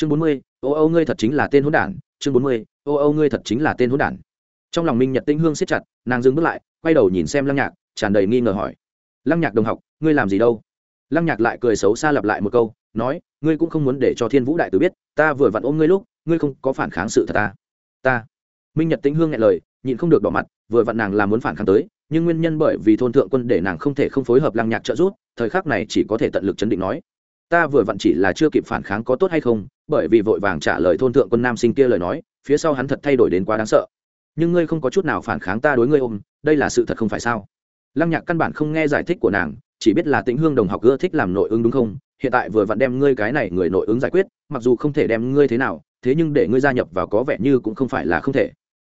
chương bốn mươi, ô ô ngươi thật chính là tên hỗn đản. Chương bốn mươi, ô ô ngươi thật chính là tên hỗn đản. Trong lòng minh nhật tĩnh hương siết chặt, nàng dừng bước lại, quay đầu nhìn xem lăng nhạc, tràn đầy nghi ngờ hỏi. Lăng nhạc đồng học, ngươi làm gì đâu? Lăng nhạc lại cười xấu xa lặp lại một câu, nói, ngươi cũng không muốn để cho thiên vũ đại tử biết, ta vừa vặn ôm ngươi lúc, ngươi không có phản kháng sự thật ta. Ta. Minh nhật tĩnh hương nghe lời, nhịn không được đỏ mặt, vừa vặn nàng là muốn phản kháng tới, nhưng nguyên nhân bởi vì thôn thượng quân để nàng không thể không phối hợp lăng nhạc trợ giúp, thời khắc này chỉ có thể tận lực chấn định nói ta vừa vặn chỉ là chưa kịp phản kháng có tốt hay không, bởi vì vội vàng trả lời thôn thượng quân nam sinh kia lời nói, phía sau hắn thật thay đổi đến quá đáng sợ. Nhưng ngươi không có chút nào phản kháng ta đối ngươi ôm, đây là sự thật không phải sao? Lăng nhạc căn bản không nghe giải thích của nàng, chỉ biết là tĩnh hương đồng học ưa thích làm nội ứng đúng không? Hiện tại vừa vặn đem ngươi cái này người nội ứng giải quyết, mặc dù không thể đem ngươi thế nào, thế nhưng để ngươi gia nhập vào có vẻ như cũng không phải là không thể.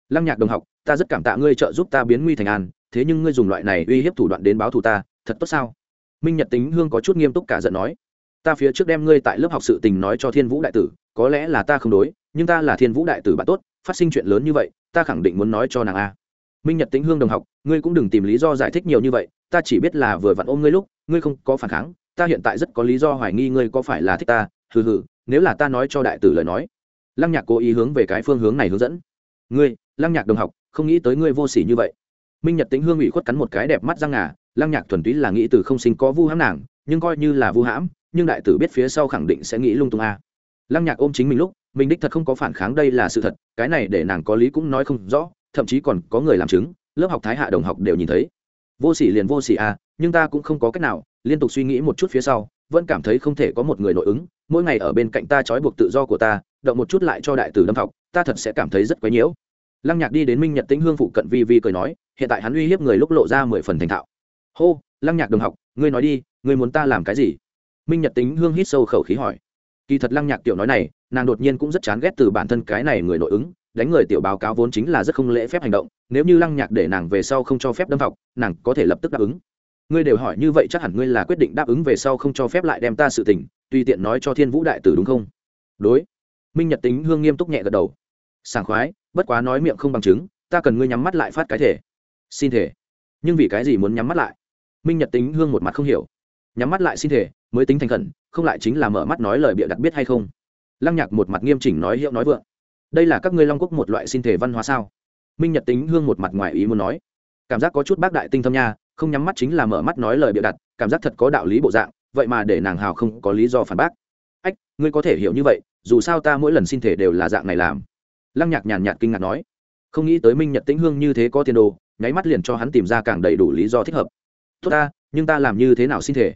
Lăng nhạc đồng học, ta rất cảm tạ ngươi trợ giúp ta biến nguy thành an, thế nhưng ngươi dùng loại này uy hiếp thủ đoạn đến báo thù ta, thật tốt sao? Minh nhật tính hương có chút nghiêm túc cả giận nói ta phía trước đem ngươi tại lớp học sự tình nói cho thiên vũ đại tử, có lẽ là ta không đối, nhưng ta là thiên vũ đại tử bạn tốt, phát sinh chuyện lớn như vậy, ta khẳng định muốn nói cho nàng a. Minh nhật tính hương đồng học, ngươi cũng đừng tìm lý do giải thích nhiều như vậy, ta chỉ biết là vừa vặn ôm ngươi lúc, ngươi không có phản kháng, ta hiện tại rất có lý do hoài nghi ngươi có phải là thích ta, hừ hừ, nếu là ta nói cho đại tử lời nói. Lăng nhạc cố ý hướng về cái phương hướng này hướng dẫn. Ngươi, lăng nhạc đồng học, không nghĩ tới ngươi vô s ỉ như vậy. Minh nhật tính hương ủy khuất cắn một cái đẹp mắt răng ngà, lăng nhạc thuần túy là nghĩ từ không sinh có vu hãm nàng, nhưng coi như là vu hãm nhưng đại tử biết phía sau khẳng định sẽ nghĩ lung tung a. Lăng nhạc ôm chính mình lúc, mình đích thật không có phản kháng đây là sự thật, cái này để nàng có lý cũng nói không rõ, thậm chí còn có người làm chứng, lớp học thái hạ đồng học đều nhìn thấy. Vô s ỉ liền vô s ỉ a, nhưng ta cũng không có cách nào, liên tục suy nghĩ một chút phía sau, vẫn cảm thấy không thể có một người nội ứng, mỗi ngày ở bên cạnh ta trói buộc tự do của ta, động một chút lại cho đại tử đâm học, ta thật sẽ cảm thấy rất quấy nhiễu. Lăng nhạc đi đến minh nhật tĩnh hương phụ cận vi vi cười nói, hiện tại hắn uy hiếp người lúc lộ ra mười phần thành thạo. Hô, lăng nhạc đồng học, ngươi nói đi, ngươi muốn ta làm cái gì? Minh nhật tính hương hít sâu khẩu khí hỏi. Kỳ thật lăng nhạc tiểu nói này, nàng đột nhiên cũng rất chán ghét từ bản thân cái này người nội ứng, đánh người tiểu báo cáo vốn chính là rất không lễ phép hành động, nếu như lăng nhạc để nàng về sau không cho phép đâm học nàng có thể lập tức đáp ứng. Ngươi đều hỏi như vậy chắc hẳn ngươi là quyết định đáp ứng về sau không cho phép lại đem ta sự tình, tùy tiện nói cho thiên vũ đại tử đúng không? Đối. Minh nhật tính hương nghiêm túc nhẹ gật đầu. Sảng khoái, bất quá nói miệng không bằng chứng, ta cần ngươi nhắm mắt lại phát cái thể. Xin thể. Nhưng vì cái gì muốn nhắm mắt lại? Minh nhật tính hương một mặt không hiểu. Nhắm mắt lại xin thể mới tính thành khẩn, không lại chính là mở mắt nói lời bịa đặt biết hay không. Lăng nhạc một mặt nghiêm chỉnh nói hiệu nói vượng. Đây là các ngươi long quốc một loại xin thể văn hóa sao? Minh nhật tính hương một mặt ngoài ý muốn nói. Cảm giác có chút bác đại tinh thâm nha, không nhắm mắt chính là mở mắt nói lời bịa đặt, cảm giác thật có đạo lý bộ dạng, vậy mà để nàng hào không có lý do phản bác. Ách, ngươi có thể hiểu như vậy, dù sao ta mỗi lần xin thể đều là dạng này làm. Lăng nhạc nhàn nhạt kinh ngạc nói. Không nghĩ tới minh nhật tĩnh hương như thế có tiền đồ, nháy mắt liền cho hắn tìm ra càng đầy đủ lý do thích hợp. Tốt ta, nhưng ta làm như thế nào xin thể?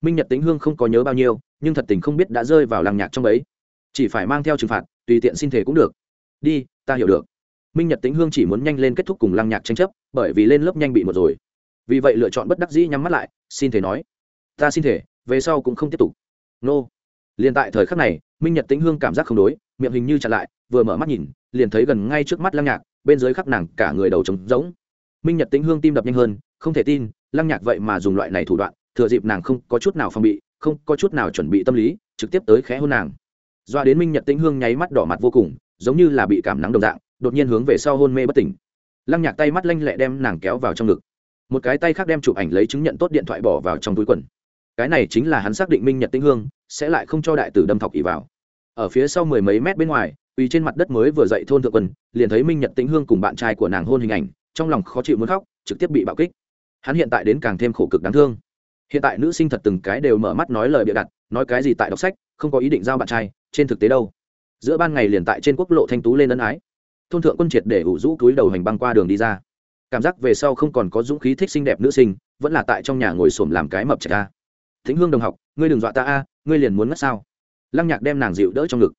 Minh nhật tĩnh hương không có nhớ bao nhiêu, nhưng thật tình không biết đã rơi vào lăng nhạc trong ấy chỉ phải mang theo trừng phạt, tùy tiện xin thể cũng được. Đi, ta hiểu được. Minh nhật tĩnh hương chỉ muốn nhanh lên kết thúc cùng lăng nhạc tranh chấp, bởi vì lên lớp nhanh bị một rồi. Vì vậy lựa chọn bất đắc dĩ nhắm mắt lại, xin thể nói, ta xin thể về sau cũng không tiếp tục. Nô. Liền tại thời khắc này, minh nhật tĩnh hương cảm giác không đối, miệng hình như chặn lại, vừa mở mắt nhìn, liền thấy gần ngay trước mắt lăng nhạc, bên dưới khắc nàng cả người đầu trống rỗng. Minh nhật tĩnh hương tim đập nhanh hơn, không thể tin, lăng nhạc vậy mà dùng loại này thủ đoạn thừa dịp nàng không có chút nào phòng bị không có chút nào chuẩn bị tâm lý trực tiếp tới khẽ hôn nàng. Doa đến minh nhật tĩnh hương nháy mắt đỏ mặt vô cùng giống như là bị cảm nắng đồng dạng đột nhiên hướng về sau hôn mê bất tỉnh. Lăng nhạc tay mắt lanh lẹ đem nàng kéo vào trong ngực. Một cái tay khác đem chụp ảnh lấy chứng nhận tốt điện thoại bỏ vào trong túi quần. Cái này chính là hắn xác định minh nhật tĩnh hương sẽ lại không cho đại tử đâm thọc ỉ vào. Ở phía sau mười mấy mét bên ngoài uy trên mặt đất mới vừa dậy thôn thượng quần, liền thấy minh nhật tĩnh hương cùng bạn trai của nàng hôn hình ảnh trong lòng khó chịu muốn khóc trực tiếp bị bạo kích. Hắn hiện tại đến càng thêm khổ cực đáng thương hiện tại nữ sinh thật từng cái đều mở mắt nói lời bịa đặt, nói cái gì tại đọc sách, không có ý định giao bạn trai, trên thực tế đâu. Giữa ban ngày liền tại trên quốc lộ thanh tú lên ân ái. Thôn thượng quân triệt để ủ rũ túi đầu hành băng qua đường đi ra. Cảm giác về sau không còn có dũng khí thích xinh đẹp nữ sinh, vẫn là tại trong nhà ngồi xổm làm cái mập trẻ ta. Thính hương đồng học, ngươi đừng dọa ta a, ngươi liền muốn mất sao? Lăng nhạc đem nàng dịu đỡ trong ngực.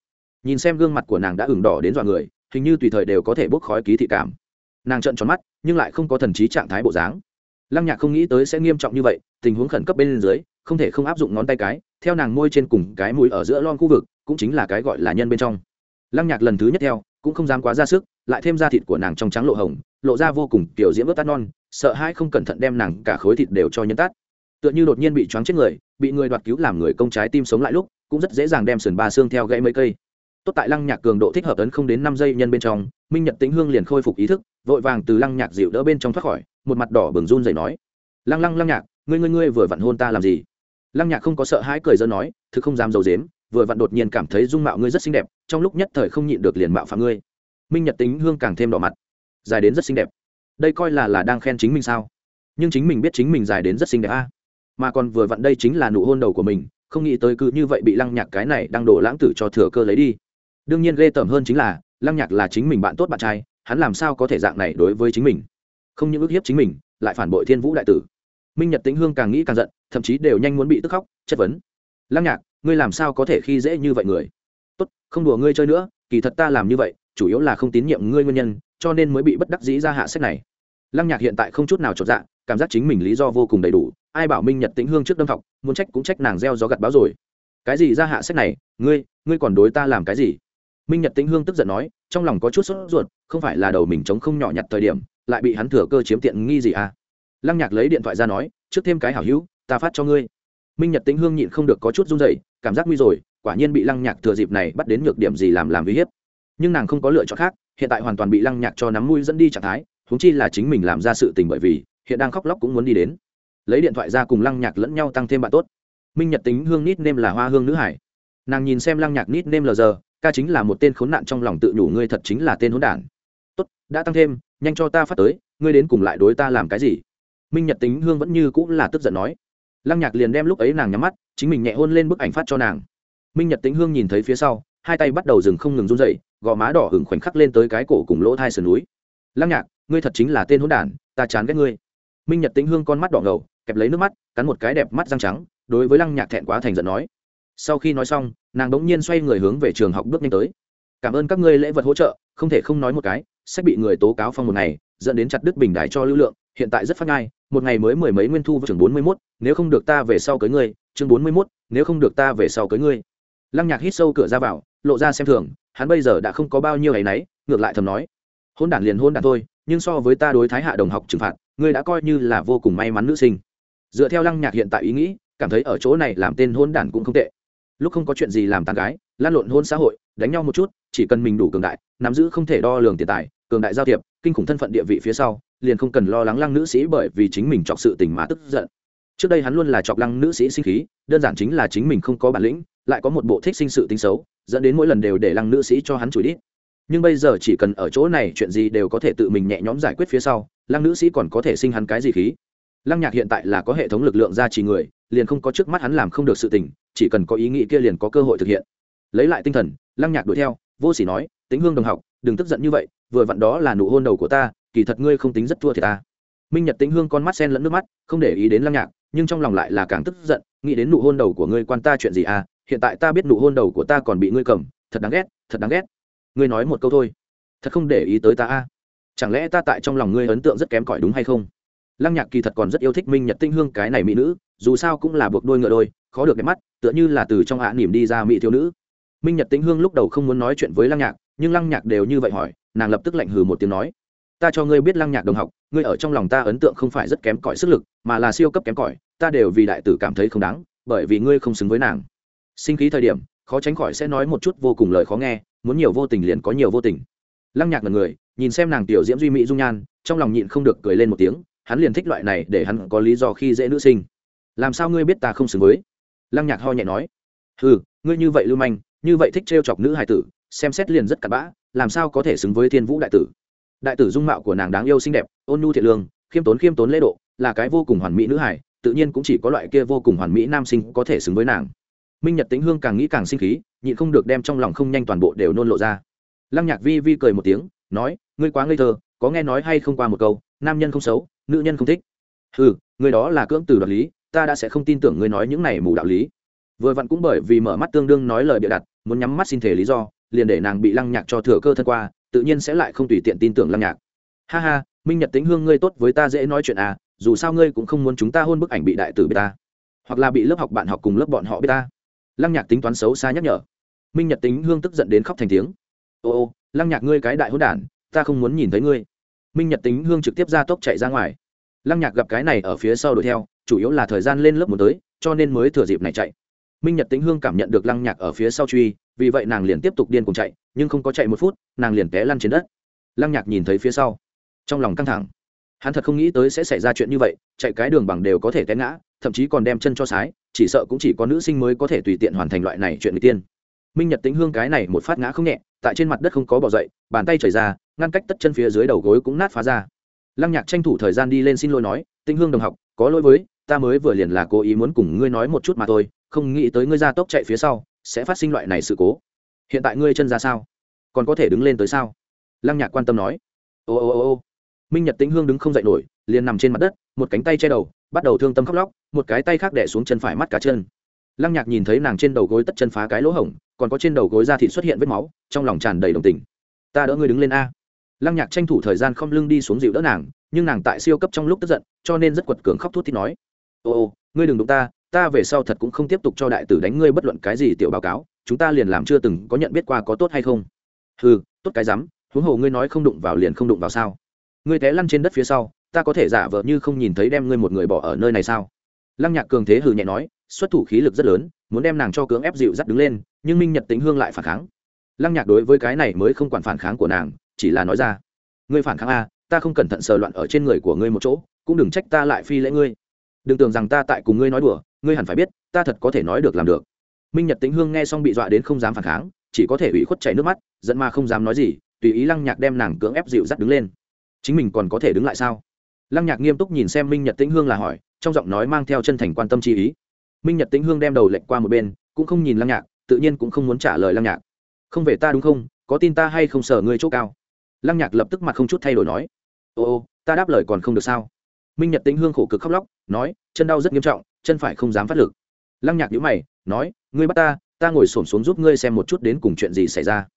Nhìn xem gương mặt của nàng đã ửng đỏ đến dọa người, hình như tùy thời đều có thể bốc khói ký thị cảm. Nàng trợn tròn mắt, nhưng lại không có thần trí trạng thái bộ dáng lăng nhạc không nghĩ tới sẽ nghiêm trọng như vậy, tình huống khẩn cấp bên dưới, không thể không áp dụng ngón tay cái, theo nàng môi trên cùng cái mũi ở giữa lon khu vực, cũng chính là cái gọi là nhân bên trong. Lăng nhạc lần thứ nhất theo, cũng không dám quá ra sức, lại thêm da thịt của nàng trong trắng lộ hồng, lộ ra vô cùng kiểu diễm ướt tát non, sợ hai không cẩn thận đem nàng cả khối thịt đều cho nhân tát. Tựa như đột nhiên bị choáng chết người, bị người đoạt cứu làm người công trái tim sống lại lúc, cũng rất dễ dàng đem sườn ba xương theo gãy mấy cây. Tốt tại lăng nhạc cường độ thích hợp tấn không đến năm giây nhân bên trong, minh nhật tĩnh hương liền khôi phục ý thức, vội vàng từ lăng nhạc dịu đỡ bên trong thoát khỏi một mặt đỏ bừng run rẩy nói, lăng lăng lăng nhạc, ngươi ngươi ngươi vừa vặn hôn ta làm gì? Lăng nhạc không có sợ hãi cười dơ nói, thực không dám dầu dếm vừa vặn đột nhiên cảm thấy dung mạo ngươi rất xinh đẹp, trong lúc nhất thời không nhịn được liền mạo phạm ngươi. Minh nhật tính hương càng thêm đỏ mặt, dài đến rất xinh đẹp. Đây coi là là đang khen chính mình sao? Nhưng chính mình biết chính mình dài đến rất xinh đẹp a. Mà còn vừa vặn đây chính là nụ hôn đầu của mình, không nghĩ tới cứ như vậy bị lăng nhạc cái này đang đổ lãng tử cho thừa cơ lấy đi. Đương nhiên ghê tởm hơn chính là, lăng nhạc là chính mình bạn tốt bạn trai, hắn làm sao có thể dạng này đối với chính mình? Không những ức hiếp chính mình, lại phản bội thiên vũ đại tử. Minh nhật tĩnh hương càng nghĩ càng giận, thậm chí đều nhanh muốn bị tức khóc, chất vấn. Lăng nhạc, ngươi làm sao có thể khi dễ như vậy người? Tốt, không đùa ngươi chơi nữa, kỳ thật ta làm như vậy, chủ yếu là không tín nhiệm ngươi nguyên nhân, cho nên mới bị bất đắc dĩ ra hạ sách này. Lăng nhạc hiện tại không chút nào chột dạ cảm giác chính mình lý do vô cùng đầy đủ, ai bảo minh nhật tĩnh hương trước đâm thọc, muốn trách cũng trách nàng gieo gió gặt báo rồi. Cái gì ra hạ sách này, ngươi ngươi còn đối ta làm cái gì? Minh nhật tĩnh hương tức giận nói, trong lòng có chút sốt ruột, không phải là đầu mình chống không nhỏ nhặt thời điểm lại bị hắn thừa cơ chiếm tiện nghi gì à? Lăng nhạc lấy điện thoại ra nói, trước thêm cái hảo hữu, ta phát cho ngươi. Minh nhật tĩnh hương nhịn không được có chút run dậy cảm giác nguy rồi, quả nhiên bị lăng nhạc thừa dịp này bắt đến nhược điểm gì làm làm uy hiếp. Nhưng nàng không có lựa chọn khác, hiện tại hoàn toàn bị lăng nhạc cho nắm mũi dẫn đi trạng thái húng chi là chính mình làm ra sự tình bởi vì, hiện đang khóc lóc cũng muốn đi đến. Lấy điện thoại ra cùng lăng nhạc lẫn nhau tăng thêm bạn tốt. Minh nhật tính hương nít nêm là hoa hương nữ hải. Nàng nhìn xem lăng nhạc nít nêm lờ giờ, ca chính là một tên khốn nạn trong lòng tự nhủ ngươi thật chính là tên hỗn đản tốt, đã tăng thêm, nhanh cho ta phát tới, ngươi đến cùng lại đối ta làm cái gì? Minh nhật tính hương vẫn như cũng là tức giận nói. Lăng nhạc liền đem lúc ấy nàng nhắm mắt, chính mình nhẹ hôn lên bức ảnh phát cho nàng. Minh nhật tính hương nhìn thấy phía sau, hai tay bắt đầu dừng không ngừng run dậy gò má đỏ hừng khoảnh khắc lên tới cái cổ cùng lỗ thai sườn núi. Lăng nhạc, ngươi thật chính là tên hỗn đản, ta chán ghét ngươi. Minh nhật tính hương con mắt đỏ ngầu, kẹp lấy nước mắt, cắn một cái đẹp mắt răng trắng, đối với lăng nhạc thẹn quá thành giận nói. Sau khi nói xong, nàng bỗng nhiên xoay người hướng về trường học bước nhanh tới. Cảm ơn các ngươi lễ vật hỗ trợ, không thể không nói một cái sách bị người tố cáo phong một ngày, dẫn đến chặt đứt bình đài cho lưu lượng, hiện tại rất phát ngai một ngày mới mười mấy nguyên thu vào trường bốn mươi mốt, nếu không được ta về sau cưới ngươi, chương bốn mươi mốt, nếu không được ta về sau cưới ngươi. Lăng nhạc hít sâu cửa ra vào, lộ ra xem thường, hắn bây giờ đã không có bao nhiêu ngày náy ngược lại thầm nói, hôn đản liền hôn đản thôi, nhưng so với ta đối thái hạ đồng học trừng phạt, ngươi đã coi như là vô cùng may mắn nữ sinh. Dựa theo lăng nhạc hiện tại ý nghĩ, cảm thấy ở chỗ này làm tên hôn đản cũng không tệ. Lúc không có chuyện gì làm tàn gái, lan lộn hôn xã hội, đánh nhau một chút, chỉ cần mình đủ cường đại, nắm giữ không thể đo lường tiền tài cường đại giao thiệp, kinh khủng thân phận địa vị phía sau, liền không cần lo lắng lăng nữ sĩ bởi vì chính mình chọc sự tình mà tức giận. Trước đây hắn luôn là chọc lăng nữ sĩ sinh khí, đơn giản chính là chính mình không có bản lĩnh, lại có một bộ thích sinh sự tính xấu, dẫn đến mỗi lần đều để lăng nữ sĩ cho hắn chửi đít nhưng bây giờ chỉ cần ở chỗ này chuyện gì đều có thể tự mình nhẹ nhõm giải quyết phía sau, lăng nữ sĩ còn có thể sinh hắn cái gì khí? Lăng nhạc hiện tại là có hệ thống lực lượng gia trì người, liền không có trước mắt hắn làm không được sự tình, chỉ cần có ý nghĩ kia liền có cơ hội thực hiện. Lấy lại tinh thần, lăng nhạc đuổi theo, vô sỉ nói tính hương đồng học, đừng tức giận như vậy, vừa vặn đó là nụ hôn đầu của ta, kỳ thật ngươi không tính rất thua thì ta. Minh nhật tính hương con mắt sen lẫn nước mắt, không để ý đến lăng nhạc, nhưng trong lòng lại là càng tức giận, nghĩ đến nụ hôn đầu của ngươi quan ta chuyện gì à hiện tại ta biết nụ hôn đầu của ta còn bị ngươi cầm, thật đáng ghét, thật đáng ghét. Ngươi nói một câu thôi, thật không để ý tới ta à. Chẳng lẽ ta tại trong lòng ngươi ấn tượng rất kém cỏi đúng hay không? Lăng nhạc kỳ thật còn rất yêu thích minh nhật tinh hương cái này mỹ nữ, dù sao cũng là buộc đôi ngựa đôi, khó được đẹp mắt, tựa như là từ trong hạ nỉm đi ra mỹ thiếu nữ minh nhật Tĩnh hương lúc đầu không muốn nói chuyện với lăng nhạc, nhưng lăng nhạc đều như vậy hỏi, nàng lập tức lạnh hừ một tiếng nói, ta cho ngươi biết lăng nhạc đồng học, ngươi ở trong lòng ta ấn tượng không phải rất kém cỏi sức lực, mà là siêu cấp kém cỏi, ta đều vì đại tử cảm thấy không đáng, bởi vì ngươi không xứng với nàng. Sinh khí thời điểm, khó tránh khỏi sẽ nói một chút vô cùng lời khó nghe, muốn nhiều vô tình liền có nhiều vô tình. Lăng nhạc là người, nhìn xem nàng tiểu diễm duy mỹ dung nhan, trong lòng nhịn không được cười lên một tiếng, hắn liền thích loại này để hắn có lý do khi dễ nữ sinh. Làm sao ngươi biết ta không xứng với? Lăng nhạc ho nhẹ nói ừ ngươi như vậy lưu manh như vậy thích trêu chọc nữ hải tử, xem xét liền rất cặn bã, làm sao có thể xứng với thiên vũ đại tử? Đại tử dung mạo của nàng đáng yêu xinh đẹp, ôn nhu thiện lương, khiêm tốn khiêm tốn lễ độ, là cái vô cùng hoàn mỹ nữ hải, tự nhiên cũng chỉ có loại kia vô cùng hoàn mỹ nam sinh có thể xứng với nàng. Minh nhật tính hương càng nghĩ càng sinh khí, nhịn không được đem trong lòng không nhanh toàn bộ đều nôn lộ ra. Lăng nhạc vi vi cười một tiếng, nói, ngươi quá ngây thơ, có nghe nói hay không qua một câu, nam nhân không xấu, nữ nhân không thích. Ừ người đó là cưỡng từ đoạt lý, ta đã sẽ không tin tưởng ngươi nói những này mù đạo lý vừa vặn cũng bởi vì mở mắt tương đương nói lời bịa đặt, muốn nhắm mắt xin thể lý do, liền để nàng bị lăng nhạc cho thừa cơ thân qua, tự nhiên sẽ lại không tùy tiện tin tưởng lăng nhạc. Ha ha, minh nhật tính hương ngươi tốt với ta dễ nói chuyện à dù sao ngươi cũng không muốn chúng ta hôn bức ảnh bị đại tử biết ta, hoặc là bị lớp học bạn học cùng lớp bọn họ biết ta. Lăng nhạc tính toán xấu xa nhắc nhở. Minh nhật tính hương tức giận đến khóc thành tiếng. Ô ô, lăng nhạc ngươi cái đại hôn đản, ta không muốn nhìn thấy ngươi. Minh nhật tính hương trực tiếp ra tốc chạy ra ngoài. Lăng nhạc gặp cái này ở phía sau đuổi theo, chủ yếu là thời gian lên lớp muốn tới, cho nên mới thừa dịp này chạy minh nhật tĩnh hương cảm nhận được lăng nhạc ở phía sau truy, vì vậy nàng liền tiếp tục điên cùng chạy, nhưng không có chạy một phút, nàng liền té lăn trên đất. Lăng nhạc nhìn thấy phía sau, trong lòng căng thẳng. Hắn thật không nghĩ tới sẽ xảy ra chuyện như vậy, chạy cái đường bằng đều có thể té ngã, thậm chí còn đem chân cho sái, chỉ sợ cũng chỉ có nữ sinh mới có thể tùy tiện hoàn thành loại này chuyện người tiên. Minh nhật tĩnh hương cái này một phát ngã không nhẹ, tại trên mặt đất không có bỏ dậy, bàn tay chảy ra, ngăn cách tất chân phía dưới đầu gối cũng nát phá ra. Lăng nhạc tranh thủ thời gian đi lên xin lỗi nói tinh hương đồng học, có lỗi với, ta mới vừa liền là cố ý muốn cùng ngươi nói một chút mà thôi không nghĩ tới ngươi ra tốc chạy phía sau, sẽ phát sinh loại này sự cố. Hiện tại ngươi chân ra sao? Còn có thể đứng lên tới sao? Lăng nhạc quan tâm nói. Ô ô ô ô. Minh nhật tĩnh hương đứng không dậy nổi, liền nằm trên mặt đất, một cánh tay che đầu, bắt đầu thương tâm khóc lóc, một cái tay khác đẻ xuống chân phải mắt cá chân. Lăng nhạc nhìn thấy nàng trên đầu gối tất chân phá cái lỗ hổng, còn có trên đầu gối da thịt xuất hiện vết máu, trong lòng tràn đầy đồng tình. Ta đỡ ngươi đứng lên a. Lăng nhạc tranh thủ thời gian không lưng đi xuống dịu đỡ nàng, nhưng nàng tại siêu cấp trong lúc tức giận, cho nên rất quật cường khóc thút thít nói. Ô ô, ngươi đừng đụng ta ta về sau thật cũng không tiếp tục cho đại tử đánh ngươi bất luận cái gì tiểu báo cáo, chúng ta liền làm chưa từng có nhận biết qua có tốt hay không. Ừ tốt cái rắm, huống hồ ngươi nói không đụng vào liền không đụng vào sao? Ngươi té lăn trên đất phía sau, ta có thể giả vờ như không nhìn thấy đem ngươi một người bỏ ở nơi này sao? Lăng nhạc cường thế hừ nhẹ nói, xuất thủ khí lực rất lớn, muốn đem nàng cho cưỡng ép dịu dắt đứng lên, nhưng minh nhật tính hương lại phản kháng. Lăng nhạc đối với cái này mới không quản phản kháng của nàng, chỉ là nói ra, ngươi phản kháng a, ta không cẩn thận sờ loạn ở trên người của ngươi một chỗ, cũng đừng trách ta lại phi lễ ngươi. Đừng tưởng rằng ta tại cùng ngươi nói đùa ngươi hẳn phải biết, ta thật có thể nói được làm được. Minh nhật Tĩnh hương nghe xong bị dọa đến không dám phản kháng, chỉ có thể ủy khuất chảy nước mắt, giận mà không dám nói gì, tùy ý lăng nhạc đem nàng cưỡng ép dịu dắt đứng lên. Chính mình còn có thể đứng lại sao? Lăng nhạc nghiêm túc nhìn xem minh nhật tĩnh hương là hỏi, trong giọng nói mang theo chân thành quan tâm chi ý. Minh nhật tĩnh hương đem đầu lệch qua một bên, cũng không nhìn lăng nhạc, tự nhiên cũng không muốn trả lời lăng nhạc. Không về ta đúng không? Có tin ta hay không sở ngươi chỗ cao? Lăng nhạc lập tức mặt không chút thay đổi nói. Ô ô, ta đáp lời còn không được sao? Minh nhật tĩnh hương khổ cực khóc lóc, nói, chân đau rất nghiêm trọng chân phải không dám phát lực. Lăng nhạc nhữ mày, nói, ngươi bắt ta ta ngồi xổm xuống giúp ngươi xem một chút đến cùng chuyện gì xảy ra.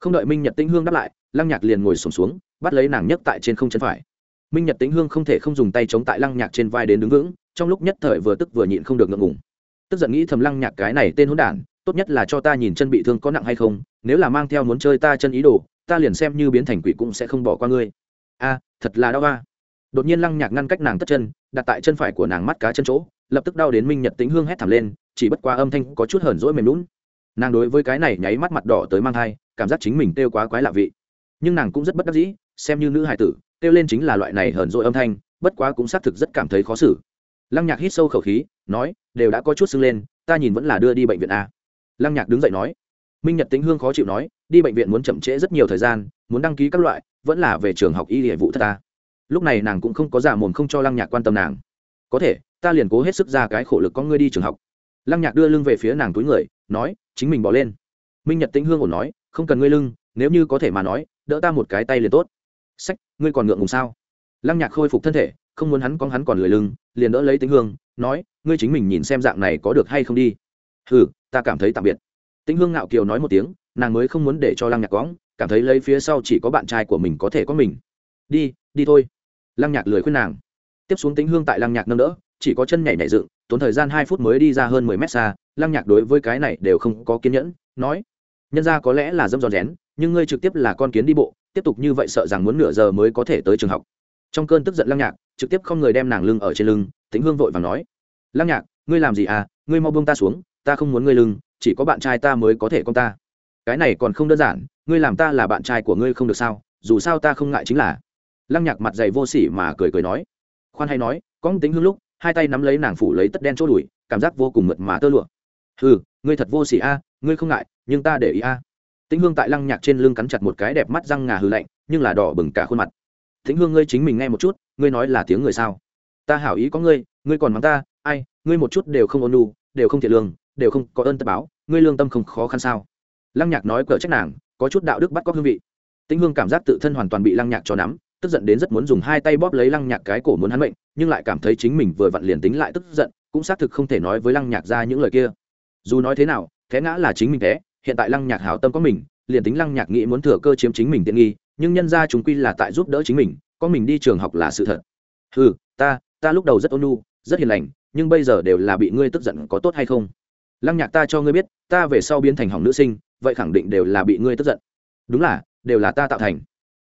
Không đợi minh nhật tĩnh hương đáp lại, lăng nhạc liền ngồi xổm xuống, bắt lấy nàng nhấc tại trên không chân phải. Minh nhật tĩnh hương không thể không dùng tay chống tại lăng nhạc trên vai đến đứng vững, trong lúc nhất thời vừa tức vừa nhịn không được ngượng ngùng. Tức giận nghĩ thầm lăng nhạc cái này tên hỗn đản, tốt nhất là cho ta nhìn chân bị thương có nặng hay không, nếu là mang theo muốn chơi ta chân ý đồ, ta liền xem như biến thành quỷ cũng sẽ không bỏ qua ngươi. A, thật là đau ba đột nhiên lăng nhạc ngăn cách nàng tất chân, đặt tại chân phải của nàng mắt cá chân chỗ lập tức đau đến minh nhật tính hương hét thảm lên, chỉ bất qua âm thanh có chút hờn rỗi mềm lún nàng đối với cái này nháy mắt mặt đỏ tới mang thai, cảm giác chính mình kêu quá quái lạ vị. Nhưng nàng cũng rất bất đắc dĩ, xem như nữ hải tử, kêu lên chính là loại này hờn rỗi âm thanh, bất quá cũng xác thực rất cảm thấy khó xử. Lăng nhạc hít sâu khẩu khí, nói, đều đã có chút sưng lên, ta nhìn vẫn là đưa đi bệnh viện a. Lăng nhạc đứng dậy nói, minh nhật tính hương khó chịu nói, đi bệnh viện muốn chậm trễ rất nhiều thời gian, muốn đăng ký các loại, vẫn là về trường học y hệ vụ thất ta. Lúc này nàng cũng không có giả mồm không cho lăng nhạc quan tâm nàng. Có thể ta liền cố hết sức ra cái khổ lực con ngươi đi trường học. Lăng nhạc đưa lưng về phía nàng túi người, nói, chính mình bỏ lên. Minh nhật tĩnh hương ổn nói, không cần ngươi lưng, nếu như có thể mà nói, đỡ ta một cái tay liền tốt. Sách, ngươi còn ngượng ngùng sao? Lăng nhạc khôi phục thân thể, không muốn hắn con hắn còn lười lưng, liền đỡ lấy tĩnh hương, nói, ngươi chính mình nhìn xem dạng này có được hay không đi. Ừ ta cảm thấy tạm biệt. Tĩnh hương ngạo kiều nói một tiếng, nàng mới không muốn để cho lăng nhạc cóng cảm thấy lấy phía sau chỉ có bạn trai của mình có thể có mình. Đi đi thôi. Lăng nhạc lười khuyên nàng. Tiếp xuống tĩnh hương tại lăng nhạc nâng đỡ chỉ có chân nhảy nhảy dựng, tốn thời gian hai phút mới đi ra hơn mười mét xa, lăng nhạc đối với cái này đều không có kiên nhẫn, nói, nhân ra có lẽ là dâm giòn rén, nhưng ngươi trực tiếp là con kiến đi bộ, tiếp tục như vậy sợ rằng muốn nửa giờ mới có thể tới trường học. Trong cơn tức giận lăng nhạc, trực tiếp không người đem nàng lưng ở trên lưng, tĩnh hương vội và nói, lăng nhạc, ngươi làm gì à? Ngươi mau buông ta xuống, ta không muốn ngươi lưng, chỉ có bạn trai ta mới có thể con ta. Cái này còn không đơn giản, ngươi làm ta là bạn trai của ngươi không được sao, dù sao ta không ngại chính là. Lăng nhạc mặt dày vô sỉ mà cười cười nói. Khoan hay nói, có tính hương lúc hai tay nắm lấy nàng phủ lấy tất đen chỗ đùi, cảm giác vô cùng mượt mà tơ lụa. Ừ ngươi thật vô sỉ a, ngươi không ngại, nhưng ta để ý a. À. tĩnh hương tại lăng nhạc trên lưng cắn chặt một cái đẹp mắt răng ngà hư lạnh, nhưng là đỏ bừng cả khuôn mặt. Tĩnh hương, ngươi chính mình nghe một chút, ngươi nói là tiếng người sao? Ta hảo ý có ngươi ngươi còn mắng ta, ai, ngươi một chút đều không ôn nu đều không thiệt lương, đều không có ơn tất báo, ngươi lương tâm không khó khăn sao? Lăng nhạc nói cờ trách nàng, có chút đạo đức bắt cóc hương vị. Tĩnh hương cảm giác tự thân hoàn toàn bị lăng nhạc cho nắm, tức giận đến rất muốn dùng hai tay bóp lấy lăng nhạc cái cổ muốn hắn bệnh nhưng lại cảm thấy chính mình vừa vặn liền tính lại tức giận, cũng xác thực không thể nói với lăng nhạc ra những lời kia. Dù nói thế nào thế ngã là chính mình thế hiện tại lăng nhạc hảo tâm có mình, liền tính lăng nhạc nghĩ muốn thừa cơ chiếm chính mình tiện nghi, nhưng nhân ra chúng quy là tại giúp đỡ chính mình, có mình đi trường học là sự thật. Ừ ta ta lúc đầu rất ôn nhu, rất hiền lành, nhưng bây giờ đều là bị ngươi tức giận có tốt hay không? Lăng nhạc ta cho ngươi biết, ta về sau biến thành hỏng nữ sinh, vậy khẳng định đều là bị ngươi tức giận. Đúng là, đều là ta tạo thành.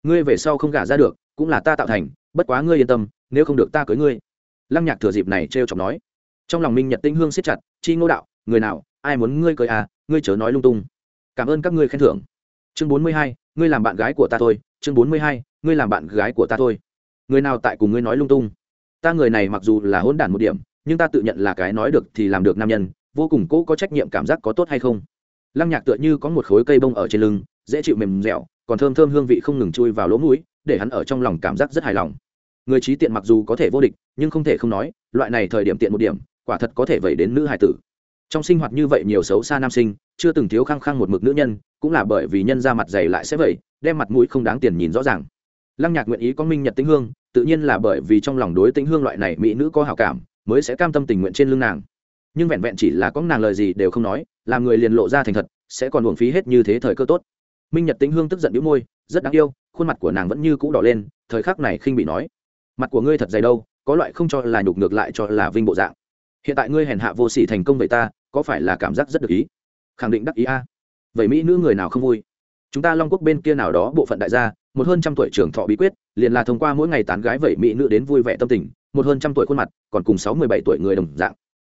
Ngươi về sau không gả ra được, cũng là ta tạo thành, bất quá ngươi yên tâm nếu không được ta cưới ngươi. Lăng nhạc thừa dịp này t r e o chọc nói. Trong lòng minh nhật tinh hương siết chặt, chi ngô đạo, người nào, ai muốn ngươi cưới à ngươi chớ nói lung tung. Cảm ơn các ngươi khen thưởng. Chương bốn mươi hai, ngươi làm bạn gái của ta thôi. Chương bốn mươi hai, ngươi làm bạn gái của ta thôi. Người nào tại cùng ngươi nói lung tung? Ta người này mặc dù là hôn đản một điểm, nhưng ta tự nhận là cái nói được thì làm được nam nhân, vô cùng cố có trách nhiệm cảm giác có tốt hay không? Lăng nhạc tựa như có một khối cây bông ở trên lưng, dễ chịu mềm dẻo, còn thơm thơm hương vị không ngừng chui vào lỗ mũi, để hắn ở trong lòng cảm giác rất hài lòng người trí tiện mặc dù có thể vô địch, nhưng không thể không nói, loại này thời điểm tiện một điểm, quả thật có thể vẩy đến nữ hải tử. Trong sinh hoạt như vậy nhiều xấu xa nam sinh, chưa từng thiếu khăng khăng một mực nữ nhân, cũng là bởi vì nhân ra mặt dày lại sẽ vậy đem mặt mũi không đáng tiền nhìn rõ ràng. Lăng nhạc nguyện ý có minh nhật tĩnh hương, tự nhiên là bởi vì trong lòng đối tĩnh hương loại này mỹ nữ có hảo cảm, mới sẽ cam tâm tình nguyện trên lưng nàng. Nhưng vẹn vẹn chỉ là có nàng lời gì đều không nói, làm người liền lộ ra thành thật, sẽ còn uổng phí hết như thế thời cơ tốt. Minh nhật tĩnh hương tức giận đĩu môi, rất đáng yêu, khuôn mặt của nàng vẫn như cũ đỏ lên, thời khắc này khinh bị nói mặt của ngươi thật dày đâu, có loại không cho là nhục ngược lại cho là vinh bộ dạng. Hiện tại ngươi hèn hạ vô sỉ thành công vậy ta, có phải là cảm giác rất được ý? Khẳng định đắc ý a. Vậy mỹ nữ người nào không vui? Chúng ta long quốc bên kia nào đó bộ phận đại gia, một hơn trăm tuổi trưởng thọ bí quyết, liền là thông qua mỗi ngày tán gái vậy mỹ nữ đến vui vẻ tâm tình, một hơn trăm tuổi khuôn mặt, còn cùng sáu mươi bảy tuổi người đồng dạng.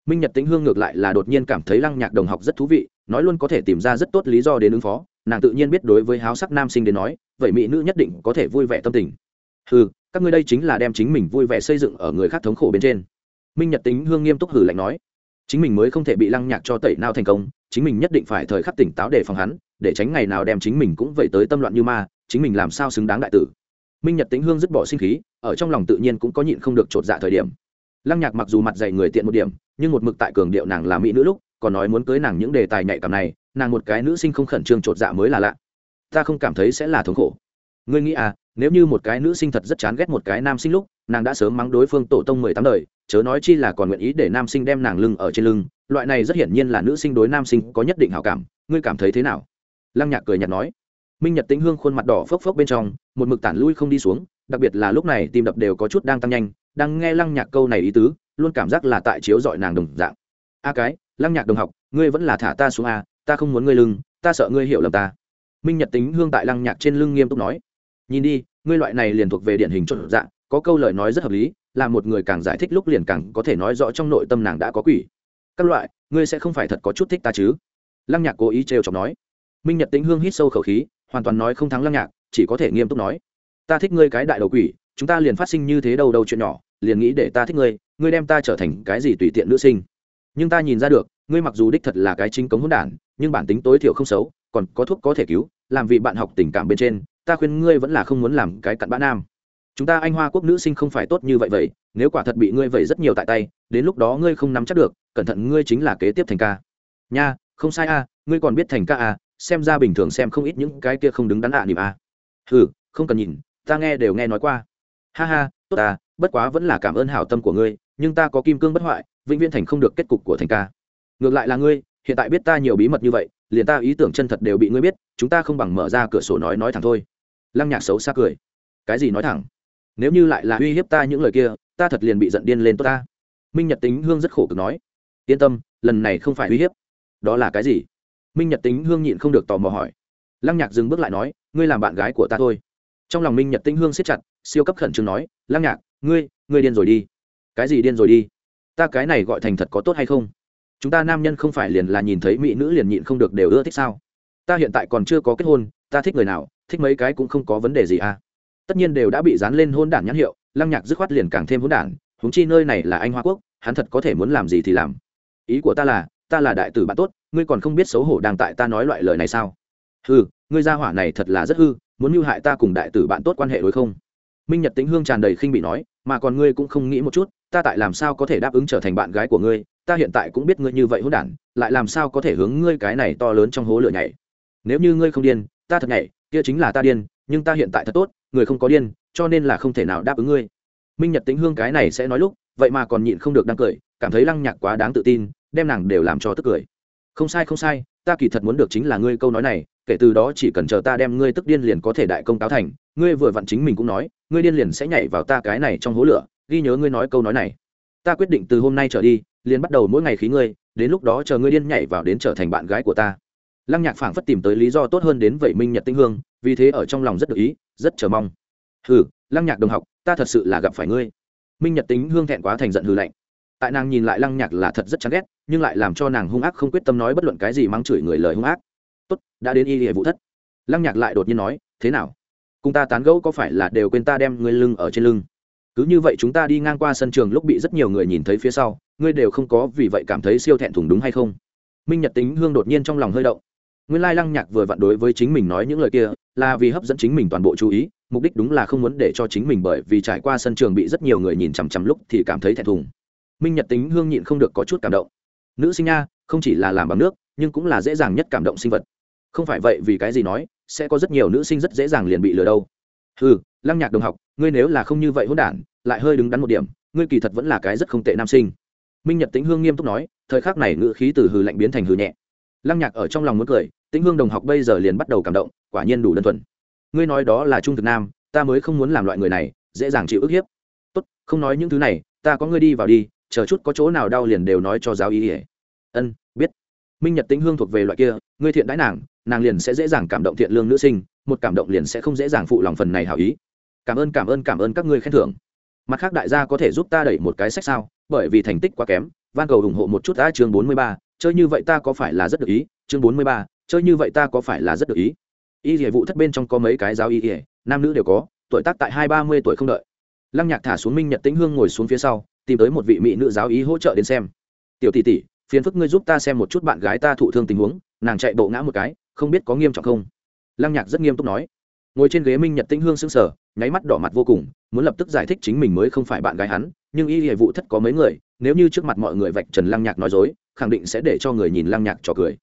Minh nhật tính hương ngược lại là đột nhiên cảm thấy lăng nhạc đồng học rất thú vị, nói luôn có thể tìm ra rất tốt lý do đến ứng phó, nàng tự nhiên biết đối với háo sắc nam sinh đến nói, vậy mỹ nữ nhất định có thể vui vẻ tâm tình. Ừ các ngươi đây chính là đem chính mình vui vẻ xây dựng ở người khác thống khổ bên trên. Minh nhật tính hương nghiêm túc hử lạnh nói, chính mình mới không thể bị lăng nhạc cho tẩy nao thành công, chính mình nhất định phải thời khắc tỉnh táo để phòng hắn, để tránh ngày nào đem chính mình cũng vậy tới tâm loạn như ma, chính mình làm sao xứng đáng đại tử. Minh nhật tính hương dứt bỏ sinh khí, ở trong lòng tự nhiên cũng có nhịn không được chột dạ thời điểm. Lăng nhạc mặc dù mặt dày người tiện một điểm, nhưng một mực tại cường điệu nàng là mỹ nữ lúc, còn nói muốn cưới nàng những đề tài nhạy cảm này, nàng một cái nữ sinh không khẩn trương chột dạ mới là lạ. Ta không cảm thấy sẽ là thống khổ ngươi nghĩ à nếu như một cái nữ sinh thật rất chán ghét một cái nam sinh lúc, nàng đã sớm mắng đối phương tổ tông mười tám đời, chớ nói chi là còn nguyện ý để nam sinh đem nàng lưng ở trên lưng, loại này rất hiển nhiên là nữ sinh đối nam sinh có nhất định hảo cảm, ngươi cảm thấy thế nào? Lăng nhạc cười nhạt nói. Minh nhật tĩnh hương khuôn mặt đỏ phốc phốc bên trong, một mực tản lui không đi xuống, đặc biệt là lúc này tim đập đều có chút đang tăng nhanh, đang nghe lăng nhạc câu này ý tứ, luôn cảm giác là tại chiếu dọi nàng đồng dạng. A cái, lăng nhạc đồng học, ngươi vẫn là thả ta xuống a, ta không muốn ngươi lưng, ta sợ ngươi hiểu lầm ta. Minh nhật tính hương tại lăng nhạc trên lưng nghiêm túc nói nhìn đi, ngươi loại này liền thuộc về điển hình trộn dạng, có câu lời nói rất hợp lý, là một người càng giải thích lúc liền càng có thể nói rõ trong nội tâm nàng đã có quỷ. Các loại, ngươi sẽ không phải thật có chút thích ta chứ? Lăng nhạc cố ý trêu chọc nói. Minh nhật Tĩnh hương hít sâu khẩu khí, hoàn toàn nói không thắng lăng nhạc, chỉ có thể nghiêm túc nói. Ta thích ngươi cái đại đầu quỷ, chúng ta liền phát sinh như thế đâu đâu chuyện nhỏ, liền nghĩ để ta thích ngươi ngươi đem ta trở thành cái gì tùy tiện nữ sinh. Nhưng ta nhìn ra được, ngươi mặc dù đích thật là cái chính cống hỗn đản, nhưng bản tính tối thiểu không xấu, còn có thuốc có thể cứu, làm vì bạn học tình cảm bên trên ta khuyên ngươi vẫn là không muốn làm cái cặn bã nam. Chúng ta anh hoa quốc nữ sinh không phải tốt như vậy vậy nếu quả thật bị ngươi vậy rất nhiều tại tay đến lúc đó ngươi không nắm chắc được cẩn thận ngươi chính là kế tiếp thành ca. Nha không sai a ngươi còn biết thành ca a xem ra bình thường xem không ít những cái kia không đứng đắn ạ à, niệm a ừ không cần nhìn ta nghe đều nghe nói qua. Ha ha tốt à bất quá vẫn là cảm ơn hảo tâm của ngươi nhưng ta có kim cương bất hoại vĩnh viễn thành không được kết cục của thành ca. Ngược lại là ngươi hiện tại biết ta nhiều bí mật như vậy liền ta ý tưởng chân thật đều bị ngươi biết chúng ta không bằng mở ra cửa sổ nói nói thẳng thôi lăng nhạc xấu xa cười. Cái gì nói thẳng? Nếu như lại là uy hiếp ta những lời kia, ta thật liền bị giận điên lên tốt ta. Minh nhật tính hương rất khổ cực nói. Yên tâm, lần này không phải uy hiếp. Đó là cái gì? Minh nhật tính hương nhịn không được tò mò hỏi. Lăng nhạc dừng bước lại nói, ngươi làm bạn gái của ta thôi. Trong lòng minh nhật tính hương siết chặt, siêu cấp khẩn trương nói, lăng nhạc, ngươi ngươi điên rồi đi. Cái gì điên rồi đi? Ta cái này gọi thành thật có tốt hay không? Chúng ta nam nhân không phải liền là nhìn thấy mỹ nữ liền nhịn không được đều ưa thích sao? Ta hiện tại còn chưa có kết hôn, ta thích người nào thích mấy cái cũng không có vấn đề gì à. Tất nhiên đều đã bị dán lên hôn đản nhãn hiệu, lăng nhạc dứt khoát liền càng thêm hôn đản húng chi nơi này là anh hoa quốc, hắn thật có thể muốn làm gì thì làm. Ý của ta là ta là đại tử bạn tốt, ngươi còn không biết xấu hổ đang tại ta nói loại lời này sao? Hư ngươi gia hỏa này thật là rất hư, muốn mưu hại ta cùng đại tử bạn tốt quan hệ đối không? Minh nhật tính hương tràn đầy khinh bị nói, mà còn ngươi cũng không nghĩ một chút, ta tại làm sao có thể đáp ứng trở thành bạn gái của ngươi, ta hiện tại cũng biết ngươi như vậy hôn đản, lại làm sao có thể hướng ngươi cái này to lớn trong hố lửa nhảy? Nếu như ngươi không điên, ta thật nhảy kia chính là ta điên, nhưng ta hiện tại thật tốt, người không có điên, cho nên là không thể nào đáp ứng ngươi. Minh nhật tính hương cái này sẽ nói lúc, vậy mà còn nhịn không được đang cười, cảm thấy lăng nhạc quá đáng tự tin, đem nàng đều làm cho tức cười. Không sai không sai, ta kỳ thật muốn được chính là ngươi câu nói này, kể từ đó chỉ cần chờ ta đem ngươi tức điên liền có thể đại công cáo thành, ngươi vừa vặn chính mình cũng nói, ngươi điên liền sẽ nhảy vào ta cái này trong hố lửa, ghi nhớ ngươi nói câu nói này. Ta quyết định từ hôm nay trở đi, liền bắt đầu mỗi ngày khí ngươi, đến lúc đó chờ ngươi điên nhảy vào đến trở thành bạn gái của ta lăng nhạc phảng phất tìm tới lý do tốt hơn đến vậy minh nhật tinh hương, vì thế ở trong lòng rất được ý, rất chờ mong. Hừ, lăng nhạc đồng học, ta thật sự là gặp phải ngươi. Minh nhật tính hương thẹn quá thành giận hư lạnh. Tại nàng nhìn lại lăng nhạc là thật rất chán ghét, nhưng lại làm cho nàng hung ác không quyết tâm nói bất luận cái gì mắng chửi người lời hung ác. Tốt, đã đến y hệ vụ thất. Lăng nhạc lại đột nhiên nói, thế nào? Cùng ta tán gẫu có phải là đều quên ta đem ngươi lưng ở trên lưng? Cứ như vậy chúng ta đi ngang qua sân trường lúc bị rất nhiều người nhìn thấy phía sau, ngươi đều không có vì vậy cảm thấy siêu thẹn thùng đúng hay không? Minh nhật tính hương đột nhiên trong lòng hơi động nguyên lai lăng nhạc vừa vặn đối với chính mình nói những lời kia, là vì hấp dẫn chính mình toàn bộ chú ý, mục đích đúng là không muốn để cho chính mình bởi vì trải qua sân trường bị rất nhiều người nhìn chằm chằm lúc thì cảm thấy thẹn thùng. Minh nhật tính hương nhịn không được có chút cảm động. Nữ sinh nha, không chỉ là làm bằng nước, nhưng cũng là dễ dàng nhất cảm động sinh vật. Không phải vậy vì cái gì nói, sẽ có rất nhiều nữ sinh rất dễ dàng liền bị lừa đâu. Ừ lăng nhạc đồng học, ngươi nếu là không như vậy hôn đản, lại hơi đứng đắn một điểm, ngươi kỳ thật vẫn là cái rất không tệ nam sinh. Minh nhật tĩnh hương nghiêm túc nói, thời khắc này ngữ khí từ hừ lạnh biến thành hừ nhẹ lăng nhạc ở trong lòng muốn cười, tĩnh hương đồng học bây giờ liền bắt đầu cảm động, quả nhiên đủ đơn thuần. Ngươi nói đó là trung thực nam, ta mới không muốn làm loại người này, dễ dàng chịu ức hiếp. Tốt, không nói những thứ này, ta có ngươi đi vào đi, chờ chút có chỗ nào đau liền đều nói cho giáo ý ỉa ân, biết. Minh nhật tĩnh hương thuộc về loại kia, ngươi thiện đãi nàng nàng liền sẽ dễ dàng cảm động thiện lương nữ sinh, một cảm động liền sẽ không dễ dàng phụ lòng phần này hảo ý. Cảm ơn cảm ơn cảm ơn các ngươi khen thưởng. Mặt khác đại gia có thể giúp ta đẩy một cái sách sao, bởi vì thành tích quá kém, van cầu ủng hộ một chút đã chương bốn mươi ba chơi như vậy ta có phải là rất được ý? Chương bốn mươi ba, chơi như vậy ta có phải là rất được ý? Y địa vụ thất bên trong có mấy cái giáo y ỉa nam nữ đều có, tuổi tác tại hai ba mươi tuổi không đợi. Lăng nhạc thả xuống minh nhật tĩnh hương ngồi xuống phía sau, tìm tới một vị mỹ nữ giáo ý hỗ trợ đến xem. Tiểu tỷ tỷ, phiền phức ngươi giúp ta xem một chút bạn gái ta thụ thương tình huống, nàng chạy bộ ngã một cái, không biết có nghiêm trọng không? Lăng nhạc rất nghiêm túc nói. Ngồi trên ghế minh nhật tĩnh hương sững sờ, nháy mắt đỏ mặt vô cùng, muốn lập tức giải thích chính mình mới không phải bạn gái hắn, nhưng y hệ vụ thất có mấy người, nếu như trước mặt mọi người vạch trần lăng nhạc nói dối khẳng định sẽ để cho người nhìn lăng nhạc trò cười.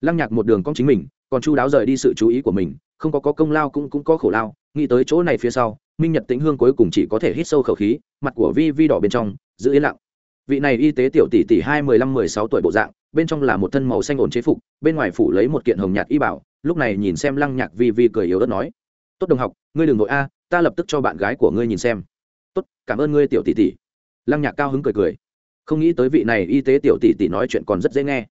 Lăng nhạc một đường con chính mình còn chu đáo rời đi sự chú ý của mình không có, có công lao cũng cũng có khổ lao nghĩ tới chỗ này phía sau minh nhật tĩnh hương cuối cùng chỉ có thể hít sâu khẩu khí mặt của vi vi đỏ bên trong giữ yên lặng. Vị này y tế tiểu tỷ tỷ hai mười lăm mười sáu tuổi bộ dạng bên trong là một thân màu xanh ổn chế phục bên ngoài phủ lấy một kiện hồng nhạt y bảo lúc này nhìn xem lăng nhạc vi vi cười yếu ớt nói tốt đồng học ngươi đừng nội a ta lập tức cho bạn gái của ngươi nhìn xem. Tốt cảm ơn ngươi tiểu tỷ tỷ. Lăng nhạc cao hứng cười cười không nghĩ tới vị này y tế tiểu tỷ tỷ nói chuyện còn rất dễ nghe.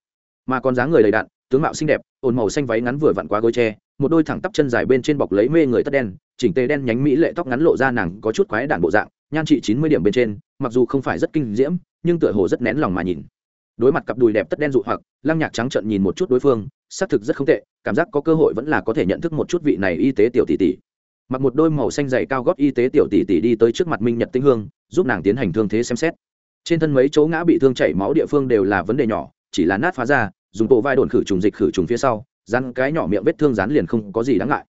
Mà còn dáng người đầy đặn, tướng mạo xinh đẹp, ồn màu xanh váy ngắn vừa vặn qua gối tre một đôi thẳng tắp chân dài bên trên bọc lấy mê người tất đen, chỉnh tề đen nhánh mỹ lệ tóc ngắn lộ ra nàng có chút quái đản bộ dạng, nhan trị chín mươi điểm bên trên, mặc dù không phải rất kinh diễm, nhưng tựa hồ rất nén lòng mà nhìn. Đối mặt cặp đùi đẹp tất đen dụ hoặc, lăng nhạc trắng trợn nhìn một chút đối phương, xác thực rất không tệ, cảm giác có cơ hội vẫn là có thể nhận thức một chút vị này y tế tiểu tỷ tỷ. Mặc một đôi màu xanh dày cao gót y tế tiểu tỷ tỷ đi tới trước mặt minh nhật tinh hương, giúp nàng tiến hành thương thế xem xét trên thân mấy chỗ ngã bị thương chảy máu địa phương đều là vấn đề nhỏ, chỉ là nát phá ra, dùng bộ vai đồn khử trùng dịch khử trùng phía sau, rắn cái nhỏ miệng vết thương rán liền không có gì đáng ngại.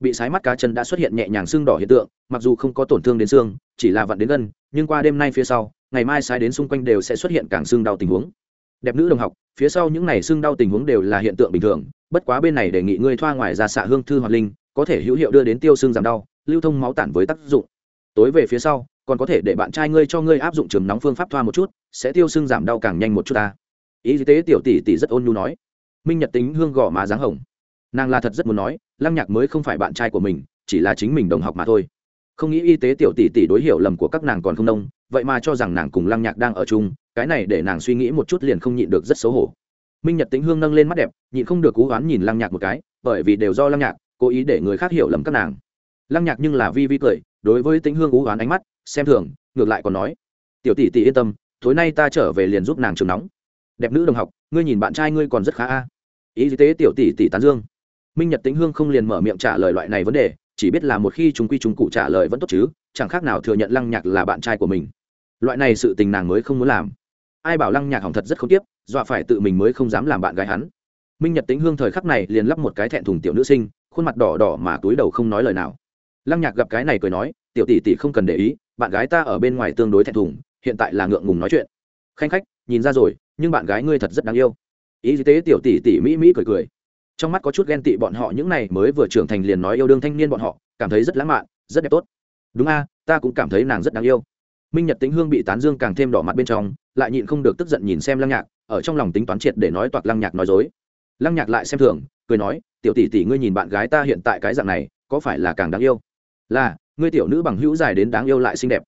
Bị sái mắt cá chân đã xuất hiện nhẹ nhàng sưng đỏ hiện tượng, mặc dù không có tổn thương đến xương, chỉ là vặn đến gân, nhưng qua đêm nay phía sau, ngày mai sái đến xung quanh đều sẽ xuất hiện càng xương đau tình huống. Đẹp nữ đồng học, phía sau những này xương đau tình huống đều là hiện tượng bình thường, bất quá bên này đề nghị ngươi thoa ngoài ra xạ hương thư hoạt linh, có thể hữu hiệu đưa đến tiêu xương giảm đau, lưu thông máu tản với tác dụng tối về phía sau, còn có thể để bạn trai ngươi cho ngươi áp dụng trường nóng phương pháp thoa một chút, sẽ tiêu sưng giảm đau càng nhanh một chút ta. Y tế tiểu tỷ tỷ rất ôn nhu nói. Minh nhật tính hương gò má dáng hồng. Nàng là thật rất muốn nói, lăng nhạc mới không phải bạn trai của mình, chỉ là chính mình đồng học mà thôi. Không nghĩ y tế tiểu tỷ tỷ đối hiểu lầm của các nàng còn không nông, vậy mà cho rằng nàng cùng lăng nhạc đang ở chung, cái này để nàng suy nghĩ một chút liền không nhịn được rất xấu hổ. Minh nhật tính hương nâng lên mắt đẹp, nhịn không được cố gắng nhìn lăng nhạc một cái, bởi vì đều do lăng nhạc cố ý để người khác hiểu lầm các nàng. Lăng nhạc nhưng là vi vi cười đối với Tĩnh hương ú oán ánh mắt, xem thường, ngược lại còn nói, tiểu tỷ tỷ yên tâm, tối nay ta trở về liền giúp nàng trường nóng. Đẹp nữ đồng học, ngươi nhìn bạn trai ngươi còn rất khá a. Ý tế tiểu tỷ tỷ tán dương. Minh nhật tĩnh hương không liền mở miệng trả lời loại này vấn đề, chỉ biết là một khi chúng quy chúng cụ trả lời vẫn tốt chứ, chẳng khác nào thừa nhận lăng nhạc là bạn trai của mình. Loại này sự tình nàng mới không muốn làm. Ai bảo lăng nhạc hỏng thật rất không tiếp dọa phải tự mình mới không dám làm bạn gái hắn. Minh nhật tĩnh hương thời khắc này liền lắp một cái thẹn thùng tiểu nữ sinh, khuôn mặt đỏ đỏ mà túi đầu không nói lời nào lăng nhạc gặp cái này cười nói, tiểu tỷ tỷ không cần để ý, bạn gái ta ở bên ngoài tương đối thẹn thùng, hiện tại là ngượng ngùng nói chuyện. Khanh khách, nhìn ra rồi, nhưng bạn gái ngươi thật rất đáng yêu. Y tế tiểu tỷ tỷ mỹ mỹ cười cười. Trong mắt có chút ghen tị bọn họ những này mới vừa trưởng thành liền nói yêu đương thanh niên bọn họ, cảm thấy rất lãng mạn, rất đẹp tốt. Đúng a, ta cũng cảm thấy nàng rất đáng yêu. Minh nhật tính hương bị tán dương càng thêm đỏ mặt bên trong, lại nhịn không được tức giận nhìn xem lăng nhạc, ở trong lòng tính toán triệt để nói toạc lăng nhạc nói dối. Lăng nhạc lại xem thường, cười nói, tiểu tỷ tỷ ngươi nhìn bạn gái ta hiện tại cái dạng này, có phải là càng đáng yêu? Là, ngươi tiểu nữ bằng hữu dài đến đáng yêu lại xinh đẹp.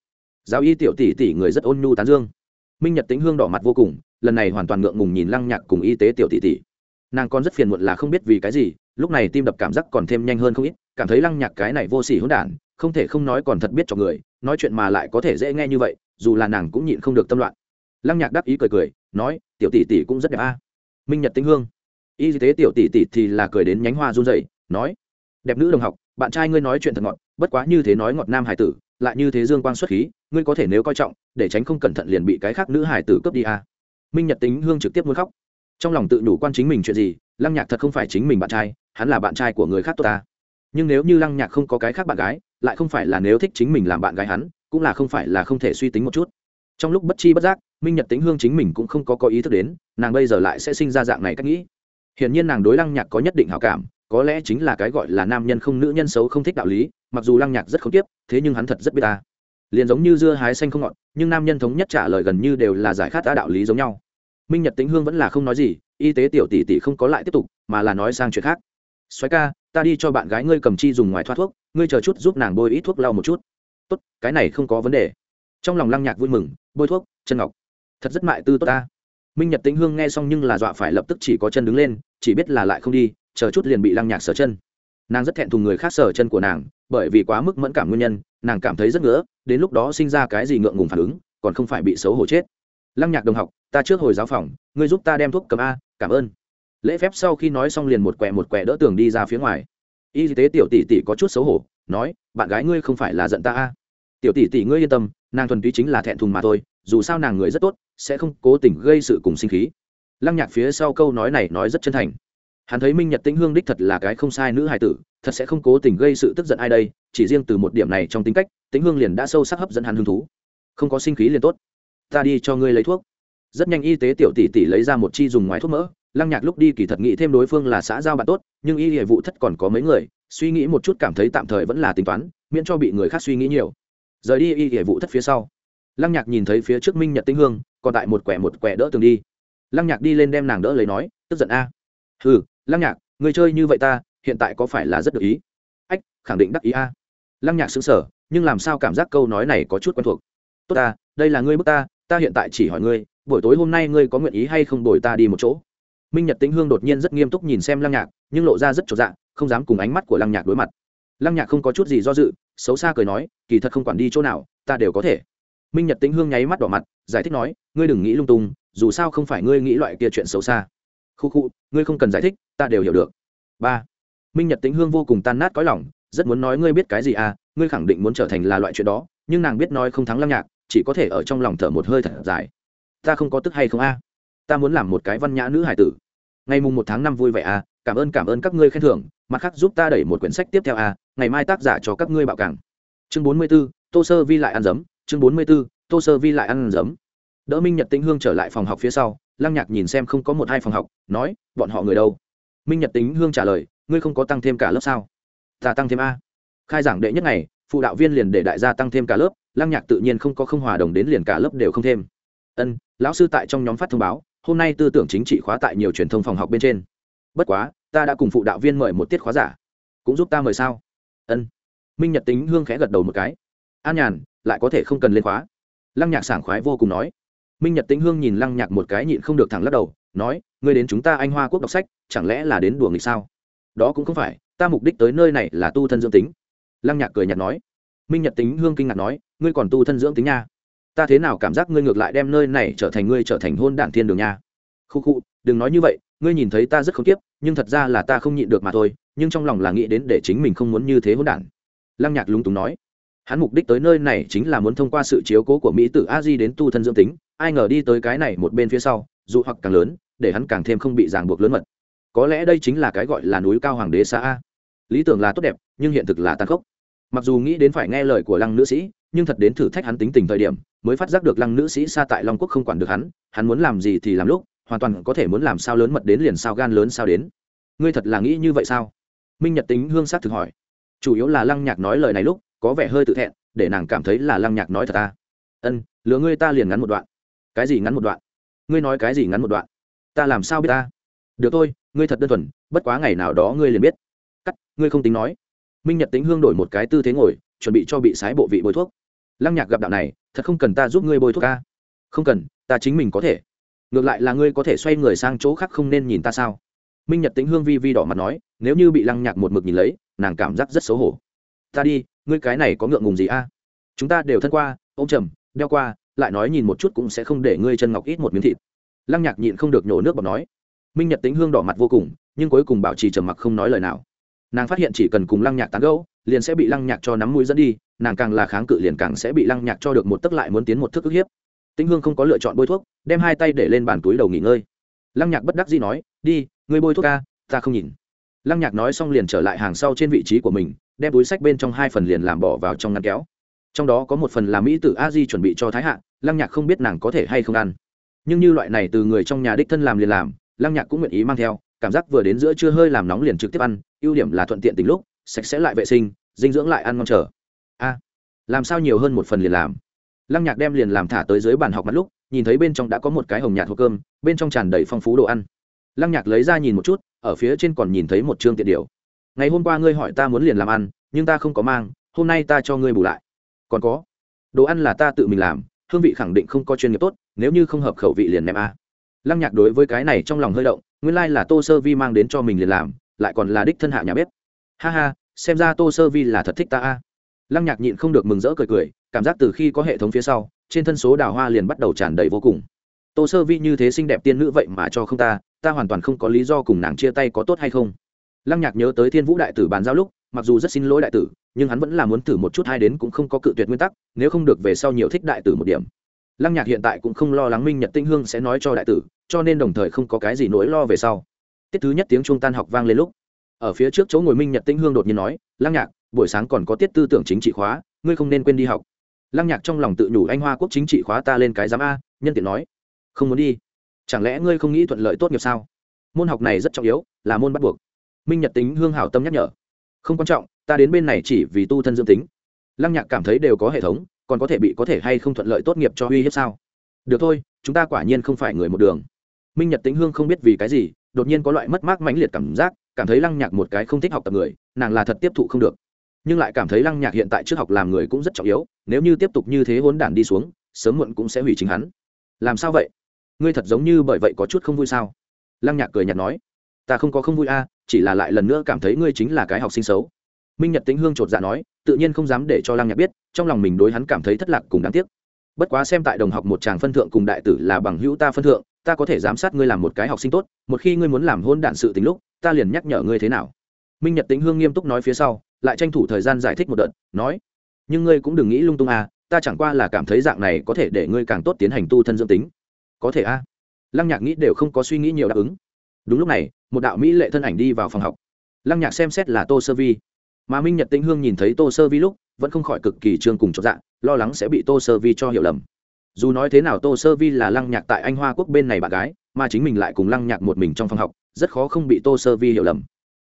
Giáo y tiểu tỷ tỷ người rất ôn nhu tán dương. Minh nhật tính hương đỏ mặt vô cùng, lần này hoàn toàn ngượng ngùng nhìn lăng nhạc cùng y tế tiểu tỷ tỷ. Nàng còn rất phiền muộn là không biết vì cái gì, lúc này tim đập cảm giác còn thêm nhanh hơn không ít, cảm thấy lăng nhạc cái này vô sỉ hỗn đản, không thể không nói còn thật biết cho người, nói chuyện mà lại có thể dễ nghe như vậy, dù là nàng cũng nhịn không được tâm loạn. Lăng nhạc đáp ý cười cười, nói, tiểu tỷ tỷ cũng rất đẹp a. Minh nhật tinh hương. Y tế tiểu tỷ tỷ thì là cười đến nhánh hoa run rẩy, nói, đẹp nữ đồng học, bạn trai ngươi nói chuyện thật ngọt bất quá như thế nói ngọt nam hải tử, lại như thế dương quang xuất khí, ngươi có thể nếu coi trọng, để tránh không cẩn thận liền bị cái khác nữ hải tử cướp đi à. minh nhật tính hương trực tiếp muốn khóc. Trong lòng tự đủ quan chính mình chuyện gì, lăng nhạc thật không phải chính mình bạn trai, hắn là bạn trai của người khác tốt ta. Nhưng nếu như lăng nhạc không có cái khác bạn gái, lại không phải là nếu thích chính mình làm bạn gái hắn, cũng là không phải là không thể suy tính một chút. Trong lúc bất chi bất giác, minh nhật tính hương chính mình cũng không có có ý thức đến, nàng bây giờ lại sẽ sinh ra dạng này cách nghĩ. Hiển nhiên nàng đối lăng nhạc có nhất định hảo cảm, có lẽ chính là cái gọi là nam nhân không nữ nhân xấu không thích đạo lý mặc dù lăng nhạc rất không tiếp, thế nhưng hắn thật rất biết ta. Liền giống như dưa hái xanh không ngọt, nhưng nam nhân thống nhất trả lời gần như đều là giải khát đã đạo lý giống nhau. Minh nhật tính hương vẫn là không nói gì, y tế tiểu tỷ tỷ không có lại tiếp tục, mà là nói sang chuyện khác. Xoáy ca, ta đi cho bạn gái ngươi cầm chi dùng ngoài thoát thuốc, ngươi chờ chút giúp nàng bôi ít thuốc lau một chút. Tốt, cái này không có vấn đề. Trong lòng lăng nhạc vui mừng, bôi thuốc, chân ngọc. Thật rất mại tư tốt ta. Minh nhật tĩnh hương nghe xong nhưng là dọa phải lập tức chỉ có chân đứng lên, chỉ biết là lại không đi, chờ chút liền bị lăng nhạc sở chân. Nàng rất thẹn thùng người khác sở chân của nàng bởi vì quá mức mẫn cảm nguyên nhân, nàng cảm thấy rất ngứa, đến lúc đó sinh ra cái gì ngượng ngùng phản ứng, còn không phải bị xấu hổ chết. Lăng nhạc đồng học, ta trước hồi giáo phòng, ngươi giúp ta đem thuốc cầm a, cảm ơn. Lễ phép sau khi nói xong liền một quẹ một quẹ đỡ tường đi ra phía ngoài. Y tế tiểu tỷ tỷ có chút xấu hổ, nói, bạn gái ngươi không phải là giận ta a. Tiểu tỷ tỷ ngươi yên tâm, nàng thuần túy chính là thẹn thùng mà thôi, dù sao nàng người rất tốt, sẽ không cố tình gây sự cùng sinh khí. Lăng nhạc phía sau câu nói này nói rất chân thành hắn thấy minh nhật tĩnh hương đích thật là cái không sai nữ hài tử, thật sẽ không cố tình gây sự tức giận ai đây, chỉ riêng từ một điểm này trong tính cách, tĩnh hương liền đã sâu sắc hấp dẫn hắn hứng thú. Không có sinh khí liền tốt. Ta đi cho ngươi lấy thuốc. Rất nhanh y tế tiểu tỷ tỷ lấy ra một chi dùng ngoài thuốc mỡ, lăng nhạc lúc đi kỳ thật nghĩ thêm đối phương là xã giao bạn tốt, nhưng y hệ vụ thất còn có mấy người, suy nghĩ một chút cảm thấy tạm thời vẫn là tính toán, miễn cho bị người khác suy nghĩ nhiều. Rời đi y hệ vụ thất phía sau, lăng nhạc nhìn thấy phía trước minh nhật Tĩnh hương, còn tại một quẻ một quẻ đỡ tường đi. Lăng nhạc đi lên đem nàng đỡ lấy nói, tức giận a. À. ừ lăng nhạc người chơi như vậy ta, hiện tại có phải là rất được ý? Ách, khẳng định đắc ý a. Lăng nhạc xứng sở nhưng làm sao cảm giác câu nói này có chút quen thuộc? Tốt ta, đây là ngươi bước ta ta hiện tại chỉ hỏi ngươi, buổi tối hôm nay ngươi có nguyện ý hay không đổi ta đi một chỗ? Minh nhật tĩnh hương đột nhiên rất nghiêm túc nhìn xem lăng nhạc, nhưng lộ ra rất trọn dạng không dám cùng ánh mắt của lăng nhạc đối mặt. Lăng nhạc không có chút gì do dự, xấu xa cười nói, kỳ thật không quản đi chỗ nào, ta đều có thể. Minh nhật tĩnh hương nháy mắt đỏ mặt, giải thích nói, ngươi đừng nghĩ lung tung, dù sao không phải ngươi nghĩ loại kia chuyện xấu xa khu khu, ngươi không cần giải thích, ta đều hiểu được. Ba, minh nhật tính hương vô cùng tan nát có lòng, rất muốn nói ngươi biết cái gì à ngươi khẳng định muốn trở thành là loại chuyện đó, nhưng nàng biết nói không thắng lăng nhạc, chỉ có thể ở trong lòng thở một hơi thật dài. Ta không có tức hay không a? Ta muốn làm một cái văn nhã nữ hải tử. Ngày mùng một tháng năm vui vẻ a cảm ơn cảm ơn các ngươi khen thưởng, mặt khác giúp ta đẩy một quyển sách tiếp theo a ngày mai tác giả cho các ngươi bạo cảng chương bốn mươi b ố tô sơ vi lại ăn giấm. Chương bốn mươi b ố tô sơ vi lại ăn giấm. Đỡ minh nhật tĩnh hương trở lại phòng học phía sau lăng nhạc nhìn xem không có một hai phòng học, nói, bọn họ người đâu? Minh nhật tĩnh hương trả lời, ngươi không có tăng thêm cả lớp sao? Ta tăng thêm a. Khai giảng đệ nhất ngày, phụ đạo viên liền để đại gia tăng thêm cả lớp, lăng nhạc tự nhiên không có không hòa đồng đến liền cả lớp đều không thêm. Ân, lão sư tại trong nhóm phát thông báo, hôm nay tư tưởng chính trị khóa tại nhiều truyền thông phòng học bên trên. Bất quá, ta đã cùng phụ đạo viên mời một tiết khóa giả. Cũng giúp ta mời sao? Ân. Minh nhật tính hương khẽ gật đầu một cái. An nhàn, lại có thể không cần lên khóa. Lăng nhạc sảng khoái vô cùng nói minh nhật Tĩnh hương nhìn lăng nhạc một cái nhịn không được thẳng lắc đầu, nói, ngươi đến chúng ta anh hoa quốc đọc sách, chẳng lẽ là đến đùa nghịch sao? Đó cũng không phải, ta mục đích tới nơi này là tu thân dưỡng tính. Lăng nhạc cười nhạt nói. Minh nhật tính hương kinh ngạc nói, ngươi còn tu thân dưỡng tính nha? Ta thế nào cảm giác ngươi ngược lại đem nơi này trở thành ngươi trở thành hôn đản thiên đường nha? Khu khu, đừng nói như vậy, ngươi nhìn thấy ta rất không tiếp nhưng thật ra là ta không nhịn được mà thôi, nhưng trong lòng là nghĩ đến để chính mình không muốn như thế hôn đản lăng nhạc lúng túng nói hắn mục đích tới nơi này chính là muốn thông qua sự chiếu cố của mỹ tử a di đến tu thân dưỡng tính, ai ngờ đi tới cái này một bên phía sau dù hoặc càng lớn, để hắn càng thêm không bị ràng buộc lớn mật. Có lẽ đây chính là cái gọi là núi cao hoàng đế xã a. Lý tưởng là tốt đẹp, nhưng hiện thực là tàn khốc. Mặc dù nghĩ đến phải nghe lời của lăng nữ sĩ, nhưng thật đến thử thách hắn tính tình thời điểm, mới phát giác được lăng nữ sĩ xa tại long quốc không quản được hắn hắn muốn làm gì thì làm lúc, hoàn toàn có thể muốn làm sao lớn mật đến liền sao gan lớn sao đến. Ngươi thật là nghĩ như vậy sao? Minh nhật tính hương sát thực hỏi. Chủ yếu là lăng nhạc nói lời này lúc có vẻ hơi tự thẹn, để nàng cảm thấy là lăng nhạc nói thật ta. Ân, lừa ngươi ta liền ngắn một đoạn. Cái gì ngắn một đoạn? Ngươi nói cái gì ngắn một đoạn? Ta làm sao biết ta? Được thôi, ngươi thật đơn thuần, bất quá ngày nào đó ngươi liền biết. Cắt, ngươi không tính nói. Minh nhật tính hương đổi một cái tư thế ngồi, chuẩn bị cho bị sái bộ vị bôi thuốc. Lăng nhạc gặp đạo này, thật không cần ta giúp ngươi bôi thuốc ca. Không cần, ta chính mình có thể. Ngược lại là ngươi có thể xoay người sang chỗ khác không nên nhìn ta sao? Minh nhật tính hương vi vi đỏ mặt nói, nếu như bị lăng nhạc một mực nhìn lấy, nàng cảm giác rất xấu hổ. Ta đi ngươi cái này có ngượng ngùng gì a? Chúng ta đều thân qua ông trầm đeo qua, lại nói nhìn một chút cũng sẽ không để ngươi chân ngọc ít một miếng thịt. Lăng nhạc nhịn không được nhổ nước bọc nói. Minh nhật tính hương đỏ mặt vô cùng, nhưng cuối cùng bảo trì trầm mặc không nói lời nào. Nàng phát hiện chỉ cần cùng lăng nhạc tán gẫu, liền sẽ bị lăng nhạc cho nắm mũi dẫn đi, nàng càng là kháng cự liền càng sẽ bị lăng nhạc cho được một tức lại muốn tiến một thức ức hiếp. Tĩnh hương không có lựa chọn bôi thuốc, đem hai tay để lên bàn túi đầu nghỉ ngơi. Lăng nhạc bất đắc dĩ nói, đi, ngươi bôi thuốc ca, ta không nhìn. Lăng nhạc nói xong liền trở lại hàng sau trên vị trí của mình đem túi sách bên trong hai phần liền làm bỏ vào trong ngăn kéo. Trong đó có một phần là mỹ tử a di chuẩn bị cho thái hạ, lăng nhạc không biết nàng có thể hay không ăn. Nhưng như loại này từ người trong nhà đích thân làm liền làm, lăng nhạc cũng nguyện ý mang theo, cảm giác vừa đến giữa chưa hơi làm nóng liền trực tiếp ăn, ưu điểm là thuận tiện tính lúc, sạch sẽ lại vệ sinh, dinh dưỡng lại ăn ngon trở a, làm sao nhiều hơn một phần liền làm? Lăng nhạc đem liền làm thả tới dưới bàn học mặt lúc, nhìn thấy bên trong đã có một cái hồng nhạt hộp cơm, bên trong tràn đầy phong phú đồ ăn. Lăng nhạc lấy ra nhìn một chút, ở phía trên còn nhìn thấy một chương tiện điều ngày hôm qua ngươi hỏi ta muốn liền làm ăn, nhưng ta không có mang, hôm nay ta cho ngươi bù lại. Còn có, đồ ăn là ta tự mình làm, hương vị khẳng định không có chuyên nghiệp tốt, nếu như không hợp khẩu vị liền ném a. Lăng nhạc đối với cái này trong lòng hơi động, nguyên lai、like、là tô sơ vi mang đến cho mình liền làm, lại còn là đích thân hạ nhà bếp. Ha ha, xem ra tô sơ vi là thật thích ta a. Lăng nhạc nhịn không được mừng rỡ cười cười, cảm giác từ khi có hệ thống phía sau, trên thân số đào hoa liền bắt đầu tràn đầy vô cùng. Tô sơ vi như thế xinh đẹp tiên nữ vậy mà cho không ta ta hoàn toàn không có lý do cùng nàng chia tay có tốt hay không lăng nhạc nhớ tới thiên vũ đại tử bàn giao lúc, mặc dù rất xin lỗi đại tử, nhưng hắn vẫn là muốn thử một chút hai đến cũng không có cự tuyệt nguyên tắc, nếu không được về sau nhiều thích đại tử một điểm. Lăng nhạc hiện tại cũng không lo lắng minh nhật tinh hương sẽ nói cho đại tử, cho nên đồng thời không có cái gì nỗi lo về sau. Tiết thứ nhất tiếng trung tan học vang lên lúc. Ở phía trước chỗ ngồi minh nhật tinh hương đột nhiên nói, lăng nhạc, buổi sáng còn có tiết tư tưởng chính trị khóa, ngươi không nên quên đi học. Lăng nhạc trong lòng tự nhủ anh hoa quốc chính trị khóa ta lên cái giám a, nhân tiện nói, không muốn đi. Chẳng lẽ ngươi không nghĩ thuận lợi tốt nghiệp sao? Môn học này rất trọng yếu, là môn bắt buộc minh nhật tính hương hảo tâm nhắc nhở. Không quan trọng, ta đến bên này chỉ vì tu thân dương tính. Lăng nhạc cảm thấy đều có hệ thống, còn có thể bị có thể hay không thuận lợi tốt nghiệp cho uy hiếp sao? Được thôi, chúng ta quả nhiên không phải người một đường. Minh nhật tính hương không biết vì cái gì, đột nhiên có loại mất mát mãnh liệt cảm giác, cảm thấy lăng nhạc một cái không thích học tập người, nàng là thật tiếp thụ không được. Nhưng lại cảm thấy lăng nhạc hiện tại trước học làm người cũng rất trọng yếu, nếu như tiếp tục như thế hốn đản đi xuống, sớm muộn cũng sẽ hủy chính hắn. Làm sao vậy? Ngươi thật giống như bởi vậy có chút không vui sao? Lăng nhạc cười nhạt nói. Ta không có không vui a chỉ là lại lần nữa cảm thấy ngươi chính là cái học sinh xấu. Minh nhật Tĩnh hương chột dạ nói, tự nhiên không dám để cho lăng nhạc biết, trong lòng mình đối hắn cảm thấy thất lạc cùng đáng tiếc. Bất quá xem tại đồng học một chàng phân thượng cùng đại tử là bằng hữu ta phân thượng, ta có thể giám sát ngươi làm một cái học sinh tốt, một khi ngươi muốn làm hôn đạn sự tính lúc, ta liền nhắc nhở ngươi thế nào. Minh nhật Tĩnh hương nghiêm túc nói phía sau, lại tranh thủ thời gian giải thích một đợt, nói, nhưng ngươi cũng đừng nghĩ lung tung à ta chẳng qua là cảm thấy dạng này có thể để ngươi càng tốt tiến hành tu thân dương tính. Có thể a. À. lăng nhạc nghĩ đều không có suy nghĩ nhiều đáp ứng. Đúng lúc này một đạo mỹ lệ thân ảnh đi vào phòng học. Lăng nhạc xem xét là tô sơ vi. Mà minh nhật tĩnh hương nhìn thấy tô sơ vi lúc, vẫn không khỏi cực kỳ trương cùng chột dạ lo lắng sẽ bị tô sơ vi cho hiểu lầm. Dù nói thế nào tô sơ vi là lăng nhạc tại anh hoa quốc bên này bạn gái, mà chính mình lại cùng lăng nhạc một mình trong phòng học, rất khó không bị tô sơ vi hiểu lầm.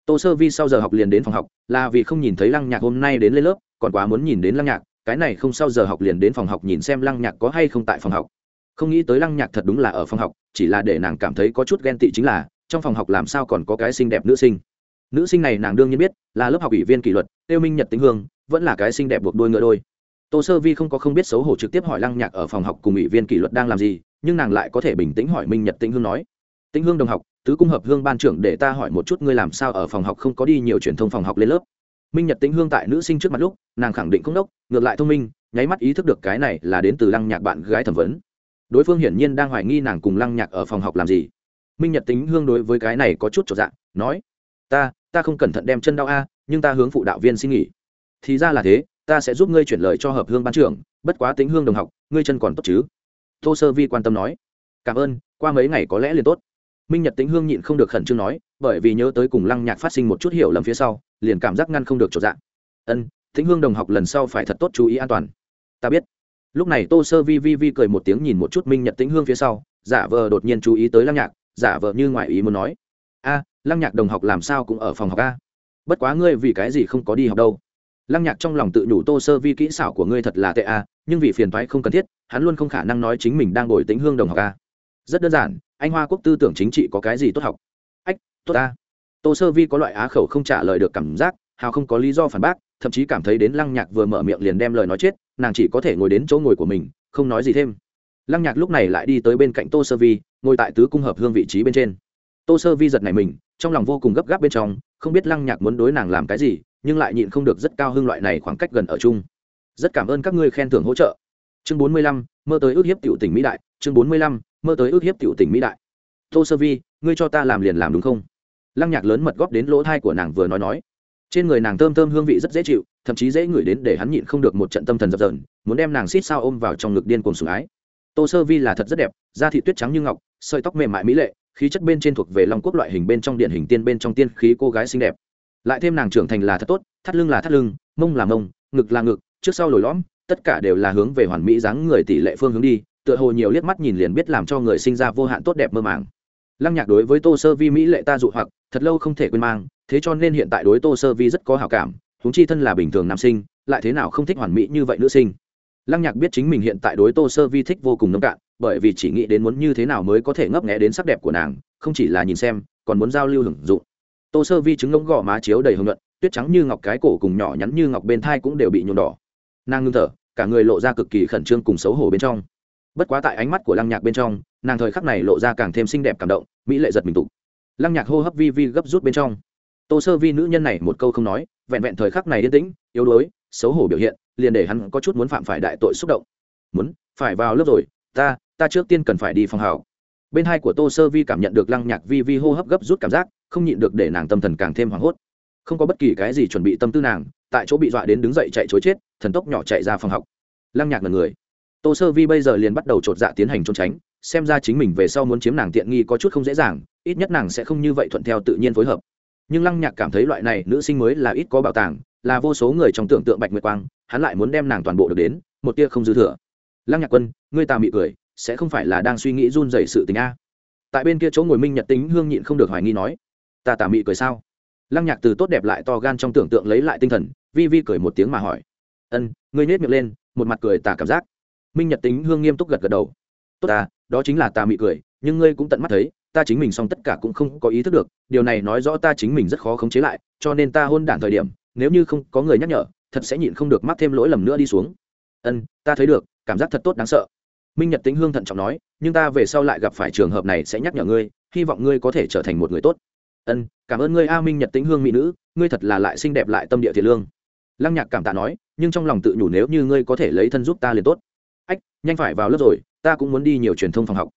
Tô sơ vi sau giờ học liền đến phòng học, là vì không nhìn thấy lăng nhạc hôm nay đến lên lớp, còn quá muốn nhìn đến lăng nhạc, cái này không sau giờ học liền đến phòng học nhìn xem lăng nhạc có hay không tại phòng học. Không nghĩ tới lăng nhạc thật đúng là ở phòng học, chỉ là để nàng cảm thấy có chút ghen tị chính là trong phòng học làm sao còn có cái xinh đẹp nữ sinh? Nữ sinh này nàng đương nhiên biết, là lớp học ủy viên kỷ luật, tiêu minh nhật tính hương, vẫn là cái xinh đẹp buộc đôi ngựa đôi. Tô sơ vi không có không biết xấu hổ trực tiếp hỏi lăng nhạc ở phòng học cùng ủy viên kỷ luật đang làm gì, nhưng nàng lại có thể bình tĩnh hỏi minh nhật tĩnh hương nói, tĩnh hương đồng học, tứ cung hợp hương ban trưởng để ta hỏi một chút ngươi làm sao ở phòng học không có đi nhiều truyền thông phòng học lên lớp? Minh nhật tĩnh hương tại nữ sinh trước mặt lúc, nàng khẳng định không đốc, ngược lại thông minh, nháy mắt ý thức được cái này là đến từ lăng nhạc bạn gái thẩm vấn. Đối phương hiển nhiên đang hoài nghi nàng cùng lăng nhạc ở phòng học làm gì minh nhật tính hương đối với cái này có chút trọn dạng nói, ta ta không cẩn thận đem chân đau a, nhưng ta hướng phụ đạo viên xin nghỉ. Thì ra là thế, ta sẽ giúp ngươi chuyển lời cho hợp hương ban trưởng, bất quá tính hương đồng học, ngươi chân còn tốt chứ? Tô sơ vi quan tâm nói, cảm ơn, qua mấy ngày có lẽ liền tốt. Minh nhật tính hương nhịn không được khẩn trương nói, bởi vì nhớ tới cùng lăng nhạc phát sinh một chút hiểu lầm phía sau, liền cảm giác ngăn không được trọn dạng ân, tính hương đồng học lần sau phải thật tốt chú ý an toàn. Ta biết. Lúc này tô sơ vi vi vi cười một tiếng nhìn một chút minh nhật tính hương phía sau, giả vờ đột nhiên chú ý tới lăng nhạc giả vờ như ngoại ý muốn nói. A, lăng nhạc đồng học làm sao cũng ở phòng học a? Bất quá ngươi vì cái gì không có đi học đâu? Lăng nhạc trong lòng tự nhủ tô sơ vi kỹ xảo của ngươi thật là tệ a, nhưng vì phiền thoái không cần thiết, hắn luôn không khả năng nói chính mình đang đổi tính hương đồng học a. Rất đơn giản, anh hoa quốc tư tưởng chính trị có cái gì tốt học? Ách, tốt a. Tô sơ vi có loại á khẩu không trả lời được cảm giác, hào không có lý do phản bác, thậm chí cảm thấy đến lăng nhạc vừa mở miệng liền đem lời nói chết, nàng chỉ có thể ngồi đến chỗ ngồi của mình, không nói gì thêm. Lăng nhạc lúc này lại đi tới bên cạnh tô sơ vi ngồi tại tứ cung hợp hương vị trí bên trên. Tô sơ vi giật này mình, trong lòng vô cùng gấp gáp bên trong, không biết lăng nhạc muốn đối nàng làm cái gì, nhưng lại nhịn không được rất cao hương loại này khoảng cách gần ở chung. Rất cảm ơn các ngươi khen thưởng hỗ trợ. Chương bốn mươi lăm, mơ tới ước hiếp tiểu tỉnh mỹ đại. Chương bốn mươi lăm, mơ tới ước hiếp tiểu tỉnh mỹ đại. Tô sơ vi, ngươi cho ta làm liền làm đúng không? Lăng nhạc lớn mật góp đến lỗ thai của nàng vừa nói nói. Trên người nàng thơm thơm hương vị rất dễ chịu, thậm chí dễ ngửi đến để hắn nhịn không được một trận tâm thần dập dờn, muốn đem nàng xít sao ôm vào trong ngực điên cuồng sủng ái. Tô sơ vi là thật rất đẹp, da thị tuyết trắng như ngọc sợi tóc mềm mại mỹ lệ, khí chất bên trên thuộc về long quốc loại hình bên trong điện hình tiên bên trong tiên khí cô gái xinh đẹp. Lại thêm nàng trưởng thành là thật tốt, thắt lưng là thắt lưng, mông là mông, ngực là ngực, trước sau lồi lõm, tất cả đều là hướng về hoàn mỹ dáng người tỷ lệ phương hướng đi, tựa hồ nhiều liếc mắt nhìn liền biết làm cho người sinh ra vô hạn tốt đẹp mơ màng. Lăng nhạc đối với tô sơ vi mỹ lệ ta dụ hoặc, thật lâu không thể quên mang, thế cho nên hiện tại đối tô sơ vi rất có hào cảm, huống chi thân là bình thường nam sinh, lại thế nào không thích hoàn mỹ như vậy nữ sinh. Lăng nhạc biết chính mình hiện tại đối tô sơ vi thích vô cùng nông cạn bởi vì chỉ nghĩ đến muốn như thế nào mới có thể ngấp nghẽ đến sắc đẹp của nàng, không chỉ là nhìn xem, còn muốn giao lưu hưởng dụng. Tô sơ vi trứng ngỗng gò má chiếu đầy hồng nhuận, tuyết trắng như ngọc cái cổ cùng nhỏ nhắn như ngọc bên thai cũng đều bị nhuộm đỏ. Nàng ngưng thở, cả người lộ ra cực kỳ khẩn trương cùng xấu hổ bên trong. Bất quá tại ánh mắt của lăng nhạc bên trong, nàng thời khắc này lộ ra càng thêm xinh đẹp cảm động, mỹ lệ giật mình tục lăng nhạc hô hấp vi vi gấp rút bên trong. Tô sơ vi nữ nhân này một câu không nói, vẹn vẹn thời khắc này yên tĩnh, yếu đuối, xấu hổ biểu hiện, liền để hắn có chút muốn phạm phải đại tội xúc động. Muốn, phải vào lớp rồi, ta ta trước tiên cần phải đi phòng hào bên hai của tô sơ vi cảm nhận được lăng nhạc vi vi hô hấp gấp rút cảm giác, không nhịn được để nàng tâm thần càng thêm hoảng hốt. Không có bất kỳ cái gì chuẩn bị tâm tư nàng, tại chỗ bị dọa đến đứng dậy chạy chối chết, thần tốc nhỏ chạy ra phòng học. Lăng nhạc là người. Tô sơ vi bây giờ liền bắt đầu chột dạ tiến hành trốn tránh, xem ra chính mình về sau muốn chiếm nàng tiện nghi có chút không dễ dàng, ít nhất nàng sẽ không như vậy thuận theo tự nhiên phối hợp. Nhưng lăng nhạc cảm thấy loại này nữ sinh mới là ít có bảo tàng, là vô số người trong tưởng tượng bạch nguyệt quang, hắn lại muốn đem nàng toàn bộ được đến, một tia không dư thừa. Lăng nhạc quân, ngươi ta mị cười sẽ không phải là đang suy nghĩ run rẩy sự tình a. Tại bên kia chỗ ngồi minh nhật tính hương nhịn không được hoài nghi nói, ta tà mị cười sao? Lăng nhạc từ tốt đẹp lại to gan trong tưởng tượng lấy lại tinh thần, vi vi cười một tiếng mà hỏi, ân, ngươi nhét miệng lên, một mặt cười tà cảm giác. Minh nhật tính hương nghiêm túc gật gật đầu, tốt ta, đó chính là tà mị cười, nhưng ngươi cũng tận mắt thấy, ta chính mình xong tất cả cũng không có ý thức được, điều này nói rõ ta chính mình rất khó khống chế lại, cho nên ta hôn đản thời điểm, nếu như không có người nhắc nhở, thật sẽ nhịn không được mắc thêm lỗi lầm nữa đi xuống. Ân, ta thấy được, cảm giác thật tốt đáng sợ minh nhật tĩnh hương thận trọng nói, nhưng ta về sau lại gặp phải trường hợp này sẽ nhắc nhở ngươi, hy vọng ngươi có thể trở thành một người tốt. Ân, cảm ơn ngươi a, minh nhật tĩnh hương mỹ nữ, ngươi thật là lại xinh đẹp lại tâm địa thiện lương. Lăng nhạc cảm tạ nói, nhưng trong lòng tự nhủ nếu như ngươi có thể lấy thân giúp ta liền tốt. Ách, nhanh phải vào lớp rồi, ta cũng muốn đi nhiều truyền thông phòng học.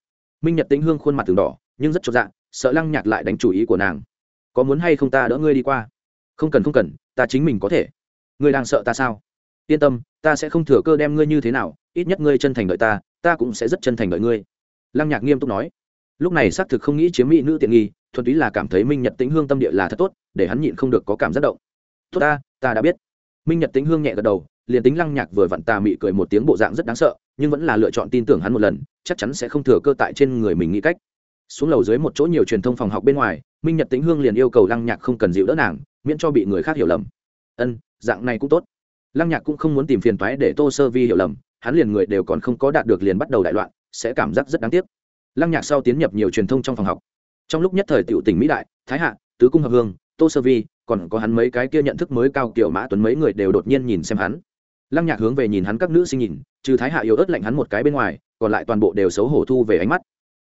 Minh nhật tĩnh hương khuôn mặt từng đỏ, nhưng rất cho dạ sợ lăng nhạc lại đánh chủ ý của nàng. Có muốn hay không ta đỡ ngươi đi qua? Không cần không cần, ta chính mình có thể. Ngươi đang sợ ta sao? Yên tâm ta sẽ không thừa cơ đem ngươi như thế nào, ít nhất ngươi chân thành đợi ta ta cũng sẽ rất chân thành đợi ngươi. Lăng nhạc nghiêm túc nói. Lúc này xác thực không nghĩ chiếm mỹ nữ tiện nghi, thuần túy là cảm thấy minh nhật Tĩnh hương tâm địa là thật tốt, để hắn nhịn không được có cảm giác động. Tốt ta ta đã biết. Minh nhật Tĩnh hương nhẹ gật đầu, liền tính lăng nhạc vừa vặn tà mị cười một tiếng bộ dạng rất đáng sợ, nhưng vẫn là lựa chọn tin tưởng hắn một lần, chắc chắn sẽ không thừa cơ tại trên người mình nghĩ cách. Xuống lầu dưới một chỗ nhiều truyền thông phòng học bên ngoài, minh nhật Tĩnh hương liền yêu cầu lăng nhạc không cần dịu đỡ nàng, miễn cho bị người khác hiểu lầm. Ân, dạng này cũng tốt lăng nhạc cũng không muốn tìm phiền toái để tô sơ vi hiểu lầm, hắn liền người đều còn không có đạt được liền bắt đầu đại loạn, sẽ cảm giác rất đáng tiếc. Lăng nhạc sau tiến nhập nhiều truyền thông trong phòng học. Trong lúc nhất thời tiểu tỉnh mỹ đại, thái hạ, tứ cung hợp hương, tô sơ vi, còn có hắn mấy cái kia nhận thức mới cao kiểu mã tuấn mấy người đều đột nhiên nhìn xem hắn. Lăng nhạc hướng về nhìn hắn các nữ sinh nhìn, trừ thái hạ yếu ớt lạnh hắn một cái bên ngoài, còn lại toàn bộ đều xấu hổ thu về ánh mắt.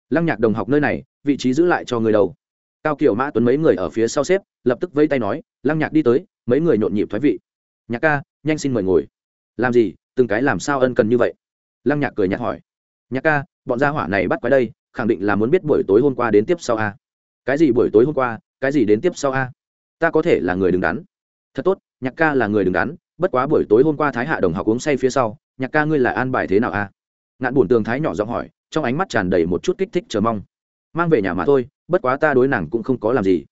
Lăng nhạc đồng học nơi này, vị trí giữ lại cho người đầu. Cao kiểu mã tuấn mấy người ở phía sau xếp, lập tức vây tay nói, lăng nhạc đi tới, mấy người nhộn nhịp thoái vị. Nhạc ca nhanh xin mời ngồi. Làm gì? Từng cái làm sao ân cần như vậy? Lăng nhạc cười nhạt hỏi. Nhạc ca, bọn gia hỏa này bắt quái đây, khẳng định là muốn biết buổi tối hôm qua đến tiếp sau a. Cái gì buổi tối hôm qua, cái gì đến tiếp sau a? Ta có thể là người đứng đắn. Thật tốt, nhạc ca là người đứng đắn, bất quá buổi tối hôm qua thái hạ đồng học uống say phía sau, nhạc ca ngươi là an bài thế nào a? Ngạn bổn tường thái nhỏ giọng hỏi, trong ánh mắt tràn đầy một chút kích thích chờ mong. Mang về nhà mà thôi, bất quá ta đối nàng cũng không có làm gì.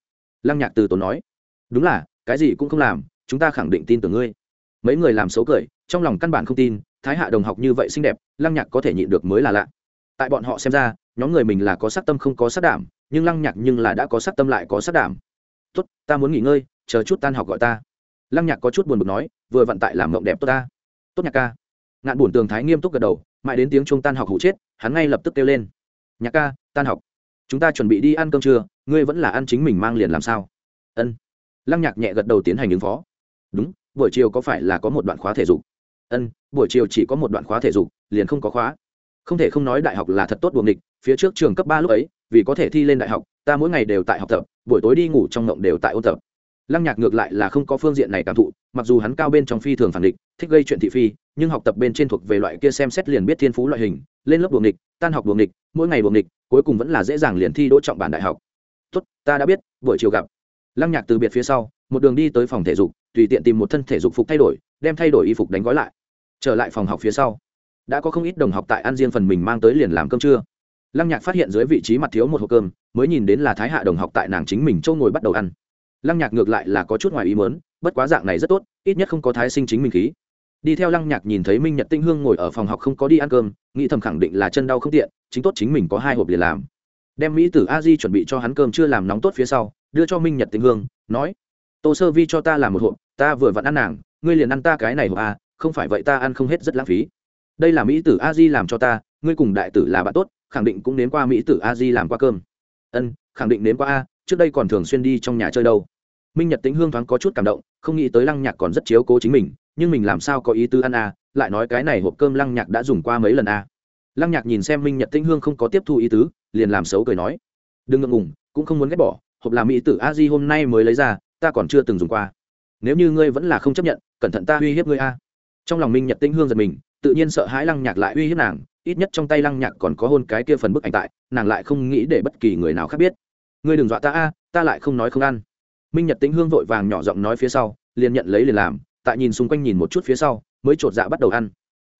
Lăng nhạc từ tốn nói, đúng là, cái gì cũng không làm, chúng ta khẳng định tin tưởng ngươi mấy người làm xấu cười, trong lòng căn bản không tin, thái hạ đồng học như vậy xinh đẹp, lăng nhạc có thể nhịn được mới là lạ. Tại bọn họ xem ra, nhóm người mình là có sắc tâm không có sắc đảm, nhưng lăng nhạc nhưng là đã có sắc tâm lại có sắc đảm. Tốt, ta muốn nghỉ ngơi, chờ chút tan học gọi ta. Lăng nhạc có chút buồn bực nói, vừa vận tại làm mộng đẹp tốt ta. Tốt nhạc ca. Ngạn buồn tường thái nghiêm túc gật đầu, mãi đến tiếng chuông tan học hụ chết, hắn ngay lập tức kêu lên. Nhạc ca, tan học. Chúng ta chuẩn bị đi ăn cơm trưa, ngươi vẫn là ăn chính mình mang liền làm sao? Ân. Lăng nhạc nhẹ gật đầu tiến hành ứng phó. Đúng buổi chiều có phải là có một đoạn khóa thể dục? Ân, buổi chiều chỉ có một đoạn khóa thể dục, liền không có khóa. Không thể không nói đại học là thật tốt buồng địch phía trước trường cấp ba lúc ấy, vì có thể thi lên đại học, ta mỗi ngày đều tại học tập, buổi tối đi ngủ trong ngộng đều tại ôn tập. Lăng nhạc ngược lại là không có phương diện này cảm thụ, mặc dù hắn cao bên trong phi thường phản địch thích gây chuyện thị phi, nhưng học tập bên trên thuộc về loại kia xem xét liền biết thiên phú loại hình, lên lớp buồng địch tan học buồng địch mỗi ngày buồng địch cuối cùng vẫn là dễ dàng liền thi đỗ trọng bản đại học. Tốt, ta đã biết, buổi chiều gặp. Lăng nhạc từ biệt phía sau một đường đi tới phòng thể dục, tùy tiện tìm một thân thể dục phục thay đổi, đem thay đổi y phục đánh gói lại. Trở lại phòng học phía sau, đã có không ít đồng học tại ăn riêng phần mình mang tới liền làm cơm trưa. Lăng nhạc phát hiện dưới vị trí mặt thiếu một hộp cơm, mới nhìn đến là thái hạ đồng học tại nàng chính mình châu ngồi bắt đầu ăn. Lăng nhạc ngược lại là có chút ngoài ý mớn bất quá dạng này rất tốt, ít nhất không có thái sinh chính mình khí. Đi theo lăng nhạc nhìn thấy minh nhật tinh hương ngồi ở phòng học không có đi ăn cơm, nghĩ thầm khẳng định là chân đau không tiện, chính tốt chính mình có hai hộp liền làm. Đem mỹ tử a di chuẩn bị cho hắn cơm chưa làm nóng tốt phía sau, đưa cho minh nhật tinh hương, nói tô sơ vi cho ta làm một hộp, ta vừa vặn ăn nàng, ngươi liền ăn ta cái này hộp à? không phải vậy ta ăn không hết rất lãng phí. Đây là mỹ tử a di làm cho ta, ngươi cùng đại tử là bạn tốt, khẳng định cũng đến qua mỹ tử a di làm qua cơm. Ân, khẳng định đến qua a, trước đây còn thường xuyên đi trong nhà chơi đâu. Minh nhật tính hương thoáng có chút cảm động, không nghĩ tới lăng nhạc còn rất chiếu cố chính mình, nhưng mình làm sao có ý tư ăn a lại nói cái này hộp cơm lăng nhạc đã dùng qua mấy lần a lăng nhạc nhìn xem minh nhật tĩnh hương không có tiếp thu ý tứ, liền làm xấu cười nói. Đừng ngượng ngùng, cũng không muốn ghét bỏ, hộp là mỹ tử a di hôm nay mới lấy ra ta còn chưa từng dùng qua. Nếu như ngươi vẫn là không chấp nhận, cẩn thận ta uy hiếp ngươi a. Trong lòng minh nhật tĩnh hương giật mình, tự nhiên sợ hãi lăng nhạc lại uy hiếp nàng, ít nhất trong tay lăng nhạc còn có hôn cái kia phần bức ảnh tại, nàng lại không nghĩ để bất kỳ người nào khác biết. Ngươi đừng dọa ta a, ta lại không nói không ăn. Minh nhật tĩnh hương vội vàng nhỏ giọng nói phía sau, liền nhận lấy liền làm, tại nhìn xung quanh nhìn một chút phía sau, mới chột dạ bắt đầu ăn.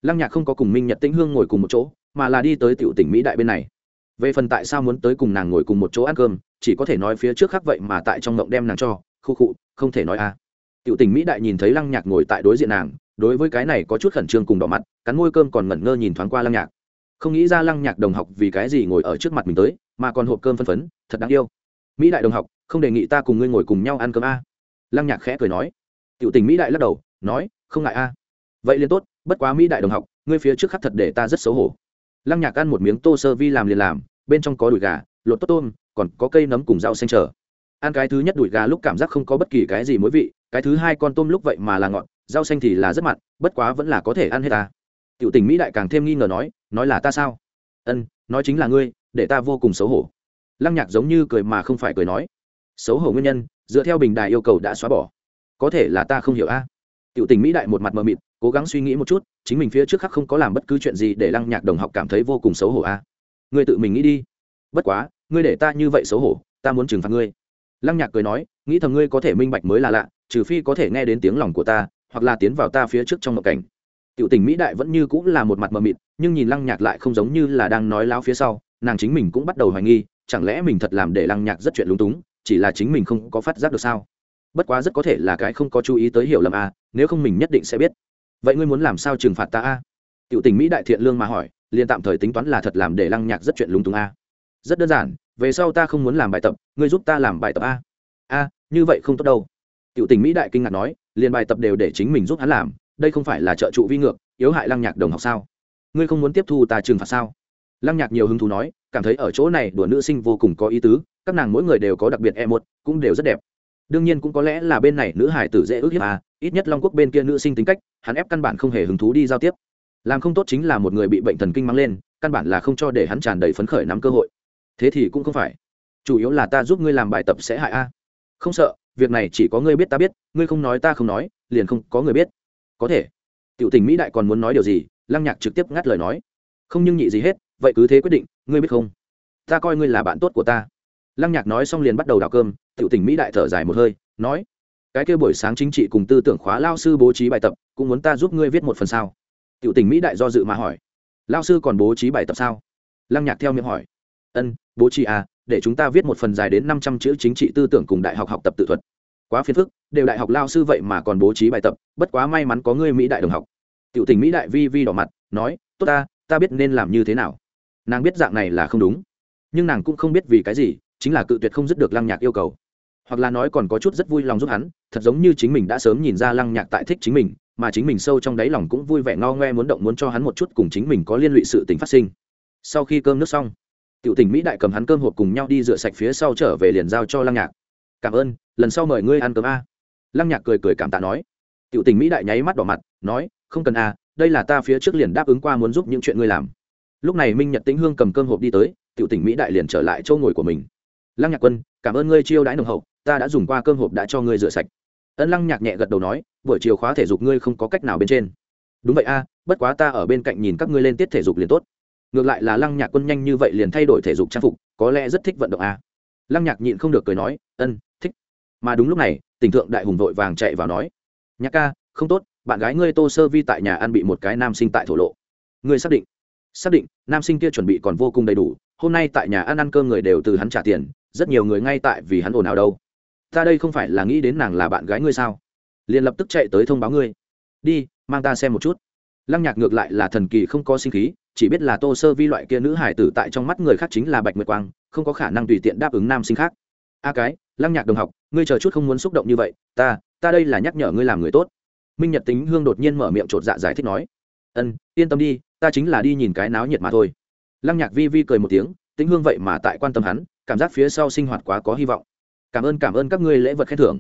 Lăng nhạc không có cùng minh nhật tĩnh hương ngồi cùng một chỗ, mà là đi tới tiểu tỉnh mỹ đại bên này. Về phần tại sao muốn tới cùng nàng ngồi cùng một chỗ ăn cơm, chỉ có thể nói phía trước khác vậy mà tại trong ngộng đem nàng cho khu khụ không thể nói a. Tiểu Tình mỹ đại nhìn thấy lăng nhạc ngồi tại đối diện nàng, đối với cái này có chút khẩn trương cùng đỏ mặt, cắn môi cơm còn ngẩn ngơ nhìn thoáng qua lăng nhạc. Không nghĩ ra lăng nhạc đồng học vì cái gì ngồi ở trước mặt mình tới, mà còn hộp cơm phân phấn, thật đáng yêu. Mỹ đại đồng học, không đề nghị ta cùng ngươi ngồi cùng nhau ăn cơm a. Lăng nhạc khẽ cười nói. Tiểu tình mỹ đại lắc đầu, nói, không ngại a. Vậy liền tốt, bất quá mỹ đại đồng học, ngươi phía trước khắc thật để ta rất xấu hổ. Lăng nhạc ăn một miếng tô sơ vi làm liền làm, bên trong có đùi gà, lột tốt tôm, còn có cây nấm cùng rau xanh trở ăn cái thứ nhất đùi gà lúc cảm giác không có bất kỳ cái gì mối vị, cái thứ hai con tôm lúc vậy mà là ngọt, rau xanh thì là rất mặn, bất quá vẫn là có thể ăn hết ta. Tiểu tình mỹ đại càng thêm nghi ngờ nói nói là ta sao? Ân, nói chính là ngươi, để ta vô cùng xấu hổ. Lăng nhạc giống như cười mà không phải cười nói. Xấu hổ nguyên nhân, dựa theo bình đài yêu cầu đã xóa bỏ. Có thể là ta không hiểu a. Tiểu tình mỹ đại một mặt mờ mịt, cố gắng suy nghĩ một chút, chính mình phía trước khắc không có làm bất cứ chuyện gì để lăng nhạc đồng học cảm thấy vô cùng xấu hổ a. Ngươi tự mình nghĩ đi. Bất quá, ngươi để ta như vậy xấu hổ, ta muốn trừng phạt ngươi lăng nhạc cười nói, nghĩ thầm ngươi có thể minh bạch mới là lạ, trừ phi có thể nghe đến tiếng lòng của ta, hoặc là tiến vào ta phía trước trong mộng cảnh. Tiểu tình mỹ đại vẫn như cũng là một mặt mờ mịt, nhưng nhìn lăng nhạc lại không giống như là đang nói láo phía sau, nàng chính mình cũng bắt đầu hoài nghi, chẳng lẽ mình thật làm để lăng nhạc rất chuyện lúng túng, chỉ là chính mình không có phát giác được sao? Bất quá rất có thể là cái không có chú ý tới hiểu lầm a nếu không mình nhất định sẽ biết. Vậy ngươi muốn làm sao trừng phạt ta a? Tiểu tình mỹ đại thiện lương mà hỏi, liền tạm thời tính toán là thật làm để lăng nhạc rất chuyện lúng túng a. Rất đơn giản về sau ta không muốn làm bài tập, ngươi giúp ta làm bài tập a. A, như vậy không tốt đâu. Tiểu tình mỹ đại kinh ngạc nói, liền bài tập đều để chính mình giúp hắn làm, đây không phải là trợ trụ vi ngược, yếu hại lăng nhạc đồng học sao? Ngươi không muốn tiếp thu ta trừng phạt sao? Lăng nhạc nhiều hứng thú nói, cảm thấy ở chỗ này đùa nữ sinh vô cùng có ý tứ, các nàng mỗi người đều có đặc biệt e một, cũng đều rất đẹp. Đương nhiên cũng có lẽ là bên này nữ hải tử dễ ước hiếp à ít nhất long quốc bên kia nữ sinh tính cách, hắn ép căn bản không hề hứng thú đi giao tiếp. Làm không tốt chính là một người bị bệnh thần kinh mang lên, căn bản là không cho để hắn tràn đầy phấn khởi nắm cơ hội thế thì cũng không phải. Chủ yếu là ta giúp ngươi làm bài tập sẽ hại a. Không sợ, việc này chỉ có ngươi biết ta biết, ngươi không nói ta không nói, liền không có người biết. Có thể. Tiểu tình mỹ đại còn muốn nói điều gì? Lăng nhạc trực tiếp ngắt lời nói. Không nhưng nhị gì hết, vậy cứ thế quyết định, ngươi biết không? Ta coi ngươi là bạn tốt của ta. Lăng nhạc nói xong liền bắt đầu đào cơm, tiểu tình mỹ đại thở dài một hơi, nói, cái kia buổi sáng chính trị cùng tư tưởng khóa lao sư bố trí bài tập, cũng muốn ta giúp ngươi viết một phần sao? Tiểu tình mỹ đại do dự mà hỏi, lao sư còn bố trí bài tập sao? Lăng nhạc theo miệng hỏi, ân bố trí à để chúng ta viết một phần dài đến năm trăm chữ chính trị tư tưởng cùng đại học học tập tự thuật. Quá phiền phức, đều đại học lao sư vậy mà còn bố trí bài tập, bất quá may mắn có ngươi mỹ đại đồng học. Tiểu tình mỹ đại vi vi đỏ mặt, nói, tốt ta ta biết nên làm như thế nào. Nàng biết dạng này là không đúng, nhưng nàng cũng không biết vì cái gì, chính là cự tuyệt không dứt được lăng nhạc yêu cầu. Hoặc là nói còn có chút rất vui lòng giúp hắn, thật giống như chính mình đã sớm nhìn ra lăng nhạc tại thích chính mình, mà chính mình sâu trong đáy lòng cũng vui vẻ ngao ngoe muốn động muốn cho hắn một chút cùng chính mình có liên lụy sự tình phát sinh. Sau khi cơm nước xong tiểu Tỉnh mỹ đại cầm hắn cơm hộp cùng nhau đi rửa sạch phía sau trở về liền giao cho lăng nhạc. Cảm ơn, lần sau mời ngươi ăn cơm a. Lăng nhạc cười cười cảm tạ nói. Tiểu Tỉnh mỹ đại nháy mắt đỏ mặt, nói, không cần a, đây là ta phía trước liền đáp ứng qua muốn giúp những chuyện ngươi làm. Lúc này minh nhật tĩnh hương cầm cơm hộp đi tới, tiểu Tỉnh mỹ đại liền trở lại chỗ ngồi của mình. Lăng nhạc quân, cảm ơn ngươi chiêu đãi nồng hậu, ta đã dùng qua cơm hộp đã cho ngươi rửa sạch. Ân lăng nhạc nhẹ gật đầu nói, buổi chiều khóa thể dục ngươi không có cách nào bên trên. Đúng vậy a, bất quá ta ở bên cạnh nhìn các ngươi lên tiết thể dục liền tốt ngược lại là lăng nhạc quân nhanh như vậy liền thay đổi thể dục trang phục, có lẽ rất thích vận động a lăng nhạc nhịn không được cười nói, ân, thích. Mà đúng lúc này, tỉnh thượng đại hùng vội vàng chạy vào nói, nhạc ca, không tốt, bạn gái ngươi tô sơ vi tại nhà ăn bị một cái nam sinh tại thổ lộ. Ngươi xác định xác định, nam sinh kia chuẩn bị còn vô cùng đầy đủ, hôm nay tại nhà ăn ăn cơm người đều từ hắn trả tiền, rất nhiều người ngay tại vì hắn ồn ào đâu. Ta đây không phải là nghĩ đến nàng là bạn gái ngươi sao? Liền lập tức chạy tới thông báo ngươi. Đi, mang ta xem một chút. Lăng nhạc ngược lại là thần kỳ không có sinh khí chỉ biết là tô sơ vi loại kia nữ hải tử tại trong mắt người khác chính là bạch nguyệt quang, không có khả năng tùy tiện đáp ứng nam sinh khác. A cái, lăng nhạc đồng học, ngươi chờ chút không muốn xúc động như vậy, ta ta đây là nhắc nhở ngươi làm người tốt. Minh nhật tính hương đột nhiên mở miệng chột dạ giải thích nói. Ân, yên tâm đi, ta chính là đi nhìn cái náo nhiệt mà thôi. Lăng nhạc vi vi cười một tiếng, tính hương vậy mà tại quan tâm hắn, cảm giác phía sau sinh hoạt quá có hy vọng. Cảm ơn cảm ơn các ngươi lễ vật khen thưởng.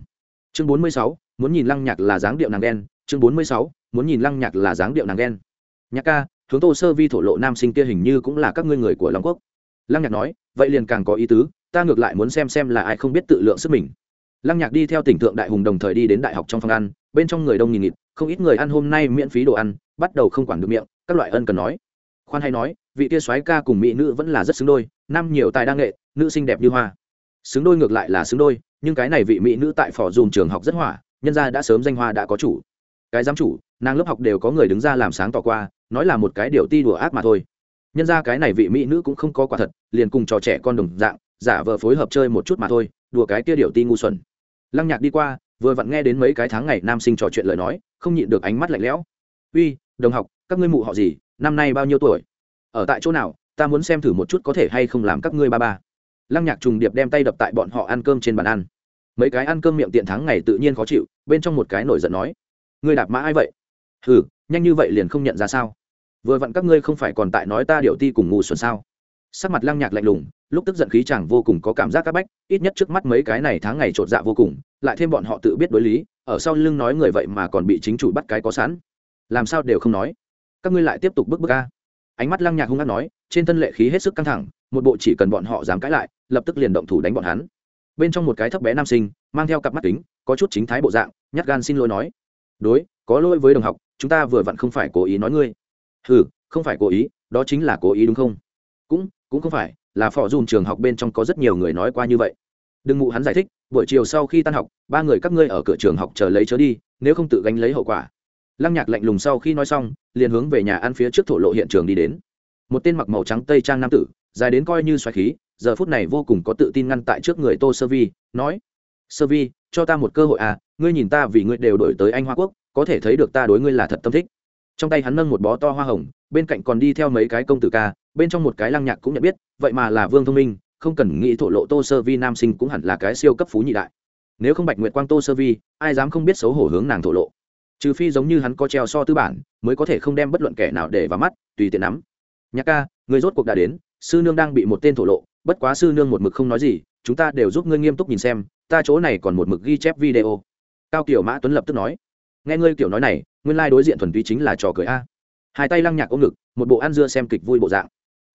Chương bốn mươi sáu, muốn nhìn lăng nhạc là dáng điệu nàng đen. Chương bốn mươi sáu, muốn nhìn lăng nhạc là dáng điệu nàng đen. Nhạc ca hướng tô sơ vi thổ lộ nam sinh kia hình như cũng là các ngươi người của long quốc lăng nhạc nói vậy liền càng có ý tứ ta ngược lại muốn xem xem là ai không biết tự lượng sức mình lăng nhạc đi theo tỉnh thượng đại hùng đồng thời đi đến đại học trong phòng ăn bên trong người đông nghìn nghịt không ít người ăn hôm nay miễn phí đồ ăn bắt đầu không quản được miệng các loại ân cần nói khoan hay nói vị tia soái ca cùng mỹ nữ vẫn là rất xứng đôi nam nhiều tài đa nghệ nữ xinh đẹp như hoa xứng đôi ngược lại là xứng đôi nhưng cái này vị mỹ nữ tại phò dùm trường học rất hỏa nhân gia đã sớm danh hoa đã có chủ cái giám chủ nàng lớp học đều có người đứng ra làm sáng tỏ qua, nói là một cái điều ti đùa ác mà thôi. Nhân ra cái này vị mỹ nữ cũng không có quả thật, liền cùng trò trẻ con đồng dạng, giả vờ phối hợp chơi một chút mà thôi, đùa cái kia điều ti ngu xuẩn. Lăng nhạc đi qua, vừa vặn nghe đến mấy cái tháng ngày nam sinh trò chuyện lời nói, không nhịn được ánh mắt lạnh lẽo. Uy, đồng học, các ngươi mụ họ gì, năm nay bao nhiêu tuổi? Ở tại chỗ nào, ta muốn xem thử một chút có thể hay không làm các ngươi ba ba. Lăng nhạc trùng điệp đem tay đập tại bọn họ ăn cơm trên bàn ăn. Mấy cái ăn cơm miệng tiện thắng ngày tự nhiên khó chịu, bên trong một cái nổi giận nói, ngươi đạp mã ai vậy? Ừ nhanh như vậy liền không nhận ra sao? Vừa vặn các ngươi không phải còn tại nói ta điệu ti cùng ngu xuẩn sao? Sắc mặt lăng nhạc lạnh lùng, lúc tức giận khí chẳng vô cùng có cảm giác c áp bách, ít nhất trước mắt mấy cái này tháng ngày trột dạ vô cùng, lại thêm bọn họ tự biết đối lý, ở sau lưng nói người vậy mà còn bị chính chủ bắt cái có sẵn. Làm sao đều không nói? Các ngươi lại tiếp tục bức bức ca ánh mắt lăng nhạc hung hát nói, trên thân lệ khí hết sức căng thẳng, một bộ chỉ cần bọn họ dám cãi lại, lập tức liền động thủ đánh bọn hắn. Bên trong một cái thấp bé nam sinh, mang theo cặp mắt kính, có chút chính thái bộ dạng, nhát gan xin lỗi nói, đối có lỗi với đồng học, chúng ta vừa vặn không phải cố ý nói ngươi. Ừ không phải cố ý, đó chính là cố ý đúng không? Cũng cũng không phải, là phò dùn trường học bên trong có rất nhiều người nói qua như vậy. Đừng mụ hắn giải thích, buổi chiều sau khi tan học, ba người các ngươi ở cửa trường học chờ lấy chớ đi, nếu không tự gánh lấy hậu quả. Lăng nhạc lạnh lùng sau khi nói xong, liền hướng về nhà ăn phía trước thổ lộ hiện trường đi đến. Một tên mặc màu trắng tây trang nam tử, dài đến coi như xoáy khí, giờ phút này vô cùng có tự tin ngăn tại trước người tô sơ vi, nói, sơ vi, cho ta một cơ hội à ngươi nhìn ta vì ngươi đều đổi tới anh hoa quốc có thể thấy được ta đối ngươi là thật tâm thích. Trong tay hắn nâng một bó to hoa hồng, bên cạnh còn đi theo mấy cái công tử ca, bên trong một cái lăng nhạc cũng nhận biết, vậy mà là vương thông minh, không cần nghĩ thổ lộ tô sơ vi nam sinh cũng hẳn là cái siêu cấp phú nhị đại. Nếu không bạch nguyệt quang tô sơ vi, ai dám không biết xấu hổ hướng nàng thổ lộ? Trừ phi giống như hắn có treo so tư bản, mới có thể không đem bất luận kẻ nào để vào mắt, tùy tiện nắm. Nhạc ca, người rốt cuộc đã đến, sư nương đang bị một tên thổ lộ, bất quá sư nương một mực không nói gì, chúng ta đều giúp ngươi nghiêm túc nhìn xem, ta chỗ này còn một mực ghi chép video. Cao kiểu mã tuấn lập tức nói nghe ngươi kiểu nói này, nguyên lai đối diện thuần túy chính là trò cười a. Hai tay lăng nhạc ôm ngực, một bộ ăn dưa xem kịch vui bộ dạng.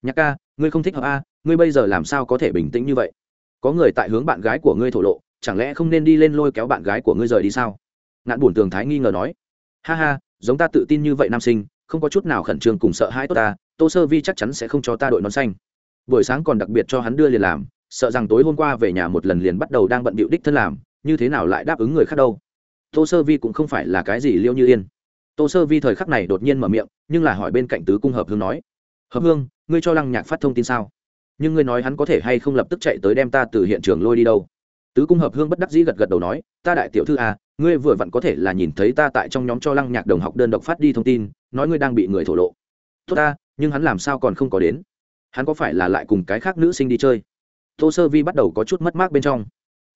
Nhạc ca, ngươi không thích hợp a, ngươi bây giờ làm sao có thể bình tĩnh như vậy? Có người tại hướng bạn gái của ngươi thổ lộ, chẳng lẽ không nên đi lên lôi kéo bạn gái của ngươi rời đi sao? Ngạn bùn tường thái nghi ngờ nói. Ha ha, giống ta tự tin như vậy nam sinh, không có chút nào khẩn trương cùng sợ hãi tốt ta, tô sơ vi chắc chắn sẽ không cho ta đội nón xanh. Buổi sáng còn đặc biệt cho hắn đưa liền làm, sợ rằng tối hôm qua về nhà một lần liền bắt đầu đang bận bịu đích thân làm, như thế nào lại đáp ứng người khác đâu? Tô sơ vi cũng không phải là cái gì liêu như yên. Tô sơ vi thời khắc này đột nhiên mở miệng, nhưng là hỏi bên cạnh tứ cung hợp hương nói, hợp hương, ngươi cho lăng nhạc phát thông tin sao? Nhưng ngươi nói hắn có thể hay không lập tức chạy tới đem ta từ hiện trường lôi đi đâu? Tứ cung hợp hương bất đắc dĩ gật gật đầu nói, ta đại tiểu thư à ngươi vừa vặn có thể là nhìn thấy ta tại trong nhóm cho lăng nhạc đồng học đơn độc phát đi thông tin, nói ngươi đang bị người thổ lộ. Tốt ta, nhưng hắn làm sao còn không có đến? Hắn có phải là lại cùng cái khác nữ sinh đi chơi? Tô sơ vi bắt đầu có chút mất mát bên trong.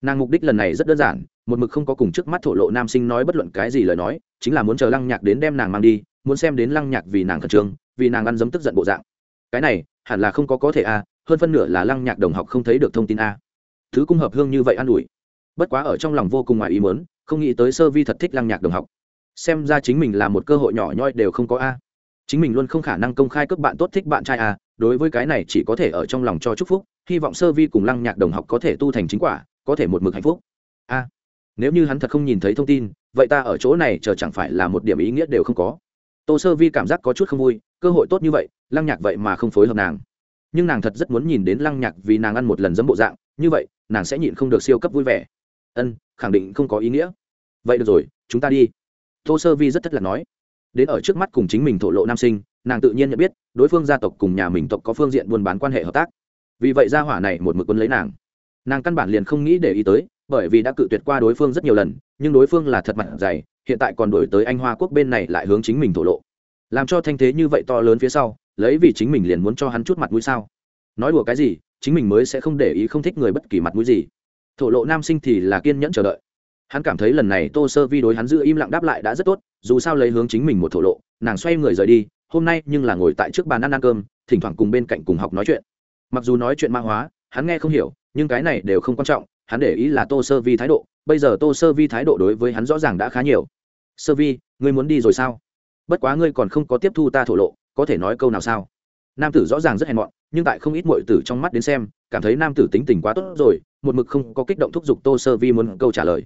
Nàng mục đích lần này rất đơn giản một mực không có cùng trước mắt thổ lộ nam sinh nói bất luận cái gì lời nói, chính là muốn chờ lăng nhạc đến đem nàng mang đi, muốn xem đến lăng nhạc vì nàng khẩn trương, vì nàng ăn dấm tức giận bộ dạng. Cái này, hẳn là không có có thể a, hơn phân nửa là lăng nhạc đồng học không thấy được thông tin a. Thứ cung hợp hương như vậy an ủi. Bất quá ở trong lòng vô cùng ngoài ý mớn không nghĩ tới sơ vi thật thích lăng nhạc đồng học. Xem ra chính mình là một cơ hội nhỏ nhoi đều không có a. Chính mình luôn không khả năng công khai cấp bạn tốt thích bạn trai a, đối với cái này chỉ có thể ở trong lòng cho chúc phúc, hy vọng sơ vi cùng lăng nhạc đồng học có thể tu thành chính quả, có thể một mực hạnh phúc. A nếu như hắn thật không nhìn thấy thông tin, vậy ta ở chỗ này chờ chẳng phải là một điểm ý nghĩa đều không có. Tô sơ vi cảm giác có chút không vui, cơ hội tốt như vậy, lăng nhạc vậy mà không phối hợp nàng. Nhưng nàng thật rất muốn nhìn đến lăng nhạc vì nàng ăn một lần dấm bộ dạng, như vậy, nàng sẽ nhịn không được siêu cấp vui vẻ. Ân, khẳng định không có ý nghĩa. Vậy được rồi, chúng ta đi. Tô sơ vi rất thất lạc nói. Đến ở trước mắt cùng chính mình thổ lộ nam sinh, nàng tự nhiên nhận biết, đối phương gia tộc cùng nhà mình tộc có phương diện buôn bán quan hệ hợp tác. Vì vậy gia hỏa này một mực quân lấy nàng. Nàng căn bản liền không nghĩ để ý tới bởi vì đã cự tuyệt qua đối phương rất nhiều lần, nhưng đối phương là thật mặt dày, hiện tại còn đổi tới anh hoa quốc bên này lại hướng chính mình thổ lộ. Làm cho thanh thế như vậy to lớn phía sau, lấy vì chính mình liền muốn cho hắn chút mặt mũi sao? Nói đùa cái gì, chính mình mới sẽ không để ý không thích người bất kỳ mặt mũi gì. Thổ lộ nam sinh thì là kiên nhẫn chờ đợi. Hắn cảm thấy lần này tô sơ vi đối hắn giữ im lặng đáp lại đã rất tốt, dù sao lấy hướng chính mình một thổ lộ, nàng xoay người rời đi, hôm nay nhưng là ngồi tại trước bàn ăn ăn cơm, thỉnh thoảng cùng bên cạnh cùng học nói chuyện. Mặc dù nói chuyện mã hóa, hắn nghe không hiểu, nhưng cái này đều không quan trọng hắn để ý là tô sơ vi thái độ, bây giờ tô sơ vi thái độ đối với hắn rõ ràng đã khá nhiều. Sơ vi, ngươi muốn đi rồi sao? Bất quá ngươi còn không có tiếp thu ta thổ lộ, có thể nói câu nào sao? Nam tử rõ ràng rất hèn mọn, nhưng tại không ít mọi tử trong mắt đến xem, cảm thấy nam tử tính tình quá tốt rồi, một mực không có kích động thúc giục tô sơ vi muốn câu trả lời.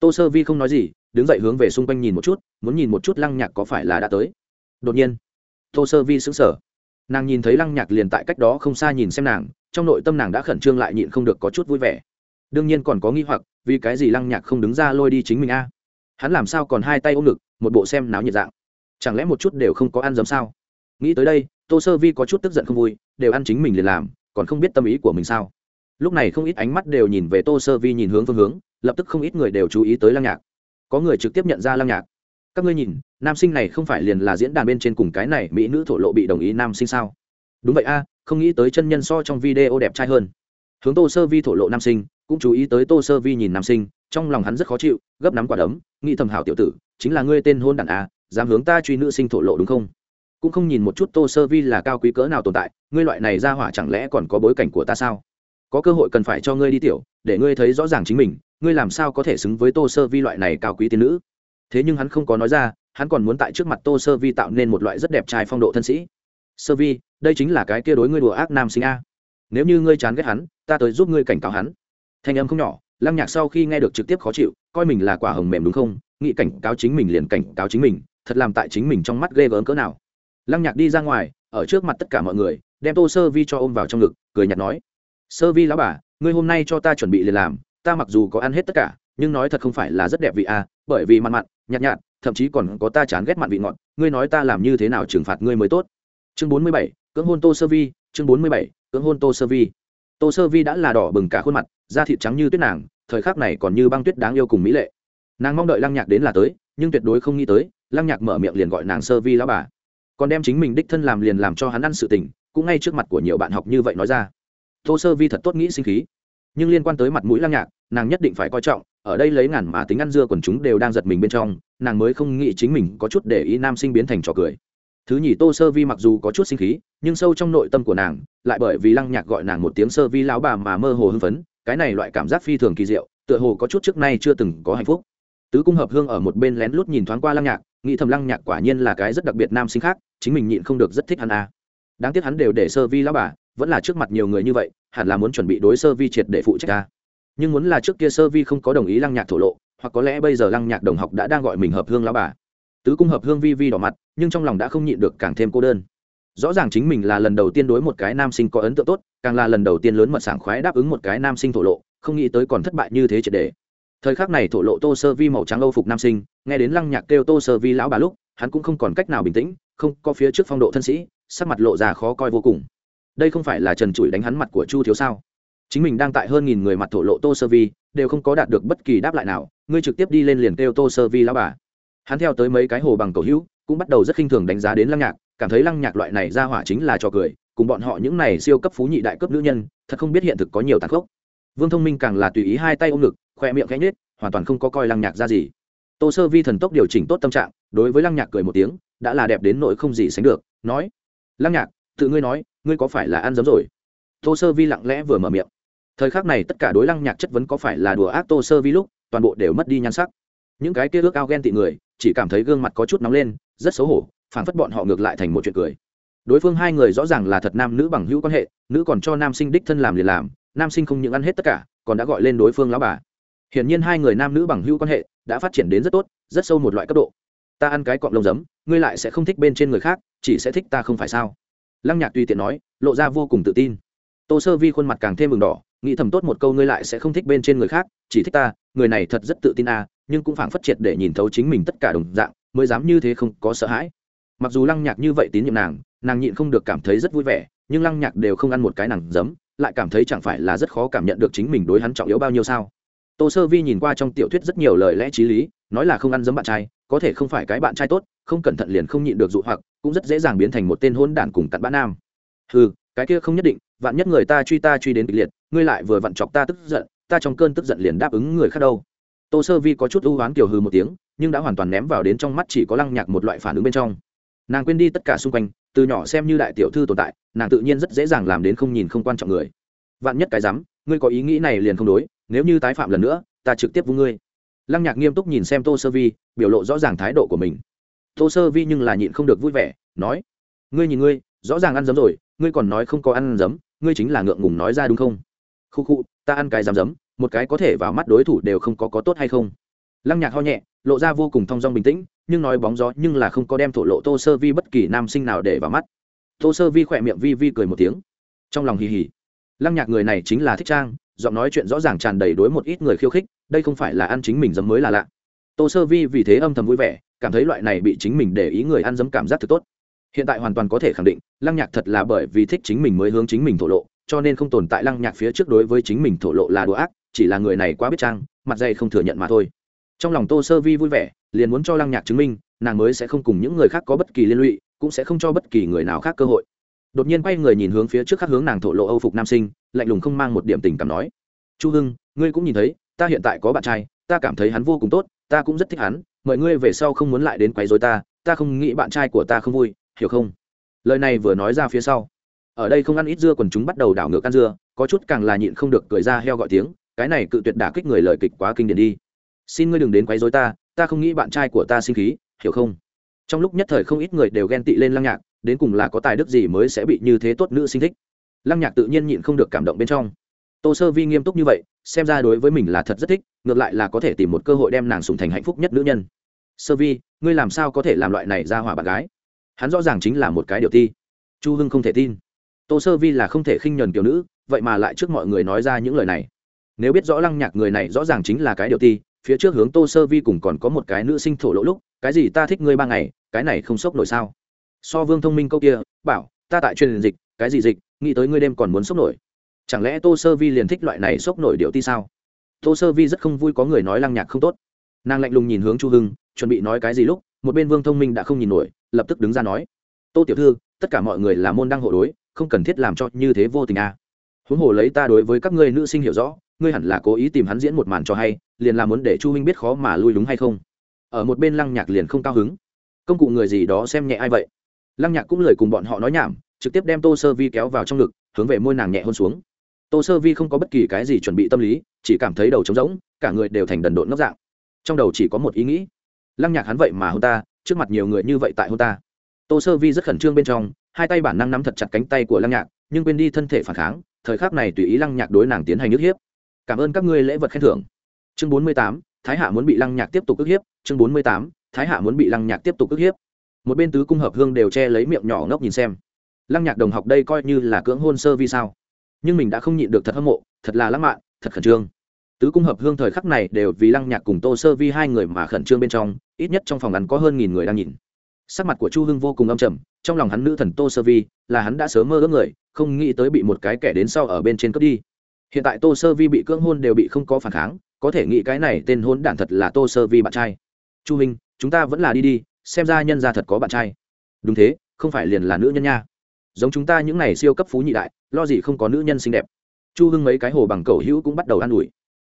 Tô sơ vi không nói gì, đứng dậy hướng về xung quanh nhìn một chút, muốn nhìn một chút lăng nhạc có phải là đã tới. Đột nhiên, tô sơ vi sững sờ. Nàng nhìn thấy lăng nhạc liền tại cách đó không xa nhìn xem nàng, trong nội tâm nàng đã khẩn trương lại nhịn không được có chút vui vẻ đương nhiên còn có nghi hoặc, vì cái gì lăng nhạc không đứng ra lôi đi chính mình a? Hắn làm sao còn hai tay ôm ngực, một bộ xem náo nhiệt dạng? Chẳng lẽ một chút đều không có ăn giấm sao? Nghĩ tới đây, tô sơ vi có chút tức giận không vui, đều ăn chính mình liền làm, còn không biết tâm ý của mình sao? Lúc này không ít ánh mắt đều nhìn về tô sơ vi nhìn hướng phương hướng, lập tức không ít người đều chú ý tới lăng nhạc. Có người trực tiếp nhận ra lăng nhạc. Các ngươi nhìn, nam sinh này không phải liền là diễn đàn bên trên cùng cái này mỹ nữ thổ lộ bị đồng ý nam sinh sao? Đúng vậy a, không nghĩ tới chân nhân so trong video đẹp trai hơn hướng tô sơ vi thổ lộ nam sinh, cũng chú ý tới tô sơ vi nhìn nam sinh, trong lòng hắn rất khó chịu, gấp nắm quả đấm, nghĩ thầm hảo tiểu tử, chính là ngươi tên hôn đàn a à, dám hướng ta truy nữ sinh thổ lộ đúng không? Cũng không nhìn một chút tô sơ vi là cao quý cỡ nào tồn tại, ngươi loại này ra hỏa chẳng lẽ còn có bối cảnh của ta sao? Có cơ hội cần phải cho ngươi đi tiểu, để ngươi thấy rõ ràng chính mình, ngươi làm sao có thể xứng với tô sơ vi loại này cao quý tiên nữ? Thế nhưng hắn không có nói ra, hắn còn muốn tại trước mặt tô sơ vi tạo nên một loại rất đẹp trai phong độ thân sĩ. Sơ vi, đây chính là cái kia đối ngươi đùa ác nam sinh a. Nếu như ngươi chán ghét hắn ta tới giúp ngươi cảnh cáo hắn. Thanh âm không nhỏ, lăng nhạc sau khi nghe được trực tiếp khó chịu, coi mình là quả hồng mềm đúng không? Nghĩ cảnh cáo chính mình liền cảnh cáo chính mình, thật làm tại chính mình trong mắt ghê gớm cỡ nào. Lăng nhạc đi ra ngoài, ở trước mặt tất cả mọi người, đem tô sơ vi cho ôm vào trong ngực, cười nhạt nói, sơ vi lão bà, ngươi hôm nay cho ta chuẩn bị liền làm, ta mặc dù có ăn hết tất cả, nhưng nói thật không phải là rất đẹp vị a bởi vì mặn mặn, nhạt nhạt, thậm chí còn có ta chán ghét mặn vị ngọt, ngươi nói ta làm như thế nào trừng phạt ngươi mới tốt. Chương bốn mươi bảy, cưỡng hôn tô sơ vi, chương bốn mươi bảy, cưỡng hôn tô sơ vi tô sơ vi đã là đỏ bừng cả khuôn mặt, da thịt trắng như tuyết nàng, thời khắc này còn như băng tuyết đáng yêu cùng mỹ lệ. Nàng mong đợi lăng nhạc đến là tới, nhưng tuyệt đối không nghĩ tới, lăng nhạc mở miệng liền gọi nàng sơ vi lão bà. Còn đem chính mình đích thân làm liền làm cho hắn ăn sự tình, cũng ngay trước mặt của nhiều bạn học như vậy nói ra. Tô sơ vi thật tốt nghĩ sinh khí. Nhưng liên quan tới mặt mũi lăng nhạc, nàng nhất định phải coi trọng, ở đây lấy ngàn mà tính ăn dưa quần chúng đều đang giật mình bên trong, nàng mới không nghĩ chính mình có chút để ý nam sinh biến thành trò cười. Thứ nhì, tô sơ vi mặc dù có chút sinh khí, nhưng sâu trong nội tâm của nàng lại bởi vì lăng nhạc gọi nàng một tiếng sơ vi lão bà mà mơ hồ hưng phấn, cái này loại cảm giác phi thường kỳ diệu, tựa hồ có chút trước nay chưa từng có hạnh phúc. Tứ cung hợp hương ở một bên lén lút nhìn thoáng qua lăng nhạc, nghĩ thầm lăng nhạc quả nhiên là cái rất đặc biệt nam sinh khác, chính mình nhịn không được rất thích hắn à. đáng tiếc hắn đều để sơ vi lão bà, vẫn là trước mặt nhiều người như vậy, hẳn là muốn chuẩn bị đối sơ vi triệt để phụ trách ta nhưng muốn là trước kia sơ vi không có đồng ý lăng nhạc thổ lộ, hoặc có lẽ bây giờ lăng nhạc đồng học đã đang gọi mình hợp hương lão bà. Tứ cung hợp hương vi vi đỏ mặt, nhưng trong lòng đã không nhịn được càng thêm cô đơn rõ ràng chính mình là lần đầu tiên đối một cái nam sinh có ấn tượng tốt, càng là lần đầu tiên lớn mật sảng khoái đáp ứng một cái nam sinh thổ lộ, không nghĩ tới còn thất bại như thế triệt đề. thời khắc này thổ lộ tô sơ vi màu trắng âu phục nam sinh, nghe đến lăng nhạc kêu tô sơ vi lão bà lúc, hắn cũng không còn cách nào bình tĩnh, không, có phía trước phong độ thân sĩ, sắc mặt lộ ra khó coi vô cùng. Đây không phải là trần trụi đánh hắn mặt của chu thiếu sao? Chính mình đang tại hơn nghìn người mặt thổ lộ tô sơ vi, đều không có đạt được bất kỳ đáp lại nào, ngươi trực tiếp đi lên liền kêu tô sơ vi lão bà. Hắn theo tới mấy cái hồ bằng cầu hữu, cũng bắt đầu rất khinh thường đánh giá đến lăng nhạc cảm thấy lăng nhạc loại này ra hỏa chính là trò cười, cùng bọn họ những này siêu cấp phú nhị đại cấp nữ nhân, thật không biết hiện thực có nhiều tàn khốc. Vương thông minh càng là tùy ý hai tay ôm ngực, khoe miệng khẽ nhết hoàn toàn không có coi lăng nhạc ra gì. Tô sơ vi thần tốc điều chỉnh tốt tâm trạng, đối với lăng nhạc cười một tiếng, đã là đẹp đến nỗi không gì sánh được, nói, lăng nhạc, tự ngươi nói, ngươi có phải là ăn giấm rồi? Tô sơ vi lặng lẽ vừa mở miệng. Thời khắc này tất cả đối lăng nhạc chất vấn có phải là đùa ác tô sơ vi lúc, toàn bộ đều mất đi nhan sắc. Những cái kia ước ao ghen tị người, chỉ cảm thấy gương mặt có chút nóng lên rất xấu hổ, phảng phất bọn họ ngược lại thành một chuyện cười. Đối phương hai người rõ ràng là thật nam nữ bằng hữu quan hệ, nữ còn cho nam sinh đích thân làm liền làm, nam sinh không những ăn hết tất cả, còn đã gọi lên đối phương lão bà. Hiển nhiên hai người nam nữ bằng hữu quan hệ đã phát triển đến rất tốt, rất sâu một loại cấp độ. Ta ăn cái cọng lông giấm, ngươi lại sẽ không thích bên trên người khác, chỉ sẽ thích ta không phải sao? Lăng nhạc tùy tiện nói, lộ ra vô cùng tự tin. Tô sơ vi khuôn mặt càng thêm mừng đỏ, nghĩ thầm tốt một câu ngươi lại sẽ không thích bên trên người khác, chỉ thích ta, người này thật rất tự tin à nhưng cũng phảng phất triệt để nhìn thấu chính mình tất cả đồng dạng mới dám như thế không có sợ hãi. Mặc dù lăng nhạc như vậy tín nhiệm nàng nàng nhịn không được cảm thấy rất vui vẻ, nhưng lăng nhạc đều không ăn một cái nàng giấm, lại cảm thấy chẳng phải là rất khó cảm nhận được chính mình đối hắn trọng yếu bao nhiêu sao. Tô sơ vi nhìn qua trong tiểu thuyết rất nhiều lời lẽ t r í lý, nói là không ăn giấm bạn trai, có thể không phải cái bạn trai tốt, không cẩn thận liền không nhịn được dụ hoặc, cũng rất dễ dàng biến thành một tên hôn đản cùng cặn bã nam. Ừ cái kia không nhất định, vạn nhất người ta truy ta truy đến kịch liệt, ngươi lại vừa vặn chọc ta tức giận, ta trong cơn tức giận liền đáp ứng người khác đâu tô sơ vi có chút ưu oán kiểu hư một tiếng nhưng đã hoàn toàn ném vào đến trong mắt chỉ có lăng nhạc một loại phản ứng bên trong. Nàng quên đi tất cả xung quanh từ nhỏ xem như đại tiểu thư tồn tại nàng tự nhiên rất dễ dàng làm đến không nhìn không quan trọng người. Vạn nhất cái dám, ngươi có ý nghĩ này liền không đối nếu như tái phạm lần nữa ta trực tiếp với ngươi. Lăng nhạc nghiêm túc nhìn xem tô sơ vi biểu lộ rõ ràng thái độ của mình. Tô sơ vi nhưng là nhịn không được vui vẻ nói ngươi nhìn ngươi rõ ràng ăn giấm rồi ngươi còn nói không có ăn giấm ngươi chính là ngượng ngùng nói ra đúng không? Khu khu ta ăn cái giấm giấm một cái có thể vào mắt đối thủ đều không có có tốt hay không. Lăng nhạc ho nhẹ, lộ ra vô cùng thong dong bình tĩnh, nhưng nói bóng gió nhưng là không có đem thổ lộ tô sơ vi bất kỳ nam sinh nào để vào mắt. Tô sơ vi khỏe miệng vi vi cười một tiếng. Trong lòng hì hì. Lăng nhạc người này chính là thích trang, giọng nói chuyện rõ ràng tràn đầy đối một ít người khiêu khích, đây không phải là ăn chính mình giấm mới là lạ. Tô sơ vi vì thế âm thầm vui vẻ, cảm thấy loại này bị chính mình để ý người ăn giấm cảm giác thật tốt. Hiện tại hoàn toàn có thể khẳng định, lăng nhạc thật là bởi vì thích chính mình mới hướng chính mình thổ lộ, cho nên không tồn tại lăng nhạc phía trước đối với chính mình thổ lộ là đùa ác chỉ là người này quá biết trang, mặt dày không thừa nhận mà thôi. Trong lòng tô sơ vi vui vẻ, liền muốn cho lăng nhạc chứng minh, nàng mới sẽ không cùng những người khác có bất kỳ liên lụy, cũng sẽ không cho bất kỳ người nào khác cơ hội. Đột nhiên quay người nhìn hướng phía trước khác hướng nàng thổ lộ âu phục nam sinh, lạnh lùng không mang một điểm tình cảm nói, chu hưng, ngươi cũng nhìn thấy, ta hiện tại có bạn trai, ta cảm thấy hắn vô cùng tốt, ta cũng rất thích hắn, mọi ngươi về sau không muốn lại đến quấy rối ta ta không nghĩ bạn trai của ta không vui, hiểu không? Lời này vừa nói ra phía sau, ở đây không ăn ít dưa còn chúng bắt đầu đảo ngược ăn dưa, có chút càng là nhịn không được cười ra heo gọi tiếng cái này cự tuyệt đả kích người lời kịch quá kinh điển đi. Xin ngươi đừng đến quấy rối ta ta không nghĩ bạn trai của ta sinh khí, hiểu không? Trong lúc nhất thời không ít người đều ghen tị lên lăng nhạc, đến cùng là có tài đức gì mới sẽ bị như thế tốt nữ sinh thích. Lăng nhạc tự nhiên nhịn không được cảm động bên trong. Tô sơ vi nghiêm túc như vậy, xem ra đối với mình là thật rất thích, ngược lại là có thể tìm một cơ hội đem nàng sùng thành hạnh phúc nhất nữ nhân. Sơ vi, ngươi làm sao có thể làm loại này ra hỏa bạn gái? Hắn rõ ràng chính là một cái điều ti chu hưng không thể tin. Tô sơ vi là không thể khinh nhuần kiểu nữ, vậy mà lại trước mọi người nói ra những lời này nếu biết rõ lăng nhạc người này rõ ràng chính là cái điều ti, phía trước hướng tô sơ vi cùng còn có một cái nữ sinh thổ lỗ lúc, cái gì ta thích ngươi ba ngày, cái này không sốc nổi sao? So vương thông minh câu kia, bảo, ta tại truyền dịch, cái gì dịch, nghĩ tới ngươi đêm còn muốn sốc nổi. Chẳng lẽ tô sơ vi liền thích loại này sốc nổi điệu ti sao? Tô sơ vi rất không vui có người nói lăng nhạc không tốt. Nàng lạnh lùng nhìn hướng chu hưng, chuẩn bị nói cái gì lúc, một bên vương thông minh đã không nhìn nổi, lập tức đứng ra nói. Tô tiểu thư, tất cả mọi người là môn đăng hộ đối, không cần thiết làm cho như thế vô tình à. huống hồ lấy ta đối với các ngươi nữ sinh hiểu rõ ngươi hẳn là cố ý tìm hắn diễn một màn cho hay, liền là muốn để chu Minh biết khó mà lui đúng hay không? Ở một bên lăng nhạc liền không cao hứng. Công cụ người gì đó xem nhẹ ai vậy? Lăng nhạc cũng lời cùng bọn họ nói nhảm, trực tiếp đem tô sơ vi kéo vào trong ngực, hướng về môi nàng nhẹ hôn xuống. Tô sơ vi không có bất kỳ cái gì chuẩn bị tâm lý, chỉ cảm thấy đầu trống rỗng, cả người đều thành đần độn ngốc dạng. Trong đầu chỉ có một ý nghĩ. Lăng nhạc hắn vậy mà hôn ta, trước mặt nhiều người như vậy tại hôn ta. Tô sơ vi rất khẩn trương bên trong, hai tay bản năng nắm thật chặt cánh tay của lăng nhạc, nhưng quên đi thân thể phản kháng, thời khắc này tùy ý lăng nhạc đối nàng tiến hành ức hiếp cảm ơn các ngươi lễ vật khen thưởng. Chương bốn mươi tám, thái hạ muốn bị lăng nhạc tiếp tục ức hiếp. Chương bốn mươi tám, thái hạ muốn bị lăng nhạc tiếp tục ức hiếp. Một bên tứ cung hợp hương đều che lấy miệng nhỏ ngốc nhìn xem. Lăng nhạc đồng học đây coi như là cưỡng hôn sơ vi sao? Nhưng mình đã không nhịn được thật hâm mộ, thật là lãng mạn, thật khẩn trương. Tứ cung hợp hương thời khắc này đều vì lăng nhạc cùng tô sơ vi hai người mà khẩn trương bên trong, ít nhất trong phòng ngắn có hơn nghìn người đang nhìn. Sắc mặt của chu hưng vô cùng âm trầm, trong lòng hắn nữ thần tô sơ vi là hắn đã sớm mơ ước người, không nghĩ tới bị một cái kẻ đến sau ở bên trên cướp đi hiện tại tô sơ vi bị cưỡng hôn đều bị không có phản kháng, có thể nghĩ cái này tên hôn đản thật là tô sơ vi bạn trai. Chu minh, chúng ta vẫn là đi đi, xem ra nhân ra thật có bạn trai. Đúng thế, không phải liền là nữ nhân nha. Giống chúng ta những này siêu cấp phú nhị đại, lo gì không có nữ nhân xinh đẹp. Chu hưng mấy cái hồ bằng cầu hữu cũng bắt đầu an ủi.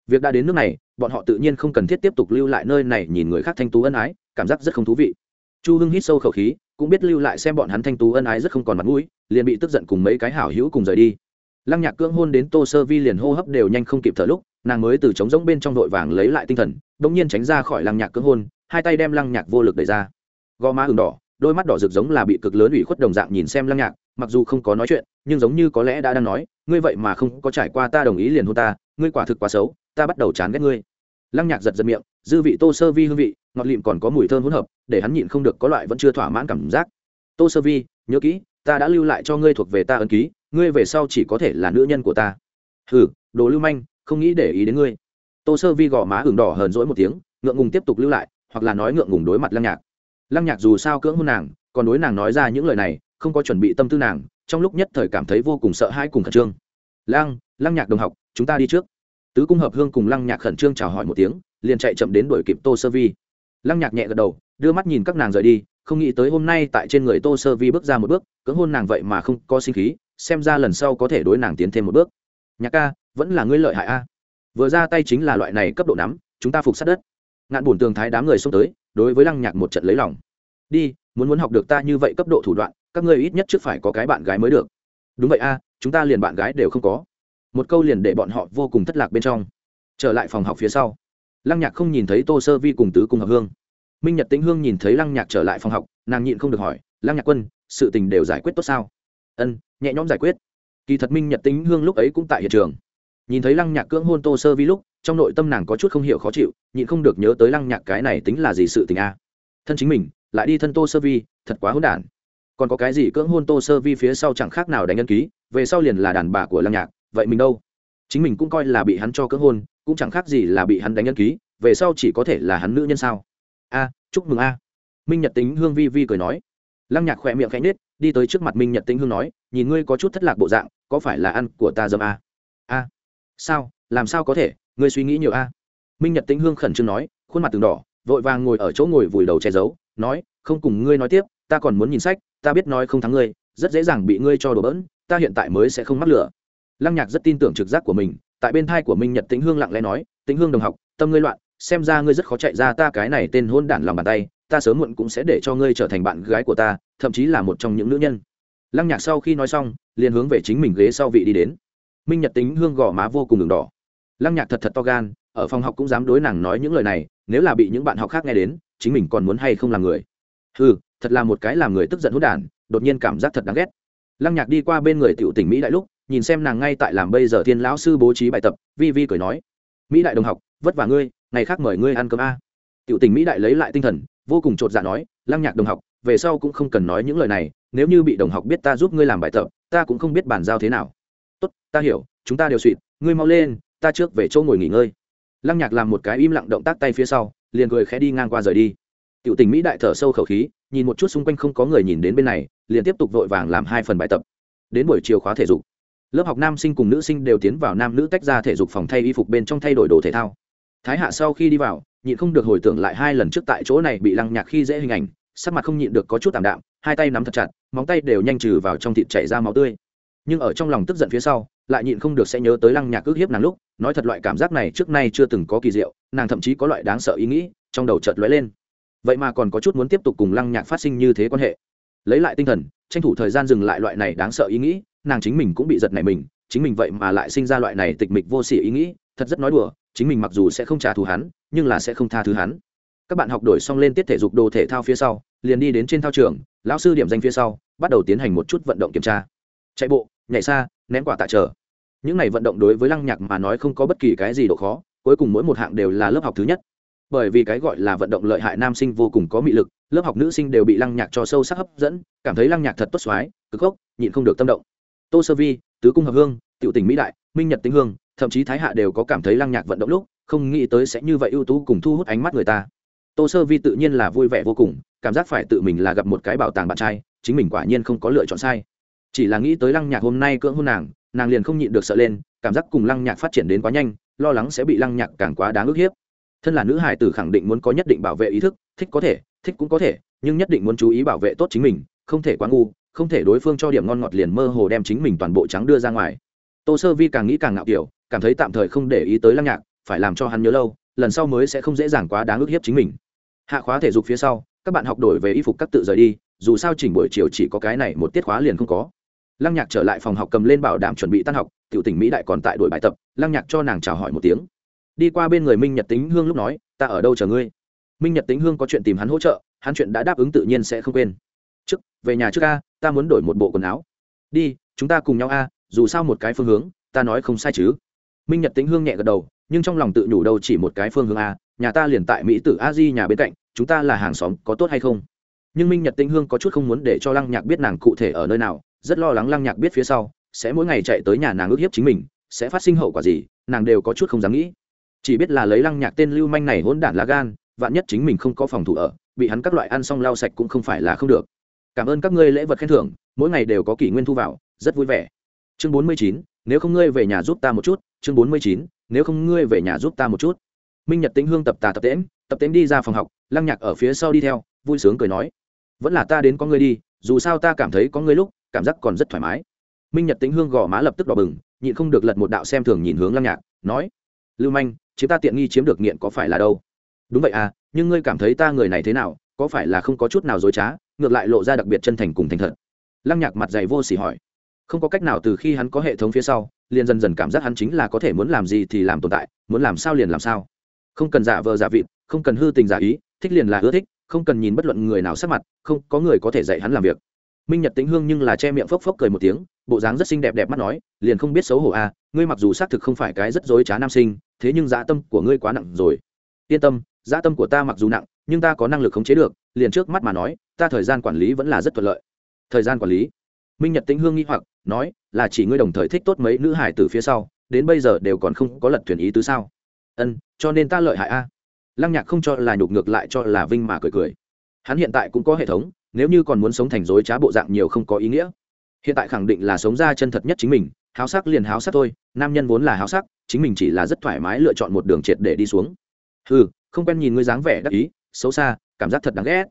Việc đã đến nước này, bọn họ tự nhiên không cần thiết tiếp tục lưu lại nơi này nhìn người khác thanh tú ân ái, cảm giác rất không thú vị. Chu hưng hít sâu khẩu khí, cũng biết lưu lại xem bọn hắn thanh tú ân ái rất không còn mặt mũi, liền bị tức giận cùng mấy cái hảo hữu cùng rời đi lăng nhạc cưỡng hôn đến tô sơ vi liền hô hấp đều nhanh không kịp thở lúc, nàng mới từ trống rỗng bên trong vội vàng lấy lại tinh thần đ ỗ n g nhiên tránh ra khỏi lăng nhạc cưỡng hôn, hai tay đem lăng nhạc vô lực đẩy ra. Gò má ừng đỏ, đôi mắt đỏ rực giống là bị cực lớn ủy khuất đồng dạng nhìn xem lăng nhạc, mặc dù không có nói chuyện, nhưng giống như có lẽ đã đang nói, ngươi vậy mà không có trải qua ta đồng ý liền hôn ta, ngươi quả thực quá xấu, ta bắt đầu chán ghét ngươi. Lăng nhạc giật giật miệng, dư vị tô sơ vi hương vị, ngọt lịm còn có mùi thơm hỗn hợp, để hắn nhịn không được có loại vẫn chưa thỏa mãn cảm giác. Tô sơ vi, nhớ kỹ, ta đã lưu lại cho ngươi thuộc về ta ấn ký ngươi về sau chỉ có thể là nữ nhân của ta. Hừ, đồ lưu manh, không nghĩ để ý đến ngươi. Tô sơ vi gò má hừng đỏ hờn rỗi một tiếng, ngượng ngùng tiếp tục lưu lại, hoặc là nói ngượng ngùng đối mặt lăng nhạc. Lăng nhạc dù sao cưỡng hôn nàng, còn đối nàng nói ra những lời này, không có chuẩn bị tâm tư nàng, trong lúc nhất thời cảm thấy vô cùng sợ hãi cùng khẩn trương. Lăng lăng nhạc đồng học, chúng ta đi trước. Tứ cung hợp hương cùng lăng nhạc khẩn trương chào hỏi một tiếng, liền chạy chậm đến đuổi kịp tô sơ vi. Lăng nhạc nhẹ gật đầu, đưa mắt nhìn các nàng rời đi, không nghĩ tới hôm nay tại trên người tô sơ vi bước ra một bước, cưỡng hôn nàng vậy mà không có sinh khí xem ra lần sau có thể đối nàng tiến thêm một bước. Nhạc ca, vẫn là ngươi lợi hại a. Vừa ra tay chính là loại này cấp độ nắm, chúng ta phục sát đất. Ngạn bùn tường thái đám người xông tới, đối với lăng nhạc một trận lấy lòng. Đi, muốn muốn học được ta như vậy cấp độ thủ đoạn, các ngươi ít nhất trước phải có cái bạn gái mới được. Đúng vậy a, chúng ta liền bạn gái đều không có. Một câu liền để bọn họ vô cùng thất lạc bên trong. Trở lại phòng học phía sau, lăng nhạc không nhìn thấy tô sơ vi cùng tứ cùng hợp hương. Minh nhật tĩnh hương nhìn thấy lăng nhạc trở lại phòng học, nàng nhịn không được hỏi, lăng nhạc quân, sự tình đều giải quyết tốt sao? Ân, nhẹ nhõm giải quyết. Kỳ thật minh nhật tĩnh hương lúc ấy cũng tại hiện trường. Nhìn thấy lăng nhạc cưỡng hôn tô sơ vi lúc, trong nội tâm nàng có chút không hiểu khó chịu, nhịn không được nhớ tới lăng nhạc cái này tính là gì sự tình a. Thân chính mình, lại đi thân tô sơ vi, thật quá hỗn đản. Còn có cái gì cưỡng hôn tô sơ vi phía sau chẳng khác nào đánh ân ký, về sau liền là đàn bà của lăng nhạc, vậy mình đâu? Chính mình cũng coi là bị hắn cho cưỡng hôn, cũng chẳng khác gì là bị hắn đánh ân ký, về sau chỉ có thể là hắn nữ nhân sao? A, chúc mừng a. Minh nhật tính hương vi vi cười nói lăng nhạc khỏe miệng khẽ nết đi tới trước mặt minh nhật Tĩnh hương nói, nhìn ngươi có chút thất lạc bộ dạng, có phải là ăn của ta dâm a a. Sao? Làm sao có thể? Ngươi suy nghĩ nhiều a minh nhật Tĩnh hương khẩn trương nói, khuôn mặt từng đỏ, vội vàng ngồi ở chỗ ngồi vùi đầu che giấu, nói, không cùng ngươi nói tiếp, ta còn muốn nhìn sách, ta biết nói không thắng ngươi, rất dễ dàng bị ngươi cho đổ bỡn, ta hiện tại mới sẽ không mắc lửa. Lăng nhạc rất tin tưởng trực giác của mình, tại bên thai của minh nhật tĩnh hương lặng lẽ nói, tĩnh hương đồng học, tâm ngươi loạn xem ra ngươi rất khó chạy ra ta cái này tên hôn đản lòng bàn tay, ta sớm muộn cũng sẽ để cho ngươi trở thành bạn gái của ta, thậm chí là một trong những nữ nhân. Lăng nhạc sau khi nói xong, liền hướng về chính mình ghế sau vị đi đến. Minh nhật tính hương gò má vô cùng đường đỏ. Lăng nhạc thật thật to gan, ở phòng học cũng dám đối nàng nói những lời này, nếu là bị những bạn học khác nghe đến, chính mình còn muốn hay không làm người. Ừ thật là một cái làm người tức giận hốt đản, đột nhiên cảm giác thật đáng ghét. Lăng nhạc đi qua bên người tiểu tỉnh mỹ đại lúc, nhìn xem nàng ngay tại làm bây giờ thiên lão sư bố trí bài tập, vi vi cười nói, mỹ đại đồng học, vất vả ngươi ngày khác mời ngươi ăn cơm a. Tiểu Tình mỹ đại lấy lại tinh thần, vô cùng chột dạ nói, lăng nhạc đồng học, về sau cũng không cần nói những lời này, nếu như bị đồng học biết ta giúp ngươi làm bài tập, ta cũng không biết bàn giao thế nào. Tốt, ta hiểu, chúng ta đều suỵt ngươi mau lên, ta trước về chỗ ngồi nghỉ ngơi. Lăng nhạc làm một cái im lặng động tác tay phía sau, liền cười khẽ đi ngang qua rời đi. Tiểu tình mỹ đại thở sâu khẩu khí, nhìn một chút xung quanh không có người nhìn đến bên này, liền tiếp tục vội vàng làm hai phần bài tập. Đến buổi chiều khóa thể dục. Lớp học nam sinh cùng nữ sinh đều tiến vào nam nữ tách ra thể dục phòng thay y phục bên trong thay đổi đồ thể thao thái hạ sau khi đi vào, nhịn không được hồi tưởng lại hai lần trước tại chỗ này bị lăng nhạc khi dễ hình ảnh, sắc mặt không nhịn được có chút tạm đạm, hai tay nắm thật chặt, móng tay đều nhanh trừ vào trong thịt chảy ra máu tươi. Nhưng ở trong lòng tức giận phía sau, lại nhịn không được sẽ nhớ tới lăng nhạc ước hiếp nàng lúc, nói thật loại cảm giác này trước nay chưa từng có kỳ diệu, nàng thậm chí có loại đáng sợ ý nghĩ trong đầu chợt lóe lên. Vậy mà còn có chút muốn tiếp tục cùng lăng nhạc phát sinh như thế quan hệ. Lấy lại tinh thần, tranh thủ thời gian dừng lại loại này đáng sợ ý nghĩ, nàng chính mình cũng bị giật này mình, chính mình vậy mà lại sinh ra loại này tịch mịch vô sỉ ý nghĩ, thật rất nói đùa chính mình mặc dù sẽ không trả thù hắn, nhưng là sẽ không tha thứ hắn. Các bạn học đổi xong lên tiết thể dục đồ thể thao phía sau, liền đi đến trên thao trường, lão sư điểm danh phía sau, bắt đầu tiến hành một chút vận động kiểm tra. Chạy bộ, nhảy xa, ném quả tạ trở. Những này vận động đối với lăng nhạc mà nói không có bất kỳ cái gì độ khó, cuối cùng mỗi một hạng đều là lớp học thứ nhất. Bởi vì cái gọi là vận động lợi hại nam sinh vô cùng có mị lực, lớp học nữ sinh đều bị lăng nhạc cho sâu sắc hấp dẫn, cảm thấy lăng nhạc thật tốt xoái, cực gốc nhịn không được tâm động. Tô sơ vi, tứ cung hợp hương, tiểu tỉnh mỹ đại, minh nhật tĩnh hương thậm chí thái hạ đều có cảm thấy lăng nhạc vận động lúc, không nghĩ tới sẽ như vậy ưu tú cùng thu hút ánh mắt người ta. Tô sơ vi tự nhiên là vui vẻ vô cùng, cảm giác phải tự mình là gặp một cái bảo tàng bạn trai, chính mình quả nhiên không có lựa chọn sai. Chỉ là nghĩ tới lăng nhạc hôm nay cưỡng hôn nàng nàng liền không nhịn được sợ lên, cảm giác cùng lăng nhạc phát triển đến quá nhanh, lo lắng sẽ bị lăng nhạc càng quá đáng ức hiếp. Thân là nữ hải tử khẳng định muốn có nhất định bảo vệ ý thức, thích có thể, thích cũng có thể, nhưng nhất định muốn chú ý bảo vệ tốt chính mình, không thể quá ngu, không thể đối phương cho điểm ngon ngọt liền mơ hồ đem chính mình toàn bộ trắng đưa ra ngoài. Tô sơ vi càng nghĩ càng ngạo kiểu cảm thấy tạm thời không để ý tới lăng nhạc, phải làm cho hắn nhớ lâu, lần sau mới sẽ không dễ dàng quá đáng ức hiếp chính mình. Hạ khóa thể dục phía sau, các bạn học đổi về y phục các tự rời đi, dù sao chỉnh buổi chiều chỉ có cái này một tiết khóa liền không có. Lăng nhạc trở lại phòng học cầm lên bảo đảm chuẩn bị tan học, tiểu tỉnh mỹ đại còn tại đổi bài tập, lăng nhạc cho nàng chào hỏi một tiếng. Đi qua bên người minh nhật tính hương lúc nói, ta ở đâu chờ ngươi? Minh nhật tính hương có chuyện tìm hắn hỗ trợ, hắn chuyện đã đáp ứng tự nhiên sẽ không quên. Trước, về nhà trước a, ta muốn đổi một bộ quần áo. Đi, chúng ta cùng nhau a, dù sao một cái phương hướng, ta nói không sai chứ minh nhật tĩnh hương nhẹ gật đầu, nhưng trong lòng tự nhủ đâu chỉ một cái phương hướng a, nhà ta liền tại mỹ tử a di nhà bên cạnh, chúng ta là hàng xóm, có tốt hay không? Nhưng minh nhật tĩnh hương có chút không muốn để cho lăng nhạc biết nàng cụ thể ở nơi nào, rất lo lắng lăng nhạc biết phía sau, sẽ mỗi ngày chạy tới nhà nàng ước hiếp chính mình, sẽ phát sinh hậu quả gì, nàng đều có chút không dám nghĩ. Chỉ biết là lấy lăng nhạc tên lưu manh này hỗn đản lá gan, vạn nhất chính mình không có phòng thủ ở, bị hắn các loại ăn xong lau sạch cũng không phải là không được. Cảm ơn các ngươi lễ vật khen thưởng, mỗi ngày đều có kỷ nguyên thu vào, rất vui vẻ. Chương bốn mươi chín nếu không ngươi về nhà giúp ta một chút, chương bốn mươi chín, nếu không ngươi về nhà giúp ta một chút. Minh nhật tĩnh hương tập tà tập tễm tập tễm đi ra phòng học, lăng nhạc ở phía sau đi theo, vui sướng cười nói. Vẫn là ta đến có ngươi đi, dù sao ta cảm thấy có ngươi lúc, cảm giác còn rất thoải mái. Minh nhật tĩnh hương gò má lập tức đỏ bừng, nhịn không được lật một đạo xem thường nhìn hướng lăng nhạc, nói. Lưu manh, chiếm ta tiện nghi chiếm được nghiện có phải là đâu? Đúng vậy à nhưng ngươi cảm thấy ta người này thế nào, có phải là không có chút nào dối trá, ngược lại lộ ra đặc biệt chân thành cùng thành thật. Lăng nhạc mặt dày vô xỉ hỏi không có cách nào từ khi hắn có hệ thống phía sau, liền dần dần cảm giác hắn chính là có thể muốn làm gì thì làm tồn tại, muốn làm sao liền làm sao. Không cần giả vờ giả vịt, không cần hư tình giả ý, thích liền là ưa thích, không cần nhìn bất luận người nào sắc mặt, không có người có thể dạy hắn làm việc. Minh nhật tĩnh hương nhưng là che miệng phốc phốc cười một tiếng, bộ dáng rất xinh đẹp đẹp mắt nói, liền không biết xấu hổ à ngươi mặc dù xác thực không phải cái rất dối trá nam sinh, thế nhưng dã tâm của ngươi quá nặng rồi. Yên tâm dã tâm của ta mặc dù nặng, nhưng ta có năng lực khống chế được, liền trước mắt mà nói, ta thời gian quản lý vẫn là rất thuận lợi. Thời gian quản lý? Minh nhật tĩnh hương nghi hoặc, nói, là chỉ ngươi đồng thời thích tốt mấy nữ hải từ phía sau, đến bây giờ đều còn không có lật thuyền ý tứ sao? Ân, cho nên ta lợi hại a. Lăng nhạc không cho là nhục ngược lại cho là vinh mà cười cười. Hắn hiện tại cũng có hệ thống, nếu như còn muốn sống thành dối trá bộ dạng nhiều không có ý nghĩa. Hiện tại khẳng định là sống ra chân thật nhất chính mình, háo sắc liền háo sắc thôi, nam nhân vốn là háo sắc, chính mình chỉ là rất thoải mái lựa chọn một đường triệt để đi xuống. Ừ không quen nhìn ngươi dáng vẻ đắc ý, xấu xa, cảm giác thật đáng ghét.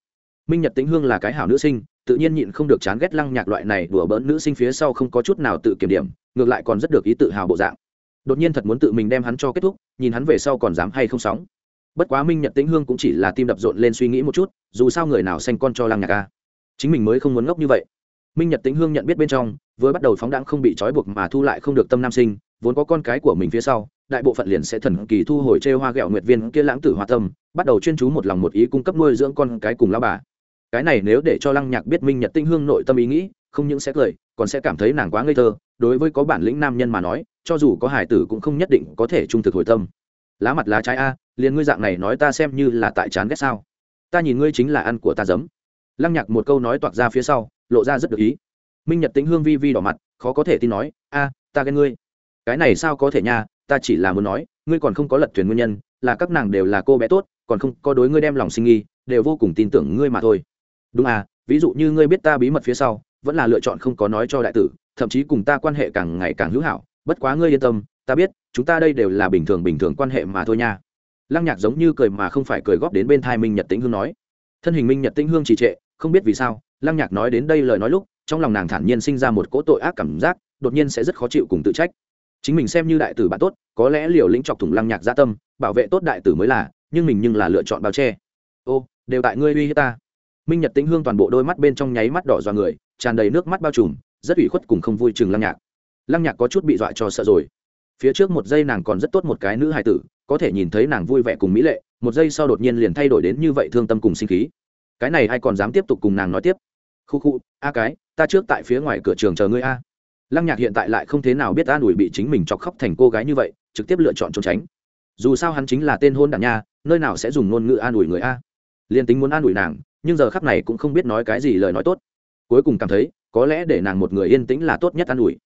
Minh nhật tĩnh hương là cái hảo nữ sinh tự nhiên nhịn không được chán ghét lăng nhạc loại này đùa bỡn nữ sinh phía sau không có chút nào tự kiểm điểm, ngược lại còn rất được ý tự hào bộ dạng. Đột nhiên thật muốn tự mình đem hắn cho kết thúc, nhìn hắn về sau còn dám hay không sóng. Bất quá minh nhật tĩnh hương cũng chỉ là tim đập rộn lên suy nghĩ một chút, dù sao người nào xanh con cho lăng nhạc ca chính mình mới không muốn ngốc như vậy. Minh nhật tĩnh hương nhận biết bên trong với bắt đầu phóng đãng không bị trói buộc mà thu lại không được tâm nam sinh, vốn có con cái của mình phía sau, đại bộ phận liền sẽ thần kỳ thu hồi chê hoa ghẹo nguyệt viên kia lãng tử hoa tâm, bắt đầu chuyên chú một lòng một ý cung cấp nuôi dưỡng con cái cùng lao bà cái này nếu để cho lăng nhạc biết minh nhật tinh hương nội tâm ý nghĩ, không những sẽ cười, còn sẽ cảm thấy nàng quá ngây thơ. Đối với có bản lĩnh nam nhân mà nói, cho dù có hải tử cũng không nhất định có thể trung thực hồi tâm. Lá mặt lá trái a, liền ngươi dạng này nói ta xem như là tại chán ghét sao? Ta nhìn ngươi chính là ăn của ta giấm. Lăng nhạc một câu nói toạc ra phía sau, lộ ra rất được ý. Minh nhật tính hương vi vi đỏ mặt, khó có thể tin nói, a, ta ghen ngươi. Cái này sao có thể nha, ta chỉ là muốn nói, ngươi còn không có lật thuyền nguyên nhân, là các nàng đều là cô bé tốt, còn không có đối ngươi đem lòng sinh nghi, đều vô cùng tin tưởng ngươi mà thôi đúng à ví dụ như ngươi biết ta bí mật phía sau, vẫn là lựa chọn không có nói cho đại tử, thậm chí cùng ta quan hệ càng ngày càng hữu hảo, bất quá ngươi yên tâm, ta biết, chúng ta đây đều là bình thường bình thường quan hệ mà thôi nha. Lăng nhạc giống như cười mà không phải cười góp đến bên thai minh nhật tĩnh hương nói. Thân hình minh nhật tĩnh hương trì trệ, không biết vì sao, lăng nhạc nói đến đây lời nói lúc, trong lòng nàng thản nhiên sinh ra một cỗ tội ác cảm giác, đột nhiên sẽ rất khó chịu cùng tự trách. Chính mình xem như đại tử bạn tốt, có lẽ liều lĩnh chọc thủng lăng nhạc gia tâm, bảo vệ tốt đại tử mới là, nhưng mình nhưng là lựa chọn bao che. Ô, đều tại ngươi uy hiếp ta minh nhật tĩnh hương toàn bộ đôi mắt bên trong nháy mắt đỏ dọa người, tràn đầy nước mắt bao trùm, rất ủy khuất cùng không vui chừng lăng nhạc. Lăng nhạc có chút bị dọa cho sợ rồi. Phía trước một giây nàng còn rất tốt một cái nữ hài tử, có thể nhìn thấy nàng vui vẻ cùng mỹ lệ, một giây sau đột nhiên liền thay đổi đến như vậy thương tâm cùng sinh khí. Cái này ai còn dám tiếp tục cùng nàng nói tiếp? Khu khu, a cái, ta trước tại phía ngoài cửa trường chờ ngươi a. Lăng nhạc hiện tại lại không thế nào biết an ủi bị chính mình chọc khóc thành cô gái như vậy, trực tiếp lựa chọn trốn tránh. Dù sao hắn chính là tên hôn đản nha, nơi nào sẽ dùng ngôn ngữ an ủi người a? Liền tính muốn an ủi nàng nhưng giờ khắc này cũng không biết nói cái gì lời nói tốt. Cuối cùng cảm thấy, có lẽ để nàng một người yên tĩnh là tốt nhất an ủi.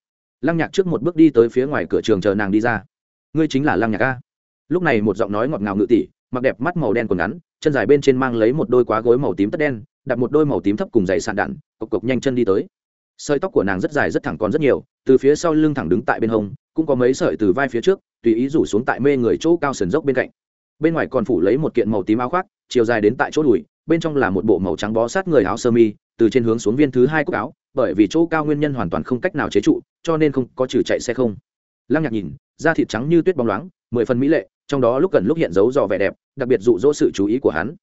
Lăng nhạc trước một bước đi tới phía ngoài cửa trường chờ nàng đi ra. Ngươi chính là lăng nhạc a. Lúc này một giọng nói ngọt ngào ngự tỉ, mặc đẹp mắt màu đen còn ngắn, chân dài bên trên mang lấy một đôi quá gối màu tím tất đen, đặt một đôi màu tím thấp cùng giày sàn đạn, cộc cộc nhanh chân đi tới. Sợi tóc của nàng rất dài rất thẳng còn rất nhiều, từ phía sau lưng thẳng đứng tại bên hông, cũng có mấy sợi từ vai phía trước, tùy ý rủ xuống tại mê người chỗ cao sườn dốc bên cạnh. Bên ngoài còn phủ lấy một kiện màu tím áo khoác, chiều dài đến tại chỗ đùi bên trong là một bộ màu trắng bó sát người áo sơ mi, từ trên hướng xuống viên thứ hai cúc áo, bởi vì chỗ cao nguyên nhân hoàn toàn không cách nào chế trụ, cho nên không có trừ chạy xe không. Lăng nhạc nhìn, da thịt trắng như tuyết bóng loáng, mười phần mỹ lệ, trong đó lúc gần lúc hiện dấu dò vẻ đẹp, đặc biệt dụ dỗ sự chú ý của hắn.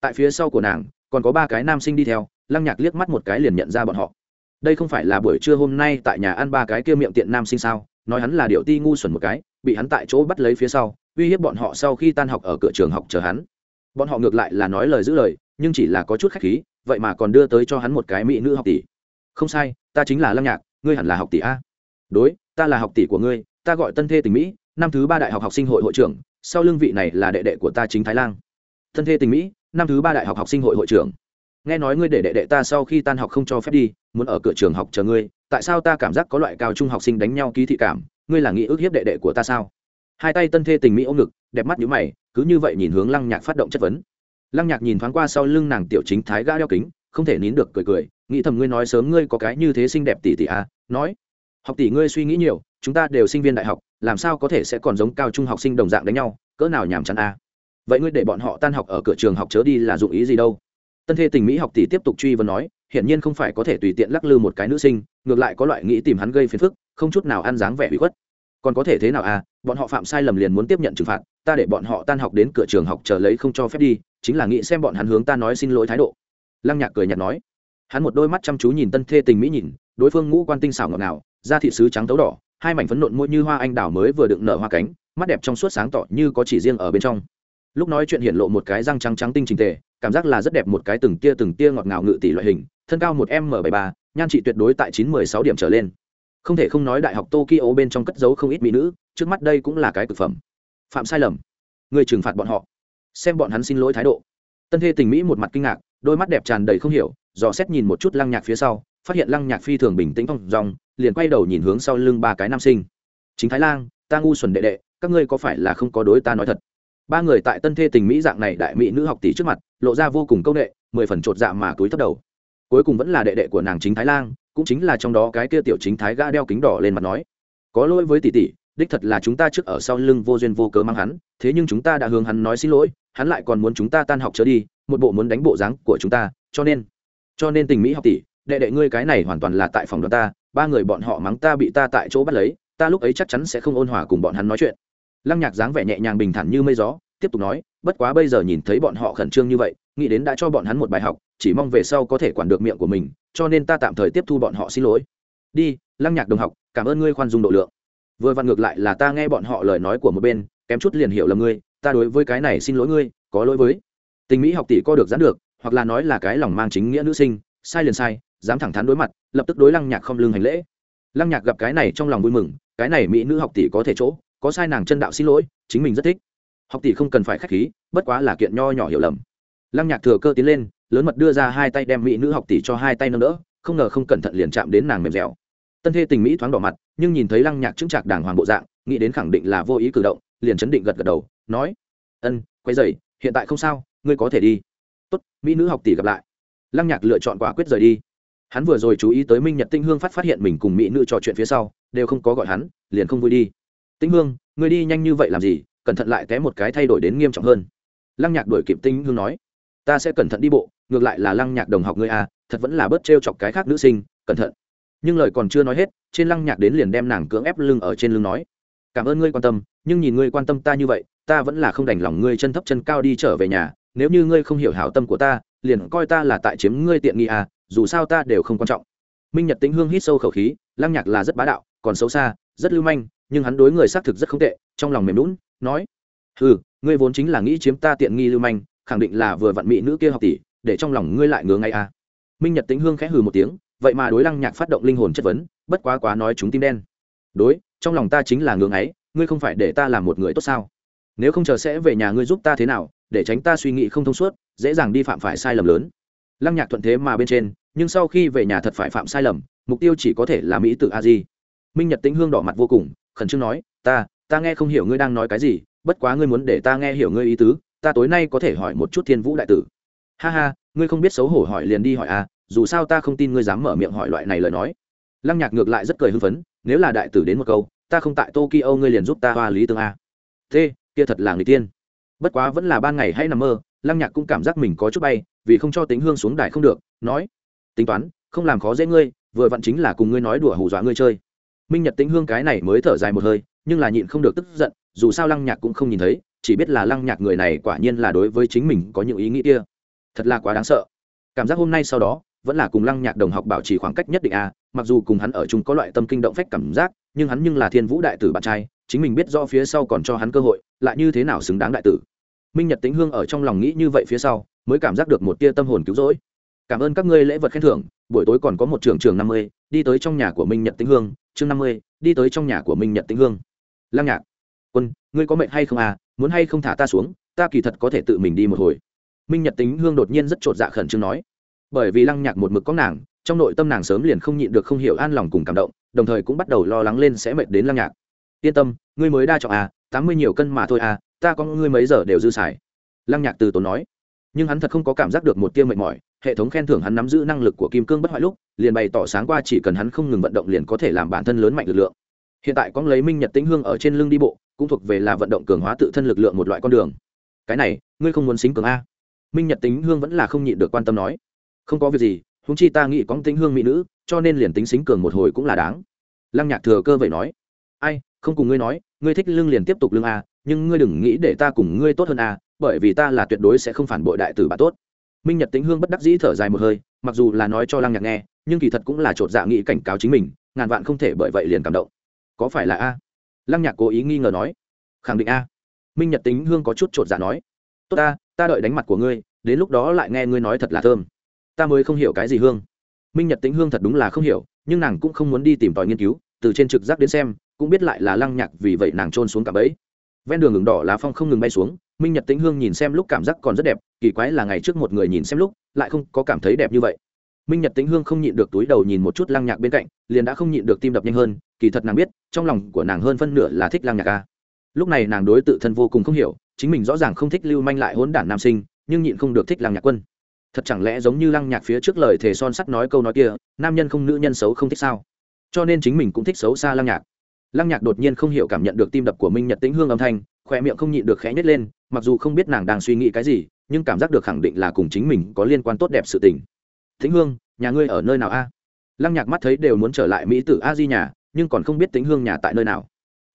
Tại phía sau của nàng, còn có ba cái nam sinh đi theo, lăng nhạc liếc mắt một cái liền nhận ra bọn họ. Đây không phải là buổi trưa hôm nay tại nhà ăn ba cái kia miệng tiện nam sinh sao? Nói hắn là điệu ti ngu xuẩn một cái, bị hắn tại chỗ bắt lấy phía sau, uy hiếp bọn họ sau khi tan học ở cửa trường học chờ hắn. Bọn họ ngược lại là nói lời giữ lời nhưng chỉ là có chút khách khí, vậy mà còn đưa tới cho hắn một cái mỹ nữ học tỷ. Không sai, ta chính là lăng nhạc, ngươi hẳn là học tỷ a. Đối, ta là học tỷ của ngươi, ta gọi tân thê tình mỹ, năm thứ ba đại học học sinh hội hội trưởng, sau lương vị này là đệ đệ của ta chính thái lan tân thê tình mỹ, năm thứ ba đại học học sinh hội hội trưởng. Nghe nói ngươi để đệ đệ ta sau khi tan học không cho phép đi, muốn ở cửa trường học chờ ngươi, tại sao ta cảm giác có loại cao trung học sinh đánh nhau ký thị cảm, ngươi là nghĩ ước hiếp đệ đệ của ta sao? Hai tay tân thê tình mỹ ôm ngực, đẹp mắt nhíu mày, cứ như vậy nhìn hướng lăng nhạc phát động chất vấn lăng nhạc nhìn thoáng qua sau lưng nàng tiểu chính thái gã đeo kính, không thể nín được cười cười, nghĩ thầm ngươi nói sớm ngươi có cái như thế xinh đẹp tỷ tỷ à nói, học tỷ ngươi suy nghĩ nhiều, chúng ta đều sinh viên đại học, làm sao có thể sẽ còn giống cao trung học sinh đồng dạng đánh nhau, cỡ nào nhàm chán à? Vậy ngươi để bọn họ tan học ở cửa trường học chớ đi là dụng ý gì đâu? Tân thê tình mỹ học tỷ tiếp tục truy vấn nói, hiển nhiên không phải có thể tùy tiện lắc lư một cái nữ sinh, ngược lại có loại nghĩ tìm hắn gây phiền phức, không chút nào ăn dáng vẻ bị khuất. Còn có thể thế nào à bọn họ phạm sai lầm liền muốn tiếp nhận trừng phạt ta để bọn họ tan học đến cửa trường học chờ lấy không cho phép đi, chính là nghĩ xem bọn hắn hướng ta nói xin lỗi thái độ. Lăng nhạc cười nhạt nói. Hắn một đôi mắt chăm chú nhìn tân thê tình mỹ nhìn, đối phương ngũ quan tinh xảo ngọt ngào, da thị sứ trắng tấu đỏ, hai mảnh phấn nộn môi như hoa anh đào mới vừa đựng nở hoa cánh, mắt đẹp trong suốt sáng tỏ như có chỉ riêng ở bên trong. Lúc nói chuyện hiện lộ một cái răng trắng trắng tinh trình tề, cảm giác là rất đẹp một cái từng tia từng tia ngọt ngào ngự tỷ loại hình, thân cao một m bảy ba, nhan trị tuyệt đối tại chín mười sáu điểm trở lên. Không thể không nói đại học tokyo bên trong cất giấu không ít mỹ nữ, trước mắt đây cũng là cái thực phẩm phạm sai lầm. Người trừng phạt bọn họ. Xem bọn hắn xin lỗi thái độ. Tân thê tình mỹ một mặt kinh ngạc, đôi mắt đẹp tràn đầy không hiểu, dò xét nhìn một chút lăng nhạc phía sau, phát hiện lăng nhạc phi thường bình tĩnh phong dòng liền quay đầu nhìn hướng sau lưng ba cái nam sinh. Chính thái lang, ta ngu xuẩn đệ đệ, các ngươi có phải là không có đối ta nói thật? Ba người tại tân thê tình mỹ dạng này đại mỹ nữ học tỷ trước mặt, lộ ra vô cùng c â u n ệ mười phần chột dạ mà túi thấp đầu. Cuối cùng vẫn là đệ đệ của nàng chính thái lang, cũng chính là trong đó cái kia tiểu chính thái gã đeo kính đỏ lên mặt nói, có lỗi với tỷ tỷ đích thật là chúng ta trước ở sau lưng vô duyên vô cớ mang hắn, thế nhưng chúng ta đã hướng hắn nói xin lỗi, hắn lại còn muốn chúng ta tan học trở đi, một bộ muốn đánh bộ dáng của chúng ta, cho nên cho nên tình mỹ học tỷ, đệ đệ ngươi cái này hoàn toàn là tại phòng đoàn ta, ba người bọn họ mắng ta bị ta tại chỗ bắt lấy, ta lúc ấy chắc chắn sẽ không ôn hòa cùng bọn hắn nói chuyện. Lăng nhạc dáng vẻ nhẹ nhàng bình thản như mây gió, tiếp tục nói, bất quá bây giờ nhìn thấy bọn họ khẩn trương như vậy, nghĩ đến đã cho bọn hắn một bài học, chỉ mong về sau có thể quản được miệng của mình, cho nên ta tạm thời tiếp thu bọn họ xin lỗi. Đi, lăng nhạc đồng học, cảm ơn ngươi khoan dung độ lượng vừa vặn ngược lại là ta nghe bọn họ lời nói của một bên, kém chút liền hiểu là ngươi, ta đối với cái này xin lỗi ngươi, có lỗi với. Tình mỹ học tỷ co được giãn được, hoặc là nói là cái lòng mang chính nghĩa nữ sinh, sai liền sai, dám thẳng thắn đối mặt, lập tức đối lăng nhạc không lưng hành lễ. Lăng nhạc gặp cái này trong lòng vui mừng, cái này mỹ nữ học tỷ có thể chỗ, có sai nàng chân đạo xin lỗi, chính mình rất thích. Học tỷ không cần phải k h á c h khí, bất quá là kiện nho nhỏ hiểu lầm. Lăng nhạc thừa cơ tiến lên, lớn mật đưa ra hai tay đem mỹ nữ học tỷ cho hai tay nâng đỡ, không ngờ không cẩn thận liền chạm đến nàng mềm dẻo tân thê tình mỹ thoáng đỏ mặt, nhưng nhìn thấy lăng nhạc chứng trạc đàng hoàng bộ dạng, nghĩ đến khẳng định là vô ý cử động, liền chấn định gật gật đầu, nói, ân quay dày hiện tại không sao, ngươi có thể đi. Tốt, mỹ nữ học tỷ gặp lại. Lăng nhạc lựa chọn quả quyết rời đi. Hắn vừa rồi chú ý tới minh nhật tinh hương phát phát hiện mình cùng mỹ nữ trò chuyện phía sau, đều không có gọi hắn, liền không vui đi. Tinh hương, ngươi đi nhanh như vậy làm gì, cẩn thận lại té một cái thay đổi đến nghiêm trọng hơn. Lăng nhạc đổi kịp tinh hương nói, ta sẽ cẩn thận đi bộ, ngược lại là lăng nhạc đồng học ngươi à thật vẫn là bớt t chọc cái khác nữ sinh, cẩn thận nhưng lời còn chưa nói hết, trên lăng nhạc đến liền đem nàng cưỡng ép lưng ở trên lưng nói. Cảm ơn ngươi quan tâm, nhưng nhìn ngươi quan tâm ta như vậy, ta vẫn là không đành lòng ngươi chân thấp chân cao đi trở về nhà. Nếu như ngươi không hiểu hảo tâm của ta, liền coi ta là tại chiếm ngươi tiện nghi à dù sao ta đều không quan trọng. Minh nhật tĩnh hương hít sâu khẩu khí, lăng nhạc là rất bá đạo, còn xấu xa, rất lưu manh, nhưng hắn đối người xác thực rất không tệ, trong lòng mềm lún nói ừ ngươi vốn chính là nghĩ chiếm ta tiện nghi lưu manh, khẳng định là vừa vặn mỹ nữ kia học tỷ, để trong lòng ngươi lại ngứa ngay à. minh nhật tĩnh hương khẽ hừ một tiếng vậy mà đối lăng nhạc phát động linh hồn chất vấn, bất quá quá nói chúng tim đen. Đối, trong lòng ta chính là ngưỡng ấy, ngươi không phải để ta làm một người tốt sao? Nếu không chờ sẽ về nhà ngươi giúp ta thế nào, để tránh ta suy nghĩ không thông suốt, dễ dàng đi phạm phải sai lầm lớn. Lăng nhạc thuận thế mà bên trên, nhưng sau khi về nhà thật phải phạm sai lầm, mục tiêu chỉ có thể là mỹ tự a di. Minh nhật tĩnh hương đỏ mặt vô cùng, khẩn trương nói, ta ta nghe không hiểu ngươi đang nói cái gì, bất quá ngươi muốn để ta nghe hiểu ngươi ý tứ, ta tối nay có thể hỏi một chút thiên vũ đại tử. Ha ha, ngươi không biết xấu hổ hỏi liền đi hỏi à dù sao ta không tin ngươi dám mở miệng hỏi loại này lời nói. Lăng nhạc ngược lại rất cười hưng phấn, nếu là đại tử đến một câu, ta không tại tokyo ngươi liền giúp ta hoa lý tương a. Thế, kia thật là người tiên. Bất quá vẫn là ban ngày hay nằm mơ, lăng nhạc cũng cảm giác mình có chút bay, vì không cho tính hương xuống đài không được, nói, tính toán, không làm khó dễ ngươi, vừa vặn chính là cùng ngươi nói đùa hù dọa ngươi chơi. Minh nhật tính hương cái này mới thở dài một hơi, nhưng là nhịn không được tức giận, dù sao lăng nhạc cũng không nhìn thấy, chỉ biết là lăng nhạc người này quả nhiên là đối với chính mình có những ý nghĩ kia. Thật là quá đáng sợ. Cảm giác hôm nay sau đó vẫn là cùng lăng nhạc đồng học bảo trì khoảng cách nhất định a, mặc dù cùng hắn ở chung có loại tâm kinh động phách cảm giác, nhưng hắn nhưng là thiên vũ đại tử bạn trai, chính mình biết do phía sau còn cho hắn cơ hội, lại như thế nào xứng đáng đại tử. Minh nhật tính hương ở trong lòng nghĩ như vậy phía sau, mới cảm giác được một tia tâm hồn cứu rỗi. Cảm ơn các ngươi lễ vật khen thưởng, buổi tối còn có một trường trường năm mươi, đi tới trong nhà của minh nhật tĩnh hương, chương năm mươi, đi tới trong nhà của minh nhật tĩnh hương. Lăng nhạc, quân, ngươi có mệnh hay không à? Muốn hay không thả ta xuống, ta kỳ thật có thể tự mình đi một hồi. Minh nhật tính hương đột nhiên rất chột dạ khẩn trương nói bởi vì lăng nhạc một mực có nàng, trong nội tâm nàng sớm liền không nhịn được không hiểu an lòng cùng cảm động, đồng thời cũng bắt đầu lo lắng lên sẽ mệt đến lăng nhạc. Yên tâm, ngươi mới đa trọng à tám mươi nhiều cân mà thôi à ta có ngươi mấy giờ đều dư xài. Lăng nhạc từ tốn nói. Nhưng hắn thật không có cảm giác được một tia mệt mỏi, hệ thống khen thưởng hắn nắm giữ năng lực của kim cương bất hoại lúc, liền bày tỏ sáng qua chỉ cần hắn không ngừng vận động liền có thể làm bản thân lớn mạnh lực lượng. Hiện tại có lấy minh nhật tĩnh hương ở trên lưng đi bộ, cũng thuộc về là vận động cường hóa tự thân lực lượng một loại con đường. Cái này, ngươi không muốn xính cường a? Minh nhật tính hương vẫn là không nhịn được quan tâm nói không có việc gì húng chi ta nghĩ có tính hương mỹ nữ, cho nên liền tính xính cường một hồi cũng là đáng. Lăng nhạc thừa cơ vậy nói. Ai, không cùng ngươi nói, ngươi thích lương liền tiếp tục lương a, nhưng ngươi đừng nghĩ để ta cùng ngươi tốt hơn a, bởi vì ta là tuyệt đối sẽ không phản bội đại tử bà tốt. Minh nhật tính hương bất đắc dĩ thở dài một hơi, mặc dù là nói cho lăng nhạc nghe, nhưng kỳ thật cũng là chột dạ nghĩ cảnh cáo chính mình, ngàn vạn không thể bởi vậy liền cảm động. Có phải là a? Lăng nhạc cố ý nghi ngờ nói. Khẳng định a. Minh nhật tính hương có chút chột dạ nói. Tốt ta ta đợi đánh mặt của ngươi, đến lúc đó lại nghe ngươi nói thật là thơm ta mới không hiểu cái gì hương. Minh nhật tĩnh hương thật đúng là không hiểu, nhưng nàng cũng không muốn đi tìm tòi nghiên cứu, từ trên trực giác đến xem, cũng biết lại là lăng nhạc vì vậy nàng trôn xuống cả bẫy. Ven đường ngừng đỏ lá phong không ngừng bay xuống, minh nhật tĩnh hương nhìn xem lúc cảm giác còn rất đẹp, kỳ quái là ngày trước một người nhìn xem lúc, lại không có cảm thấy đẹp như vậy. Minh nhật tĩnh hương không nhịn được túi đầu nhìn một chút lăng nhạc bên cạnh, liền đã không nhịn được tim đập nhanh hơn, kỳ thật nàng biết, trong lòng của nàng hơn phân nửa là thích lăng nhạc ca lúc này nàng đối tự thân vô cùng không hiểu, chính mình rõ ràng không thích lưu manh lại hỗn đản nam sinh, nhưng nhịn không được thích lăng nhạc quân thật chẳng lẽ giống như lăng nhạc phía trước lời thề son sắt nói câu nói kia, nam nhân không nữ nhân xấu không thích sao? Cho nên chính mình cũng thích xấu xa lăng nhạc. Lăng nhạc đột nhiên không hiểu cảm nhận được tim đập của minh nhật tĩnh hương âm thanh khỏe miệng không nhịn được khẽ nhét lên, mặc dù không biết nàng đang suy nghĩ cái gì, nhưng cảm giác được khẳng định là cùng chính mình có liên quan tốt đẹp sự tình. Tĩnh hương, nhà ngươi ở nơi nào a? Lăng nhạc mắt thấy đều muốn trở lại mỹ tử a di nhà, nhưng còn không biết tĩnh hương nhà tại nơi nào.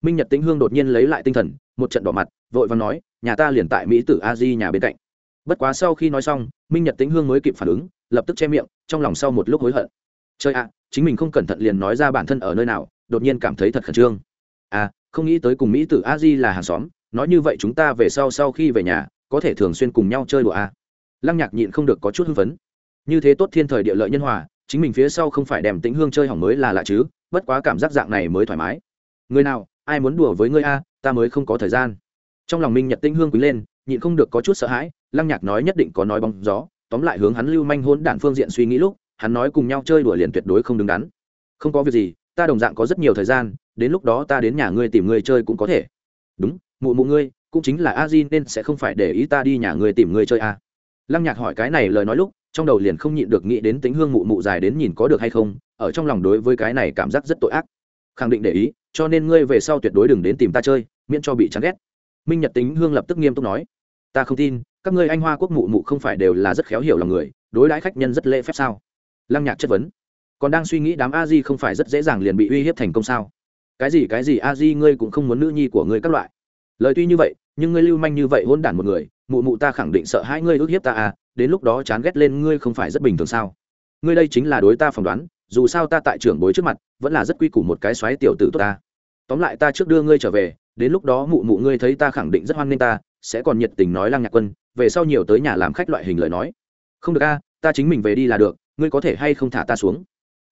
Minh nhật tĩnh hương đột nhiên lấy lại tinh thần, một trận đỏ mặt, vội và nói, nhà ta liền tại mỹ tử a di nhà bên cạnh bất quá sau khi nói xong, minh nhật tĩnh hương mới kịp phản ứng, lập tức che miệng, trong lòng sau một lúc hối hận. Chơi ạ, chính mình không cẩn thận liền nói ra bản thân ở nơi nào, đột nhiên cảm thấy thật khẩn trương. À không nghĩ tới cùng mỹ tử a di là hàng xóm, nói như vậy chúng ta về sau sau khi về nhà, có thể thường xuyên cùng nhau chơi đùa à. lăng nhạc nhịn không được có chút hưng phấn. Như thế tốt thiên thời địa lợi nhân hòa, chính mình phía sau không phải đem tĩnh hương chơi hỏng mới là lạ chứ, bất quá cảm giác dạng này mới thoải mái. Người nào, ai muốn đùa với ngươi a, ta mới không có thời gian. Trong lòng minh nhật tĩnh hương quý lên, nhịn không được có chút sợ hãi lăng nhạc nói nhất định có nói bóng gió, tóm lại hướng hắn lưu manh hôn đản phương diện suy nghĩ lúc, hắn nói cùng nhau chơi đùa liền tuyệt đối không đứng đắn. Không có việc gì, ta đồng dạng có rất nhiều thời gian, đến lúc đó ta đến nhà ngươi tìm ngươi chơi cũng có thể. Đúng, mụ mụ ngươi, cũng chính là a di nên sẽ không phải để ý ta đi nhà ngươi tìm ngươi chơi à. lăng nhạc hỏi cái này lời nói lúc, trong đầu liền không nhịn được nghĩ đến tính hương mụ mụ dài đến nhìn có được hay không, ở trong lòng đối với cái này cảm giác rất tội ác. Khẳng định để ý, cho nên ngươi về sau tuyệt đối đừng đến tìm ta chơi, miễn cho bị chán ghét. Minh nhật tính hương lập tức nghiêm túc nói ta không tin, các ngươi anh hoa quốc mụ mụ không phải đều là rất khéo hiểu lòng người, đối đãi khách nhân rất lễ phép sao? Lăng nhạc chất vấn. Còn đang suy nghĩ đám a di không phải rất dễ dàng liền bị uy hiếp thành công sao? Cái gì cái gì, a di, ngươi cũng không muốn nữ nhi của ngươi các loại. Lời tuy như vậy, nhưng ngươi lưu manh như vậy hôn đản một người, mụ mụ ta khẳng định sợ hai ngươi ước hiếp ta à đến lúc đó chán ghét lên ngươi không phải rất bình thường sao? Ngươi đây chính là đối ta phỏng đoán, dù sao ta tại trưởng bối trước mặt, vẫn là rất quy củ một cái xoáy tiểu tử tốt ta. Tóm lại ta trước đưa ngươi trở về, đến lúc đó mụ mụ ngươi thấy ta khẳng định rất hoan nghênh ta sẽ còn nhiệt tình nói lăng nhạc quân, về sau nhiều tới nhà làm khách loại hình lời nói. Không được a, ta chính mình về đi là được, ngươi có thể hay không thả ta xuống?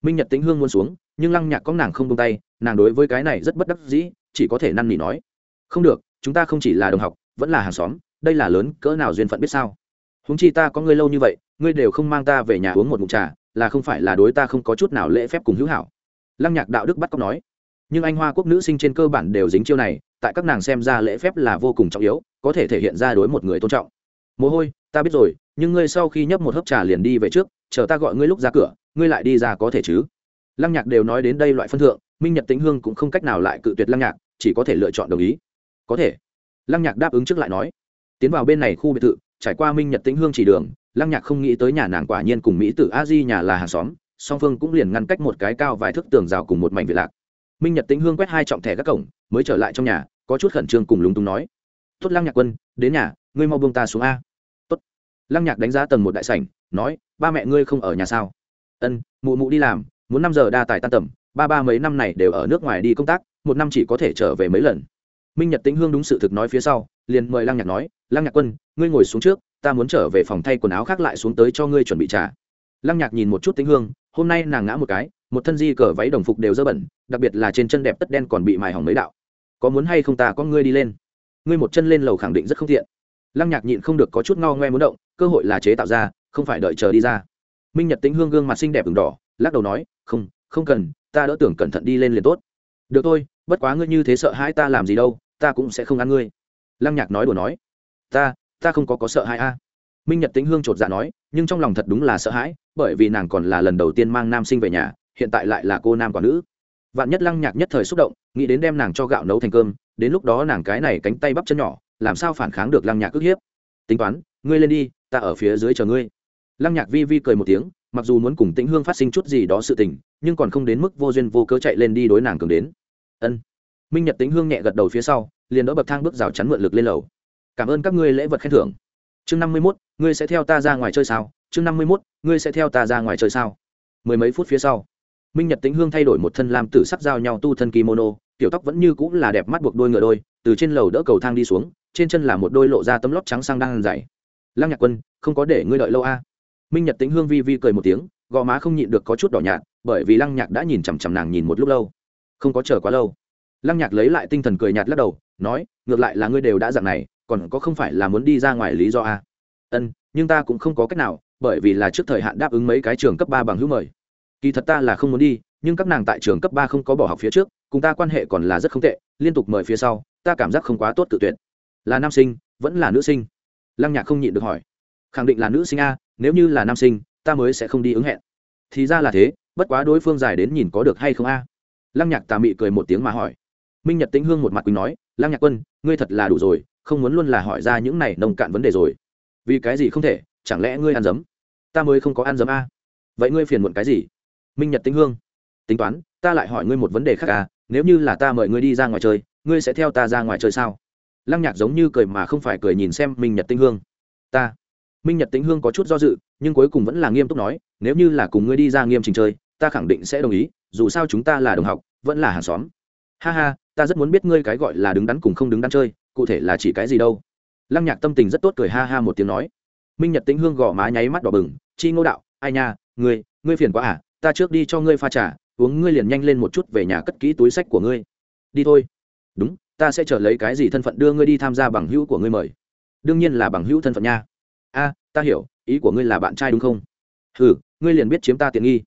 Minh nhật tĩnh hương muốn xuống, nhưng lăng nhạc có nàng không tung tay, nàng đối với cái này rất bất đắc dĩ, chỉ có thể năn nỉ nói. Không được, chúng ta không chỉ là đồng học, vẫn là hàng xóm, đây là lớn, cỡ nào duyên phận biết sao? Húng chi ta có ngươi lâu như vậy, ngươi đều không mang ta về nhà uống một mụn trà, là không phải là đối ta không có chút nào lễ phép cùng hữu hảo. Lăng nhạc đạo đức bắt cóc nói. Nhưng anh hoa quốc nữ sinh trên cơ bản đều dính chiêu này tại các nàng xem ra lễ phép là vô cùng trọng yếu, có thể thể hiện ra đối một người tôn trọng. Mồ hôi, ta biết rồi, nhưng ngươi sau khi nhấp một hớp trà liền đi về trước, chờ ta gọi ngươi lúc ra cửa, ngươi lại đi ra có thể chứ? Lăng nhạc đều nói đến đây loại phân thượng, minh nhật tĩnh hương cũng không cách nào lại cự tuyệt lăng nhạc, chỉ có thể lựa chọn đồng ý. Có thể. Lăng nhạc đáp ứng trước lại nói. Tiến vào bên này khu biệt thự, trải qua minh nhật tĩnh hương chỉ đường, lăng nhạc không nghĩ tới nhà nàng quả nhiên cùng mỹ tử a di nhà là hàng xóm, song phương cũng liền ngăn cách một cái cao vài thước tường rào cùng một mảnh việt lạc minh nhật tĩnh hương quét hai trọng thẻ các cổng, mới trở lại trong nhà, có chút khẩn trương cùng lúng túng nói. Tốt, lăng nhạc quân, đến nhà, ngươi mau buông ta xuống a. Tốt. Lăng nhạc đánh giá tầng một đại sảnh, nói, ba mẹ ngươi không ở nhà sao? Ân, mụ mụ đi làm, muốn năm giờ đa tài tan tầm, ba ba mấy năm này đều ở nước ngoài đi công tác, một năm chỉ có thể trở về mấy lần. Minh nhật tĩnh hương đúng sự thực nói phía sau, liền mời lăng nhạc nói, lăng nhạc quân, ngươi ngồi xuống trước, ta muốn trở về phòng thay quần áo khác lại xuống tới cho ngươi chuẩn bị trả lăng nhạc nhìn một chút tĩnh hương, hôm nay nàng ngã một cái một thân di cờ váy đồng phục đều dơ bẩn, đặc biệt là trên chân đẹp tất đen còn bị mài hỏng mấy đạo. Có muốn hay không ta có ngươi đi lên. Ngươi một chân lên lầu khẳng định rất không tiện. Lăng nhạc nhịn không được có chút ngao ngoe muốn động, cơ hội là chế tạo ra, không phải đợi chờ đi ra. Minh nhật tính hương gương mặt xinh đẹp ửng đỏ, lắc đầu nói, không không cần, ta đỡ tưởng cẩn thận đi lên liền tốt. Được thôi, bất quá ngươi như thế sợ hãi ta làm gì đâu, ta cũng sẽ không ăn ngươi. Lăng nhạc nói đùa nói, ta ta không có có sợ hãi a. Minh nhật tính hương chột dạ nói, nhưng trong lòng thật đúng là sợ hãi, bởi vì nàng còn là lần đầu tiên mang nam sinh về nhà hiện tại lại là cô nam quả nữ. Vạn nhất lăng nhạc nhất thời xúc động, nghĩ đến đem nàng cho gạo nấu thành cơm, đến lúc đó nàng cái này cánh tay bắp chân nhỏ, làm sao phản kháng được lăng nhạc ức hiếp? Tính toán, ngươi lên đi, ta ở phía dưới chờ ngươi. Lăng nhạc vi vi cười một tiếng, mặc dù muốn cùng tĩnh hương phát sinh chút gì đó sự tình, nhưng còn không đến mức vô duyên vô cớ chạy lên đi đối nàng cường đến. Ân. Minh nhật tĩnh hương nhẹ gật đầu phía sau, liền đỡ bậc thang bước rào chắn mượn lực lên lầu. Cảm ơn các ngươi lễ vật khen thưởng. Chương năm mươi mốt, ngươi sẽ theo ta ra ngoài chơi sao? Chương năm mươi mốt, ngươi sẽ theo ta ra ngoài chơi sao? Mười mấy phút phía sau minh nhật tĩnh hương thay đổi một thân làm tử sắc giao nhau tu thân kimono, tiểu tóc vẫn như cũng là đẹp mắt buộc đôi ngựa đôi, từ trên lầu đỡ cầu thang đi xuống, trên chân là một đôi lộ ra tấm lót trắng sang đang dày. Lăng nhạc quân, không có để ngươi đợi lâu a. À. minh nhật tĩnh hương vi vi cười một tiếng, gò má không nhịn được có chút đỏ nhạt, bởi vì lăng nhạc đã nhìn chằm chằm nàng nhìn một lúc lâu. Không có chờ quá lâu. Lăng nhạc lấy lại tinh thần cười nhạt lắc đầu, nói, ngược lại là ngươi đều đã dạng này, còn có không phải là muốn đi ra ngoài lý do a? Ân, nhưng ta cũng không có cách nào, bởi vì là trước thời hạn đáp ứng mấy cái trường cấp ba bằng hữu mời kỳ thật ta là không muốn đi, nhưng các nàng tại trường cấp ba không có bỏ học phía trước, cùng ta quan hệ còn là rất không tệ, liên tục mời phía sau, ta cảm giác không quá tốt tự tuyển. là nam sinh, vẫn là nữ sinh? Lăng nhạc không nhịn được hỏi. Khẳng định là nữ sinh a, nếu như là nam sinh, ta mới sẽ không đi ứng hẹn. Thì ra là thế, bất quá đối phương dài đến nhìn có được hay không a? Lăng nhạc tà mị cười một tiếng mà hỏi. Minh nhật tĩnh hương một mặt quỳnh nói, lăng nhạc quân, ngươi thật là đủ rồi, không muốn luôn là hỏi ra những này nông cạn vấn đề rồi. Vì cái gì không thể, chẳng lẽ ngươi ăn dấm ta mới không có ăn dấm a. Vậy ngươi phiền muộn cái gì? Minh nhật tĩnh hương. Tính toán, ta lại hỏi ngươi một vấn đề khác à nếu như là ta mời ngươi đi ra ngoài chơi, ngươi sẽ theo ta ra ngoài chơi sao? Lăng nhạc giống như cười mà không phải cười nhìn xem minh nhật tĩnh hương. Ta. Minh nhật tĩnh hương có chút do dự, nhưng cuối cùng vẫn là nghiêm túc nói, nếu như là cùng ngươi đi ra nghiêm trình chơi, ta khẳng định sẽ đồng ý, dù sao chúng ta là đồng học, vẫn là hàng xóm. Ha ha, ta rất muốn biết ngươi cái gọi là đứng đắn cùng không đứng đắn chơi, cụ thể là chỉ cái gì đâu. Lăng nhạc tâm tình rất tốt cười ha ha một tiếng nói. Minh nhật tĩnh hương gõ má nháy mắt đỏ bừng, chi ngô đạo, ai nha, ngươi ngươi phiền quá à ta trước đi cho ngươi pha trà, uống ngươi liền nhanh lên một chút về nhà cất kỹ túi sách của ngươi. Đi thôi. Đúng, ta sẽ trở lấy cái gì thân phận đưa ngươi đi tham gia bằng hữu của ngươi mời. Đương nhiên là bằng hữu thân phận nha. A, ta hiểu, ý của ngươi là bạn trai đúng không? Ừ ngươi liền biết chiếm ta tiện nghi.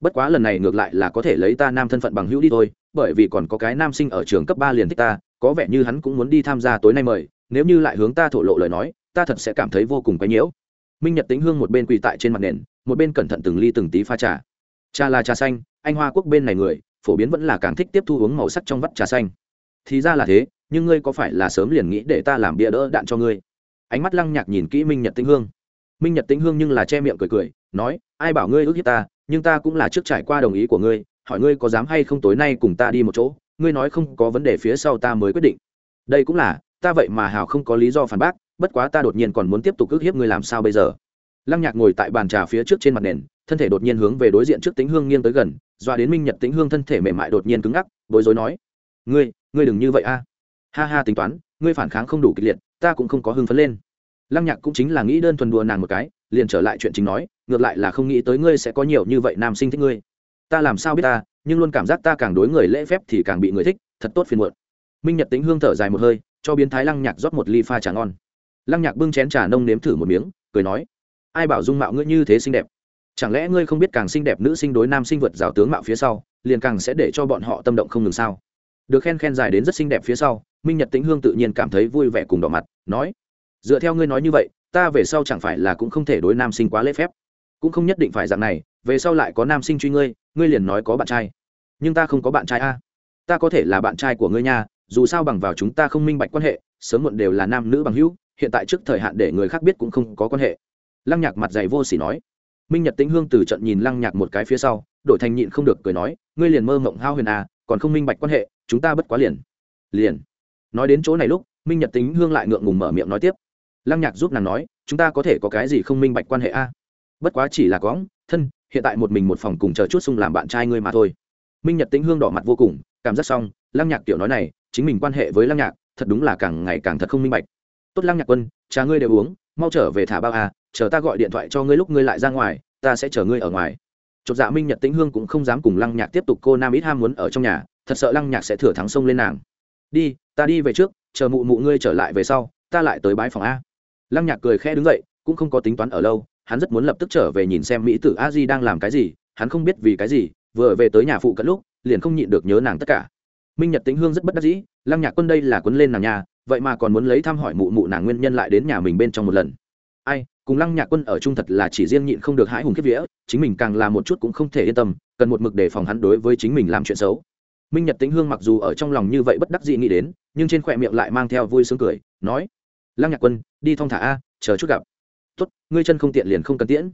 Bất quá lần này ngược lại là có thể lấy ta nam thân phận bằng hữu đi thôi, bởi vì còn có cái nam sinh ở trường cấp ba liền thích ta, có vẻ như hắn cũng muốn đi tham gia tối nay mời, nếu như lại hướng ta thổ lộ lời nói, ta thật sẽ cảm thấy vô cùng cái nhiễu. Minh nhật tính hương một bên quỳ tại trên mặt nền, một bên cẩn thận từng ly từng tí pha trà trà là trà xanh, anh hoa quốc bên này người, phổ biến vẫn là càng thích tiếp thu uống màu sắc trong vắt trà xanh. Thì ra là thế, nhưng ngươi có phải là sớm liền nghĩ để ta làm bia đỡ đạn cho ngươi? Ánh mắt lăng nhạc nhìn kỹ minh nhật tĩnh hương. Minh nhật tĩnh hương nhưng là che miệng cười cười, nói, ai bảo ngươi ước hiếp ta, nhưng ta cũng là trước trải qua đồng ý của ngươi, hỏi ngươi có dám hay không tối nay cùng ta đi một chỗ, ngươi nói không có vấn đề phía sau ta mới quyết định. Đây cũng là, ta vậy mà hào không có lý do phản bác, bất quá ta đột nhiên còn muốn tiếp tục ước hiếp ngươi làm sao bây giờ? Lăng nhạc ngồi tại bàn trà phía trước trên mặt nền thân thể đột nhiên hướng về đối diện trước tính hương nghiêng tới gần, doa đến minh nhật tính hương thân thể mềm mại đột nhiên cứng ngắc, bối rối nói, ngươi ngươi đừng như vậy a. Ha ha tính toán, ngươi phản kháng không đủ kịch liệt, ta cũng không có hưng phấn lên. Lăng nhạc cũng chính là nghĩ đơn thuần đùa nàng một cái, liền trở lại chuyện chính nói, ngược lại là không nghĩ tới ngươi sẽ có nhiều như vậy nam sinh thích ngươi. Ta làm sao biết ta, nhưng luôn cảm giác ta càng đối người lễ phép thì càng bị người thích, thật tốt phiền muộn. Minh nhật tính hương thở dài một hơi, cho biến thái lăng nhạc rót một ly pha trà ngon. Lăng nhạc bưng chén trà nông nếm thử một miếng, cười nói, ai bảo dung mạo ngươi như thế xinh đẹp? Chẳng lẽ ngươi không biết càng xinh đẹp nữ sinh đối nam sinh vượt rào tướng mạo phía sau, liền càng sẽ để cho bọn họ tâm động không ngừng sao? Được khen khen dài đến rất xinh đẹp phía sau, minh nhật tĩnh hương tự nhiên cảm thấy vui vẻ cùng đỏ mặt, nói, dựa theo ngươi nói như vậy, ta về sau chẳng phải là cũng không thể đối nam sinh quá lễ phép. Cũng không nhất định phải dạng này, về sau lại có nam sinh truy ngươi ngươi liền nói có bạn trai. Nhưng ta không có bạn trai a. Ta có thể là bạn trai của ngươi nha, dù sao bằng vào chúng ta không minh bạch quan hệ, sớm muộn đều là nam nữ bằng hữu, hiện tại trước thời hạn để người khác biết cũng không có quan hệ. Lăng nhạc mặt dày vô s ỉ nói minh nhật tĩnh hương từ trận nhìn lăng nhạc một cái phía sau đổi thành nhịn không được cười nói ngươi liền mơ mộng hao huyền à còn không minh bạch quan hệ chúng ta bất quá liền. Liền. Nói đến chỗ này lúc minh nhật tĩnh hương lại ngượng ngùng mở miệng nói tiếp. Lăng nhạc giúp nàng nói chúng ta có thể có cái gì không minh bạch quan hệ a bất quá chỉ là có, thân hiện tại một mình một phòng cùng chờ chút xung làm bạn trai ngươi mà thôi. Minh nhật tĩnh hương đỏ mặt vô cùng cảm giác xong lăng nhạc tiểu nói này chính mình quan hệ với lăng nhạc thật đúng là càng ngày càng thật không minh bạch. Tốt lăng nhạc quân trà ngươi đều uống mau trở về thả bao à chờ ta gọi điện thoại cho ngươi lúc ngươi lại ra ngoài, ta sẽ chờ ngươi ở ngoài. Chột dạ minh nhật tĩnh hương cũng không dám cùng lăng nhạc tiếp tục cô nam ít ham muốn ở trong nhà, thật sợ lăng nhạc sẽ thừa thắng sông lên nàng. Đi, ta đi về trước, chờ mụ mụ ngươi trở lại về sau, ta lại tới bãi phòng a. Lăng nhạc cười khẽ đứng dậy, cũng không có tính toán ở lâu, hắn rất muốn lập tức trở về nhìn xem mỹ tử a di đang làm cái gì, hắn không biết vì cái gì, vừa về tới nhà phụ cận lúc, liền không nhịn được nhớ nàng tất cả. Minh nhật tĩnh hương rất bất đắc dĩ, lăng nhạc quân đây là quấn lên nàng nhà vậy mà còn muốn lấy thăm hỏi mụ mụ nàng nguyên nhân lại đến nhà mình bên trong một lần. Ai, cùng lăng nhạc quân ở trung thật là chỉ riêng nhịn không được hãi hùng kiếp vía, chính mình càng là một chút cũng không thể yên tâm, cần một mực đề phòng hắn đối với chính mình làm chuyện xấu. Minh nhật tính hương mặc dù ở trong lòng như vậy bất đắc dĩ nghĩ đến, nhưng trên khỏe miệng lại mang theo vui sướng cười, nói, lăng nhạc quân, đi thong thả a, chờ chút gặp. Tốt, ngươi chân không tiện liền không cần tiễn.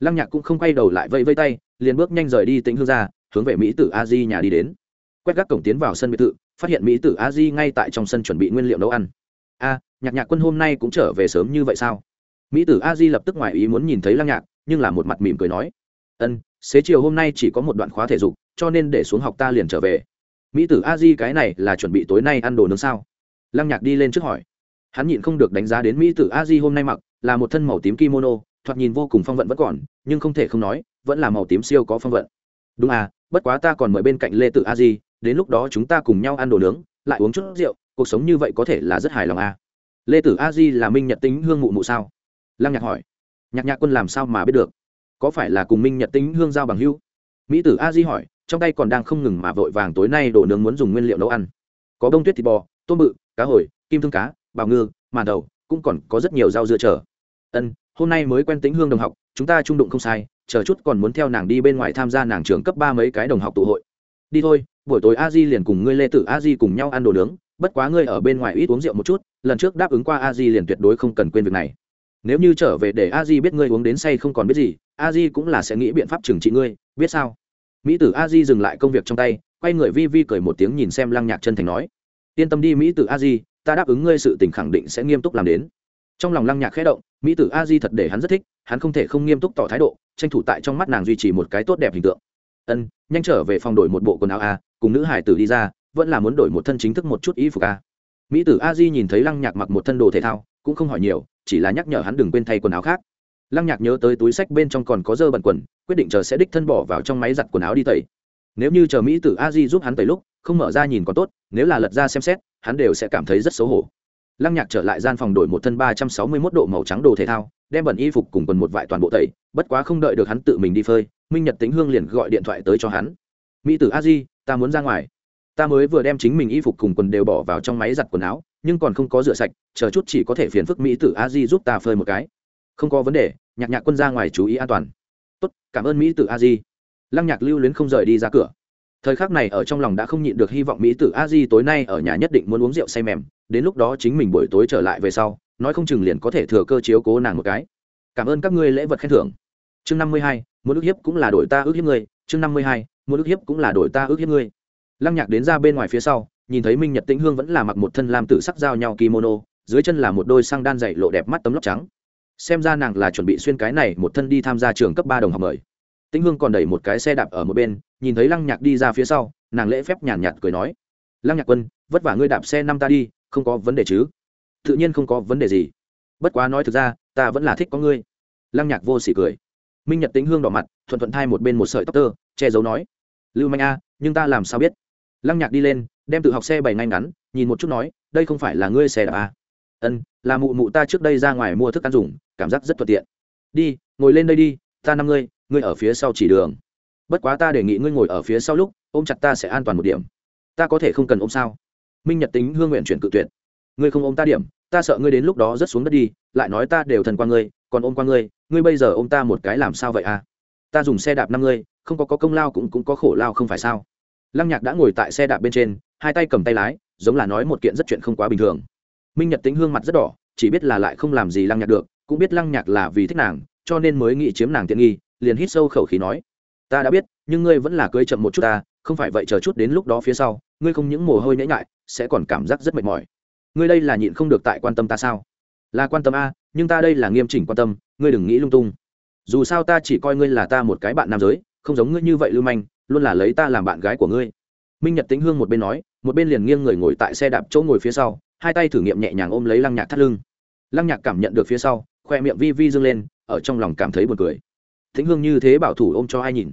Lăng nhạc cũng không quay đầu lại vây vây tay, liền bước nhanh rời đi tính hương ra, hướng về mỹ tử a di nhà đi đến. Quét gác cổng tiến vào sân biệt thự phát hiện mỹ tử a di ngay tại trong sân chuẩn bị nguyên liệu nấu ăn. A, nhạc nhạc quân hôm nay cũng trở về sớm như vậy sao? Mỹ tử a di lập tức ngoài ý muốn nhìn thấy lăng nhạc, nhưng là một mặt mỉm cười nói, ân, xế chiều hôm nay chỉ có một đoạn khóa thể dục, cho nên để xuống học ta liền trở về. Mỹ tử a di cái này là chuẩn bị tối nay ăn đồ nướng sao? Lăng nhạc đi lên trước hỏi. Hắn nhịn không được đánh giá đến mỹ tử a di hôm nay mặc, là một thân màu tím kimono, thoạt nhìn vô cùng phong vận vẫn còn, nhưng không thể không nói, vẫn là màu tím siêu có phong vận. Đúng à bất quá ta còn mời bên cạnh lê tử a di đến lúc đó chúng ta cùng nhau ăn đồ nướng, lại uống chút rượu, cuộc sống như vậy có thể là rất hài lòng à. lê tử a di là minh nhật tính hương mụ mụ sao? Lăng nhạc hỏi. Nhạc nhạc quân làm sao mà biết được? Có phải là cùng minh nhật tính hương giao bằng hưu mỹ tử a di hỏi, trong tay còn đang không ngừng mà vội vàng tối nay đổ nướng muốn dùng nguyên liệu nấu ăn. Có bông tuyết thịt bò, tôm bự, cá hồi, kim thương cá, bào ngư, màn đầu, cũng còn có rất nhiều rau dưa chờ. Ân, hôm nay mới quen tính hương đồng học, chúng ta trung đụng không sai, chờ chút còn muốn theo nàng đi bên ngoài tham gia nàng trường cấp ba mấy cái đồng học tụ hội đi thôi, buổi tối a di liền cùng ngươi lê tử a di cùng nhau ăn đồ nướng, bất quá ngươi ở bên ngoài ít uống rượu một chút, lần trước đáp ứng qua a di liền tuyệt đối không cần quên việc này. Nếu như trở về để a di biết ngươi uống đến say không còn biết gì, a di cũng là sẽ nghĩ biện pháp trừng trị ngươi, biết sao? Mỹ tử a di dừng lại công việc trong tay, quay người vi vi cười một tiếng nhìn xem lăng nhạc chân thành nói. Yên tâm đi mỹ tử a di, ta đáp ứng ngươi sự tình khẳng định sẽ nghiêm túc làm đến. Trong lòng lăng nhạc khẽ động, mỹ tử a di thật để hắn rất thích, hắn không thể không nghiêm túc tỏ thái độ, tranh thủ tại trong mắt nàng duy trì một cái tốt đẹp hình tượng ân, nhanh trở về phòng đổi một bộ quần áo a, cùng nữ hải tử đi ra, vẫn là muốn đổi một thân chính thức một chút y phục a. Mỹ tử a di nhìn thấy lăng nhạc mặc một thân đồ thể thao, cũng không hỏi nhiều, chỉ là nhắc nhở hắn đừng quên thay quần áo khác. Lăng nhạc nhớ tới túi sách bên trong còn có dơ bẩn quần, quyết định chờ sẽ đích thân bỏ vào trong máy giặt quần áo đi tẩy. Nếu như chờ mỹ tử a di giúp hắn tẩy lúc, không mở ra nhìn còn tốt, nếu là lật ra xem xét, hắn đều sẽ cảm thấy rất xấu hổ. Lăng nhạc trở lại gian phòng đổi một thân ba trăm sáu mươi mốt độ màu trắng đồ thể thao, đem bẩn y phục cùng quần một vại toàn bộ tẩy, bất quá không đợi được hắn tự mình đi phơi minh nhật tính hương liền gọi điện thoại tới cho hắn. Mỹ tử a di, ta muốn ra ngoài. Ta mới vừa đem chính mình y phục cùng quần đều bỏ vào trong máy giặt quần áo, nhưng còn không có rửa sạch, chờ chút chỉ có thể phiền phức mỹ tử a di giúp ta phơi một cái. Không có vấn đề, nhạc nhạc quân ra ngoài chú ý an toàn. Tốt, cảm ơn mỹ tử a di. Lăng nhạc lưu luyến không rời đi ra cửa. Thời khắc này ở trong lòng đã không nhịn được hy vọng mỹ tử a di tối nay ở nhà nhất định muốn uống rượu say mềm, đến lúc đó chính mình buổi tối trở lại về sau, nói không chừng liền có thể thừa cơ chiếu cố nàng một cái. Cảm ơn các ngươi lễ vật khen thưởng. Chương năm mươi hai muốn ước hiếp cũng là đổi ta ước hiếp ngươi chương năm mươi hai muốn ước hiếp cũng là đổi ta ước hiếp ngươi. Lăng nhạc đến ra bên ngoài phía sau nhìn thấy minh nhật tĩnh hương vẫn là mặc một thân lam tử sắc giao nhau kimono dưới chân là một đôi sang đan dày lộ đẹp mắt tấm lóc trắng. Xem ra nàng là chuẩn bị xuyên cái này một thân đi tham gia trường cấp ba đồng học mời. Tĩnh hương còn đẩy một cái xe đạp ở một bên nhìn thấy lăng nhạc đi ra phía sau nàng lễ phép nhàn nhạt, nhạt cười nói lăng nhạc quân vất vả ngươi đạp xe năm ta đi không có vấn đề chứ? Tự nhiên không có vấn đề gì. Bất quá nói thực ra ta vẫn là thích có ngươi. Lăng nhạc vô s ỉ cười minh nhật tính hương đỏ mặt, thuận thuận thai một bên một sợi tóc tơ, che giấu nói, lưu manh a, nhưng ta làm sao biết? Lăng nhạc đi lên, đem tự học xe bày ngay ngắn, nhìn một chút nói, đây không phải là ngươi xe đạp a? Ân, là mụ mụ ta trước đây ra ngoài mua thức ăn dùng, cảm giác rất thuận tiện. Đi, ngồi lên đây đi, ta năm ngươi ngươi ở phía sau chỉ đường. Bất quá ta đề nghị ngươi ngồi ở phía sau lúc, ôm chặt ta sẽ an toàn một điểm. Ta có thể không cần ôm sao? Minh nhật tính hương nguyện chuyển cự tuyệt. Ngươi không ôm ta điểm, ta sợ ngươi đến lúc đó rất xuống đất đi, lại nói ta đều thần qua ngươi còn ôm qua ngươi ngươi bây giờ ôm ta một cái làm sao vậy à? Ta dùng xe đạp năm ngươi không có, có công lao cũng cũng có khổ lao không phải sao? Lăng nhạc đã ngồi tại xe đạp bên trên hai tay cầm tay lái giống là nói một kiện rất chuyện không quá bình thường. Minh nhật tính hương mặt rất đỏ chỉ biết là lại không làm gì lăng nhạc được cũng biết lăng nhạc là vì thích nàng cho nên mới nghĩ chiếm nàng tiện nghi liền hít sâu khẩu khí nói ta đã biết nhưng ngươi vẫn là cưới chậm một chút ta không phải vậy chờ chút đến lúc đó phía sau ngươi không những mồ hôi nhễ ngại sẽ còn cảm giác rất mệt mỏi. Ngươi đây là nhịn không được tại quan tâm ta sao? Là quan tâm a, nhưng ta đây là nghiêm chỉnh quan tâm, ngươi đừng nghĩ lung tung. Dù sao ta chỉ coi ngươi là ta một cái bạn nam giới, không giống ngươi như vậy lưu manh, luôn là lấy ta làm bạn gái của ngươi. Minh nhật tính hương một bên nói, một bên liền nghiêng người ngồi tại xe đạp chỗ ngồi phía sau, hai tay thử nghiệm nhẹ nhàng ôm lấy lăng nhạc thắt lưng. Lăng nhạc cảm nhận được phía sau, khoe miệng vi vi dâng lên, ở trong lòng cảm thấy buồn cười. Thính hương như thế bảo thủ ôm cho ai nhìn?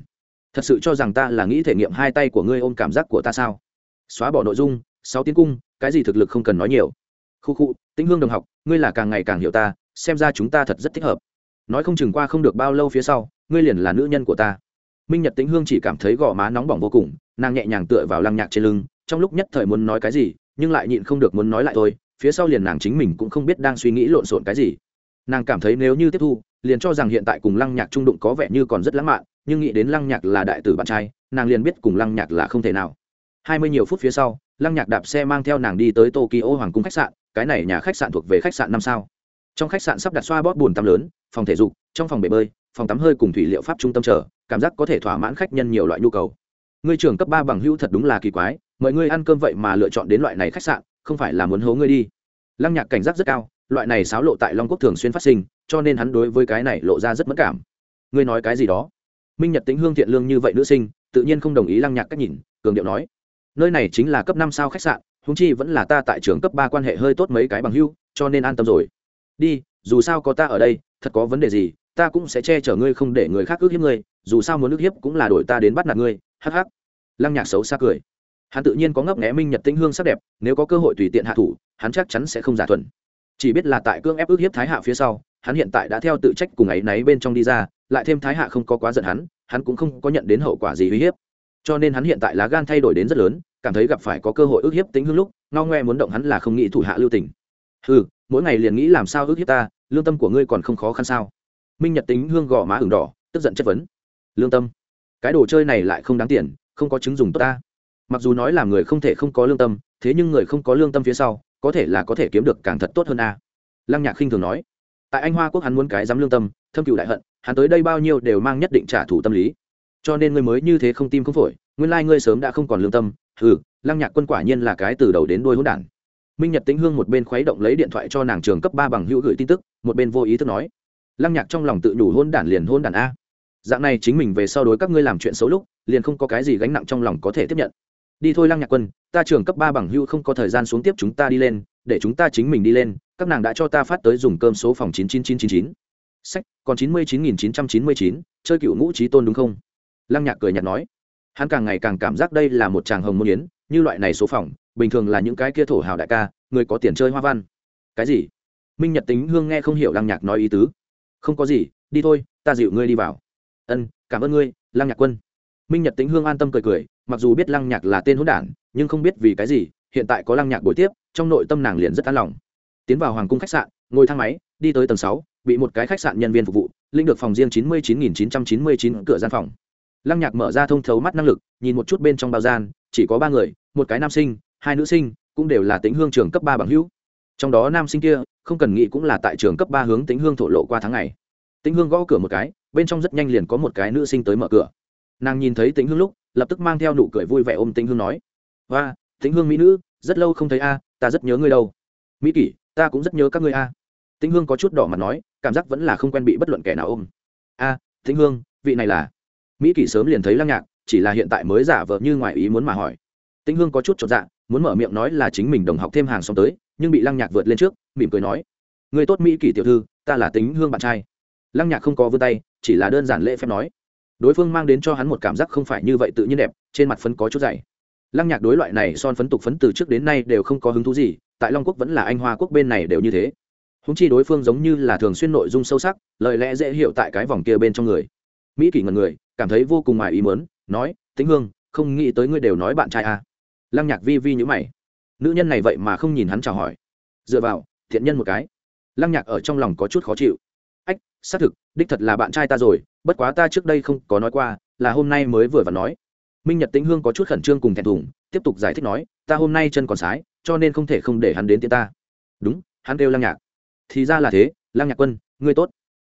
Thật sự cho rằng ta là nghĩ thể nghiệm hai tay của ngươi ôm cảm giác của ta sao? Xóa bỏ nội dung, sáu tiếng cung, cái gì thực lực không cần nói nhiều khu khu, tĩnh hương đồng học, ngươi là càng ngày càng hiểu ta, xem ra chúng ta thật rất thích hợp. Nói không chừng qua không được bao lâu phía sau, ngươi liền là nữ nhân của ta. Minh nhật tĩnh hương chỉ cảm thấy gò má nóng bỏng vô cùng, nàng nhẹ nhàng tựa vào lăng nhạc trên lưng, trong lúc nhất thời muốn nói cái gì, nhưng lại nhịn không được muốn nói lại thôi, phía sau liền nàng chính mình cũng không biết đang suy nghĩ lộn xộn cái gì. Nàng cảm thấy nếu như tiếp thu, liền cho rằng hiện tại cùng lăng nhạc trung đụng có vẻ như còn rất lãng mạn, nhưng nghĩ đến lăng nhạc là đại tử bạn trai, nàng liền biết cùng lăng nhạc là không thể nào. Hai mươi nhiều phút phía sau, lăng nhạc đạp xe mang theo nàng đi tới tokyo hoàng cung khách sạn cái này nhà khách sạn thuộc về khách sạn năm sao? Trong khách sạn sắp đặt xoa bóp bùn tắm lớn, phòng thể dục, trong phòng bể bơi, phòng tắm hơi cùng thủy liệu pháp trung tâm chờ, cảm giác có thể thỏa mãn khách nhân nhiều loại nhu cầu. Ngươi trưởng cấp ba bằng hữu thật đúng là kỳ quái, mọi ngươi ăn cơm vậy mà lựa chọn đến loại này khách sạn, không phải là muốn hố ngươi đi. Lăng nhạc cảnh giác rất cao, loại này xáo lộ tại long quốc thường xuyên phát sinh, cho nên hắn đối với cái này lộ ra rất mất cảm. Ngươi nói cái gì đó? Minh nhật tính hương thiện lương như vậy nữ sinh, tự nhiên không đồng ý lăng nhạc cách nhìn, cường điệu nói. Nơi này chính là cấp năm sao khách sạn húng chi vẫn là ta tại trường cấp ba quan hệ hơi tốt mấy cái bằng hưu, cho nên an tâm rồi. Đi, dù sao có ta ở đây, thật có vấn đề gì, ta cũng sẽ che chở ngươi không để người khác ước hiếp ngươi, dù sao muốn ước hiếp cũng là đổi ta đến bắt nạt ngươi hh lăng nhạc xấu xa cười. Hắn tự nhiên có ngấp nghé minh nhật tĩnh hương sắc đẹp, nếu có cơ hội tùy tiện hạ thủ, hắn chắc chắn sẽ không giả thuần. Chỉ biết là tại cương ép ước hiếp thái hạ phía sau, hắn hiện tại đã theo tự trách cùng ấy náy bên trong đi ra, lại thêm thái hạ không có quá giận hắn hắn cũng không có nhận đến hậu quả gì uy hiếp. Cho nên hắn hiện tại lá gan thay đổi đến rất lớn cảm thấy gặp phải có cơ hội ước hiếp tính hương lúc no ngoe muốn động hắn là không nghĩ thủ hạ lưu tình. Ừ mỗi ngày liền nghĩ làm sao ước hiếp ta, lương tâm của ngươi còn không khó khăn sao? Minh nhật tính hương gò má ửng đỏ, tức giận chất vấn. Lương tâm, cái đồ chơi này lại không đáng tiền, không có chứng dùng tốt ta. Mặc dù nói là người không thể không có lương tâm, thế nhưng người không có lương tâm phía sau, có thể là có thể kiếm được càng thật tốt hơn a. Lăng nhạc khinh thường nói. Tại anh hoa quốc hắn muốn cái dám lương tâm, thâm cựu đại hận, hắn tới đây bao nhiêu đều mang nhất định trả thù tâm lý. Cho nên ngươi mới như thế không tim không phổi nguyên lai ngươi sớm đã không còn lương tâm ừ lăng nhạc quân quả nhiên là cái từ đầu đến đôi hỗn đản. Minh nhật tĩnh hương một bên khuấy động lấy điện thoại cho nàng trường cấp ba bằng hữu gửi tin tức, một bên vô ý thức nói, lăng nhạc trong lòng tự nhủ hôn đản liền hôn đản a. Dạng này chính mình về sau đối các ngươi làm chuyện xấu lúc, liền không có cái gì gánh nặng trong lòng có thể tiếp nhận. Đi thôi lăng nhạc quân, ta trường cấp ba bằng hữu không có thời gian xuống tiếp chúng ta đi lên, để chúng ta chính mình đi lên, các nàng đã cho ta phát tới dùng cơm số phòng chín chín chín chín chín. Sách, còn chín mươi chín nghìn chín trăm chín mươi chín, chơi cựu ngũ trí tôn đúng không? Lăng nhạc cười nhạt nói hắn càng ngày càng cảm giác đây là một chàng hồng môn yến, như loại này số phòng bình thường là những cái kia thổ hào đại ca, người có tiền chơi hoa văn. Cái gì? Minh nhật tính hương nghe không hiểu lăng nhạc nói ý tứ. Không có gì, đi thôi, ta dịu ngươi đi vào. Ân, cảm ơn ngươi, lăng nhạc quân. Minh nhật tính hương an tâm cười cười, mặc dù biết lăng nhạc là tên hỗn đản, nhưng không biết vì cái gì, hiện tại có lăng nhạc buổi tiếp, trong nội tâm nàng liền rất an lòng. Tiến vào hoàng cung khách sạn, ngồi thang máy, đi tới tầng sáu, bị một cái khách sạn nhân viên phục vụ linh được phòng riêng chín mươi chín nghìn chín trăm chín mươi chín cửa gian phòng lăng nhạc mở ra thông thấu mắt năng lực nhìn một chút bên trong bao gian chỉ có ba người một cái nam sinh hai nữ sinh cũng đều là tính hương trường cấp ba bằng hữu. Trong đó nam sinh kia không cần nghĩ cũng là tại trường cấp ba hướng tính hương thổ lộ qua tháng ngày. Tính hương gõ cửa một cái bên trong rất nhanh liền có một cái nữ sinh tới mở cửa. Nàng nhìn thấy tính hương lúc lập tức mang theo nụ cười vui vẻ ôm tính hương nói và tính hương mỹ nữ rất lâu không thấy a ta rất nhớ ngươi đâu. Mỹ kỷ ta cũng rất nhớ các ngươi a. Tính hương có chút đỏ mặt nói cảm giác vẫn là không quen bị bất luận kẻ nào ôm. A à, tính hương vị này là? Mỹ kỷ sớm liền thấy lăng nhạc, chỉ là hiện tại mới giả vờ như ngoài ý muốn mà hỏi. Tĩnh hương có chút chột dạ muốn mở miệng nói là chính mình đồng học thêm hàng xóm tới, nhưng bị lăng nhạc vượt lên trước, mỉm cười nói, người tốt mỹ kỷ tiểu thư, ta là tính hương bạn trai. Lăng nhạc không có vươn tay, chỉ là đơn giản lễ phép nói, đối phương mang đến cho hắn một cảm giác không phải như vậy tự nhiên đẹp, trên mặt phấn có chút dày. Lăng nhạc đối loại này son phấn tục phấn từ trước đến nay đều không có hứng thú gì, tại long quốc vẫn là anh hoa quốc bên này đều như thế. Húng chi đối phương giống như là thường xuyên nội dung sâu sắc, lời lẽ dễ hiểu tại cái vòng kia bên trong người. Mỹ kỷ ngần người cảm thấy vô cùng ngoài ý mớn nói, tĩnh hương, không nghĩ tới ngươi đều nói bạn trai à. lăng nhạc vi vi nhữ mày. Nữ nhân này vậy mà không nhìn hắn chào hỏi. Dựa vào, thiện nhân một cái. Lăng nhạc ở trong lòng có chút khó chịu. Ách, xác thực, đích thật là bạn trai ta rồi, bất quá ta trước đây không có nói qua, là hôm nay mới vừa và nói. Minh nhật tĩnh hương có chút khẩn trương cùng thẹn thùng, tiếp tục giải thích nói, ta hôm nay chân còn sái, cho nên không thể không để hắn đến tiễn ta. Đúng, hắn kêu lăng nhạc. Thì ra là thế, lăng nhạc quân, ngươi tốt.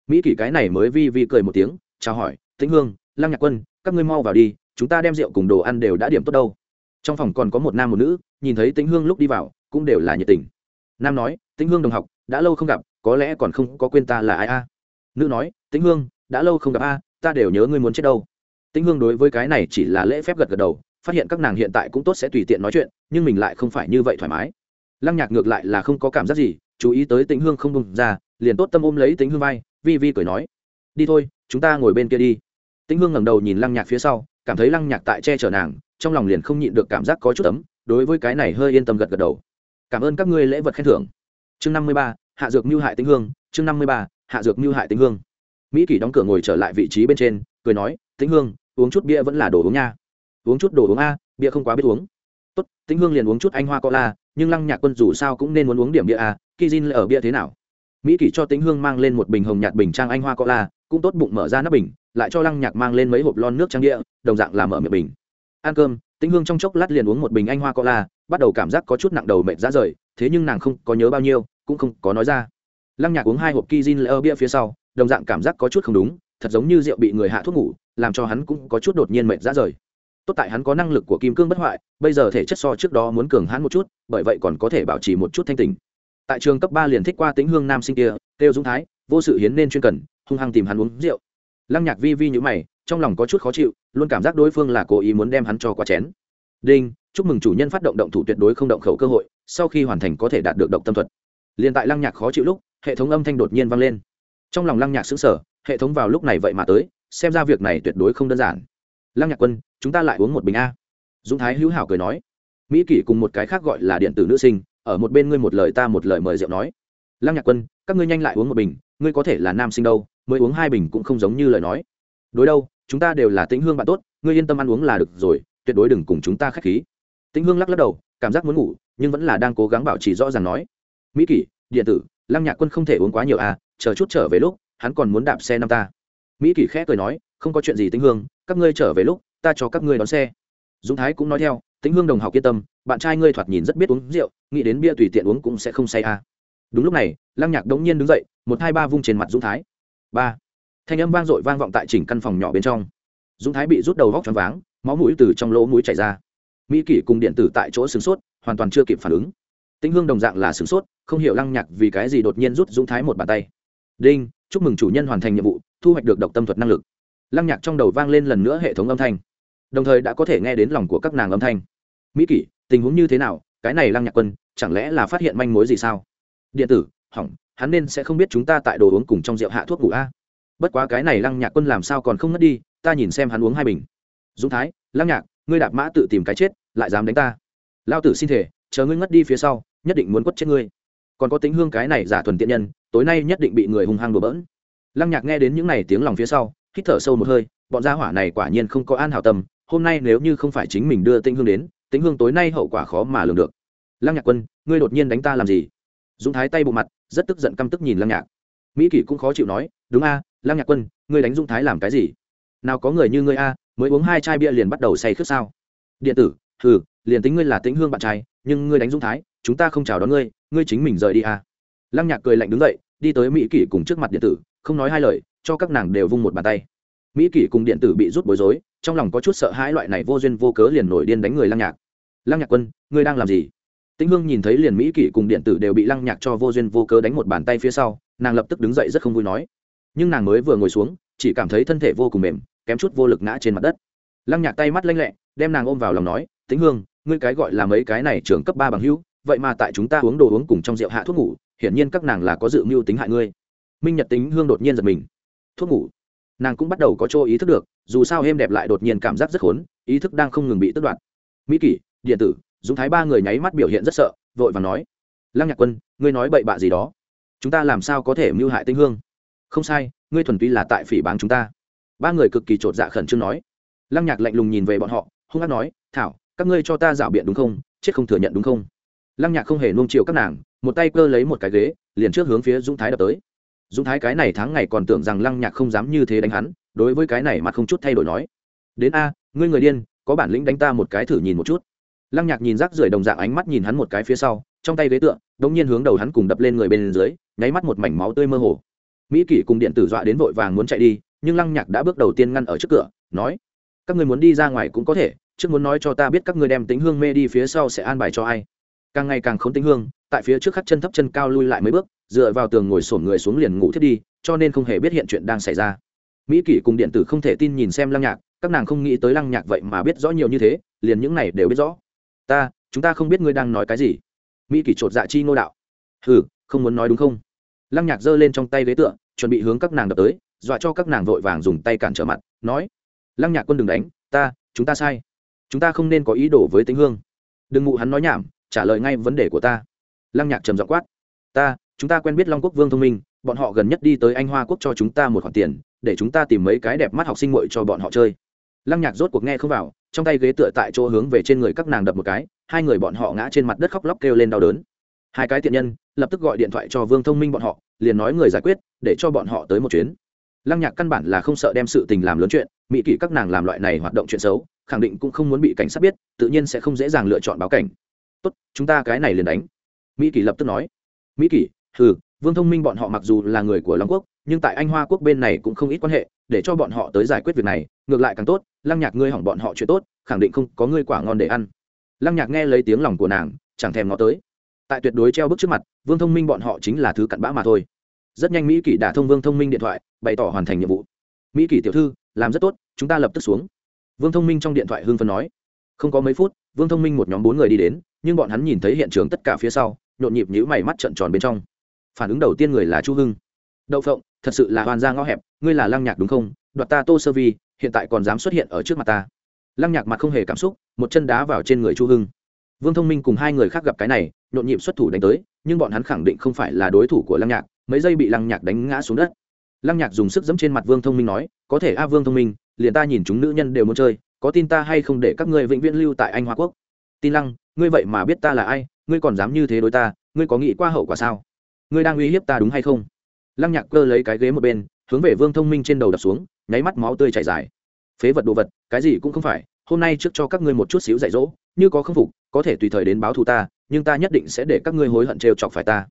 Mỹ kỷ cái này mới vi vi cười một tiếng, chào hỏi, tĩnh hương lăng nhạc quân, các ngươi mau vào đi, chúng ta đem rượu cùng đồ ăn đều đã điểm tốt đâu. Trong phòng còn có một nam một nữ, nhìn thấy tĩnh hương lúc đi vào, cũng đều là nhiệt tình. Nam nói, tĩnh hương đồng học, đã lâu không gặp, có lẽ còn không có quên ta là ai a? Nữ nói, tĩnh hương, đã lâu không gặp a, ta đều nhớ ngươi muốn chết đâu. Tĩnh hương đối với cái này chỉ là lễ phép gật gật đầu, phát hiện các nàng hiện tại cũng tốt sẽ tùy tiện nói chuyện, nhưng mình lại không phải như vậy thoải mái. Lăng nhạc ngược lại là không có cảm giác gì, chú ý tới tĩnh hương không bùng ra, liền tốt tâm ôm lấy tĩnh hương vai, vi vi cười nói, đi thôi, chúng ta ngồi bên kia đi tĩnh hương ngẩng đầu nhìn lăng nhạc phía sau, cảm thấy lăng nhạc tại che chở nàng, trong lòng liền không nhịn được cảm giác có chút ấm, đối với cái này hơi yên tâm gật gật đầu. Cảm ơn các ngươi lễ vật khen thưởng. Chương năm mươi ba, hạ dược mưu hại tĩnh hương, chương năm mươi ba, hạ dược mưu hại tĩnh hương. Mỹ kỷ đóng cửa ngồi trở lại vị trí bên trên, cười nói, tĩnh hương, uống chút bia vẫn là đồ uống nha. Uống chút đồ uống a, bia không quá biết uống. Tốt. Tĩnh hương liền uống chút anh hoa cola, nhưng lăng nhạc quân dù sao cũng nên muốn uống điểm bia a kizin ở bia thế nào? Mỹ kỷ cho tĩnh hương mang lên một bình hồng nhạt bình trang anh hoa co la cũng tốt bụng mở ra nắp bình, lại cho lăng nhạc mang lên mấy hộp lon nước trang địa, đồng dạng làm mở miệng bình. Ăn cơm, tĩnh hương trong chốc lát liền uống một bình anh hoa co la bắt đầu cảm giác có chút nặng đầu mệt ra rời, thế nhưng nàng không có nhớ bao nhiêu, cũng không có nói ra. Lăng nhạc uống hai hộp kizin lơ bia phía sau, đồng dạng cảm giác có chút không đúng, thật giống như rượu bị người hạ thuốc ngủ, làm cho hắn cũng có chút đột nhiên mệt ra rời. Tốt tại hắn có năng lực của kim cương bất hoại, bây giờ thể chất so trước đó muốn cường hắn một chút, bởi vậy còn có thể bảo trì một chút thanh tình tại trường cấp ba liền thích qua tính hương nam sinh kia, têu dũng thái, vô sự hiến nên chuyên cần hung hăng tìm hắn uống rượu. Lăng nhạc vi vi nhữ mày, trong lòng có chút khó chịu, luôn cảm giác đối phương là cố ý muốn đem hắn cho qua chén. Đinh, chúc mừng chủ nhân phát động động thủ tuyệt đối không động khẩu cơ hội, sau khi hoàn thành có thể đạt được động tâm thuật. Liền tại lăng nhạc khó chịu lúc, hệ thống âm thanh đột nhiên vang lên. Trong lòng lăng nhạc xứng sở hệ thống vào lúc này vậy mà tới, xem ra việc này tuyệt đối không đơn giản. Lăng nhạc quân, chúng ta lại uống một bình a. Dũng thái hữu hảo cười nói. Mỹ kỷ cùng một cái khác gọi là điện tử nữ sinh, ở một bên ngươi một lời ta một lời mời rượu nói. Lăng nhạc quân, các ngươi nhanh lại uống một bình, ngươi có thể là nam sinh đâu? Mới uống hai bình cũng không giống như lời nói. Đối đâu, chúng ta đều là tĩnh hương bạn tốt, ngươi yên tâm ăn uống là được rồi, tuyệt đối đừng cùng chúng ta k h á c h khí. Tĩnh hương lắc lắc đầu, cảm giác muốn ngủ, nhưng vẫn là đang cố gắng bảo trì rõ ràng nói. Mỹ kỷ, điện tử, lăng nhạc quân không thể uống quá nhiều à chờ chút trở về lúc, hắn còn muốn đạp xe năm ta. Mỹ kỷ khẽ cười nói, không có chuyện gì tĩnh hương, các ngươi trở về lúc, ta cho các ngươi đón xe. Dũng thái cũng nói theo, tĩnh hương đồng học yên tâm, bạn trai ngươi thoạt nhìn rất biết uống rượu, nghĩ đến bia tùy tiện uống cũng sẽ không say à. đúng lúc này, lăng nhạc đống nhiên đứng dậy, một hai ba vung trên mặt dũng thái ba thanh âm vang dội vang vọng tại chỉnh căn phòng nhỏ bên trong dũng thái bị rút đầu vóc choáng váng, máu mũi từ trong lỗ mũi chảy ra. Mỹ kỷ cùng điện tử tại chỗ sửng sốt, hoàn toàn chưa kịp phản ứng. Tĩnh hương đồng dạng là sửng sốt, không hiểu lăng nhạc vì cái gì đột nhiên rút dũng thái một bàn tay. Đinh, chúc mừng chủ nhân hoàn thành nhiệm vụ, thu hoạch được độc tâm thuật năng lực. Lăng nhạc trong đầu vang lên lần nữa hệ thống âm thanh. Đồng thời đã có thể nghe đến lòng của các nàng âm thanh. Mỹ kỷ, tình huống như thế nào? Cái này lăng nhạc quân, chẳng lẽ là phát hiện manh mối gì sao? Điện tử, hỏng hắn nên sẽ không biết chúng ta tại đồ uống cùng trong rượu hạ thuốc ngủ a. Bất quá cái này lăng nhạc quân làm sao còn không ngất đi, ta nhìn xem hắn uống hai bình. Dũng thái, lăng nhạc, ngươi đạp mã tự tìm cái chết, lại dám đánh ta. Lao tử xin thể, chờ ngươi ngất đi phía sau, nhất định muốn quất chết ngươi. Còn có tính hương cái này giả thuần tiện nhân, tối nay nhất định bị người hung hăng đổ bỡn. Lăng nhạc nghe đến những n à y tiếng lòng phía sau, hít thở sâu một hơi, bọn gia hỏa này quả nhiên không có an hảo tâm, hôm nay nếu như không phải chính mình đưa tĩnh hương đến tĩnh hương tối nay hậu quả khó mà lường được. Lăng nhạc quân, ngươi đột nhiên đánh ta làm gì? Dũng thái tay bộ mặt, rất tức giận căm tức nhìn lăng nhạc. Mỹ kỷ cũng khó chịu nói, đúng a, lăng nhạc quân, ngươi đánh dũng thái làm cái gì? Nào có người như ngươi a, mới uống hai chai bia liền bắt đầu say khước sao? Điện tử, hừ, liền tính ngươi là tính hương bạn trai, nhưng ngươi đánh dũng thái, chúng ta không chào đón ngươi ngươi chính mình rời đi a. Lăng nhạc cười lạnh đứng dậy, đi tới mỹ kỷ cùng trước mặt điện tử, không nói hai lời, cho các nàng đều vung một bàn tay. Mỹ kỷ cùng điện tử bị rút bối rối, trong lòng có chút sợ hãi loại này vô duyên vô cớ liền nổi điên đánh người lăng nhạc. Lăng nhạc quân, ngươi đang làm gì? Tĩnh hương nhìn thấy liền mỹ kỷ cùng điện tử đều bị lăng nhạc cho vô duyên vô cớ đánh một bàn tay phía sau, nàng lập tức đứng dậy rất không vui nói. Nhưng nàng mới vừa ngồi xuống, chỉ cảm thấy thân thể vô cùng mềm, kém chút vô lực ngã trên mặt đất. Lăng nhạc tay mắt lanh lẹ, đem nàng ôm vào lòng nói, tĩnh hương, ngươi cái gọi là mấy cái này trưởng cấp ba bằng hữu, vậy mà tại chúng ta uống đồ uống cùng trong rượu hạ thuốc ngủ, hiển nhiên các nàng là có dự mưu tính hại ngươi. Minh nhật tính hương đột nhiên giật mình. Thuốc ngủ? Nàng cũng bắt đầu có chỗ ý thức được, dù sao êm đẹp lại đột nhiên cảm giác rất khốn, ý thức đang không ngừng bị tước đoạt. Mỹ kỷ, điện tử dũng thái ba người nháy mắt biểu hiện rất sợ, vội và nói, lăng nhạc quân, ngươi nói bậy bạ gì đó? Chúng ta làm sao có thể mưu hại tinh hương? Không sai, ngươi thuần túy là tại phỉ báng chúng ta. Ba người cực kỳ t r ộ t dạ khẩn trương nói. Lăng nhạc lạnh lùng nhìn về bọn họ, hung hát nói, thảo, các ngươi cho ta rảo biện đúng không? Chết không thừa nhận đúng không? Lăng nhạc không hề nung chiều các nàng, một tay cơ lấy một cái ghế, liền trước hướng phía dũng thái đập tới. Dũng thái cái này tháng ngày còn tưởng rằng lăng nhạc không dám như thế đánh hắn, đối với cái này mà không chút thay đổi nói, đến a, ngươi người điên, có bản lĩnh đánh ta một cái thử nhìn một chút lăng nhạc nhìn rác rưởi đồng dạng ánh mắt nhìn hắn một cái phía sau, trong tay ghế tựa đống nhiên hướng đầu hắn cùng đập lên người bên dưới, nháy mắt một mảnh máu tươi mơ hồ. Mỹ kỷ cùng điện tử dọa đến vội vàng muốn chạy đi, nhưng lăng nhạc đã bước đầu tiên ngăn ở trước cửa, nói, các người muốn đi ra ngoài cũng có thể, trước muốn nói cho ta biết các người đem tính hương mê đi phía sau sẽ an bài cho ai. Càng ngày càng khốn tính hương, tại phía trước khắc chân thấp chân cao lui lại mấy bước, dựa vào tường ngồi sổn người xuống liền ngủ thiết đi, cho nên không hề biết hiện chuyện đang xảy ra. Mỹ kỷ cùng điện tử không thể tin nhìn xem lăng nhạc, các nàng không nghĩ tới lăng nhạc vậy mà biết rõ nhiều như thế, liền những này đều biết rõ ta, chúng ta không biết ngươi đang nói cái gì. Mỹ kỷ chột dạ chi ngô đạo. Hừ, không muốn nói đúng không? Lăng nhạc giơ lên trong tay ghế tựa, chuẩn bị hướng các nàng đập tới, dọa cho các nàng vội vàng dùng tay cản trở mặt, nói, lăng nhạc quân đừng đánh, ta, chúng ta sai. Chúng ta không nên có ý đồ với tính hương. Đừng ngụ hắn nói nhảm, trả lời ngay vấn đề của ta. Lăng nhạc trầm dọ quát, ta, chúng ta quen biết long quốc vương thông minh, bọn họ gần nhất đi tới anh hoa quốc cho chúng ta một khoản tiền, để chúng ta tìm mấy cái đẹp mắt học sinh muội cho bọn họ chơi lăng nhạc rốt cuộc nghe không vào, trong tay ghế tựa tại chỗ hướng về trên người các nàng đập một cái, hai người bọn họ ngã trên mặt đất khóc lóc kêu lên đau đớn. Hai cái tiện nhân, lập tức gọi điện thoại cho vương thông minh bọn họ, liền nói người giải quyết, để cho bọn họ tới một chuyến. Lăng nhạc căn bản là không sợ đem sự tình làm lớn chuyện, mỹ kỷ các nàng làm loại này hoạt động chuyện xấu, khẳng định cũng không muốn bị cảnh sát biết, tự nhiên sẽ không dễ dàng lựa chọn báo cảnh. Tốt, chúng ta cái này liền đánh. Mỹ kỷ lập tức nói. Mỹ kỷ ừ vương thông minh bọn họ mặc dù là người của long quốc, nhưng tại anh hoa quốc bên này cũng không ít quan hệ, để cho bọn họ tới giải quyết việc này, ngược lại càng tốt, lăng nhạc ngươi hỏng bọn họ chuyện tốt, khẳng định không có ngươi quả ngon để ăn. Lăng nhạc nghe lấy tiếng lòng của nàng, chẳng thèm ngó tới. Tại tuyệt đối treo bức trước mặt, vương thông minh bọn họ chính là thứ cặn bã mà thôi. Rất nhanh mỹ kỷ đã thông vương thông minh điện thoại, bày tỏ hoàn thành nhiệm vụ. Mỹ kỷ tiểu thư, làm rất tốt, chúng ta lập tức xuống. Vương thông minh trong điện thoại hưng phân nói. Không có mấy phút, vương thông minh một nhóm bốn người đi đến, nhưng bọn hắn nhìn thấy hiện trường tất cả phía sau, nhộn nhịp nhữ mày mắt trận tròn bên trong phản ứng đầu tiên người là chu hưng. Đậu phộng, thật sự là hoàn ra ngõ hẹp, ngươi là lăng nhạc đúng không? Đoạt ta tô sơ vi, hiện tại còn dám xuất hiện ở trước mặt ta. Lăng nhạc mặt không hề cảm xúc, một chân đá vào trên người chu hưng. Vương thông minh cùng hai người khác gặp cái này, nhộn nhịp xuất thủ đánh tới, nhưng bọn hắn khẳng định không phải là đối thủ của lăng nhạc, mấy giây bị lăng nhạc đánh ngã xuống đất. Lăng nhạc dùng sức dẫm trên mặt vương thông minh nói, có thể a, vương thông minh, liền ta nhìn chúng nữ nhân đều muốn chơi, có tin ta hay không để các ngươi vĩnh viễn lưu tại anh hoa quốc? Tin lăng, ngươi vậy mà biết ta là ai, ngươi còn dám như thế đối ta, ngươi có nghĩ qua hậu quả sao? Ngươi đang uy hiếp ta đúng hay không? Lăng nhạc cơ lấy cái ghế một bên, hướng về vương thông minh trên đầu đập xuống, nháy mắt máu tươi chảy dài. Phế vật đồ vật, cái gì cũng không phải, hôm nay trước cho các ngươi một chút xíu dạy dỗ, như có khâm phục, có thể tùy thời đến báo thù ta, nhưng ta nhất định sẽ để các ngươi hối hận trêu chọc phải ta.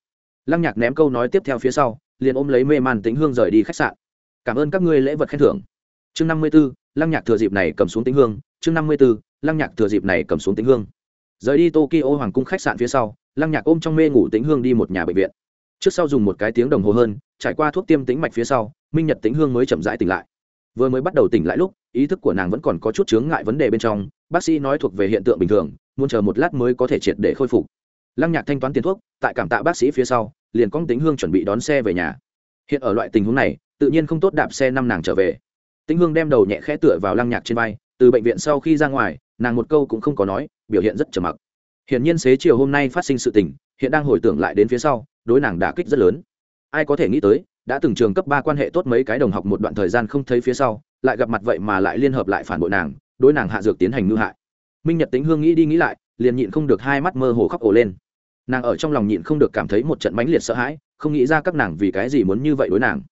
Lăng nhạc ném câu nói tiếp theo phía sau, liền ôm lấy mê man tính hương rời đi khách sạn. Cảm ơn các ngươi lễ vật khen thưởng. Chương năm mươi b ố lăng nhạc thừa dịp này cầm xuống tính hương, chương năm mươi b ố lăng nhạc thừa dịp này cầm xuống tính hương. Rời đi tokyo hoàng cung khách sạn phía sau, lăng nhạc ôm trong mê ngủ tính hương đi một nhà bệnh viện trước sau dùng một cái tiếng đồng hồ hơn, trải qua thuốc tiêm tính mạch phía sau, minh nhật tính hương mới chậm rãi tỉnh lại. Vừa mới bắt đầu tỉnh lại lúc, ý thức của nàng vẫn còn có chút chướng ngại vấn đề bên trong, bác sĩ nói thuộc về hiện tượng bình thường, muốn chờ một lát mới có thể triệt để khôi phục. Lăng nhạc thanh toán tiền thuốc, tại cảm tạ bác sĩ phía sau, liền con tính hương chuẩn bị đón xe về nhà. Hiện ở loại tình huống này, tự nhiên không tốt đạp xe năm nàng trở về. Tĩnh hương đem đầu nhẹ khẽ tựa vào lăng nhạc trên vai, từ bệnh viện sau khi ra ngoài, nàng một câu cũng không có nói, biểu hiện rất trầm mặc hiển nhiên xế chiều hôm nay phát sinh sự tình, hiện đang hồi tưởng lại đến phía sau, đối nàng đả kích rất lớn. Ai có thể nghĩ tới, đã từng trường cấp ba quan hệ tốt mấy cái đồng học một đoạn thời gian không thấy phía sau, lại gặp mặt vậy mà lại liên hợp lại phản bội nàng, đối nàng hạ dược tiến hành ngư hại. Minh nhật Tĩnh hương nghĩ đi nghĩ lại, liền nhịn không được hai mắt mơ hồ khóc ồ lên. Nàng ở trong lòng nhịn không được cảm thấy một trận mãnh liệt sợ hãi, không nghĩ ra các nàng vì cái gì muốn như vậy đối nàng.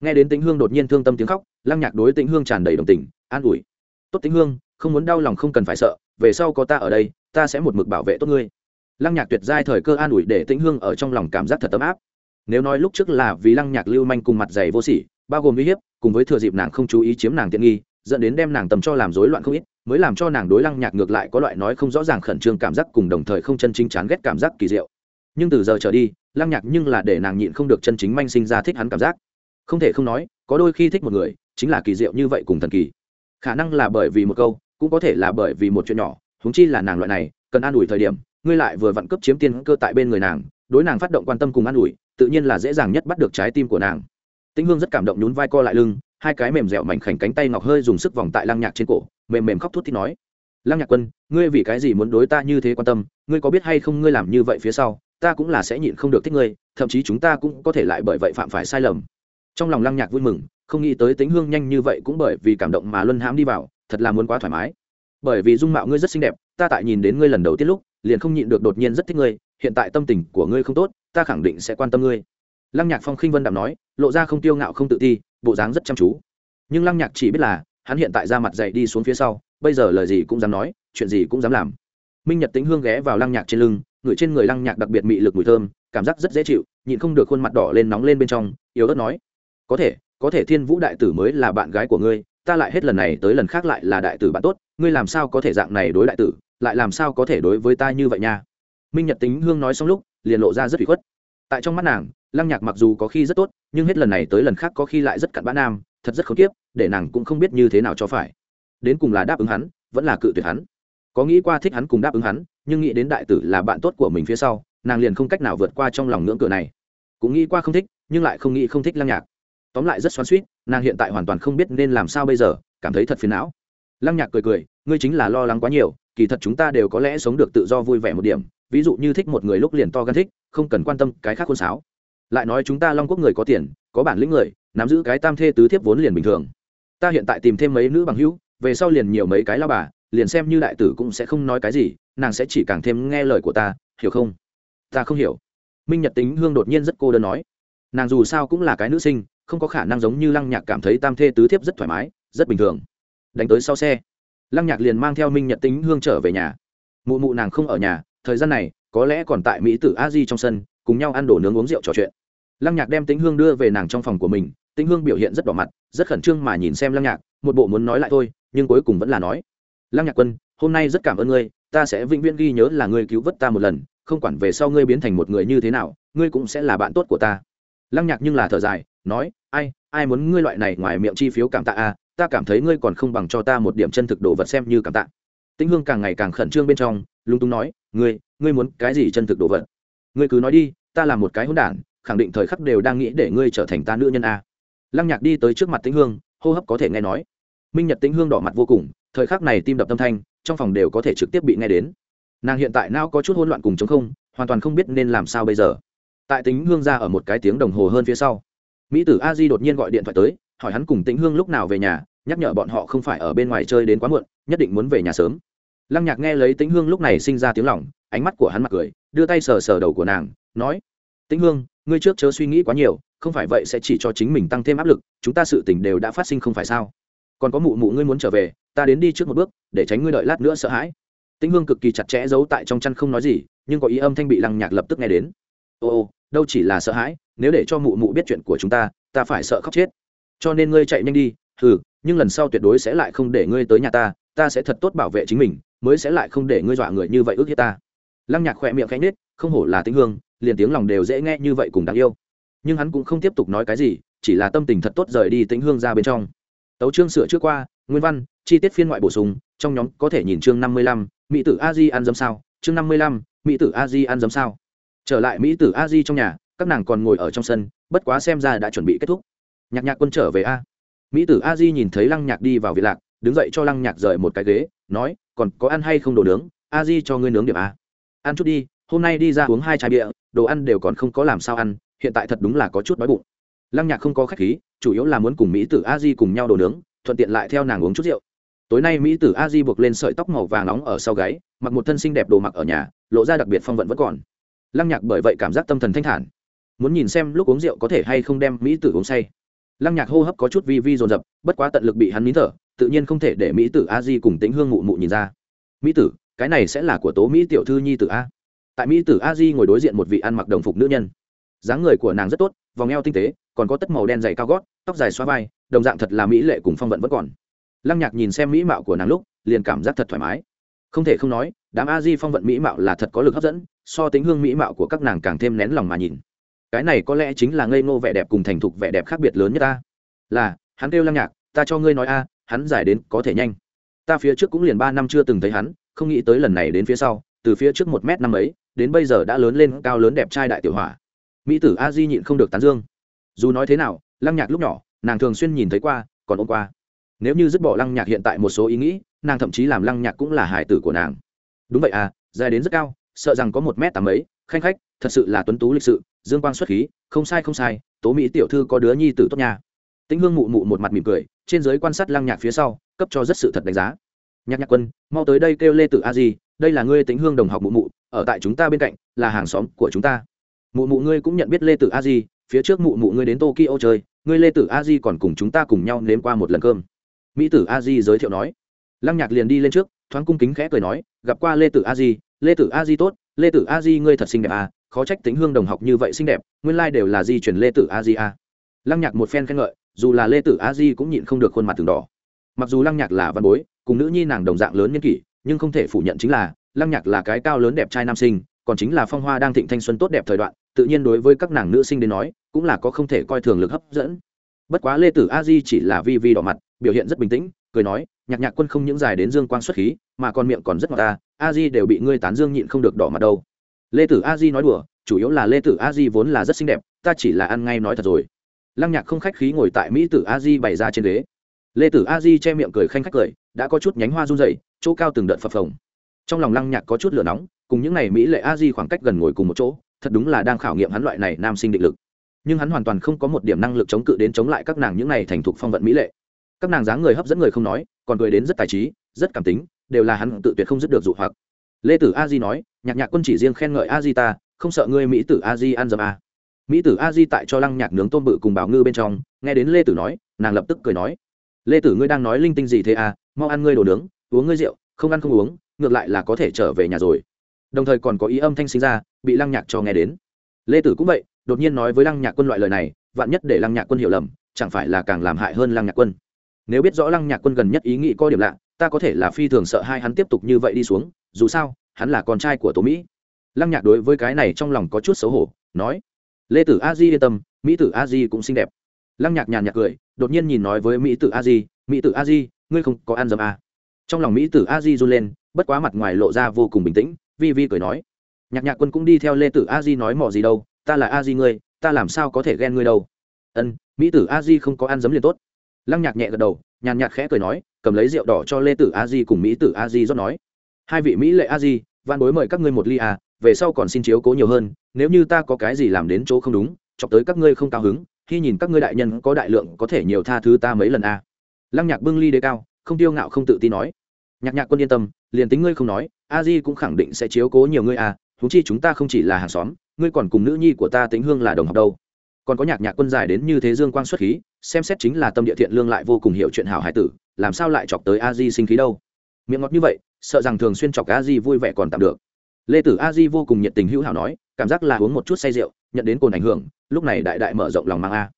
Nghe đến tĩnh hương đột nhiên thương tâm tiếng khóc, lăng nhạc đối tĩnh hương tràn đầy đồng tình, an ủi. Tốt tĩnh hương, không muốn đau lòng không cần phải sợ, về sau có ta ở đây ta sẽ một mực bảo vệ tốt ngươi. Lăng nhạc tuyệt giai thời cơ an ủi để tĩnh hương ở trong lòng cảm giác thật ấm áp. Nếu nói lúc trước là vì lăng nhạc lưu manh cùng mặt dày vô sỉ, bao gồm uy hiếp, cùng với thừa dịp nàng không chú ý chiếm nàng tiện nghi, dẫn đến đem nàng tầm cho làm rối loạn không ít, mới làm cho nàng đối lăng nhạc ngược lại có loại nói không rõ ràng khẩn trương cảm giác cùng đồng thời không chân chính chán ghét cảm giác kỳ diệu. Nhưng từ giờ trở đi, lăng nhạc nhưng là để nàng nhịn không được chân chính manh sinh ra thích hắn cảm giác. Không thể không nói, có đôi khi thích một người, chính là kỳ diệu như vậy cùng thần kỳ. Khả năng là bởi vì một câu, cũng có thể là bởi vì một chuyện nhỏ huống chi là nàng loại này, cần an ủi thời điểm, ngươi lại vừa vặn cấp chiếm tiên cơ tại bên người nàng, đối nàng phát động quan tâm cùng an ủi, tự nhiên là dễ dàng nhất bắt được trái tim của nàng. Tĩnh hương rất cảm động nhún vai co lại lưng, hai cái mềm dẻo mảnh khảnh cánh tay ngọc hơi dùng sức vòng tại lăng nhạc trên cổ, mềm mềm khóc thút thì nói, lăng nhạc quân, ngươi vì cái gì muốn đối ta như thế quan tâm, ngươi có biết hay không ngươi làm như vậy phía sau, ta cũng là sẽ nhịn không được thích ngươi, thậm chí chúng ta cũng có thể lại bởi vậy phạm phải sai lầm. Trong lòng lăng nhạc vui mừng, không nghĩ tới tính hương nhanh như vậy cũng bởi vì cảm động mà luân hãm đi vào, thật là muốn quá thoải mái bởi vì dung mạo ngươi rất xinh đẹp, ta tại nhìn đến ngươi lần đầu tiên lúc, liền không nhịn được đột nhiên rất thích ngươi, hiện tại tâm tình của ngươi không tốt, ta khẳng định sẽ quan tâm ngươi. Lăng nhạc phong khinh vân đạm nói, lộ ra không tiêu ngạo không tự ti, bộ dáng rất chăm chú. Nhưng lăng nhạc chỉ biết là, hắn hiện tại ra mặt dậy đi xuống phía sau, bây giờ lời gì cũng dám nói, chuyện gì cũng dám làm. Minh nhật tính hương ghé vào lăng nhạc trên lưng ngửi trên người lăng nhạc đặc biệt mị lực mùi thơm, cảm giác rất dễ chịu, nhịn không được khuôn mặt đỏ lên nóng lên bên trong, yếu ớt nói, có thể có thể thiên vũ đại tử mới là bạn gái của ngươi, ta lại hết lần này tới lần khác lại là đại tử bạn tốt ngươi làm sao có thể dạng này đối đại tử, lại làm sao có thể đối với ta như vậy nha? Minh nhật tính hương nói xong lúc, liền lộ ra rất bị khuất. Tại trong mắt nàng, lăng nhạc mặc dù có khi rất tốt, nhưng hết lần này tới lần khác có khi lại rất cặn bã nam, thật rất khốn kiếp, để nàng cũng không biết như thế nào cho phải. Đến cùng là đáp ứng hắn, vẫn là cự tuyệt hắn. Có nghĩ qua thích hắn cùng đáp ứng hắn, nhưng nghĩ đến đại tử là bạn tốt của mình phía sau, nàng liền không cách nào vượt qua trong lòng ngưỡng cửa này. Cũng nghĩ qua không thích, nhưng lại không nghĩ không thích lăng nhạc. Tóm lại rất xoắn suýt nàng hiện tại hoàn toàn không biết nên làm sao bây giờ, cảm thấy thật phiền não lăng nhạc cười cười, ngươi chính là lo lắng quá nhiều, kỳ thật chúng ta đều có lẽ sống được tự do vui vẻ một điểm, ví dụ như thích một người lúc liền to gan thích, không cần quan tâm cái khác khôn sáo. Lại nói chúng ta long quốc người có tiền, có bản lĩnh người, nắm giữ cái tam thê tứ thiếp vốn liền bình thường. Ta hiện tại tìm thêm mấy nữ bằng hữu, về sau liền nhiều mấy cái lao bà, liền xem như đại tử cũng sẽ không nói cái gì, nàng sẽ chỉ càng thêm nghe lời của ta, hiểu không? Ta không hiểu. Minh nhật tính hương đột nhiên rất cô đơn nói. Nàng dù sao cũng là cái nữ sinh, không có khả năng giống như lăng nhạc cảm thấy tam thê tứ thiếp rất thoải mái, rất bình thường đánh tới sau xe. Lăng nhạc liền mang theo minh nhật tính hương trở về nhà. Mụ mụ nàng không ở nhà thời gian này có lẽ còn tại mỹ tử a di trong sân cùng nhau ăn đồ nướng uống rượu trò chuyện. Lăng nhạc đem tính hương đưa về nàng trong phòng của mình tính hương biểu hiện rất đỏ mặt rất khẩn trương mà nhìn xem lăng nhạc một bộ muốn nói lại thôi nhưng cuối cùng vẫn là nói. Lăng nhạc quân hôm nay rất cảm ơn ngươi ta sẽ vĩnh viễn ghi nhớ là ngươi cứu vớt ta một lần không quản về sau ngươi biến thành một người như thế nào ngươi cũng sẽ là bạn tốt của ta. Lăng nhạc nhưng là thở dài nói ai ai muốn ngươi loại này ngoài miệng chi phiếu cảm tạ a à, ta cảm thấy ngươi còn không bằng cho ta một điểm chân thực đồ vật xem như cảm tạ. Tĩnh hương càng ngày càng khẩn trương bên trong lung tung nói, ngươi ngươi muốn cái gì chân thực đồ vật? Ngươi cứ nói đi, ta là một cái hỗn đản, khẳng định thời khắc đều đang nghĩ để ngươi trở thành ta nữ nhân a. Lăng nhạc đi tới trước mặt tĩnh hương, hô hấp có thể nghe nói. Minh nhật tĩnh hương đỏ mặt vô cùng, thời khắc này tim đập tâm thanh, trong phòng đều có thể trực tiếp bị nghe đến. Nàng hiện tại não có chút hỗn loạn cùng chống không, hoàn toàn không biết nên làm sao bây giờ. Tại tính hương ra ở một cái tiếng đồng hồ hơn phía sau, mỹ tử a di đột nhiên gọi điện thoại tới hỏi hắn cùng tĩnh hương lúc nào về nhà, nhắc nhở bọn họ không phải ở bên ngoài chơi đến quá muộn, nhất định muốn về nhà sớm. Lăng nhạc nghe lấy tĩnh hương lúc này sinh ra tiếng lỏng ánh mắt của hắn mặt cười, đưa tay sờ sờ đầu của nàng, nói, tĩnh hương, ngươi trước chớ suy nghĩ quá nhiều, không phải vậy sẽ chỉ cho chính mình tăng thêm áp lực, chúng ta sự tình đều đã phát sinh không phải sao? Còn có mụ mụ ngươi muốn trở về, ta đến đi trước một bước, để tránh ngươi đợi lát nữa sợ hãi. Tĩnh hương cực kỳ chặt chẽ giấu tại trong chăn không nói gì, nhưng có ý âm thanh bị lăng nhạc lập tức nghe đến. Ô ô, đâu chỉ là sợ hãi, nếu để cho mụ mụ biết chuyện của chúng ta ta phải sợ khóc chết cho nên ngươi chạy nhanh đi Thử. nhưng lần sau tuyệt đối sẽ lại không để ngươi tới nhà ta ta sẽ thật tốt bảo vệ chính mình, mới sẽ lại không để ngươi dọa người như vậy ước hiếp ta. Lăng nhạc khỏe miệng khẽ nết không hổ là tĩnh hương, liền tiếng lòng đều dễ nghe như vậy cùng đáng yêu. Nhưng hắn cũng không tiếp tục nói cái gì, chỉ là tâm tình thật tốt rời đi tĩnh hương ra bên trong. Tấu chương sửa trước qua, nguyên văn, chi tiết phiên ngoại bổ sung, trong nhóm có thể nhìn chương năm mươi lăm, mỹ tử a di ăn dấm sao? Chương năm mươi lăm, mỹ tử a di ăn dấm sao? Trở lại mỹ tử a di trong nhà, các nàng còn ngồi ở trong sân, bất quá xem ra đã chuẩn bị kết thúc nhạc nhạc quân trở về a. Mỹ tử a di nhìn thấy lăng nhạc đi vào vị lạc, đứng dậy cho lăng nhạc rời một cái ghế, nói, còn có ăn hay không đồ nướng? A di cho ngươi nướng điểm a. Ăn chút đi, hôm nay đi ra uống hai chai bia, đồ ăn đều còn không có làm sao ăn, hiện tại thật đúng là có chút đói bụng. Lăng nhạc không có khách khí, chủ yếu là muốn cùng mỹ tử a di cùng nhau đồ nướng, thuận tiện lại theo nàng uống chút rượu. Tối nay mỹ tử a di buộc lên sợi tóc màu vàng nóng ở sau gáy, mặc một thân xinh đẹp đồ mặc ở nhà, lộ ra đặc biệt phong vận vẫn còn. Lăng nhạc bởi vậy cảm giác tâm thần thanh thản, muốn nhìn xem lúc uống rượu có thể hay không đem mỹ tử uống say lăng nhạc hô hấp có chút vi vi dồn dập, bất quá tận lực bị hắn nín thở, tự nhiên không thể để mỹ tử a di cùng tính hương mụ mụ nhìn ra. Mỹ tử, cái này sẽ là của tố mỹ tiểu thư nhi tử a. Tại mỹ tử a di ngồi đối diện một vị ăn mặc đồng phục nữ nhân. Dáng người của nàng rất tốt, vòng eo tinh tế, còn có tất màu đen dày cao gót, tóc dài xoa vai, đồng dạng thật là mỹ lệ cùng phong vận vẫn còn. Lăng nhạc nhìn xem mỹ mạo của nàng lúc, liền cảm giác thật thoải mái. Không thể không nói, đám a di phong vận mỹ mạo là thật có lực hấp dẫn, so tính hương mỹ mạo của các nàng càng thêm nén lòng mà nhìn cái này có lẽ chính là ngây ngô vẻ đẹp cùng thành thục vẻ đẹp khác biệt lớn nhất ta. Là, hắn kêu lăng nhạc, ta cho ngươi nói a, hắn giải đến có thể nhanh. Ta phía trước cũng liền ba năm chưa từng thấy hắn, không nghĩ tới lần này đến phía sau, từ phía trước một m năm ấy, đến bây giờ đã lớn lên cao lớn đẹp trai đại tiểu hỏa mỹ tử a di nhịn không được tán dương. Dù nói thế nào, lăng nhạc lúc nhỏ, nàng thường xuyên nhìn thấy qua, còn ôm qua. Nếu như dứt bỏ lăng nhạc hiện tại một số ý nghĩ, nàng thậm chí làm lăng nhạc cũng là hải tử của nàng. Đúng vậy à dài đến rất cao, sợ rằng có một m tám ấy, khanh khách, thật sự là tuấn tú lịch sự dương quang xuất khí, không sai không sai, tố mỹ tiểu thư có đứa nhi tử tốt nha. Tĩnh hương mụ mụ một mặt mỉm cười, trên giới quan sát lăng nhạc phía sau, cấp cho rất sự thật đánh giá. Nhạc nhạc quân, mau tới đây kêu lê tử a di, đây là ngươi tĩnh hương đồng học mụ mụ, ở tại chúng ta bên cạnh, là hàng xóm của chúng ta. Mụ mụ ngươi cũng nhận biết lê tử a di, phía trước mụ mụ ngươi đến tokyo chơi, ngươi lê tử a di còn cùng chúng ta cùng nhau nếm qua một lần cơm. Mỹ tử a di giới thiệu nói. Lăng nhạc liền đi lên trước, thoáng cung kính khẽ cười nói, gặp qua lê tử a di, lê tử a di tốt, lê tử a di ngươi thật xinh đẹp à khó trách tính hương đồng học như vậy xinh đẹp, nguyên lai、like、đều là di chuyển lê tử a di a. Lăng nhạc một phen khen ngợi, dù là lê tử a di cũng nhịn không được khuôn mặt từng đỏ. Mặc dù lăng nhạc là văn bối, cùng nữ nhi nàng đồng dạng lớn nhân kỷ, nhưng không thể phủ nhận chính là, lăng nhạc là cái cao lớn đẹp trai nam sinh, còn chính là phong hoa đang thịnh thanh xuân tốt đẹp thời đoạn, tự nhiên đối với các nàng nữ sinh đến nói, cũng là có không thể coi thường lực hấp dẫn. Bất quá lê tử a di chỉ là vi vi đỏ mặt, biểu hiện rất bình tĩnh, cười nói, nhạc nhạc quân không những dài đến dương quang xuất khí, mà còn miệng còn rất ngọt ta, a di đều bị ngươi tán dương nhịn không được đỏ mặt đâu lê tử a di nói đùa, chủ yếu là lê tử a di vốn là rất xinh đẹp, ta chỉ là ăn ngay nói thật rồi. Lăng nhạc không khách khí ngồi tại mỹ tử a di bày ra trên ghế. Lê tử a di che miệng cười khanh khách cười, đã có chút nhánh hoa run dày chỗ cao từng đợt phập phồng. Trong lòng lăng nhạc có chút lửa nóng, cùng những n à y mỹ lệ a di khoảng cách gần ngồi cùng một chỗ, thật đúng là đang khảo nghiệm hắn loại này nam sinh định lực. Nhưng hắn hoàn toàn không có một điểm năng lực chống cự đến chống lại các nàng những n à y thành thục phong vận mỹ lệ. Các nàng dáng người hấp dẫn người không nói, còn cười đến rất tài trí, rất cảm tính, đều là hắn tự tuyệt không dứt được dụ hoặc lê tử a di nói, nhạc nhạc quân chỉ riêng khen ngợi a di ta, không sợ ngươi mỹ tử a di ăn dầm à. mỹ tử a di tại cho lăng nhạc nướng tôm bự cùng bảo ngư bên trong, nghe đến lê tử nói, nàng lập tức cười nói, lê tử ngươi đang nói linh tinh gì thế à mau ăn ngươi đồ nướng, uống ngươi rượu, không ăn không uống, ngược lại là có thể trở về nhà rồi. Đồng thời còn có ý âm thanh sinh ra, bị lăng nhạc cho nghe đến. Lê tử cũng vậy, đột nhiên nói với lăng nhạc quân loại lời này, vạn nhất để lăng nhạc quân hiểu lầm, chẳng phải là càng làm hại hơn lăng nhạc quân. Nếu biết rõ lăng nhạc quân gần nhất ý nghĩ có điểm lạ, ta có thể là phi thường sợ hai hắn tiếp tục như vậy đi xuống dù sao, hắn là con trai của tố mỹ. Lăng nhạc đối với cái này trong lòng có chút xấu hổ, nói, lê tử a di yên tâm, mỹ tử a di cũng xinh đẹp. Lăng nhạc nhàn nhạc cười, đột nhiên nhìn nói với mỹ tử a di, mỹ tử a di, ngươi không có ăn dầm à. trong lòng mỹ tử a di run lên, bất quá mặt ngoài lộ ra vô cùng bình tĩnh, vi vi cười nói, nhạc nhạc quân cũng đi theo lê tử a di nói mỏ gì đâu, ta là a di ngươi, ta làm sao có thể ghen ngươi đâu? Ân, mỹ tử a di không có ăn dấm liền tốt. Lăng nhạc nhẹ gật đầu, nhàn nhạt khẽ cười nói, cầm lấy rượu đỏ cho lê tử a di cùng mỹ tử a di rót nói hai vị mỹ lệ a di van bối mời các ngươi một ly à về sau còn xin chiếu cố nhiều hơn, nếu như ta có cái gì làm đến chỗ không đúng, chọc tới các ngươi không cao hứng, khi nhìn các ngươi đại nhân có đại lượng có thể nhiều tha thứ ta mấy lần à. lăng nhạc bưng ly đế cao, không tiêu ngạo không tự tin nói. Nhạc nhạc quân yên tâm, liền tính ngươi không nói, a di cũng khẳng định sẽ chiếu cố nhiều ngươi à thú chi chúng ta không chỉ là hàng xóm, ngươi còn cùng nữ nhi của ta tính hương là đồng học đâu. Còn có nhạc nhạc quân dài đến như thế dương quang xuất khí, xem xét chính là tâm địa thiện lương lại vô cùng hiểu chuyện hảo hải tử, làm sao lại chọc tới a di sinh khí đâu miệng ngọt như vậy, sợ rằng thường xuyên chọc a di vui vẻ còn tạm được. Lê tử a di vô cùng nhiệt tình hữu hảo nói, cảm giác là uống một chút say rượu, nhận đến cồn ảnh hưởng, lúc này đại đại mở rộng lòng mang a.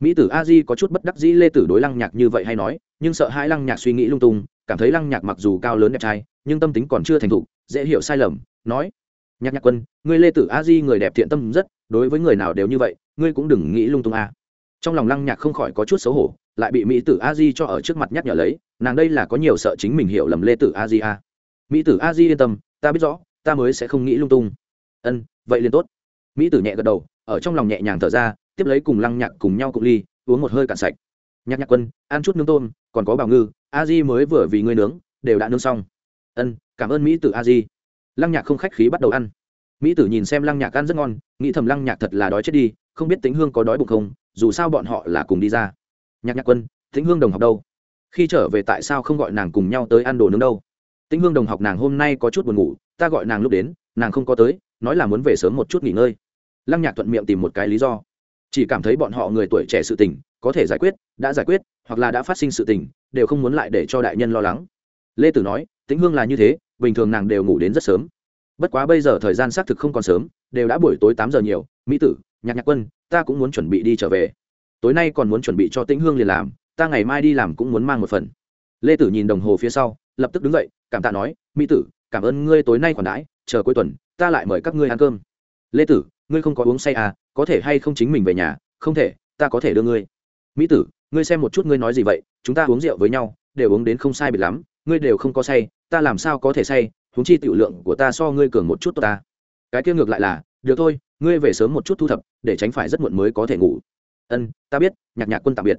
Mỹ tử a di có chút bất đắc dĩ lê tử đối lăng nhạc như vậy hay nói, nhưng sợ hai lăng nhạc suy nghĩ lung tung, cảm thấy lăng nhạc mặc dù cao lớn đẹp trai, nhưng tâm tính còn chưa thành thục, dễ hiểu sai lầm, nói, nhạc nhạc quân, ngươi lê tử a di người đẹp thiện tâm rất, đối với người nào đều như vậy, ngươi cũng đừng nghĩ lung tung a. Trong lòng lăng nhạc không khỏi có chút xấu hổ lại bị mỹ tử a di cho ở trước mặt nhắc nhở lấy, nàng đây là có nhiều sợ chính mình hiểu lầm lê tử a di a. Mỹ tử a di yên tâm, ta biết rõ, ta mới sẽ không nghĩ lung tung. Ân, vậy liền tốt. Mỹ tử nhẹ gật đầu, ở trong lòng nhẹ nhàng thở ra, tiếp lấy cùng lăng nhạc cùng nhau cụng ly, uống một hơi cạn sạch. Nhạc nhạc quân, ăn chút nướng tôm, còn có bào ngư, a di mới vừa vì ngươi nướng, đều đã nướng xong. Ân, cảm ơn mỹ tử a di. Lăng nhạc không khách khí bắt đầu ăn. Mỹ tử nhìn xem lăng nhạc ăn rất ngon, nghĩ thầm lăng nhạc thật là đói chết đi, không biết tính hương có đói bụng không, dù sao bọn họ là cùng đi ra nhạc nhạc quân, Tĩnh hương đồng học đâu? Khi trở về tại sao không gọi nàng cùng nhau tới ăn đồ nướng đâu? Tĩnh hương đồng học nàng hôm nay có chút buồn ngủ, ta gọi nàng lúc đến, nàng không có tới, nói là muốn về sớm một chút nghỉ ngơi. Lăng nhạc thuận miệng tìm một cái lý do. Chỉ cảm thấy bọn họ người tuổi trẻ sự tình, có thể giải quyết, đã giải quyết, hoặc là đã phát sinh sự tình, đều không muốn lại để cho đại nhân lo lắng. Lê tử nói, tĩnh hương là như thế, bình thường nàng đều ngủ đến rất sớm. Bất quá bây giờ thời gian xác thực không còn sớm, đều đã buổi tối tám giờ nhiều, mỹ tử, nhạc nhạc quân, ta cũng muốn chuẩn bị đi trở về tối nay còn muốn chuẩn bị cho tĩnh hương liền làm, ta ngày mai đi làm cũng muốn mang một phần. Lê tử nhìn đồng hồ phía sau, lập tức đứng dậy, cảm tạ nói, mỹ tử, cảm ơn ngươi tối nay còn đãi, chờ cuối tuần, ta lại mời các ngươi ăn cơm. Lê tử, ngươi không có uống say à có thể hay không chính mình về nhà? Không thể, ta có thể đưa ngươi. Mỹ tử, ngươi xem một chút ngươi nói gì vậy, chúng ta uống rượu với nhau, đều uống đến không sai biệt lắm, ngươi đều không có say, ta làm sao có thể say, huống chi tiểu lượng của ta so ngươi cường một chút tốt ta. Cái kia ngược lại là, được thôi, ngươi về sớm một chút thu thập, để tránh phải rất muộn mới có thể ngủ ân, ta biết, nhạc nhạc quân tạm biệt.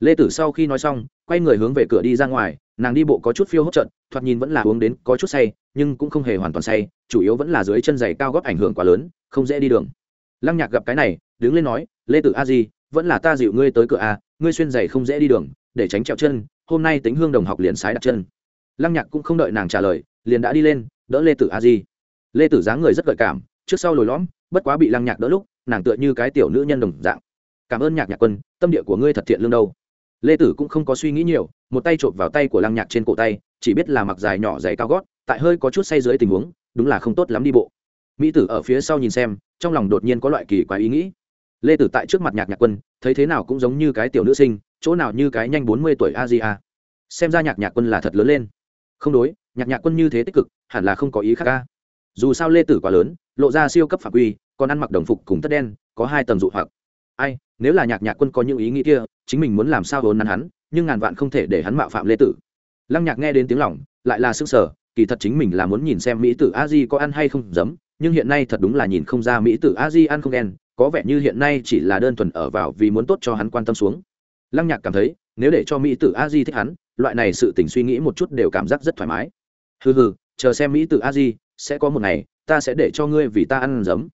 Lê tử sau khi nói xong, quay người hướng về cửa đi ra ngoài, nàng đi bộ có chút phiêu hốt trận thoạt nhìn vẫn là uống đến có chút say, nhưng cũng không hề hoàn toàn say, chủ yếu vẫn là dưới chân giày cao góp ảnh hưởng quá lớn, không dễ đi đường. Lăng nhạc gặp cái này, đứng lên nói, lê tử a di, vẫn là ta dịu ngươi tới cửa a, ngươi xuyên giày không dễ đi đường, để tránh trẹo chân, hôm nay tính hương đồng học liền sái đặt chân. Lăng nhạc cũng không đợi nàng trả lời, liền đã đi lên, đỡ lê tử a di. Lê tử dáng người rất gợi cảm, trước sau lồi lõm, bất quá bị lăng nhạc đỡ lúc, nàng tựa như cái tiểu nữ nhân đồng dạng cảm ơn nhạc nhạc quân, tâm địa của ngươi thật thiện lương đâu. Lê tử cũng không có suy nghĩ nhiều, một tay trộm vào tay của lăng nhạc trên cổ tay, chỉ biết là mặc dài nhỏ dày cao gót, tại hơi có chút say dưới tình huống, đúng là không tốt lắm đi bộ. Mỹ tử ở phía sau nhìn xem, trong lòng đột nhiên có loại kỳ quái ý nghĩ. Lê tử tại trước mặt nhạc nhạc quân, thấy thế nào cũng giống như cái tiểu nữ sinh, chỗ nào như cái nhanh bốn mươi tuổi a di a. Xem ra nhạc nhạc quân là thật lớn lên. Không đối, nhạc nhạc quân như thế tích cực, hẳn là không có ý khác ca dù sao lê tử quá lớn, lộ ra siêu cấp phạm uy còn ăn mặc đồng phục cùng tất đen, có hai tầng dụ hoặc ai, nếu là nhạc nhạc quân có những ý nghĩ kia, chính mình muốn làm sao vốn nắn hắn, nhưng ngàn vạn không thể để hắn mạo phạm lê tử. Lăng nhạc nghe đến tiếng lỏng lại là sức sở kỳ thật chính mình là muốn nhìn xem mỹ tử a di có ăn hay không giấm, nhưng hiện nay thật đúng là nhìn không ra mỹ tử a di ăn không đen có vẻ như hiện nay chỉ là đơn thuần ở vào vì muốn tốt cho hắn quan tâm xuống. Lăng nhạc cảm thấy, nếu để cho mỹ tử a di thích hắn, loại này sự tình suy nghĩ một chút đều cảm giác rất thoải mái. Hừ hừ, chờ xem mỹ tử a di, sẽ có một ngày, ta sẽ để cho ngươi vì ta ăn giấm.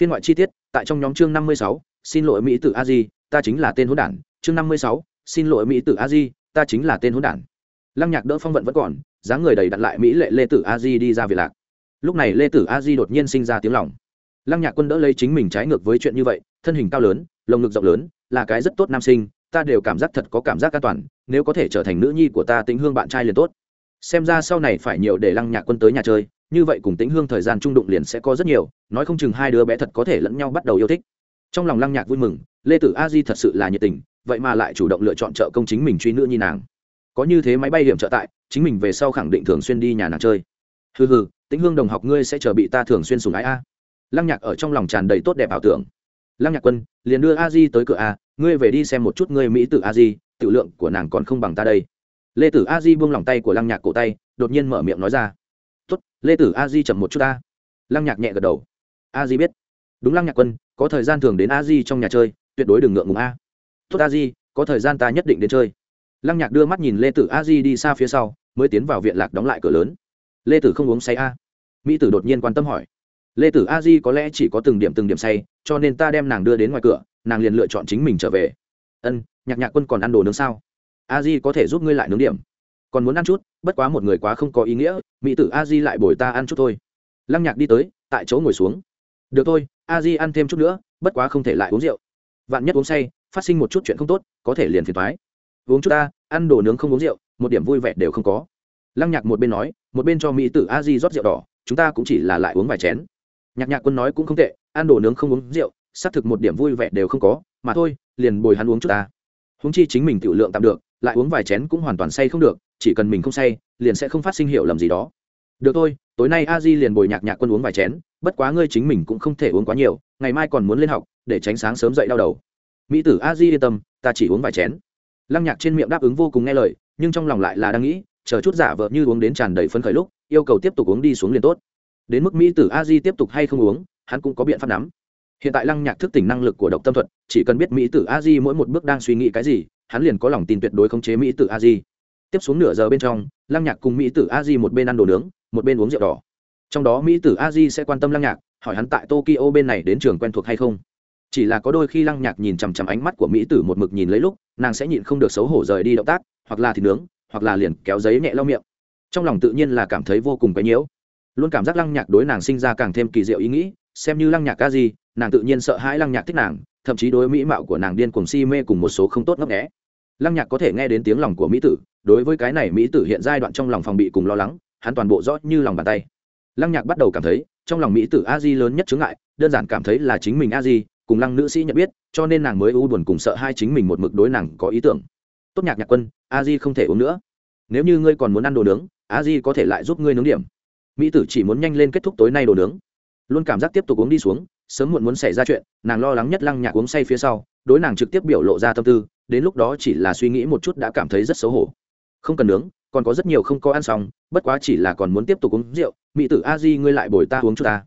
Phiên ngoại chi tiết, tại trong nhóm chương năm mươi sáu xin lỗi mỹ tử a di, ta chính là tên hỗn đản. chương năm mươi sáu, xin lỗi mỹ tử a di, ta chính là tên hỗn đản. Lăng nhạc đỡ phong vận vẫn còn, dáng người đầy đặt lại mỹ lệ lê tử a di đi ra việt lạc. Lúc này lê tử a di đột nhiên sinh ra tiếng lòng. Lăng nhạc quân đỡ lấy chính mình trái ngược với chuyện như vậy, thân hình cao lớn, lồng ngực rộng lớn, là cái rất tốt nam sinh, ta đều cảm giác thật có cảm giác an toàn, nếu có thể trở thành nữ nhi của ta tính hương bạn trai liền tốt. Xem ra sau này phải nhiều để lăng nhạc quân tới nhà chơi, như vậy cùng tính hương thời gian trung đụng liền sẽ có rất nhiều, nói không chừng hai đứa bé thật có thể lẫn nhau bắt đầu yêu thích trong lòng lăng nhạc vui mừng, lê tử a di thật sự là nhiệt tình, vậy mà lại chủ động lựa chọn trợ công chính mình truy nữ nhi nàng. Có như thế máy bay hiểm trợ tại, chính mình về sau khẳng định thường xuyên đi nhà nàng chơi. Hừ hừ, tĩnh hương đồng học ngươi sẽ chờ bị ta thường xuyên sùng ái a. Lăng nhạc ở trong lòng tràn đầy tốt đẹp ảo tưởng. Lăng nhạc quân, liền đưa a di tới cửa a, ngươi về đi xem một chút ngươi mỹ tử a di tự lượng của nàng còn không bằng ta đây. Lê tử a di buông lòng tay của lăng nhạc cổ tay, đột nhiên mở miệng nói ra. Tốt, lê tử a di chậm một chút ta. Lăng nhạc nhẹ gật đầu. A di biết. Đúng lăng nhạc quân có thời gian thường đến a di trong nhà chơi, tuyệt đối đừng ngượng ngùng a. Tốt a di, có thời gian ta nhất định đến chơi. Lăng nhạc đưa mắt nhìn lê tử a di đi xa phía sau, mới tiến vào viện lạc đóng lại cửa lớn. Lê tử không uống say a. Mỹ tử đột nhiên quan tâm hỏi. Lê tử a di có lẽ chỉ có từng điểm từng điểm say, cho nên ta đem nàng đưa đến ngoài cửa, nàng liền lựa chọn chính mình trở về. Ân, nhạc nhạc quân còn ăn đồ nướng sao? A di có thể giúp ngươi lại nướng điểm. Còn muốn ăn chút, bất quá một người quá không có ý nghĩa, mỹ tử a di lại bồi ta ăn chút thôi. Lăng nhạc đi tới, tại chỗ ngồi xuống được thôi, a di ăn thêm chút nữa, bất quá không thể lại uống rượu. Vạn nhất uống say, phát sinh một chút chuyện không tốt, có thể liền phiền thoái uống chút ta, ăn đồ nướng không uống rượu, một điểm vui vẻ đều không có. Lăng nhạc một bên nói, một bên cho mỹ tử a di rót rượu đỏ, chúng ta cũng chỉ là lại uống vài chén. Nhạc nhạc quân nói cũng không tệ, ăn đồ nướng không uống rượu, xác thực một điểm vui vẻ đều không có, mà thôi, liền bồi hắn uống chút ta. Húng chi chính mình tự lượng tạm được, lại uống vài chén cũng hoàn toàn say không được, chỉ cần mình không say, liền sẽ không phát sinh hiểu lầm gì đó. Được thôi, tối nay a di liền bồi nhạc nhạc quân uống vài chén bất quá ngươi chính mình cũng không thể uống quá nhiều, ngày mai còn muốn lên học, để tránh sáng sớm dậy đau đầu. Mỹ tử a di yên tâm, ta chỉ uống vài chén. Lăng nhạc trên miệng đáp ứng vô cùng nghe lời, nhưng trong lòng lại là đang nghĩ, chờ chút giả vợ như uống đến tràn đầy phấn khởi lúc, yêu cầu tiếp tục uống đi xuống liền tốt. Đến mức mỹ tử a di tiếp tục hay không uống, hắn cũng có biện pháp nắm. Hiện tại lăng nhạc thức tỉnh năng lực của độc tâm thuật, chỉ cần biết mỹ tử a di mỗi một bước đang suy nghĩ cái gì, hắn liền có lòng tin tuyệt đối khống chế mỹ tử a di. Tiếp xuống nửa giờ bên trong, lăng nhạc cùng mỹ tử a di một bên ăn đồ nướng, một bên uống rượu đỏ trong đó mỹ tử a di sẽ quan tâm lăng nhạc, hỏi hắn tại tokyo bên này đến trường quen thuộc hay không. Chỉ là có đôi khi lăng nhạc nhìn chằm chằm ánh mắt của mỹ tử một mực nhìn lấy lúc, nàng sẽ nhịn không được xấu hổ rời đi động tác, hoặc là thịt nướng, hoặc là liền kéo giấy nhẹ lau miệng. Trong lòng tự nhiên là cảm thấy vô cùng quấy nhiễu. Luôn cảm giác lăng nhạc đối nàng sinh ra càng thêm kỳ diệu ý nghĩ, xem như lăng nhạc ca gì nàng tự nhiên sợ hãi lăng nhạc thích nàng, thậm chí đối mỹ mạo của nàng điên cuồng si mê cùng một số không tốt ngấp nghẽ lăng nhạc có thể nghe đến tiếng lòng của mỹ tử, đối với cái này mỹ tử hiện giai đoạn trong lòng phòng bị cùng lo lắng, hắn toàn bộ rõ như lòng bàn tay lăng nhạc bắt đầu cảm thấy, trong lòng mỹ tử a di lớn nhất chướng ngại, đơn giản cảm thấy là chính mình a di, cùng lăng nữ sĩ nhận biết, cho nên nàng mới u buồn cùng sợ hai chính mình một mực đối nàng có ý tưởng. Tốt nhạc nhạc quân, a di không thể uống nữa. Nếu như ngươi còn muốn ăn đồ nướng, a di có thể lại giúp ngươi nướng điểm. Mỹ tử chỉ muốn nhanh lên kết thúc tối nay đồ nướng. Luôn cảm giác tiếp tục uống đi xuống, sớm muộn muốn xảy ra chuyện, nàng lo lắng nhất lăng nhạc uống say phía sau, đối nàng trực tiếp biểu lộ ra tâm tư, đến lúc đó chỉ là suy nghĩ một chút đã cảm thấy rất xấu hổ. Không cần nướng còn có rất nhiều không có ăn xong, bất quá chỉ là còn muốn tiếp tục uống rượu. Mỹ tử a di, ngươi lại bồi ta uống chút ta.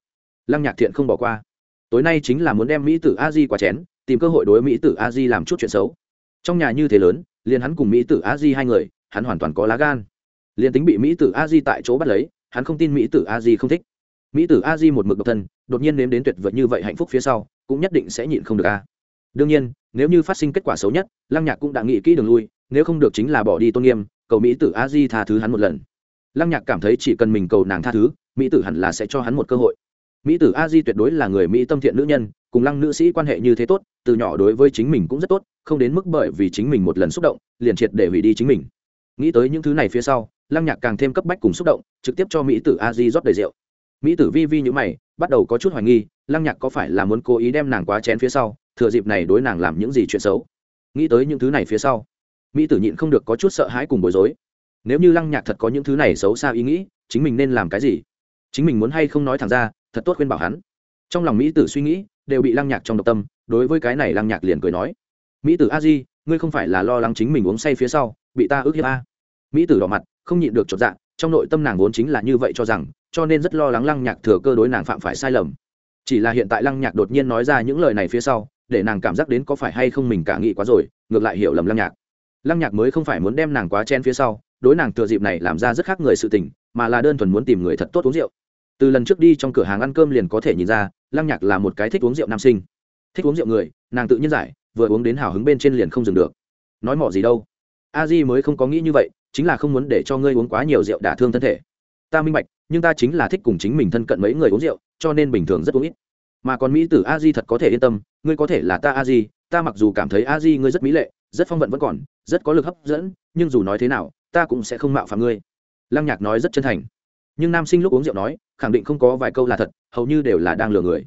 Lăng nhạc thiện không bỏ qua. Tối nay chính là muốn đem mỹ tử a di qua chén, tìm cơ hội đối mỹ tử a di làm chút chuyện xấu. Trong nhà như thế lớn, liền hắn cùng mỹ tử a di hai người, hắn hoàn toàn có lá gan. Liền tính bị mỹ tử a di tại chỗ bắt lấy, hắn không tin mỹ tử a di không thích. Mỹ tử a di một mực độc thân, đột nhiên nếm đến tuyệt vời như vậy hạnh phúc phía sau, cũng nhất định sẽ nhịn không được a. Đương nhiên, nếu như phát sinh kết quả xấu nhất, lăng nhạc cũng đã nghĩ kỹ đường lui, nếu không được chính là bỏ đi tôn nghiêm cầu mỹ tử a di tha thứ hắn một lần. Lăng nhạc cảm thấy chỉ cần mình cầu nàng tha thứ, mỹ tử hẳn là sẽ cho hắn một cơ hội. Mỹ tử a di tuyệt đối là người mỹ tâm thiện nữ nhân, cùng lăng nữ sĩ quan hệ như thế tốt, từ nhỏ đối với chính mình cũng rất tốt, không đến mức bởi vì chính mình một lần xúc động, liền triệt để hủy đi chính mình. Nghĩ tới những thứ này phía sau, lăng nhạc càng thêm cấp bách cùng xúc động, trực tiếp cho mỹ tử a di rót đầy rượu. Mỹ tử vi vi nhữ mày, bắt đầu có chút hoài nghi, lăng nhạc có phải là muốn cố ý đem nàng quá chén phía sau, thừa dịp này đối nàng làm những gì chuyện xấu. Nghĩ tới những thứ này phía sau mỹ tử nhịn không được có chút sợ hãi cùng bối rối. Nếu như lăng nhạc thật có những thứ này xấu xa ý nghĩ, chính mình nên làm cái gì? Chính mình muốn hay không nói thẳng ra, thật tốt khuyên bảo hắn. Trong lòng mỹ tử suy nghĩ, đều bị lăng nhạc trong độc tâm, đối với cái này lăng nhạc liền cười nói. Mỹ tử a di, ngươi không phải là lo lắng chính mình uống say phía sau, bị ta ước hiếp a? Mỹ tử đỏ mặt, không nhịn được chột dạ trong nội tâm nàng vốn chính là như vậy cho rằng, cho nên rất lo lắng lăng nhạc thừa cơ đối nàng phạm phải sai lầm. Chỉ là hiện tại lăng nhạc đột nhiên nói ra những lời này phía sau, để nàng cảm giác đến có phải hay không mình cả nghĩ quá rồi, ngược lại hiểu lầm lăng nhạc lăng nhạc mới không phải muốn đem nàng quá chen phía sau, đối nàng thừa dịp này làm ra rất khác người sự tình, mà là đơn thuần muốn tìm người thật tốt uống rượu. Từ lần trước đi trong cửa hàng ăn cơm liền có thể nhìn ra, lăng nhạc là một cái thích uống rượu nam sinh. Thích uống rượu người, nàng tự nhiên giải, vừa uống đến hào hứng bên trên liền không dừng được. Nói mỏ gì đâu? A di mới không có nghĩ như vậy, chính là không muốn để cho ngươi uống quá nhiều rượu đả thương thân thể. Ta minh bạch, nhưng ta chính là thích cùng chính mình thân cận mấy người uống rượu, cho nên bình thường rất uống ít. Mà còn mỹ tử a di thật có thể yên tâm, ngươi có thể là ta a di, ta mặc dù cảm thấy a di ngươi rất mỹ lệ, rất phong vận vẫn còn rất có lực hấp dẫn, nhưng dù nói thế nào, ta cũng sẽ không mạo phạm ngươi. Lăng nhạc nói rất chân thành. Nhưng nam sinh lúc uống rượu nói, khẳng định không có vài câu là thật, hầu như đều là đang lừa người.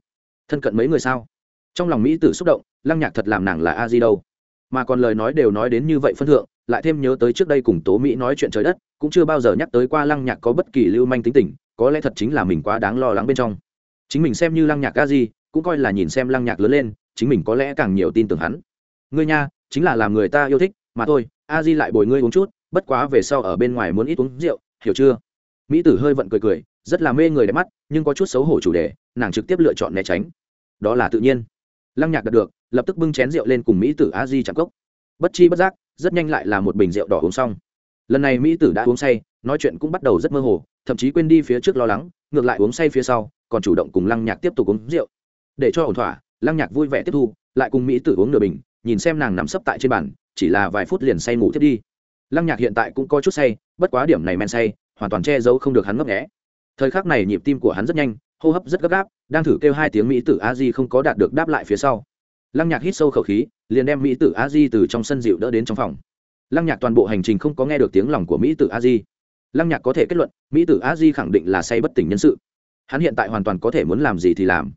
Thân cận mấy người sao? Trong lòng mỹ tử xúc động, lăng nhạc thật làm nàng là a di đâu. Mà còn lời nói đều nói đến như vậy phân thượng, lại thêm nhớ tới trước đây cùng tố mỹ nói chuyện trời đất, cũng chưa bao giờ nhắc tới qua lăng nhạc có bất kỳ lưu manh tính tình, có lẽ thật chính là mình quá đáng lo lắng bên trong. Chính mình xem như lăng nhạc a di, cũng coi là nhìn xem lăng nhạc lớn lên, chính mình có lẽ càng nhiều tin tưởng hắn. Ngươi nha, chính là làm người ta yêu thích mà thôi, a di lại bồi ngươi uống chút, bất quá về sau ở bên ngoài muốn ít uống rượu, hiểu chưa? Mỹ tử hơi vận cười cười, rất là mê người đẹp mắt, nhưng có chút xấu hổ chủ đề, nàng trực tiếp lựa chọn né tránh. Đó là tự nhiên. Lăng nhạc đặt được, lập tức bưng chén rượu lên cùng mỹ tử a di chạm cốc. Bất chi bất giác, rất nhanh lại là một bình rượu đỏ uống xong. Lần này mỹ tử đã uống say, nói chuyện cũng bắt đầu rất mơ hồ, thậm chí quên đi phía trước lo lắng, ngược lại uống say phía sau, còn chủ động cùng lăng nhạc tiếp tục uống rượu. Để cho ổn thỏa, lăng nhạc vui vẻ tiếp thu, lại cùng mỹ tử uống nửa bình, nhìn xem nàng nằm sấp tại trên bàn chỉ là vài phút liền say ngủ thiết đi. Lăng nhạc hiện tại cũng có chút say, bất quá điểm này men say, hoàn toàn che giấu không được hắn ngấp nghẽ thời khắc này nhịp tim của hắn rất nhanh, hô hấp rất gấp gáp, đang thử kêu hai tiếng mỹ tử a di không có đạt được đáp lại phía sau. Lăng nhạc hít sâu khẩu khí, liền đem mỹ tử a di từ trong sân dịu đỡ đến trong phòng. Lăng nhạc toàn bộ hành trình không có nghe được tiếng lòng của mỹ tử a di. Lăng nhạc có thể kết luận, mỹ tử a di khẳng định là say bất tỉnh nhân sự. Hắn hiện tại hoàn toàn có thể muốn làm gì thì làm.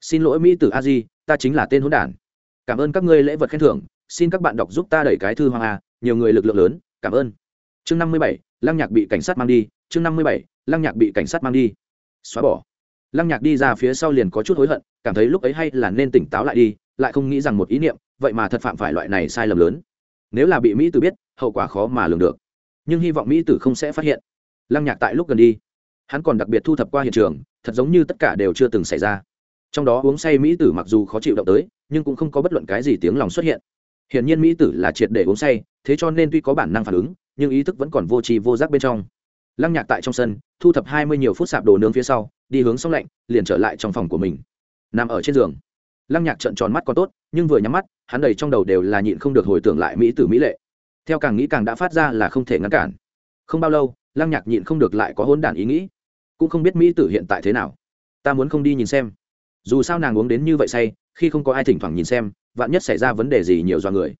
Xin lỗi mỹ tử a di, ta chính là tên hỗn đản. Cảm ơn các ngươi lễ vật khen thưởng xin các bạn đọc giúp ta đẩy cái thư hoàng a à, nhiều người lực lượng lớn, cảm ơn. Chương năm mươi bảy, lăng nhạc bị cảnh sát mang đi, chương năm mươi bảy, lăng nhạc bị cảnh sát mang đi. Xóa bỏ. Lăng nhạc đi ra phía sau liền có chút hối hận, cảm thấy lúc ấy hay là nên tỉnh táo lại đi, lại không nghĩ rằng một ý niệm, vậy mà thật phạm phải loại này sai lầm lớn. Nếu là bị mỹ tử biết, hậu quả khó mà lường được. Nhưng hy vọng mỹ tử không sẽ phát hiện. Lăng nhạc tại lúc gần đi, hắn còn đặc biệt thu thập qua hiện trường, thật giống như tất cả đều chưa từng xảy ra. Trong đó uống say mỹ tử mặc dù khó chịu động tới, nhưng cũng không có bất luận cái gì tiếng lòng xuất hiện hiển nhiên mỹ tử là triệt để uống say, thế cho nên tuy có bản năng phản ứng, nhưng ý thức vẫn còn vô tri vô giác bên trong. Lăng nhạc tại trong sân, thu thập hai mươi nhiều phút sạp đồ nướng phía sau, đi hướng sông lạnh, liền trở lại trong phòng của mình. Nằm ở trên giường. Lăng nhạc trợn tròn mắt còn tốt, nhưng vừa nhắm mắt, hắn đầy trong đầu đều là nhịn không được hồi tưởng lại mỹ tử mỹ lệ. Theo càng nghĩ càng đã phát ra là không thể ngăn cản. Không bao lâu, lăng nhạc nhịn không được lại có hôn đản ý nghĩ. Cũng không biết mỹ tử hiện tại thế nào. Ta muốn không đi nhìn xem. Dù sao nàng uống đến như vậy say, khi không có ai thỉnh thoảng nhìn xem vạn nhất xảy ra vấn đề gì nhiều do người.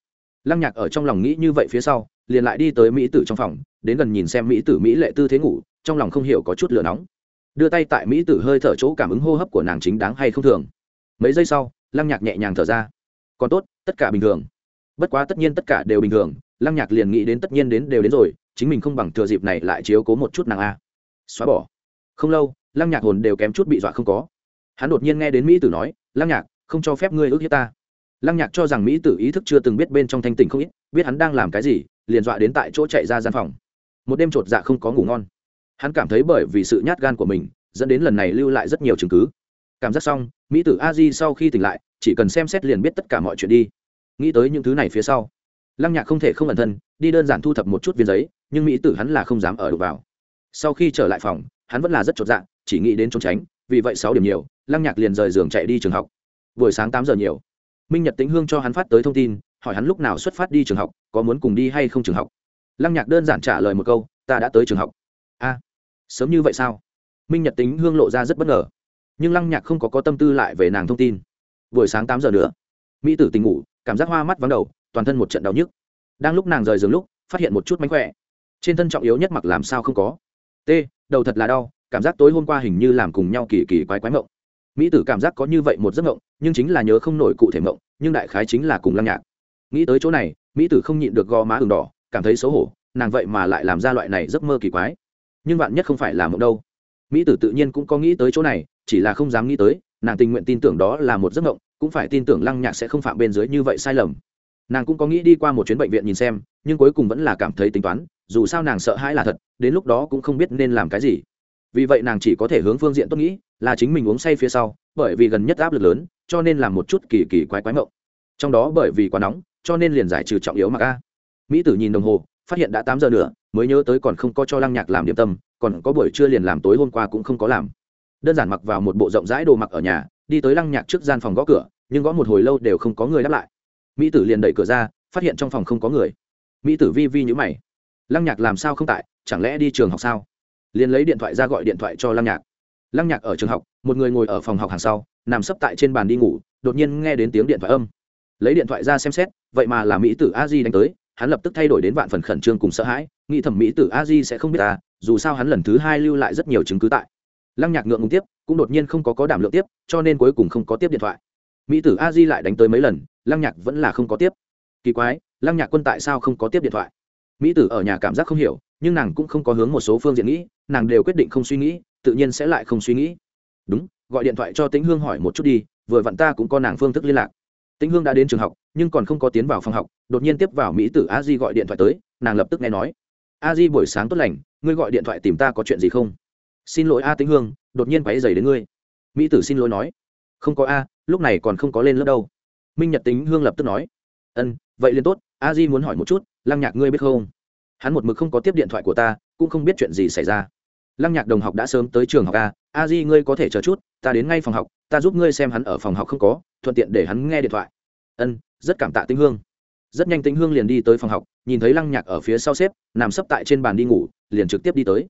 Lăng nhạc ở trong lòng nghĩ như vậy phía sau, liền lại đi tới mỹ tử trong phòng, đến gần nhìn xem mỹ tử mỹ lệ tư thế ngủ, trong lòng không hiểu có chút lửa nóng. Đưa tay tại mỹ tử hơi thở chỗ cảm ứng hô hấp của nàng chính đáng hay không thường. Mấy giây sau, lăng nhạc nhẹ nhàng thở ra. Còn tốt, tất cả bình thường. Bất quá tất nhiên tất cả đều bình thường, lăng nhạc liền nghĩ đến tất nhiên đến đều đến rồi, chính mình không bằng thừa dịp này lại chiếu cố một chút nàng a. Xóa bỏ. Không lâu, lăng nhạc hồn đều kém chút bị dọa không có. Hắn đột nhiên nghe đến mỹ tử nói, lăng nhạc, không cho phép ngươi ước hiếp ta lăng nhạc cho rằng mỹ tử ý thức chưa từng biết bên trong thanh tỉnh không ít, biết hắn đang làm cái gì, liền dọa đến tại chỗ chạy ra gian phòng. Một đêm chột dạ không có ngủ ngon. Hắn cảm thấy bởi vì sự nhát gan của mình, dẫn đến lần này lưu lại rất nhiều chứng cứ. Cảm giác xong, mỹ tử a di sau khi tỉnh lại, chỉ cần xem xét liền biết tất cả mọi chuyện đi. Nghĩ tới những thứ này phía sau, lăng nhạc không thể không ẩn thân, đi đơn giản thu thập một chút viên giấy, nhưng mỹ tử hắn là không dám ở đục vào. Sau khi trở lại phòng, hắn vẫn là rất chột dạ chỉ nghĩ đến trốn tránh, vì vậy sáu điểm nhiều, lăng nhạc liền rời giường chạy đi trường học. Buổi sáng tám giờ nhiều minh nhật tĩnh hương cho hắn phát tới thông tin, hỏi hắn lúc nào xuất phát đi trường học, có muốn cùng đi hay không trường học. Lăng nhạc đơn giản trả lời một câu, ta đã tới trường học. A, sớm như vậy sao? Minh nhật tính hương lộ ra rất bất ngờ. Nhưng lăng nhạc không có có tâm tư lại về nàng thông tin. Buổi sáng tám giờ nữa, mỹ tử tình ngủ, cảm giác hoa mắt vắng đầu, toàn thân một trận đau nhức. Đang lúc nàng rời giường lúc, phát hiện một chút mánh khỏe. Trên thân trọng yếu nhất mặc làm sao không có. T, đầu thật là đau, cảm giác tối hôm qua hình như làm cùng nhau kỳ kỳ quái quái mộng mỹ tử cảm giác có như vậy một giấc mộng, nhưng chính là nhớ không nổi cụ thể mộng, nhưng đại khái chính là cùng lăng nhạc. Nghĩ tới chỗ này, mỹ tử không nhịn được gò má ừng đỏ, cảm thấy xấu hổ, nàng vậy mà lại làm ra loại này giấc mơ kỳ quái. Nhưng bạn nhất không phải là mộng đâu. Mỹ tử tự nhiên cũng có nghĩ tới chỗ này, chỉ là không dám nghĩ tới, nàng tình nguyện tin tưởng đó là một giấc mộng, cũng phải tin tưởng lăng nhạc sẽ không phạm bên dưới như vậy sai lầm. Nàng cũng có nghĩ đi qua một chuyến bệnh viện nhìn xem, nhưng cuối cùng vẫn là cảm thấy tính toán, dù sao nàng sợ hãi là thật, đến lúc đó cũng không biết nên làm cái gì vì vậy nàng chỉ có thể hướng phương diện tốt nghĩ, là chính mình uống say phía sau, bởi vì gần nhất áp lực lớn, cho nên làm một chút kỳ kỳ quái quái mộng. Trong đó bởi vì quá nóng, cho nên liền giải trừ trọng yếu mặc a mỹ tử nhìn đồng hồ, phát hiện đã tám giờ nữa mới nhớ tới còn không có cho lăng nhạc làm điểm tâm, còn có buổi trưa liền làm tối hôm qua cũng không có làm. Đơn giản mặc vào một bộ rộng rãi đồ mặc ở nhà, đi tới lăng nhạc trước gian phòng gõ cửa, nhưng gõ một hồi lâu đều không có người đáp lại. Mỹ tử liền đẩy cửa ra, phát hiện trong phòng không có người. Mỹ tử vi vi nhữ mày. Lăng nhạc làm sao không tại, chẳng lẽ đi trường học sao? Liền lấy điện thoại ra gọi điện thoại cho lăng nhạc. Lăng nhạc ở trường học, một người ngồi ở phòng học hàng sau, nằm sấp tại trên bàn đi ngủ, đột nhiên nghe đến tiếng điện thoại âm. Lấy điện thoại ra xem xét, vậy mà là mỹ tử a di đánh tới, hắn lập tức thay đổi đến vạn phần khẩn trương cùng sợ hãi, nghĩ thẩm mỹ tử a di sẽ không biết ta, dù sao hắn lần thứ hai lưu lại rất nhiều chứng cứ tại. Lăng nhạc ngượng ngùng tiếp, cũng đột nhiên không có có đảm lượng tiếp, cho nên cuối cùng không có tiếp điện thoại. Mỹ tử a di lại đánh tới mấy lần, lăng nhạc vẫn là không có tiếp. Kỳ quái, lăng nhạc quân tại sao không có tiếp điện thoại? Mỹ tử ở nhà cảm giác không hiểu, nhưng nàng cũng không có hướng một số phương diện nghĩ, nàng đều quyết định không suy nghĩ, tự nhiên sẽ lại không suy nghĩ. Đúng, gọi điện thoại cho tĩnh hương hỏi một chút đi, vừa vặn ta cũng có nàng phương thức liên lạc. Tĩnh hương đã đến trường học, nhưng còn không có tiến vào phòng học, đột nhiên tiếp vào mỹ tử a di gọi điện thoại tới, nàng lập tức nghe nói. A di buổi sáng tốt lành, ngươi gọi điện thoại tìm ta có chuyện gì không? Xin lỗi a tĩnh hương, đột nhiên quáy dày đến ngươi. Mỹ tử xin lỗi nói. Không có a, lúc này còn không có lên lớp đâu. Minh nhật tính hương lập tức nói. Ân, vậy liền tốt a di muốn hỏi một chút, lăng nhạc ngươi biết không? Hắn một mực không có tiếp điện thoại của ta, cũng không biết chuyện gì xảy ra. Lăng nhạc đồng học đã sớm tới trường học a a di ngươi có thể chờ chút, ta đến ngay phòng học, ta giúp ngươi xem hắn ở phòng học không có, thuận tiện để hắn nghe điện thoại. Ân, rất cảm tạ Tinh hương. Rất nhanh Tinh hương liền đi tới phòng học, nhìn thấy lăng nhạc ở phía sau xếp, nằm sấp tại trên bàn đi ngủ, liền trực tiếp đi tới.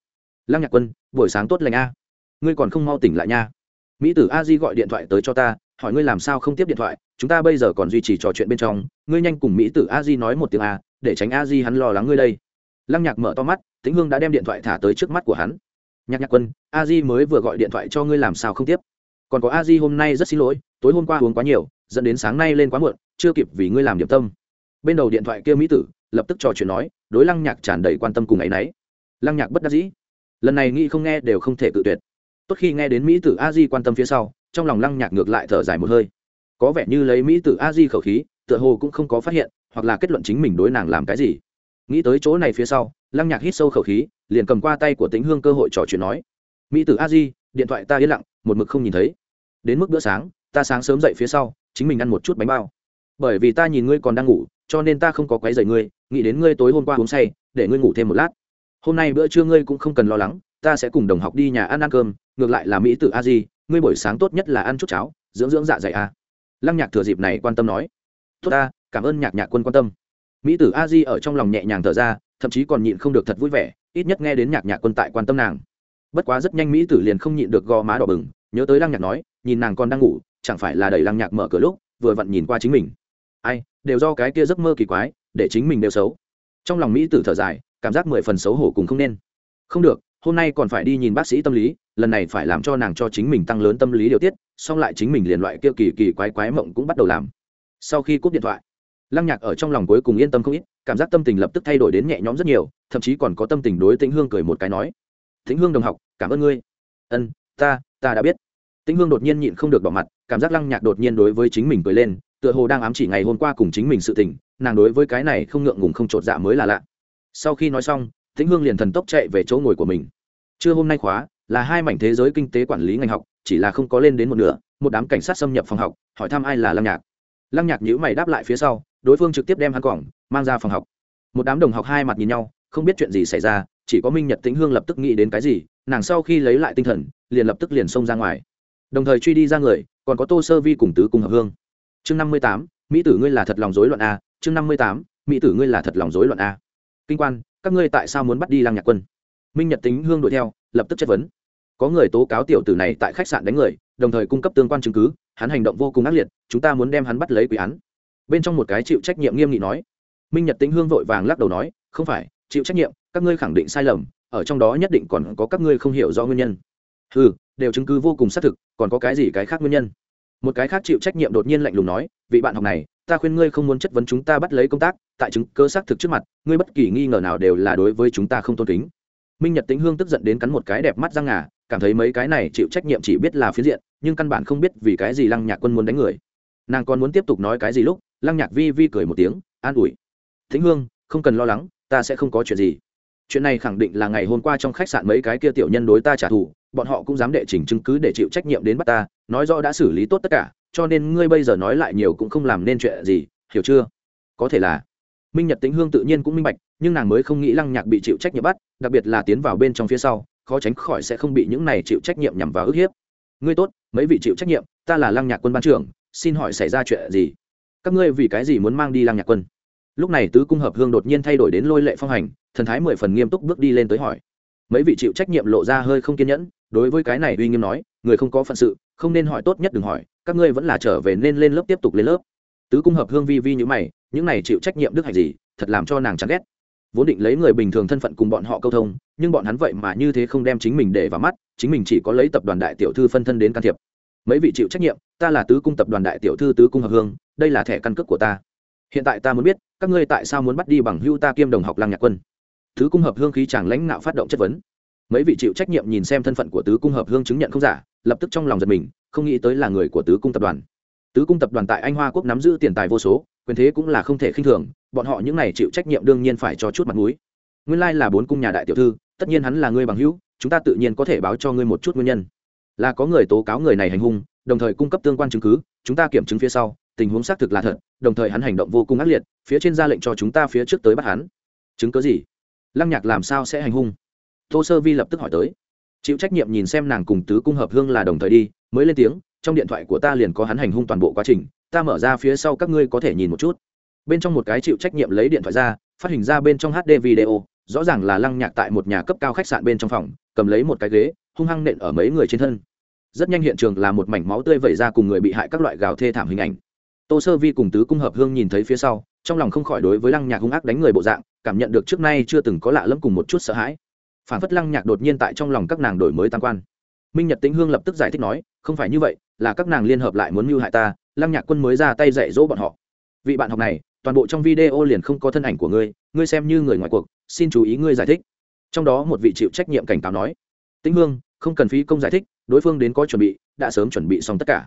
Lăng nhạc quân, buổi sáng tốt lành a. Ngươi còn không mau tỉnh lại nha. Mỹ tử a di gọi điện thoại tới cho ta, hỏi ngươi làm sao không tiếp điện thoại chúng ta bây giờ còn duy trì trò chuyện bên trong, ngươi nhanh cùng mỹ tử a di nói một tiếng a, để tránh a di hắn lo lắng ngươi đây. Lăng nhạc mở to mắt, tĩnh hương đã đem điện thoại thả tới trước mắt của hắn. Nhạc nhạc quân, a di mới vừa gọi điện thoại cho ngươi làm sao không tiếp? Còn có a di hôm nay rất xin lỗi, tối hôm qua uống quá nhiều, dẫn đến sáng nay lên quá muộn, chưa kịp vì ngươi làm điểm tâm. Bên đầu điện thoại kia mỹ tử, lập tức trò chuyện nói, đối lăng nhạc tràn đầy quan tâm cùng ấ y n ấ y lăng nhạc bất đắc dĩ. Lần này nghĩ không nghe đều không thể cự tuyệt. Tốt khi nghe đến mỹ tử a di quan tâm phía sau, trong lòng lăng nhạc ngược lại thở dài một hơi có vẻ như lấy mỹ tử a di khẩu khí, tựa hồ cũng không có phát hiện, hoặc là kết luận chính mình đối nàng làm cái gì. Nghĩ tới chỗ này phía sau, lăng nhạc hít sâu khẩu khí, liền cầm qua tay của tính hương cơ hội trò chuyện nói, mỹ tử a di, điện thoại ta yên lặng, một mực không nhìn thấy. Đến mức bữa sáng, ta sáng sớm dậy phía sau, chính mình ăn một chút bánh bao. Bởi vì ta nhìn ngươi còn đang ngủ, cho nên ta không có quấy dậy ngươi, nghĩ đến ngươi tối hôm qua uống say, để ngươi ngủ thêm một lát. Hôm nay bữa trưa ngươi cũng không cần lo lắng, ta sẽ cùng đồng học đi nhà ăn ăn cơm, ngược lại là mỹ tử a di, ngươi buổi sáng tốt nhất là ăn chút cháo, dưỡng dưỡng dạ dày a lăng nhạc thừa dịp này quan tâm nói, tốt ta, cảm ơn nhạc nhạc quân quan tâm. Mỹ tử a di ở trong lòng nhẹ nhàng thở ra, thậm chí còn nhịn không được thật vui vẻ, ít nhất nghe đến nhạc nhạc quân tại quan tâm nàng. Bất quá rất nhanh mỹ tử liền không nhịn được gò má đỏ bừng, nhớ tới lăng nhạc nói, nhìn nàng còn đang ngủ, chẳng phải là đẩy lăng nhạc mở cửa lúc, vừa vặn nhìn qua chính mình. Ai, đều do cái kia giấc mơ kỳ quái, để chính mình đều xấu. Trong lòng mỹ tử thở dài, cảm giác mười phần xấu hổ cùng không nên. Không được, hôm nay còn phải đi nhìn bác sĩ tâm lý, lần này phải làm cho nàng cho chính mình tăng lớn tâm lý điều tiết xong lại chính mình liền loại kia kỳ kỳ quái quái mộng cũng bắt đầu làm. Sau khi cúp điện thoại, lăng nhạc ở trong lòng cuối cùng yên tâm không ít, cảm giác tâm tình lập tức thay đổi đến nhẹ nhõm rất nhiều, thậm chí còn có tâm tình đối tĩnh hương cười một cái nói, tĩnh hương đồng học, cảm ơn ngươi. Ân, ta ta đã biết. Tĩnh hương đột nhiên nhịn không được bỏ mặt, cảm giác lăng nhạc đột nhiên đối với chính mình cười lên, tựa hồ đang ám chỉ ngày hôm qua cùng chính mình sự tình, nàng đối với cái này không ngượng ngùng không t dạ mới là lạ. Sau khi nói xong, tĩnh hương liền thần tốc chạy về chỗ ngồi của mình. Trưa hôm nay khóa, là hai mảnh thế giới kinh tế quản lý ngành học chỉ là không có lên đến một nửa, một đám cảnh sát xâm nhập phòng học, hỏi thăm ai là lăng nhạc. Lăng nhạc nhữ mày đáp lại phía sau, đối phương trực tiếp đem hắn cỏng mang ra phòng học. Một đám đồng học hai mặt nhìn nhau, không biết chuyện gì xảy ra, chỉ có minh nhật tĩnh hương lập tức nghĩ đến cái gì, nàng sau khi lấy lại tinh thần, liền lập tức liền xông ra ngoài. Đồng thời truy đi ra người, còn có tô sơ vi cùng tứ cùng hợp hương. Chương năm mươi tám, mỹ tử ngươi là thật lòng dối loạn a chương năm mươi tám, mỹ tử ngươi là thật lòng dối loạn a kinh quan, các ngươi tại sao muốn bắt đi lăng nhạc quân? Minh nhật tính hương đuổi theo, lập tức chất vấn có người tố cáo tiểu tử này tại khách sạn đánh người, đồng thời cung cấp tương quan chứng cứ, hắn hành động vô cùng ác liệt, chúng ta muốn đem hắn bắt lấy quỷ án. Bên trong một cái chịu trách nhiệm nghiêm nghị nói. Minh nhật Tĩnh hương vội vàng lắc đầu nói, không phải, chịu trách nhiệm, các ngươi khẳng định sai lầm, ở trong đó nhất định còn có các ngươi không hiểu do nguyên nhân. Ừ đều chứng cứ vô cùng xác thực, còn có cái gì cái khác nguyên nhân? Một cái khác chịu trách nhiệm đột nhiên lạnh lùng nói, vị bạn học này, ta khuyên ngươi không muốn chất vấn chúng ta bắt lấy công tác, tại chứng cơ xác thực trước mặt, ngươi bất kỳ nghi ngờ nào đều là đối với chúng ta không tôn kính. Minh nhật Tĩnh hương tức giận đến cắn một cái đẹp mắt răng ngà cảm thấy mấy cái này chịu trách nhiệm chỉ biết là phiến diện, nhưng căn bản không biết vì cái gì lăng nhạc quân muốn đánh người. Nàng còn muốn tiếp tục nói cái gì lúc, lăng nhạc vi vi cười một tiếng, an ủi. Thính hương, không cần lo lắng, ta sẽ không có chuyện gì. Chuyện này khẳng định là ngày hôm qua trong khách sạn mấy cái kia tiểu nhân đối ta trả thù, bọn họ cũng dám đệ trình chứng cứ để chịu trách nhiệm đến bắt ta, nói rõ đã xử lý tốt tất cả, cho nên ngươi bây giờ nói lại nhiều cũng không làm nên chuyện gì, hiểu chưa? Có thể là. Minh nhật tính hương tự nhiên cũng minh bạch, nhưng nàng mới không nghĩ lăng nhạc bị chịu trách nhiệm bắt, đặc biệt là tiến vào bên trong phía sau khó tránh khỏi sẽ không bị những này chịu trách nhiệm nhằm vào ức hiếp. Ngươi tốt, mấy vị chịu trách nhiệm, ta là lăng nhạc quân ban trưởng, xin hỏi xảy ra chuyện gì? Các ngươi vì cái gì muốn mang đi lăng nhạc quân? Lúc này tứ cung hợp hương đột nhiên thay đổi đến lôi lệ phong hành, thần thái mười phần nghiêm túc bước đi lên tới hỏi. Mấy vị chịu trách nhiệm lộ ra hơi không kiên nhẫn, đối với cái này uy nghiêm nói, người không có phận sự, không nên hỏi tốt nhất đừng hỏi, các ngươi vẫn là trở về nên lên lớp tiếp tục lên lớp. Tứ cung hợp hương vi vi như mày, những này chịu trách nhiệm đức hành gì, thật làm cho nàng chán ghét vốn định lấy người bình thường thân phận cùng bọn họ câu thông, nhưng bọn hắn vậy mà như thế không đem chính mình để vào mắt, chính mình chỉ có lấy tập đoàn đại tiểu thư phân thân đến can thiệp. Mấy vị chịu trách nhiệm, ta là tứ cung tập đoàn đại tiểu thư tứ cung hợp hương, đây là thẻ căn cước của ta. Hiện tại ta muốn biết, các ngươi tại sao muốn bắt đi bằng hưu ta kiêm đồng học lăng nhạc quân? Tứ cung hợp hương khí chàng lãnh nạo phát động chất vấn. Mấy vị chịu trách nhiệm nhìn xem thân phận của tứ cung hợp hương chứng nhận không giả, lập tức trong lòng giật mình, không nghĩ tới là người của tứ cung tập đoàn tứ cung tập đoàn tại anh hoa quốc nắm giữ tiền tài vô số, quyền thế cũng là không thể khinh thường, bọn họ những này chịu trách nhiệm đương nhiên phải cho chút mặt mũi. Nguyên lai là bốn cung nhà đại tiểu thư, tất nhiên hắn là người bằng hữu, chúng ta tự nhiên có thể báo cho ngươi một chút nguyên nhân. Là có người tố cáo người này hành hung, đồng thời cung cấp tương quan chứng cứ, chúng ta kiểm chứng phía sau, tình huống xác thực là thật, đồng thời hắn hành động vô cùng ác liệt, phía trên ra lệnh cho chúng ta phía trước tới bắt hắn. Chứng cứ gì? Lăng nhạc làm sao sẽ hành hung? Tô sơ vi lập tức hỏi tới. Chịu trách nhiệm nhìn xem nàng cùng tứ cung hợp hương là đồng thời đi, mới lên tiếng trong điện thoại của ta liền có hắn hành hung toàn bộ quá trình, ta mở ra phía sau các ngươi có thể nhìn một chút. Bên trong một cái chịu trách nhiệm lấy điện thoại ra, phát hình ra bên trong hd video, rõ ràng là lăng nhạc tại một nhà cấp cao khách sạn bên trong phòng, cầm lấy một cái ghế, hung hăng nện ở mấy người trên thân. Rất nhanh hiện trường là một mảnh máu tươi vẩy ra cùng người bị hại các loại gào thê thảm hình ảnh. Tô sơ vi cùng tứ cung hợp hương nhìn thấy phía sau, trong lòng không khỏi đối với lăng nhạc hung ác đánh người bộ dạng, cảm nhận được trước nay chưa từng có lạ lẫm cùng một chút sợ hãi. Phản phất lăng nhạc đột nhiên tại trong lòng các nàng đổi mới tam quan. Minh nhật tĩnh hương lập tức giải thích nói, không phải như vậy là các nàng liên hợp lại muốn mưu hại ta, lăng nhạc quân mới ra tay dạy dỗ bọn họ. Vị bạn học này, toàn bộ trong video liền không có thân ảnh của ngươi ngươi xem như người ngoài cuộc, xin chú ý ngươi giải thích. Trong đó một vị chịu trách nhiệm cảnh cáo nói, tĩnh hương, không cần phí công giải thích, đối phương đến có chuẩn bị, đã sớm chuẩn bị xong tất cả.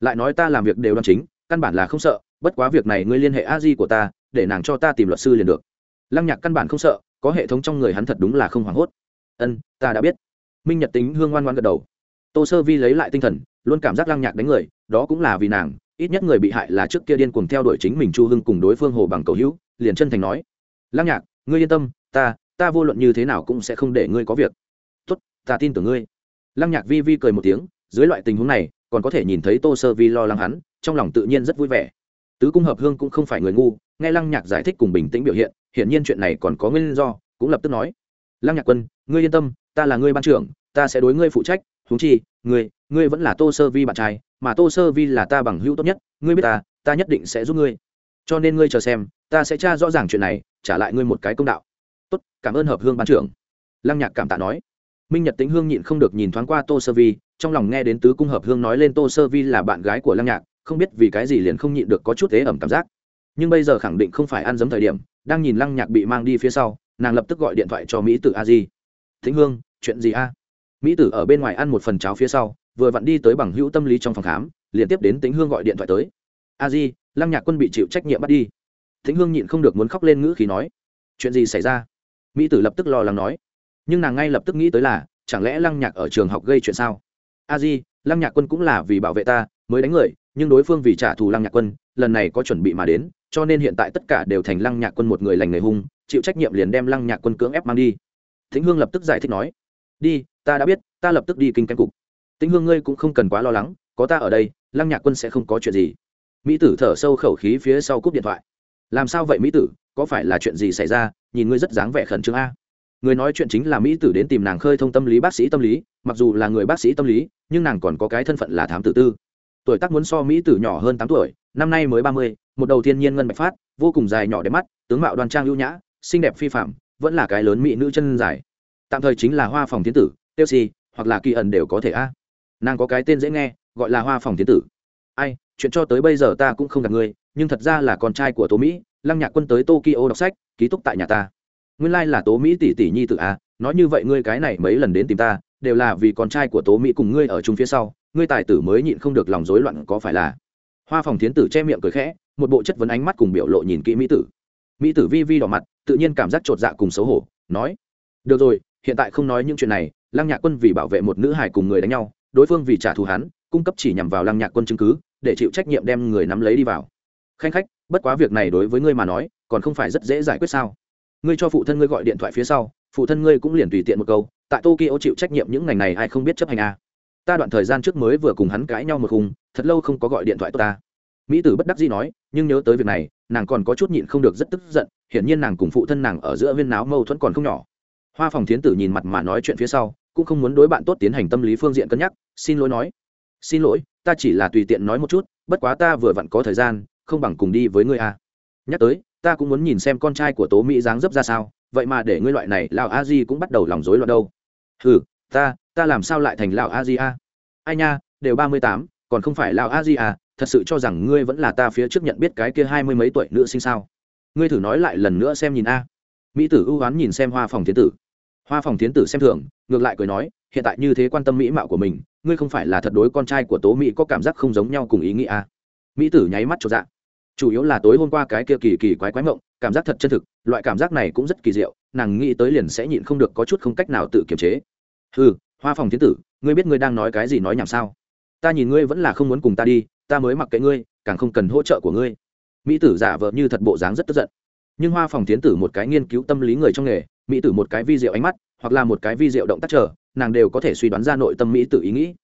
Lại nói ta làm việc đều đoan chính, căn bản là không sợ, bất quá việc này ngươi liên hệ a di của ta, để nàng cho ta tìm luật sư liền được. Lăng nhạc căn bản không sợ, có hệ thống trong người hắn thật đúng là không hoảng hốt. Ân, ta đã biết. Minh nhật tính hương ngoan ngoan gật đầu tô sơ vi lấy lại tinh thần, luôn cảm giác lăng nhạc đánh người, đó cũng là vì nàng, ít nhất người bị hại là trước kia điên cuồng theo đuổi chính mình chu hưng cùng đối phương hồ bằng cầu hữu, liền chân thành nói. Lăng nhạc, ngươi yên tâm, ta ta vô luận như thế nào cũng sẽ không để ngươi có việc. Tốt, ta tin tưởng ngươi. Lăng nhạc vi vi cười một tiếng, dưới loại tình huống này, còn có thể nhìn thấy tô sơ vi lo lắng hắn, trong lòng tự nhiên rất vui vẻ. Tứ cung hợp hương cũng không phải người ngu, nghe lăng nhạc giải thích cùng bình tĩnh biểu hiện, hiển nhiên chuyện này còn có nguyên do, cũng lập tức nói. Lăng nhạc quân, ngươi yên tâm, ta là ngươi ban trưởng, ta sẽ đối ngươi phụ trách thú chi, ngươi ngươi vẫn là tô sơ vi bạn trai, mà tô sơ vi là ta bằng hữu tốt nhất, ngươi biết ta ta nhất định sẽ giúp ngươi. Cho nên ngươi chờ xem, ta sẽ tra rõ ràng chuyện này, trả lại ngươi một cái công đạo. Tốt, cảm ơn hợp hương ban trưởng. Lăng nhạc cảm tạ nói. Minh nhật tĩnh hương nhịn không được nhìn thoáng qua tô sơ vi, trong lòng nghe đến tứ cung hợp hương nói lên tô sơ vi là bạn gái của lăng nhạc, không biết vì cái gì liền không nhịn được có chút thế ẩm cảm giác. Nhưng bây giờ khẳng định không phải ăn dấm thời điểm, đang nhìn lăng nhạc bị mang đi phía sau, nàng lập tức gọi điện thoại cho mỹ tử a di. Thính hương, chuyện gì a? Mỹ tử ở bên ngoài ăn một phần cháo phía sau, vừa vặn đi tới bằng hữu tâm lý trong phòng khám, liền tiếp đến tính hương gọi điện thoại tới. A di, lăng nhạc quân bị chịu trách nhiệm bắt đi. Tính hương nhịn không được muốn khóc lên ngữ khí nói, chuyện gì xảy ra? Mỹ tử lập tức lo lắng nói, nhưng nàng ngay lập tức nghĩ tới là, chẳng lẽ lăng nhạc ở trường học gây chuyện sao? A di, lăng nhạc quân cũng là vì bảo vệ ta, mới đánh người, nhưng đối phương vì trả thù lăng nhạc quân, lần này có chuẩn bị mà đến, cho nên hiện tại tất cả đều thành lăng nhạc quân một người lành người hung, chịu trách nhiệm liền đem lăng nhạc quân cưỡng ép mang đi. Thính hương lập tức giải thích nói, đi ta đã biết, ta lập tức đi kinh canh cục. Tĩnh hương ngươi cũng không cần quá lo lắng, có ta ở đây, lăng nhạc quân sẽ không có chuyện gì. Mỹ tử thở sâu khẩu khí phía sau cúp điện thoại. Làm sao vậy mỹ tử, có phải là chuyện gì xảy ra, nhìn ngươi rất dáng vẻ khẩn trương a. Người nói chuyện chính là mỹ tử đến tìm nàng khơi thông tâm lý bác sĩ tâm lý, mặc dù là người bác sĩ tâm lý, nhưng nàng còn có cái thân phận là thám tử tư. Tuổi tác muốn so mỹ tử nhỏ hơn tám tuổi, năm nay mới ba mươi, một đầu thiên nhiên ngân bạch phát, vô cùng dài nhỏ đẹp mắt, tướng mạo đoan trang ưu nhã, xinh đẹp phi phạm vẫn là cái lớn mỹ nữ chân dài. Tạm thời chính là hoa phòng tiến tử tiêu si hoặc là kỳ ẩn đều có thể a. Nàng có cái tên dễ nghe, gọi là hoa phòng tiến tử. Ai, chuyện cho tới bây giờ ta cũng không gặp ngươi, nhưng thật ra là con trai của tố mỹ, lăng nhạc quân tới tokyo đọc sách, ký túc tại nhà ta. Nguyên lai、like、là tố mỹ tỷ tỷ nhi tự a, nói như vậy ngươi cái này mấy lần đến tìm ta, đều là vì con trai của tố mỹ cùng ngươi ở chung phía sau, ngươi tài tử mới nhịn không được lòng rối loạn có phải là? Hoa phòng tiến tử che miệng cười khẽ, một bộ chất vấn ánh mắt cùng biểu lộ nhìn kỹ mỹ tử. Mỹ tử vi vi đỏ mặt, tự nhiên cảm giác t r ộ t dạ cùng xấu hổ, nói, được rồi, hiện tại không nói những chuyện này lăng nhạc quân vì bảo vệ một nữ hài cùng người đánh nhau, đối phương vì trả thù hắn, cung cấp chỉ nhằm vào lăng nhạc quân chứng cứ, để chịu trách nhiệm đem người nắm lấy đi vào. Khanh khách, bất quá việc này đối với ngươi mà nói, còn không phải rất dễ giải quyết sao? Ngươi cho phụ thân ngươi gọi điện thoại phía sau, phụ thân ngươi cũng liền tùy tiện một câu, tại tokyo chịu trách nhiệm những ngành này ai không biết chấp hành à. ta đoạn thời gian trước mới vừa cùng hắn cãi nhau một khung, thật lâu không có gọi điện thoại tốt ta. Mỹ tử bất đắc dĩ nói, nhưng nhớ tới việc này, nàng còn có chút nhịn không được rất tức giận, hiển nhiên nàng cùng phụ thân nàng ở giữa viên náo mâu thuẫn còn không nhỏ. Hoa phòng thiến tử nhìn mặt mà nói chuyện phía sau cũng không muốn đối bạn tốt tiến hành tâm lý phương diện cân nhắc, xin lỗi nói. Xin lỗi, ta chỉ là tùy tiện nói một chút, bất quá ta vừa vặn có thời gian, không bằng cùng đi với ngươi à. nhắc tới, ta cũng muốn nhìn xem con trai của tố mỹ dáng dấp ra sao, vậy mà để ngươi loại này lão a di cũng bắt đầu lòng rối loạn đâu. Ừ ta ta làm sao lại thành lão a di a? Ai nha, đều ba mươi tám, còn không phải lão a di à thật sự cho rằng ngươi vẫn là ta phía trước nhận biết cái kia hai mươi mấy tuổi nữ sinh sao? Ngươi thử nói lại lần nữa xem nhìn a. Mỹ tử ưu oán nhìn xem hoa phòng thiên tử hoa phòng tiến tử xem thường, ngược lại cười nói, hiện tại như thế quan tâm mỹ mạo của mình, ngươi không phải là thật đối con trai của tố mỹ có cảm giác không giống nhau cùng ý nghĩ à? mỹ tử nháy mắt cho dạ. Chủ yếu là tối hôm qua cái kia kỳ kỳ quái quái mộng, cảm giác thật chân thực, loại cảm giác này cũng rất kỳ diệu, nàng nghĩ tới liền sẽ nhịn không được có chút không cách nào tự kiềm chế. Ừ hoa phòng tiến tử, ngươi biết ngươi đang nói cái gì nói nhảm sao? Ta nhìn ngươi vẫn là không muốn cùng ta đi, ta mới mặc kệ ngươi, càng không cần hỗ trợ của ngươi. Mỹ tử giả vợ như thật bộ dáng rất tức giận. Nhưng hoa phòng tiến tử một cái nghiên cứu tâm lý người trong nghề mỹ tử một cái vi diệu ánh mắt, hoặc là một cái vi diệu động tác chờ, nàng đều có thể suy đoán ra nội tâm mỹ tử ý nghĩ.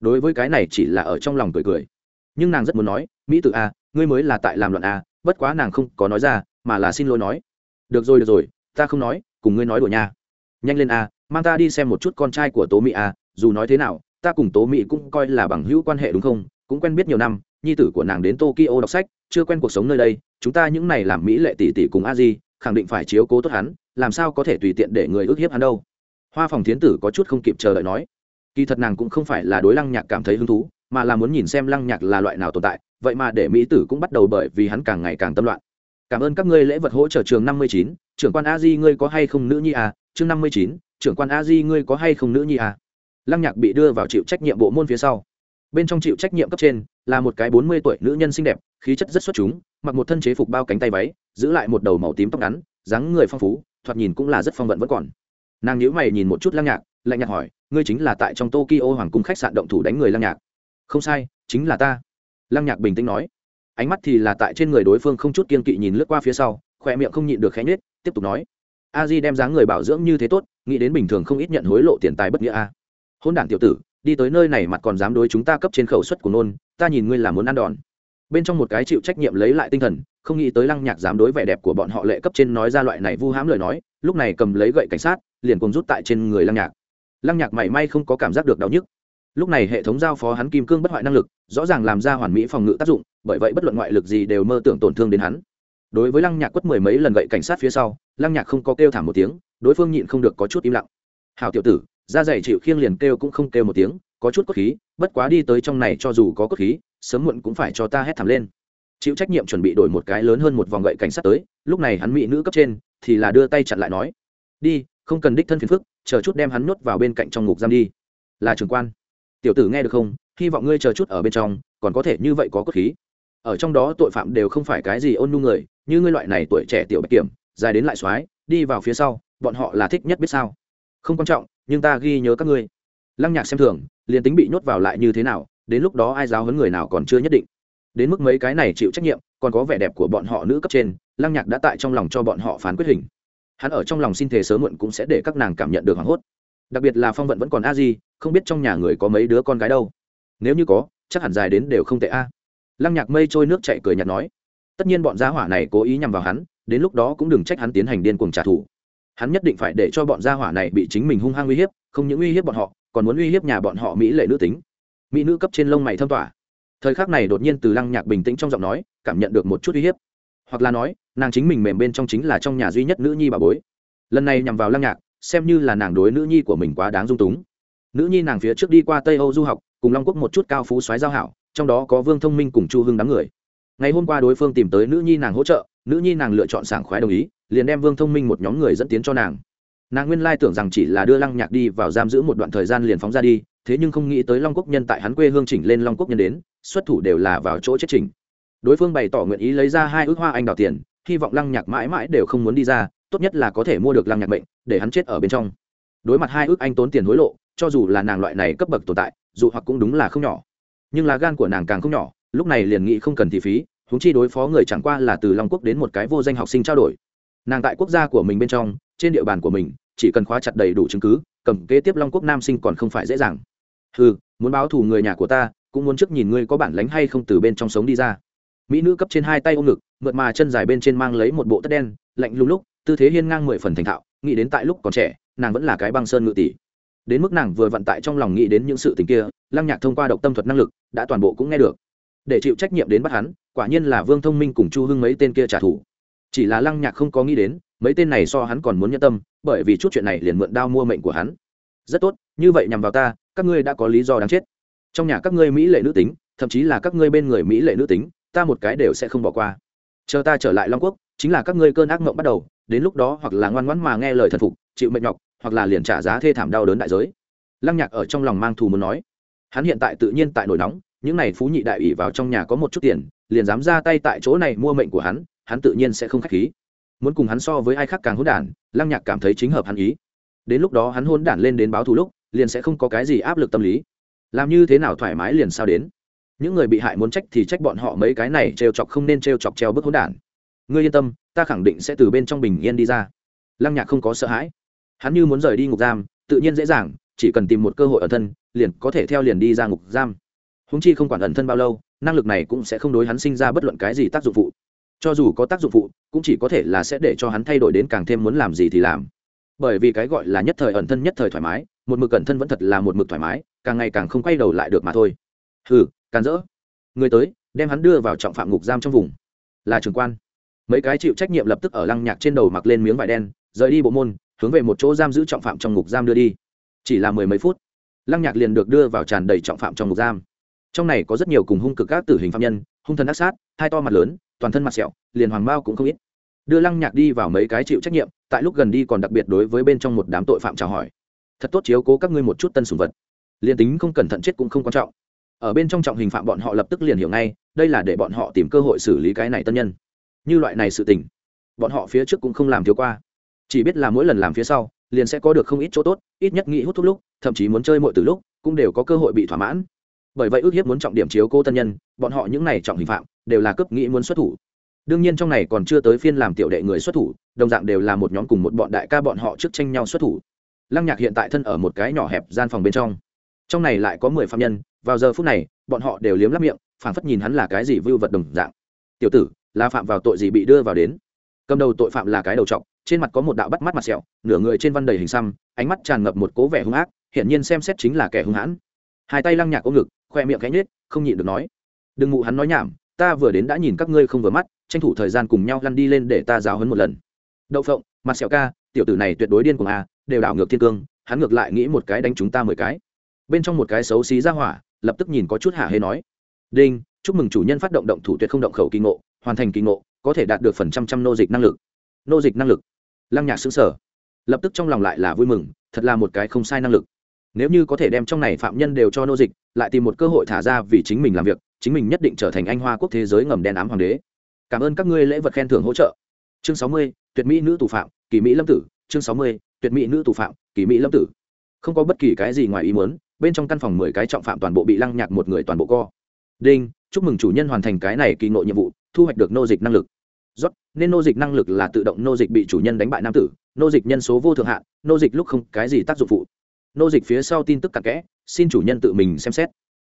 Đối với cái này chỉ là ở trong lòng cười cười. Nhưng nàng rất muốn nói, mỹ tử a ngươi mới là tại làm loạn a bất quá nàng không có nói ra, mà là xin lỗi nói. Được rồi được rồi, ta không nói, cùng ngươi nói đùa nha. Nhanh lên a mang ta đi xem một chút con trai của tố mỹ a dù nói thế nào, ta cùng tố mỹ cũng coi là bằng hữu quan hệ đúng không? Cũng quen biết nhiều năm, nhi tử của nàng đến tokyo đọc sách, chưa quen cuộc sống nơi đây, chúng ta những này làm mỹ lệ tỷ tỷ cùng a di, khẳng định phải chiếu cố tốt hắn làm sao có thể tùy tiện để người ước hiếp hắn đâu? Hoa phòng thiến tử có chút không kịp chờ đợi nói, kỳ thật nàng cũng không phải là đối lăng nhạc cảm thấy hứng thú, mà là muốn nhìn xem lăng nhạc là loại nào tồn tại, vậy mà để mỹ tử cũng bắt đầu bởi vì hắn càng ngày càng tâm loạn. Cảm ơn các ngươi lễ vật hỗ trợ trường năm mươi chín, trưởng quan a di ngươi có hay không nữ nhi à? Chương năm mươi chín, trưởng quan a di ngươi có hay không nữ nhi à? Lăng nhạc bị đưa vào chịu trách nhiệm bộ môn phía sau. Bên trong chịu trách nhiệm cấp trên, là một cái bốn mươi tuổi nữ nhân xinh đẹp, khí chất rất xuất chúng, mặc một thân chế phục bao cánh tay váy, giữ lại một đầu màu tím tóc ngắn, dáng người phong phú thoạt nhìn cũng là rất phong vận vẫn còn. Nàng nhíu mày nhìn một chút lăng nhạc, lạnh nhạc hỏi, ngươi chính là tại trong tokyo hoàng cung khách sạn động thủ đánh người lăng nhạc? Không sai, chính là ta. Lăng nhạc bình tĩnh nói. Ánh mắt thì là tại trên người đối phương không chút kiên kỵ nhìn lướt qua phía sau khoe miệng không nhịn được khẽ nhết tiếp tục nói. A di đem dáng người bảo dưỡng như thế tốt, nghĩ đến bình thường không ít nhận hối lộ tiền tài bất nghĩa a. Hôn đản tiểu tử, đi tới nơi này mặt còn dám đối chúng ta cấp trên khẩu suất của nôn, ta nhìn ngươi là muốn ăn đòn. Bên trong một cái chịu trách nhiệm lấy lại tinh thần không nghĩ tới lăng nhạc dám đối vẻ đẹp của bọn họ lệ cấp trên nói ra loại này vu hãm lời nói, lúc này cầm lấy gậy cảnh sát, liền cùng rút tại trên người lăng nhạc. Lăng nhạc mảy may không có cảm giác được đau nhức. Lúc này hệ thống giao phó hắn kim cương bất hoại năng lực, rõ ràng làm ra hoàn mỹ phòng ngự tác dụng, bởi vậy bất luận ngoại lực gì đều mơ tưởng tổn thương đến hắn. Đối với lăng nhạc quất mười mấy lần gậy cảnh sát phía sau, lăng nhạc không có kêu thảm một tiếng, đối phương nhịn không được có chút im lặng. Hào tiểu tử, da dày chịu khiêng liền kêu cũng không kêu một tiếng, có chút cốt khí, bất quá đi tới trong này cho dù có cốt khí, sớm muộn cũng phải cho ta hét thảm lên chịu trách nhiệm chuẩn bị đổi một cái lớn hơn một vòng gậy cảnh sát tới, lúc này hắn mỹ nữ cấp trên, thì là đưa tay chặn lại nói, đi, không cần đích thân phiền phức, chờ chút đem hắn nhốt vào bên cạnh trong ngục giam đi. Là trưởng quan. Tiểu tử nghe được không? Hy vọng ngươi chờ chút ở bên trong, còn có thể như vậy có cốt khí. Ở trong đó tội phạm đều không phải cái gì ôn nhu người, như ngươi loại này tuổi trẻ tiểu bạch kiểm, dài đến lại soái, đi vào phía sau, bọn họ là thích nhất biết sao. Không quan trọng, nhưng ta ghi nhớ các ngươi. Lăng nhạc xem thường, liền tính bị nhốt vào lại như thế nào, đến lúc đó ai giáo hấn người nào còn chưa nhất định đến mức mấy cái này chịu trách nhiệm, còn có vẻ đẹp của bọn họ nữ cấp trên, lăng nhạc đã tại trong lòng cho bọn họ phán quyết hình. Hắn ở trong lòng xin thề sớm muộn cũng sẽ để các nàng cảm nhận được hoảng hốt. Đặc biệt là phong vận vẫn còn a di, không biết trong nhà người có mấy đứa con gái đâu. Nếu như có, chắc hẳn dài đến đều không tệ a. Lăng nhạc mây trôi nước chạy cười nhạt nói. Tất nhiên bọn gia hỏa này cố ý nhằm vào hắn, đến lúc đó cũng đừng trách hắn tiến hành điên cuồng trả thù. Hắn nhất định phải để cho bọn gia hỏa này bị chính mình hung hăng uy hiếp, không những uy hiếp bọn họ, còn muốn uy hiếp nhà bọn họ mỹ lệ nữ tính. Mỹ nữ cấp trên lông mày thâm tỏa thời khắc này đột nhiên từ lăng nhạc bình tĩnh trong giọng nói, cảm nhận được một chút uy hiếp. Hoặc là nói, nàng chính mình mềm bên trong chính là trong nhà duy nhất nữ nhi bà bối. Lần này nhằm vào lăng nhạc, xem như là nàng đối nữ nhi của mình quá đáng dung túng. Nữ nhi nàng phía trước đi qua tây âu du học, cùng long quốc một chút cao phú soái giao hảo, trong đó có vương thông minh cùng chu hưng đám người. Ngày hôm qua đối phương tìm tới nữ nhi nàng hỗ trợ, nữ nhi nàng lựa chọn sảng khoái đồng ý, liền đem vương thông minh một nhóm người dẫn tiến cho nàng nàng nguyên lai tưởng rằng chỉ là đưa lăng nhạc đi vào giam giữ một đoạn thời gian liền phóng ra đi, thế nhưng không nghĩ tới long quốc nhân tại hắn quê hương chỉnh lên long quốc nhân đến, xuất thủ đều là vào chỗ chết chỉnh. Đối phương bày tỏ nguyện ý lấy ra hai ước hoa anh đào tiền, hy vọng lăng nhạc mãi mãi đều không muốn đi ra, tốt nhất là có thể mua được lăng nhạc bệnh để hắn chết ở bên trong. Đối mặt hai ước anh tốn tiền hối lộ, cho dù là nàng loại này cấp bậc tồn tại, dù hoặc cũng đúng là không nhỏ. Nhưng là gan của nàng càng không nhỏ, lúc này liền nghĩ không cần thị phí húng chi đối phó người chẳng qua là từ long quốc đến một cái vô danh học sinh trao đổi nàng tại quốc gia của mình bên trong, trên địa bàn của mình, chỉ cần khóa chặt đầy đủ chứng cứ, cầm kế tiếp long quốc nam sinh còn không phải dễ dàng. Ừ muốn báo thù người nhà của ta, cũng muốn trước nhìn ngươi có bản lánh hay không từ bên trong sống đi ra. Mỹ nữ cấp trên hai tay ôm ngực, mượt mà chân dài bên trên mang lấy một bộ tất đen, lạnh lùng lúc, tư thế hiên ngang mười phần thành thạo, nghĩ đến tại lúc còn trẻ, nàng vẫn là cái băng sơn ngự tỷ. Đến mức nàng vừa vận tại trong lòng nghĩ đến những sự tình kia, lăng nhạc thông qua độc tâm thuật năng lực, đã toàn bộ cũng nghe được. Để chịu trách nhiệm đến bắt hắn, quả nhiên là vương thông minh cùng chu hưng mấy tên kia trả thù chỉ là lăng nhạc không có nghĩ đến, mấy tên này so hắn còn muốn nhân tâm, bởi vì chút chuyện này liền mượn đao mua mệnh của hắn. Rất tốt, như vậy nhằm vào ta, các ngươi đã có lý do đáng chết. Trong nhà các ngươi mỹ lệ nữ tính, thậm chí là các ngươi bên người mỹ lệ nữ tính, ta một cái đều sẽ không bỏ qua. Chờ ta trở lại long quốc, chính là các ngươi cơn ác mộng bắt đầu, đến lúc đó hoặc là ngoan ngoãn mà nghe lời thần phục, chịu mệnh nhọc, hoặc là liền trả giá thê thảm đau đớn đại giới. Lăng nhạc ở trong lòng mang thù muốn nói. Hắn hiện tại tự nhiên tại nổi nóng, những này phú nhị đại ủy vào trong nhà có một chút tiền, liền dám ra tay tại chỗ này mua mệnh của hắn hắn tự nhiên sẽ không khách khí. Muốn cùng hắn so với ai khác càng hỗn đản, lăng nhạc cảm thấy chính hợp hắn ý. Đến lúc đó hắn hôn đản lên đến báo thù lúc, liền sẽ không có cái gì áp lực tâm lý. Làm như thế nào thoải mái liền sao đến? Những người bị hại muốn trách thì trách bọn họ mấy cái này trêu chọc không nên trêu chọc treo bức hỗn đản. Ngươi yên tâm, ta khẳng định sẽ từ bên trong bình yên đi ra. Lăng nhạc không có sợ hãi. Hắn như muốn rời đi ngục giam, tự nhiên dễ dàng, chỉ cần tìm một cơ hội ẩn thân, liền có thể theo liền đi ra ngục giam. Húng chi không quản ẩn thân bao lâu, năng lực này cũng sẽ không đối hắn sinh ra bất luận cái gì tác dụng phụ cho dù có tác dụng phụ, cũng chỉ có thể là sẽ để cho hắn thay đổi đến càng thêm muốn làm gì thì làm. Bởi vì cái gọi là nhất thời ẩn thân nhất thời thoải mái, một mực ẩn thân vẫn thật là một mực thoải mái, càng ngày càng không quay đầu lại được mà thôi. Hừ càn rỡ người tới, đem hắn đưa vào trọng phạm ngục giam trong vùng. Là trường quan. Mấy cái chịu trách nhiệm lập tức ở lăng nhạc trên đầu mặc lên miếng vải đen, rời đi bộ môn, hướng về một chỗ giam giữ trọng phạm trong ngục giam đưa đi. Chỉ là mười mấy phút, lăng nhạc liền được đưa vào tràn đầy trọng phạm trong ngục giam. Trong này có rất nhiều cùng hung cực các tử hình phạm nhân, hung thần ác sát, hai to mặt lớn toàn thân mặt sẹo, liền hoàng Mao cũng không ít. Đưa lăng nhạc đi vào mấy cái chịu trách nhiệm, tại lúc gần đi còn đặc biệt đối với bên trong một đám tội phạm chào hỏi. Thật tốt chiếu cố các ngươi một chút tân sùng vật. Liền tính không cẩn thận chết cũng không quan trọng. Ở bên trong trọng hình phạm bọn họ lập tức liền hiểu ngay, đây là để bọn họ tìm cơ hội xử lý cái này tân nhân. Như loại này sự tình, bọn họ phía trước cũng không làm thiếu qua. Chỉ biết là mỗi lần làm phía sau, liền sẽ có được không ít chỗ tốt, ít nhất nghĩ hút thuốc lúc, thậm chí muốn chơi mọi từ lúc, cũng đều có cơ hội bị thỏa mãn. Bởi vậy ước hiếp muốn trọng điểm chiếu cô tân nhân, bọn họ những này trọng hình phạm đều là cấp nghĩ muốn xuất thủ. Đương nhiên trong này còn chưa tới phiên làm tiểu đệ người xuất thủ, đồng dạng đều là một nhóm cùng một bọn đại ca bọn họ trước tranh nhau xuất thủ. Lăng nhạc hiện tại thân ở một cái nhỏ hẹp gian phòng bên trong. Trong này lại có mười phạm nhân, vào giờ phút này, bọn họ đều liếm lắp miệng, phảng phất nhìn hắn là cái gì vưu vật đồng dạng. Tiểu tử, là phạm vào tội gì bị đưa vào đến? Cầm đầu tội phạm là cái đầu t trên mặt có một đạo bắt mắt mặt sẹo, nửa người trên văn đầy hình xăm, ánh mắt tràn ngập một cố vẻ hung ác, hiển nhiên xem xét chính là kẻ hung hãn. Hai tay lăng nhạc ôm ngực, khoe miệng cánh nết không nhịn được nói, đừng ngụ hắn nói nhảm ta vừa đến đã nhìn các ngươi không vừa mắt, tranh thủ thời gian cùng nhau lăn đi lên để ta giáo hấn một lần. Đậu phộng, mặt sẹo ca, tiểu tử này tuyệt đối điên cùng a à, đều đảo ngược thiên cương, hắn ngược lại nghĩ một cái đánh chúng ta mười cái. Bên trong một cái xấu xí ra hỏa, lập tức nhìn có chút hạ hê nói. Đinh, chúc mừng chủ nhân phát động động thủ tuyệt không động khẩu kỳ ngộ, hoàn thành kỳ ngộ, có thể đạt được phần trăm trăm nô dịch năng lực. Nô dịch năng lực. Lăng nhạc xứng sở lập tức trong lòng lại là vui mừng, thật là một cái không sai năng lực nếu như có thể đem trong này phạm nhân đều cho nô dịch, lại tìm một cơ hội thả ra vì chính mình làm việc, chính mình nhất định trở thành anh hoa quốc thế giới ngầm đen ám hoàng đế. Cảm ơn các ngươi lễ vật khen thưởng hỗ trợ. Chương sáu mươi, tuyệt mỹ nữ tù phạm, kỳ mỹ lâm tử. Chương sáu mươi, tuyệt mỹ nữ tù phạm, kỳ mỹ lâm tử. Không có bất kỳ cái gì ngoài ý muốn, bên trong căn phòng mười cái trọng phạm toàn bộ bị lăng nhạc một người toàn bộ co. Đinh, chúc mừng chủ nhân hoàn thành cái này kỳ ngộ nhiệm vụ, thu hoạch được nô dịch năng lực. Rót nên nô dịch năng lực là tự động nô dịch bị chủ nhân đánh bại nam tử, nô dịch nhân số vô thượng hạn, nô dịch lúc không cái gì tác dụng phụ nô dịch phía sau tin tức cặn kẽ, xin chủ nhân tự mình xem xét.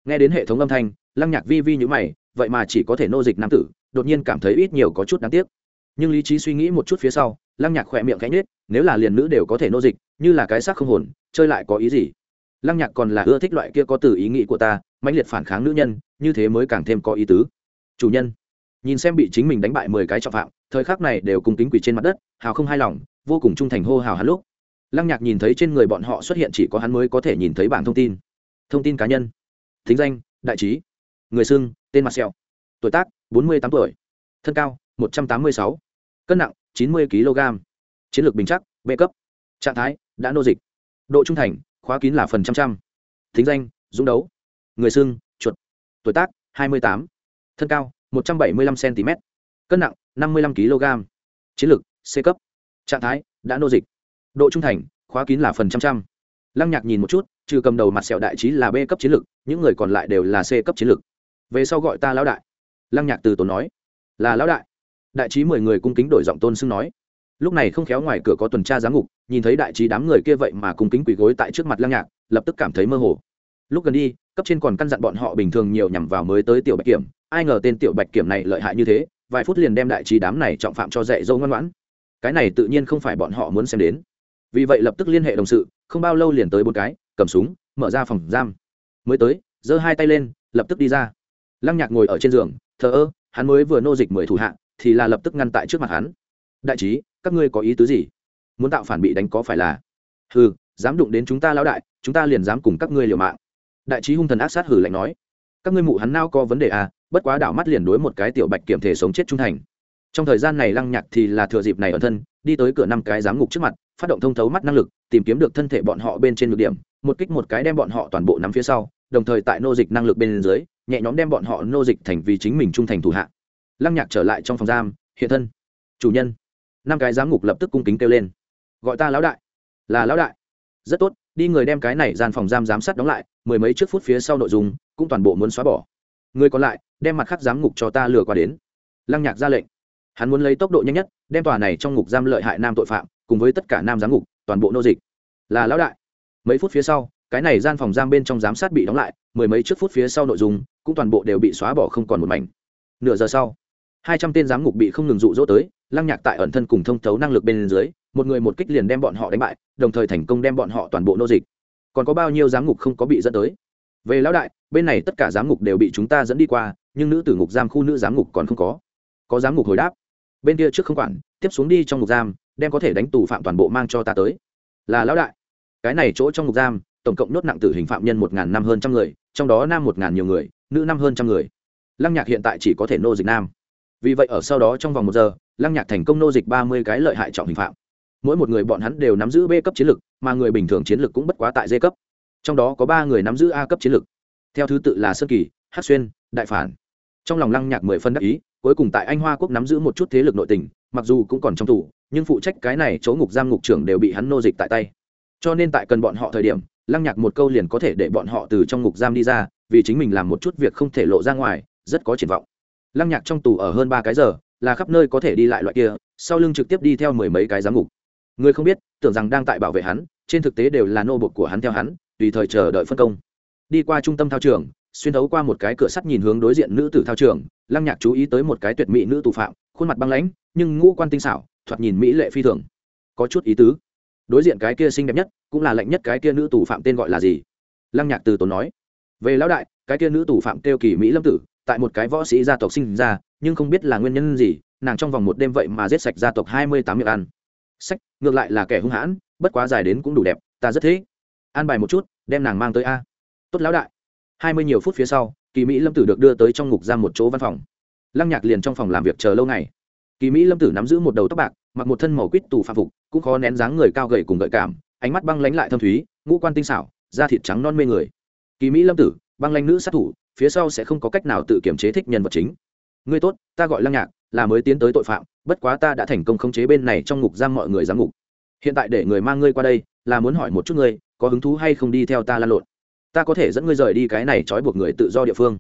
Nghe đến hệ thống âm thanh, lăng nhạc vi vi nhữ mày, vậy mà chỉ có thể nô dịch nam tử, đột nhiên cảm thấy ít nhiều có chút đáng tiếc. Nhưng lý trí suy nghĩ một chút phía sau, lăng nhạc khỏe miệng cánh nết nếu là liền nữ đều có thể nô dịch, như là cái xác không hồn, chơi lại có ý gì? Lăng nhạc còn là ưa thích loại kia có từ ý nghĩ của ta, mãnh liệt phản kháng nữ nhân, như thế mới càng thêm có ý tứ. Chủ nhân, nhìn xem bị chính mình đánh bại mười cái trọng phạm, thời khắc này đều cùng kính quỷ trên mặt đất, hào không hài lòng, vô cùng trung thành hô hào hắn lúc lăng nhạc nhìn thấy trên người bọn họ xuất hiện chỉ có hắn mới có thể nhìn thấy bảng thông tin. Thông tin cá nhân. Thính danh, đại trí. Người xưng, tên mặt sẹo. Tuổi tác, bốn mươi tám tuổi. Thân cao, một trăm tám mươi sáu. Cân nặng, chín mươi kg chiến lược bình chắc, b cấp. Trạng thái, đã nô dịch. Độ trung thành, khóa kín là phần trăm trăm. Thính danh, dũng đấu. Người xưng, chuột. Tuổi tác, hai mươi tám. Thân cao, một trăm bảy mươi lăm cm cân nặng, năm mươi lăm kg chiến lược, c cấp. Trạng thái, đã nô dịch độ trung thành, khóa kín là phần trăm trăm. Lăng nhạc nhìn một chút, trừ cầm đầu mặt sẹo đại trí là b cấp chiến lược những người còn lại đều là c cấp chiến lược về sau gọi ta lão đại. Lăng nhạc từ tốn nói. Là lão đại. Đại trí mười người cung kính đổi giọng tôn xưng nói. Lúc này không khéo ngoài cửa có tuần tra giám ngục, nhìn thấy đại trí đám người kia vậy mà cung kính quỳ gối tại trước mặt lăng nhạc, lập tức cảm thấy mơ hồ. Lúc gần đi, cấp trên còn căn dặn bọn họ bình thường nhiều nhằm vào mới tới tiểu bạch kiểm, ai ngờ tên tiểu bạch kiểm này lợi hại như thế, vài phút liền đem đại trí đám này trọng phạm cho dạy dâu ngoan ngoãn. Cái này tự nhiên không phải bọn họ muốn xem đến vì vậy lập tức liên hệ đồng sự, không bao lâu liền tới bốn cái, cầm súng, mở ra phòng giam. Mới tới, giơ hai tay lên, lập tức đi ra. Lăng nhạc ngồi ở trên giường, thờ ơ, hắn mới vừa nô dịch mười thủ hạ, thì là lập tức ngăn tại trước mặt hắn. Đại trí, các ngươi có ý tứ gì? Muốn tạo phản bị đánh có phải là? Hừ, dám đụng đến chúng ta lão đại, chúng ta liền dám cùng các ngươi liều mạng. Đại trí hung thần ác sát hử lạnh nói. Các ngươi mụ hắn nao có vấn đề à bất quá đảo mắt liền đối một cái tiểu bạch kiểm thể sống chết trung thành trong thời gian này lăng nhạc thì là thừa dịp này ở thân, đi tới cửa năm cái giám ngục trước mặt, phát động thông thấu mắt năng lực, tìm kiếm được thân thể bọn họ bên trên ngược điểm, một kích một cái đem bọn họ toàn bộ nắm phía sau, đồng thời tại nô dịch năng lực bên dưới, nhẹ nhóm đem bọn họ nô dịch thành vì chính mình trung thành thủ hạ. Lăng nhạc trở lại trong phòng giam, hiện thân, chủ nhân. Năm cái giám ngục lập tức cung kính kêu lên, gọi ta lão đại. Là lão đại. Rất tốt, đi người đem cái này gian phòng giam giám sát đóng lại, mười mấy trước phút phía sau nội dung, cũng toàn bộ muốn xóa bỏ. Người còn lại, đem mặt khác giám ngục cho ta lừa qua đến. Lăng nhạc ra lệnh hắn muốn lấy tốc độ nhanh nhất, đem tòa này trong ngục giam lợi hại nam tội phạm, cùng với tất cả nam giám ngục, toàn bộ nô dịch. Là lão đại. Mấy phút phía sau, cái này gian phòng giam bên trong giám sát bị đóng lại, mười mấy trước phút phía sau nội dung, cũng toàn bộ đều bị xóa bỏ không còn một mảnh. Nửa giờ sau, hai trăm tên giám ngục bị không ngừng dụ dỗ tới, lăng nhạc tại ẩn thân cùng thông thấu năng lực bên dưới, một người một kích liền đem bọn họ đánh bại, đồng thời thành công đem bọn họ toàn bộ nô dịch. Còn có bao nhiêu giám ngục không có bị dẫn tới? Về lão đại, bên này tất cả giám ngục đều bị chúng ta dẫn đi qua, nhưng nữ tử ngục giam khu nữ giám ngục còn không có. Có giám ngục hồi đáp bên kia trước không quản, tiếp xuống đi trong ngục giam, đem có thể đánh tù phạm toàn bộ mang cho ta tới. Là lão đại. Cái này chỗ trong ngục giam, tổng cộng nốt nặng tử hình phạm nhân một ngàn năm hơn trăm người, trong đó nam một ngàn nhiều người, nữ năm hơn trăm người. Lăng nhạc hiện tại chỉ có thể nô dịch nam. Vì vậy ở sau đó trong vòng một giờ, lăng nhạc thành công nô dịch ba mươi cái lợi hại trọng hình phạm. Mỗi một người bọn hắn đều nắm giữ b cấp chiến lực, mà người bình thường chiến lực cũng bất quá tại d cấp. Trong đó có ba người nắm giữ a cấp chiến lực. Theo thứ tự là sơn kỳ hát xuyên, đại phản. Trong lòng lăng nhạc mười phân đắc ý cuối cùng tại anh hoa quốc nắm giữ một chút thế lực nội tình, mặc dù cũng còn trong tù, nhưng phụ trách cái này chỗ ngục giam ngục trưởng đều bị hắn nô dịch tại tay. Cho nên tại cần bọn họ thời điểm, lăng nhạc một câu liền có thể để bọn họ từ trong ngục giam đi ra, vì chính mình làm một chút việc không thể lộ ra ngoài, rất có triển vọng. Lăng nhạc trong tù ở hơn ba cái giờ, là khắp nơi có thể đi lại loại kia, sau lưng trực tiếp đi theo mười mấy cái giám ngục. Người không biết, tưởng rằng đang tại bảo vệ hắn, trên thực tế đều là nô bột của hắn theo hắn, tùy thời chờ đợi phân công. Đi qua trung tâm thao trường xuyên thấu qua một cái cửa sắt nhìn hướng đối diện nữ tử thao trường, lăng nhạc chú ý tới một cái tuyệt mỹ nữ tù phạm, khuôn mặt băng lãnh, nhưng ngũ quan tinh xảo, thoạt nhìn mỹ lệ phi thường. Có chút ý tứ. Đối diện cái kia xinh đẹp nhất, cũng là lạnh nhất cái kia nữ tù phạm tên gọi là gì? Lăng nhạc từ tốn nói. Về lão đại, cái kia nữ tù phạm kêu kỳ mỹ lâm tử, tại một cái võ sĩ gia tộc sinh ra, nhưng không biết là nguyên nhân gì, nàng trong vòng một đêm vậy mà giết sạch gia tộc hai mươi tám miệng ăn. Sách, ngược lại là kẻ hung hãn, bất quá dài đến cũng đủ đẹp, ta rất thế an bài một chút, đem nàng mang tới a. Tốt lão đại hai mươi nhiều phút phía sau, kỳ mỹ lâm tử được đưa tới trong ngục giam một chỗ văn phòng. Lăng nhạc liền trong phòng làm việc chờ lâu ngày. Kỳ mỹ lâm tử nắm giữ một đầu tóc bạc, mặc một thân màu quýt tù phạm phục, cũng khó nén dáng người cao gầy cùng gợi cảm, ánh mắt băng lánh lại thâm thúy, ngũ quan tinh xảo, da thịt trắng non mê người. Kỳ mỹ lâm tử, băng lanh nữ sát thủ, phía sau sẽ không có cách nào tự kiểm chế thích nhân vật chính. Ngươi tốt, ta gọi lăng nhạc, là mới tiến tới tội phạm, bất quá ta đã thành công khống chế bên này trong ngục giam mọi người giám ngục. Hiện tại để người mang ngươi qua đây, là muốn hỏi một chút ngươi, có hứng thú hay không đi theo ta lan lộn? Ta có thể dẫn ngươi rời đi cái này trói buộc người tự do địa phương.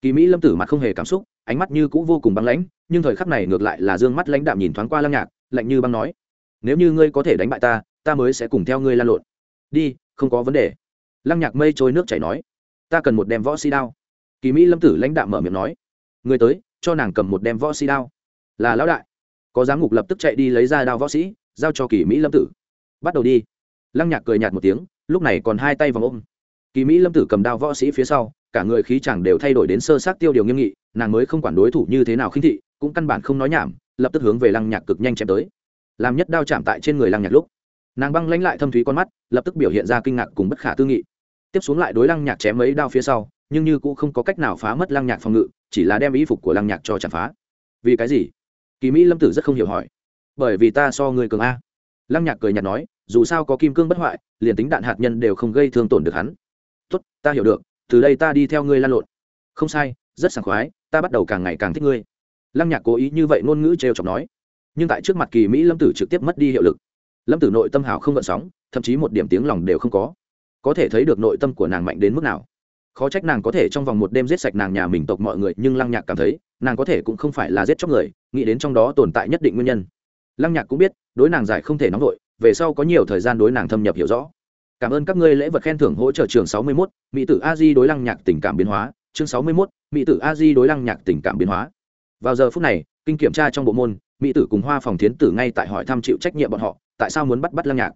Kỳ mỹ lâm tử mặt không hề cảm xúc, ánh mắt như cũ vô cùng băng lãnh, nhưng thời khắc này ngược lại là d ư ơ n g mắt lãnh đạm nhìn thoáng qua lăng nhạc, lạnh như băng nói, nếu như ngươi có thể đánh bại ta ta mới sẽ cùng theo ngươi lan lộn. Đi, không có vấn đề. Lăng nhạc mây trôi nước chảy nói, ta cần một đem võ si đao. Kỳ mỹ lâm tử lãnh đạm mở miệng nói người tới, cho nàng cầm một đem võ si đao. Là lão đại. Có giám ngục lập tức chạy đi lấy ra đao võ sĩ, giao cho kỳ mỹ lâm tử. Bắt đầu đi. Lăng nhạc cười nhạt một tiếng, lúc này còn hai tay vòng ôm kỳ mỹ lâm tử cầm đao võ sĩ phía sau, cả người khí chẳng đều thay đổi đến sơ sát tiêu điều nghiêm nghị, nàng mới không quản đối thủ như thế nào khinh thị, cũng căn bản không nói nhảm, lập tức hướng về lăng nhạc cực nhanh chém tới. Làm nhất đao chạm tại trên người lăng nhạc lúc, nàng băng lánh lại thâm thúy con mắt, lập tức biểu hiện ra kinh ngạc cùng bất khả tư nghị. Tiếp xuống lại đối lăng nhạc chém mấy đao phía sau, nhưng như cũng không có cách nào phá mất lăng nhạc phòng ngự, chỉ là đem ý phục của lăng nhạc cho chạm phá. Vì cái gì? Kỳ mỹ lâm tử rất không hiểu hỏi. Bởi vì ta so người cường a. Lăng nhạc cười nhạt nói, dù sao có kim cương bất hoại, liền tính đạn hạt nhân đều không gây thương tổn được hắn tốt, ta hiểu được, từ đây ta đi theo ngươi lan lộn. Không sai, rất sảng khoái, ta bắt đầu càng ngày càng thích ngươi. Lăng nhạc cố ý như vậy ngôn ngữ trêu chọc nói, nhưng tại trước mặt kỳ mỹ lâm tử trực tiếp mất đi hiệu lực. Lâm tử nội tâm hào không gợn sóng, thậm chí một điểm tiếng lòng đều không có. Có thể thấy được nội tâm của nàng mạnh đến mức nào. Khó trách nàng có thể trong vòng một đêm giết sạch nàng nhà mình tộc mọi người, nhưng lăng nhạc cảm thấy, nàng có thể cũng không phải là giết chóc người, nghĩ đến trong đó tồn tại nhất định nguyên nhân. Lăng nhạc cũng biết, đối nàng giải không thể nóng vội, về sau có nhiều thời gian đối nàng thâm nhập hiểu rõ cảm ơn các ngươi lễ vật khen thưởng hỗ trợ trường 61, mỹ tử a di đối lăng nhạc tình cảm biến hóa. Chương 61, mỹ tử a di đối lăng nhạc tình cảm biến hóa. Vào giờ phút này kinh kiểm tra trong bộ môn mỹ tử cùng hoa phòng thiến tử ngay tại hỏi thăm chịu trách nhiệm bọn họ tại sao muốn bắt bắt lăng nhạc?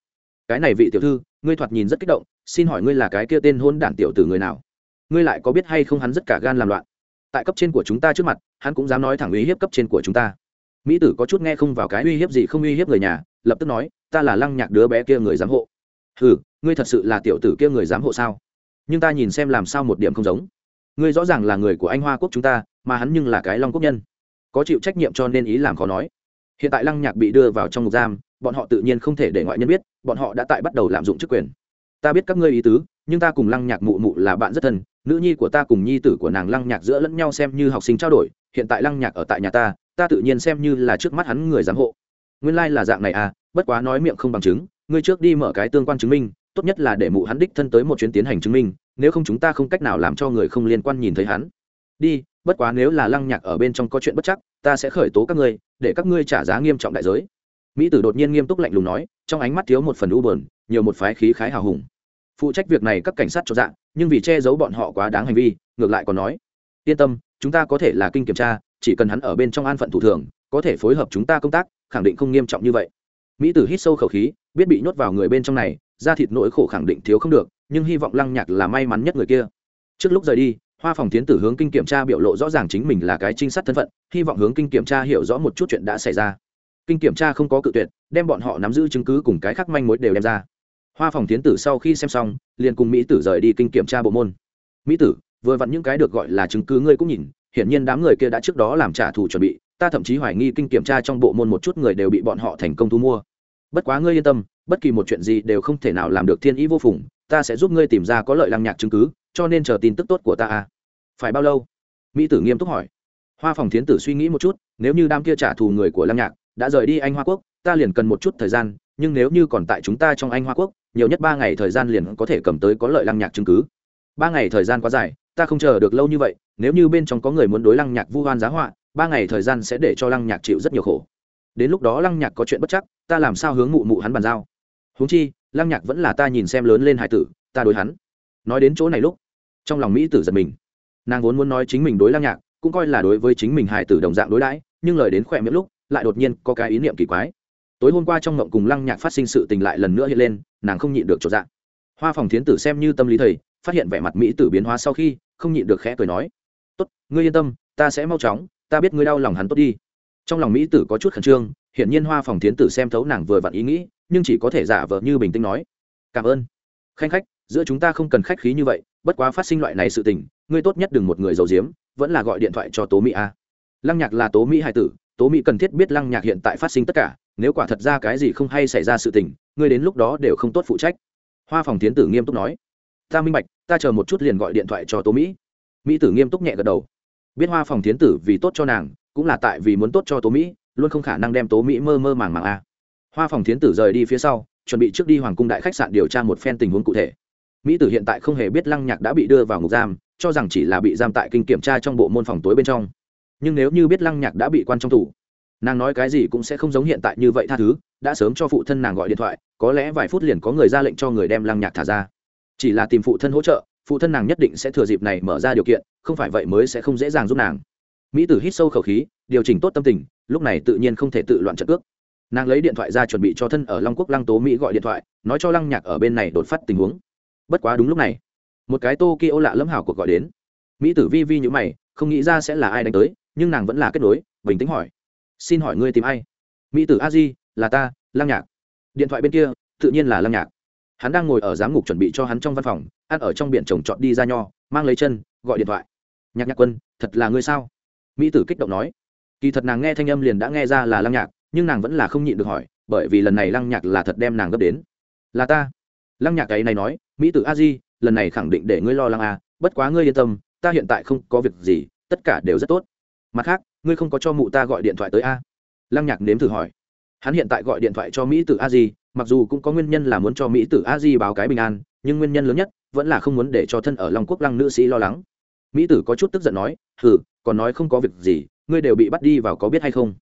Cái này vị tiểu thư ngươi thoạt nhìn rất kích động xin hỏi ngươi là cái kia tên hôn đản tiểu tử người nào? Ngươi lại có biết hay không hắn rất cả gan làm loạn? Tại cấp trên của chúng ta trước mặt hắn cũng dám nói thẳng uy hiếp cấp trên của chúng ta. Mỹ tử có chút nghe không vào cái uy hiếp gì không uy hiếp người nhà lập tức nói ta là lăng nhạc đứa bé kia người giám hộ. Ừ ngươi thật sự là tiểu tử kia người giám hộ sao? Nhưng ta nhìn xem làm sao một điểm không giống. Ngươi rõ ràng là người của anh hoa quốc chúng ta, mà hắn nhưng là cái long quốc nhân. Có chịu trách nhiệm cho nên ý làm khó nói. Hiện tại lăng nhạc bị đưa vào trong ngục giam, bọn họ tự nhiên không thể để ngoại nhân biết, bọn họ đã tại bắt đầu lạm dụng chức quyền. Ta biết các ngươi ý tứ, nhưng ta cùng lăng nhạc mụ mụ là bạn rất thân, nữ nhi của ta cùng nhi tử của nàng lăng nhạc giữa lẫn nhau xem như học sinh trao đổi, hiện tại lăng nhạc ở tại nhà ta ta tự nhiên xem như là trước mắt hắn người giám hộ. Nguyên lai、like、là dạng này à bất quá nói miệng không bằng chứng, ngươi trước đi mở cái tương quan chứng minh tốt nhất là để mụ hắn đích thân tới một chuyến tiến hành chứng minh, nếu không chúng ta không cách nào làm cho người không liên quan nhìn thấy hắn. Đi, bất quá nếu là lăng nhạc ở bên trong có chuyện bất chắc, ta sẽ khởi tố các ngươi, để các ngươi trả giá nghiêm trọng đại giới. Mỹ tử đột nhiên nghiêm túc lạnh lùng nói, trong ánh mắt thiếu một phần u bờn nhiều một phái khí khái hào hùng. Phụ trách việc này các cảnh sát cho dạng nhưng vì che giấu bọn họ quá đáng hành vi, ngược lại còn nói, yên tâm, chúng ta có thể là kinh kiểm tra, chỉ cần hắn ở bên trong an phận thủ thường, có thể phối hợp chúng ta công tác, khẳng định không nghiêm trọng như vậy. Mỹ tử hít sâu khẩu khí, biết bị nhốt vào người bên trong này ra thịt nỗi khổ khẳng định thiếu không được, nhưng hy vọng lăng nhạc là may mắn nhất người kia. Trước lúc rời đi, hoa phòng tiến tử hướng kinh kiểm tra biểu lộ rõ ràng chính mình là cái trinh sát thân phận, hy vọng hướng kinh kiểm tra hiểu rõ một chút chuyện đã xảy ra. Kinh kiểm tra không có cự tuyệt, đem bọn họ nắm giữ chứng cứ cùng cái khác manh mối đều đem ra. Hoa phòng tiến tử sau khi xem xong, liền cùng mỹ tử rời đi kinh kiểm tra bộ môn. Mỹ tử, vừa vặn những cái được gọi là chứng cứ ngươi cũng nhìn, hiển nhiên đám người kia đã trước đó làm trả thù chuẩn bị, ta thậm chí hoài nghi kinh kiểm tra trong bộ môn một chút người đều bị bọn họ thành công thu mua bất quá ngươi yên tâm, bất kỳ một chuyện gì đều không thể nào làm được thiên ý vô phùng, ta sẽ giúp ngươi tìm ra có lợi lăng nhạc chứng cứ, cho nên chờ tin tức tốt của ta à. Phải bao lâu? Mỹ tử nghiêm túc hỏi. Hoa phòng thiến tử suy nghĩ một chút, nếu như đam kia trả thù người của lăng nhạc đã rời đi anh hoa quốc, ta liền cần một chút thời gian, nhưng nếu như còn tại chúng ta trong anh hoa quốc, nhiều nhất ba ngày thời gian liền có thể cầm tới có lợi lăng nhạc chứng cứ. Ba ngày thời gian quá dài, ta không chờ được lâu như vậy, nếu như bên trong có người muốn đối lăng nhạc vu hoan giá họa, ba ngày thời gian sẽ để cho lăng nhạc chịu rất nhiều khổ đến lúc đó lăng nhạc có chuyện bất chắc, ta làm sao hướng mụ mụ hắn bàn giao? Huống chi, lăng nhạc vẫn là ta nhìn xem lớn lên hải tử, ta đối hắn. Nói đến chỗ này lúc, trong lòng mỹ tử giật mình. Nàng vốn muốn nói chính mình đối lăng nhạc, cũng coi là đối với chính mình hải tử đồng dạng đối đãi, nhưng lời đến khỏe miệng lúc, lại đột nhiên có cái ý niệm kỳ quái. Tối hôm qua trong ngộng cùng lăng nhạc phát sinh sự tình lại lần nữa hiện lên, nàng không nhịn được chỗ dạng. Hoa phòng thiến tử xem như tâm lý thầy, phát hiện vẻ mặt mỹ tử biến hóa sau khi, không nhịn được khẽ cười nói, tốt, ngươi yên tâm, ta sẽ mau chóng, ta biết ngươi đau lòng hắn tốt đi trong lòng mỹ tử có chút khẩn trương hiện nhiên hoa phòng thiến tử xem thấu nàng vừa vặn ý nghĩ, nhưng chỉ có thể giả vờ như bình tĩnh nói, cảm ơn. Khanh khách, giữa chúng ta không cần khách khí như vậy, bất quá phát sinh loại này sự tình, ngươi tốt nhất đừng một người giàu giếm, vẫn là gọi điện thoại cho tố mỹ a. Lăng nhạc là tố mỹ hải tử, tố mỹ cần thiết biết lăng nhạc hiện tại phát sinh tất cả, nếu quả thật ra cái gì không hay xảy ra sự tình, ngươi đến lúc đó đều không tốt phụ trách. Hoa phòng tiến tử nghiêm túc nói, ta minh bạch, ta chờ một chút liền gọi điện thoại cho tố mỹ mỹ tử nghiêm túc nhẹ gật đầu, biết hoa phòng tiến tử vì tốt cho nàng cũng là tại vì muốn tốt cho tố mỹ, luôn không khả năng đem tố mỹ mơ mơ màng màng a hoa phòng thiến tử rời đi phía sau, chuẩn bị trước đi hoàng cung đại khách sạn điều tra một phen tình huống cụ thể. Mỹ tử hiện tại không hề biết lăng nhạc đã bị đưa vào ngục giam, cho rằng chỉ là bị giam tại kinh kiểm tra trong bộ môn phòng tối bên trong. Nhưng nếu như biết lăng nhạc đã bị quan trong tủ nàng nói cái gì cũng sẽ không giống hiện tại như vậy tha thứ, đã sớm cho phụ thân nàng gọi điện thoại, có lẽ vài phút liền có người ra lệnh cho người đem lăng nhạc thả ra. Chỉ là tìm phụ thân hỗ trợ, phụ thân nàng nhất định sẽ thừa dịp này mở ra điều kiện, không phải vậy mới sẽ không dễ dàng giúp nàng mỹ tử hít sâu khẩu khí, điều chỉnh tốt tâm tình, lúc này tự nhiên không thể tự loạn trận cước. Nàng lấy điện thoại ra chuẩn bị cho thân ở long quốc lăng tố mỹ gọi điện thoại, nói cho lăng nhạc ở bên này đột phát tình huống. Bất quá đúng lúc này, một cái tokyo lạ lẫm hảo cuộc gọi đến. Mỹ tử vi vi như mày, không nghĩ ra sẽ là ai đánh tới, nhưng nàng vẫn là kết nối, bình tĩnh hỏi. Xin hỏi ngươi tìm ai? Mỹ tử a di, là ta, lăng nhạc. Điện thoại bên kia, tự nhiên là lăng nhạc. Hắn đang ngồi ở giám ngục chuẩn bị cho hắn trong văn phòng, ăn ở trong biển trồng trọt đi ra nho, mang lấy chân, gọi điện thoại. Nhạc nhạc quân, thật là ngươi sao? Mỹ tử kích động nói. Kỳ thật nàng nghe thanh âm liền đã nghe ra là lăng nhạc, nhưng nàng vẫn là không nhịn được hỏi, bởi vì lần này lăng nhạc là thật đem nàng gấp đến. Là ta. Lăng nhạc cái này nói, mỹ tử a di, lần này khẳng định để ngươi lo lăng à bất quá ngươi yên tâm, ta hiện tại không có việc gì, tất cả đều rất tốt. Mặt khác, ngươi không có cho mụ ta gọi điện thoại tới a. Lăng nhạc nếm thử hỏi. Hắn hiện tại gọi điện thoại cho mỹ tử a di, mặc dù cũng có nguyên nhân là muốn cho mỹ tử a di báo cái bình an, nhưng nguyên nhân lớn nhất vẫn là không muốn để cho thân ở long quốc lăng nữ sĩ lo lắng. Mỹ tử có chút tức giận nói, hừ còn nói không có việc gì, ngươi đều bị bắt đi vào có biết hay không?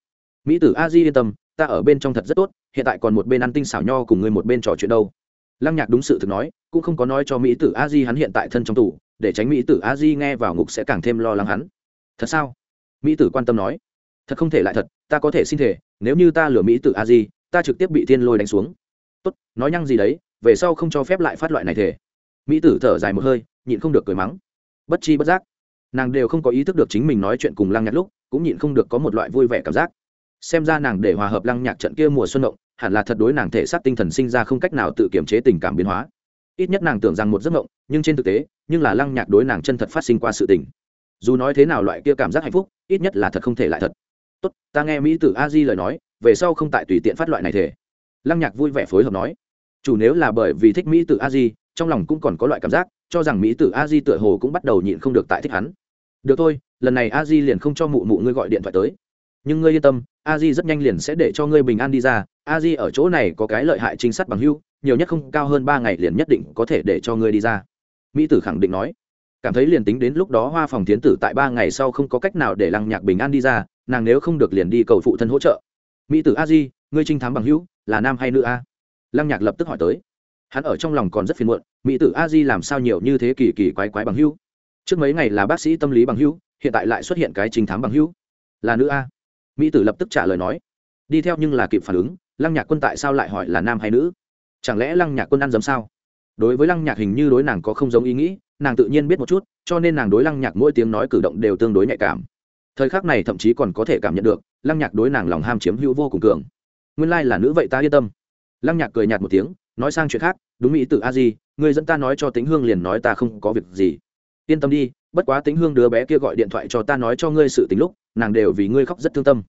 Mỹ tử a di yên tâm, ta ở bên trong thật rất tốt, hiện tại còn một bên ăn tinh xảo nho cùng ngươi một bên trò chuyện đâu. Lăng nhạc đúng sự thực nói, cũng không có nói cho mỹ tử a di hắn hiện tại thân trong tù, để tránh mỹ tử a di nghe vào ngục sẽ càng thêm lo lắng hắn. Thật sao? Mỹ tử quan tâm nói. Thật không thể lại thật, ta có thể xin thể nếu như ta lừa mỹ tử a di, ta trực tiếp bị thiên lôi đánh xuống. Tốt, nói nhăng gì đấy, về sau không cho phép lại phát loại này thể mỹ tử thở dài một hơi, nhịn không được cười mắng. Bất chi bất giác nàng đều không có ý thức được chính mình nói chuyện cùng lăng nhạc lúc, cũng nhịn không được có một loại vui vẻ cảm giác. Xem ra nàng để hòa hợp lăng nhạc trận kia mùa xuân động, hẳn là thật đối nàng thể xác tinh thần sinh ra không cách nào tự kiểm chế tình cảm biến hóa. Ít nhất nàng tưởng rằng một giấc mộng, nhưng trên thực tế, nhưng là lăng nhạc đối nàng chân thật phát sinh qua sự tình. Dù nói thế nào loại kia cảm giác hạnh phúc, ít nhất là thật không thể lại thật. Tốt, ta nghe mỹ tử a di lời nói, về sau không tại tùy tiện phát loại này thể. Lăng nhạc vui vẻ phối hợp nói. Chủ nếu là bởi vì thích mỹ tử a di, trong lòng cũng còn có loại cảm giác, cho rằng mỹ tử a di tựa hồ cũng bắt đầu nhịn không được tại thích hắn được thôi, lần này a di liền không cho mụ mụ ngươi gọi điện thoại tới. Nhưng ngươi yên tâm, a di rất nhanh liền sẽ để cho ngươi bình an đi ra. A di ở chỗ này có cái lợi hại chính sát bằng hưu, nhiều nhất không cao hơn ba ngày liền nhất định có thể để cho ngươi đi ra. Mỹ tử khẳng định nói. Cảm thấy liền tính đến lúc đó hoa phòng tiến tử tại ba ngày sau không có cách nào để lăng nhạc bình an đi ra, nàng nếu không được liền đi cầu phụ thân hỗ trợ. Mỹ tử a di, ngươi trinh thám bằng hữu là nam hay nữ a? Lăng nhạc lập tức hỏi tới. Hắn ở trong lòng còn rất phiền muộn, mỹ tử a di làm sao nhiều như thế kỳ kỳ quái quái bằng hữu trước mấy ngày là bác sĩ tâm lý bằng hữu, hiện tại lại xuất hiện cái trình thám bằng hữu. Là nữ a. Mỹ tử lập tức trả lời nói. Đi theo nhưng là kịp phản ứng, lăng nhạc quân tại sao lại hỏi là nam hay nữ? Chẳng lẽ lăng nhạc quân ăn dấm sao? Đối với lăng nhạc hình như đối nàng có không giống ý nghĩ, nàng tự nhiên biết một chút, cho nên nàng đối lăng nhạc mỗi tiếng nói cử động đều tương đối nhạy cảm. Thời khắc này thậm chí còn có thể cảm nhận được, lăng nhạc đối nàng lòng ham chiếm hữu vô cùng cường. Nguyên lai、like、là nữ vậy ta yên tâm. Lăng nhạc cười nhạt một tiếng, nói sang chuyện khác, đúng mỹ tử a di người dẫn ta nói cho tính hương liền nói ta không có việc gì yên tâm đi, bất quá tính hương đứa bé kia gọi điện thoại cho ta nói cho ngươi sự tính lúc, nàng đều vì ngươi khóc rất thương tâm.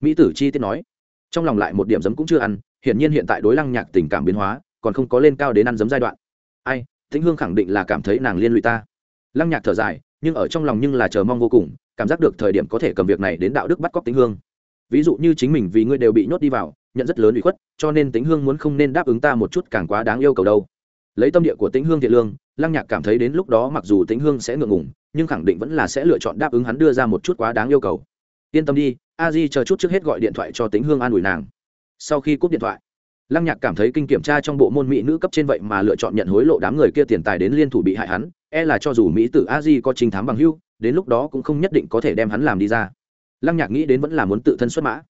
Mỹ tử chi tiết nói. Trong lòng lại một điểm giấm cũng chưa ăn, hiển nhiên hiện tại đối lăng nhạc tình cảm biến hóa, còn không có lên cao đến ăn giấm giai đoạn. Ai, tĩnh hương khẳng định là cảm thấy nàng liên lụy ta. Lăng nhạc thở dài, nhưng ở trong lòng nhưng là chờ mong vô cùng, cảm giác được thời điểm có thể cầm việc này đến đạo đức bắt cóc tĩnh hương. Ví dụ như chính mình vì ngươi đều bị nhốt đi vào, nhận rất lớn ủy khuất, cho nên tĩnh hương muốn không nên đáp ứng ta một chút càng quá đáng yêu cầu đâu. Lấy tâm địa của tĩnh hương thiện lương lăng nhạc cảm thấy đến lúc đó mặc dù tĩnh hương sẽ ngượng ngùng, nhưng khẳng định vẫn là sẽ lựa chọn đáp ứng hắn đưa ra một chút quá đáng yêu cầu. Yên tâm đi, a di chờ chút trước hết gọi điện thoại cho tĩnh hương an ủi nàng. Sau khi cúp điện thoại, lăng nhạc cảm thấy kinh kiểm tra trong bộ môn mỹ nữ cấp trên vậy mà lựa chọn nhận hối lộ đám người kia tiền tài đến liên thủ bị hại hắn e là cho dù mỹ tử a di có trình thám bằng hưu, đến lúc đó cũng không nhất định có thể đem hắn làm đi ra. Lăng nhạc nghĩ đến vẫn là muốn tự thân xuất mã.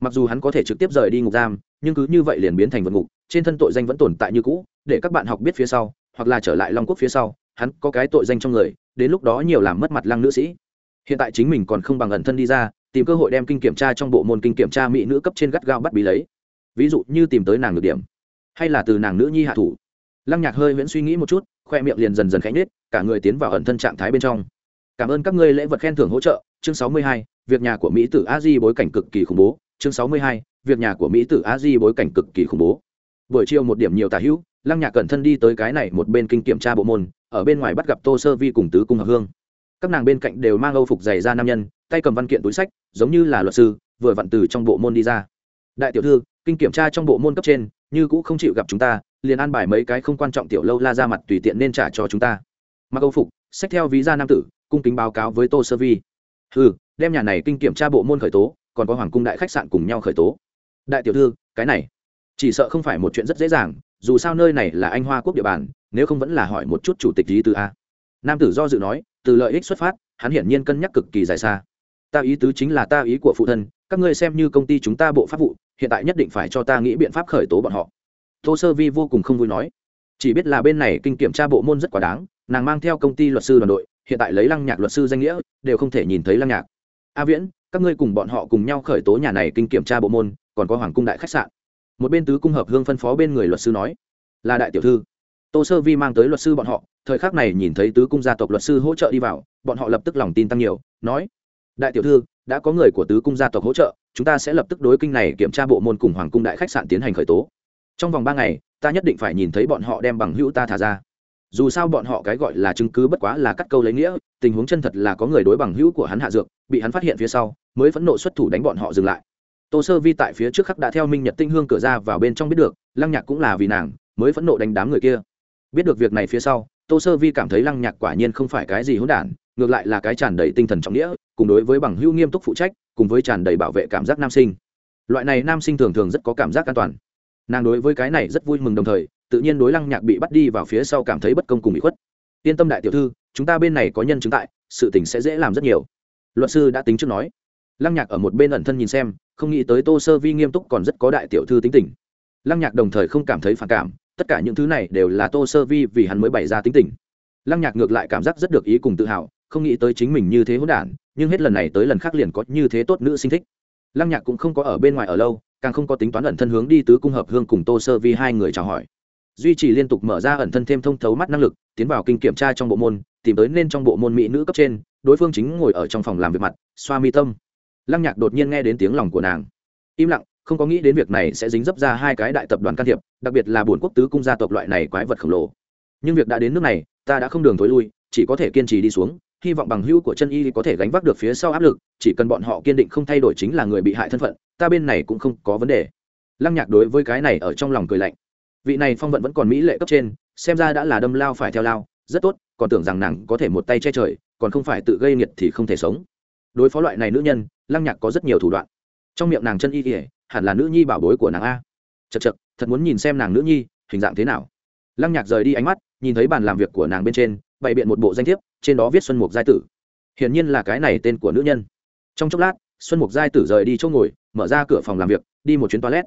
Mặc dù hắn có thể trực tiếp rời đi ngục giam, nhưng cứ như vậy liền biến thành vật ngục, trên thân tội danh vẫn tồn tại như cũ, để các bạn học biết phía sau hoặc là trở lại long quốc phía sau, hắn có cái tội danh trong người, đến lúc đó nhiều làm mất mặt lăng nữ sĩ. Hiện tại chính mình còn không bằng ẩn thân đi ra, tìm cơ hội đem kinh kiểm tra trong bộ môn kinh kiểm tra mỹ nữ cấp trên gắt gao bắt bí lấy. Ví dụ như tìm tới nàng được điểm, hay là từ nàng nữ nhi hạ thủ. Lăng nhạc hơi viễn suy nghĩ một chút, khoe miệng liền dần dần khánh nết cả người tiến vào ẩn thân trạng thái bên trong. Cảm ơn các ngươi lễ vật khen thưởng hỗ trợ, chương sáu mươi hai, việc nhà của mỹ tử a di bối cảnh cực kỳ khủng bố, chương sáu mươi hai, việc nhà của mỹ tử a di bối cảnh cực kỳ khủng bố. Buổi chiều một điểm nhiều tà hữu lăng nhạc cẩn thân đi tới cái này một bên kinh kiểm tra bộ môn, ở bên ngoài bắt gặp tô sơ vi cùng tứ cung hợp hương. Các nàng bên cạnh đều mang âu phục giày ra nam nhân, tay cầm văn kiện túi sách, giống như là luật sư, vừa vặn từ trong bộ môn đi ra. Đại tiểu thư, kinh kiểm tra trong bộ môn cấp trên, như cũ không chịu gặp chúng ta, liền an bài mấy cái không quan trọng tiểu lâu la ra mặt tùy tiện nên trả cho chúng ta. Mặc âu phục sách theo ví ra nam tử, cung kính báo cáo với tô sơ vi. Ừ đem nhà này kinh kiểm tra bộ môn khởi tố, còn có hoàng cung đại khách sạn cùng nhau khởi tố. Đại tiểu thư, cái này, chỉ sợ không phải một chuyện rất dễ dàng dù sao nơi này là anh hoa quốc địa bàn, nếu không vẫn là hỏi một chút chủ tịch lý tứ a. Nam tử do dự nói, từ lợi ích xuất phát, hắn hiển nhiên cân nhắc cực kỳ dài xa. Ta ý tứ chính là ta ý của phụ thân, các ngươi xem như công ty chúng ta bộ pháp vụ, hiện tại nhất định phải cho ta nghĩ biện pháp khởi tố bọn họ. Tô sơ vi vô cùng không vui nói. Chỉ biết là bên này kinh kiểm tra bộ môn rất quá đáng, nàng mang theo công ty luật sư đoàn đội, hiện tại lấy lăng nhạc luật sư danh nghĩa, đều không thể nhìn thấy lăng nhạc. A viễn, các ngươi cùng bọn họ cùng nhau khởi tố nhà này kinh kiểm tra bộ môn, còn có hoàng cung đại khách sạn một bên tứ cung hợp hương phân phó bên người luật sư nói, là đại tiểu thư. Tô sơ vi mang tới luật sư bọn họ, thời khắc này nhìn thấy tứ cung gia tộc luật sư hỗ trợ đi vào, bọn họ lập tức lòng tin tăng nhiều, nói, đại tiểu thư, đã có người của tứ cung gia tộc hỗ trợ, chúng ta sẽ lập tức đối kinh này kiểm tra bộ môn cùng hoàng cung đại khách sạn tiến hành khởi tố. Trong vòng ba ngày, ta nhất định phải nhìn thấy bọn họ đem bằng hữu ta thả ra. Dù sao bọn họ cái gọi là chứng cứ bất quá là cắt câu lấy nghĩa, tình huống chân thật là có người đối bằng hữu của hắn hạ dược, bị hắn phát hiện phía sau, mới phẫn nộ xuất thủ đánh bọn họ dừng lại tô sơ vi tại phía trước khắc đã theo minh nhật tinh hương cửa ra vào bên trong biết được, lăng nhạc cũng là vì nàng, mới phẫn nộ đánh đám người kia. Biết được việc này phía sau, tô sơ vi cảm thấy lăng nhạc quả nhiên không phải cái gì hỗn đản, ngược lại là cái tràn đầy tinh thần trọng nghĩa, cùng đối với bằng hữu nghiêm túc phụ trách, cùng với tràn đầy bảo vệ cảm giác nam sinh. Loại này nam sinh thường thường rất có cảm giác an toàn. Nàng đối với cái này rất vui mừng đồng thời, tự nhiên đối lăng nhạc bị bắt đi vào phía sau cảm thấy bất công cùng bị khuất. Yên tâm đại tiểu thư, chúng ta bên này có nhân chứng tại, sự tình sẽ dễ làm rất nhiều. Luật sư đã tính trước nói. Lăng nhạc ở một bên ẩn thân nhìn xem không nghĩ tới tô sơ vi nghiêm túc còn rất có đại tiểu thư tính tình. Lăng nhạc đồng thời không cảm thấy phản cảm, tất cả những thứ này đều là tô sơ vi vì hắn mới bày ra tính tình. Lăng nhạc ngược lại cảm giác rất được ý cùng tự hào, không nghĩ tới chính mình như thế hỗn đản, nhưng hết lần này tới lần khác liền có như thế tốt nữ sinh thích. Lăng nhạc cũng không có ở bên ngoài ở lâu, càng không có tính toán ẩn thân hướng đi tứ cung hợp hương cùng tô sơ vi hai người chào hỏi. Duy trì liên tục mở ra ẩn thân thêm thông thấu mắt năng lực, tiến vào kinh kiểm tra trong bộ môn, tìm tới nên trong bộ môn mỹ nữ cấp trên, đối phương chính ngồi ở trong phòng làm việc mặt, xoa mi tâm lăng nhạc đột nhiên nghe đến tiếng lòng của nàng. Im lặng, không có nghĩ đến việc này sẽ dính dấp ra hai cái đại tập đoàn can thiệp, đặc biệt là bổn quốc tứ cung gia tộc loại này quái vật khổng lồ. Nhưng việc đã đến nước này, ta đã không đường thối lui, chỉ có thể kiên trì đi xuống, hy vọng bằng hữu của chân y có thể gánh vác được phía sau áp lực, chỉ cần bọn họ kiên định không thay đổi chính là người bị hại thân phận, ta bên này cũng không có vấn đề. Lăng nhạc đối với cái này ở trong lòng cười lạnh. Vị này phong vận vẫn còn mỹ lệ cấp trên, xem ra đã là đâm lao phải theo lao, rất tốt, còn tưởng rằng nàng có thể một tay che trời, còn không phải tự gây nghiệt thì không thể sống đối phó loại này nữ nhân, lăng nhạc có rất nhiều thủ đoạn. Trong miệng nàng chân y ỉa hẳn là nữ nhi bảo bối của nàng a. Chật chật thật muốn nhìn xem nàng nữ nhi, hình dạng thế nào. Lăng nhạc rời đi ánh mắt, nhìn thấy bàn làm việc của nàng bên trên, bày biện một bộ danh thiếp, trên đó viết xuân mục giai tử. Hiển nhiên là cái này tên của nữ nhân. Trong chốc lát, xuân mục giai tử rời đi chỗ ngồi, mở ra cửa phòng làm việc, đi một chuyến toilet.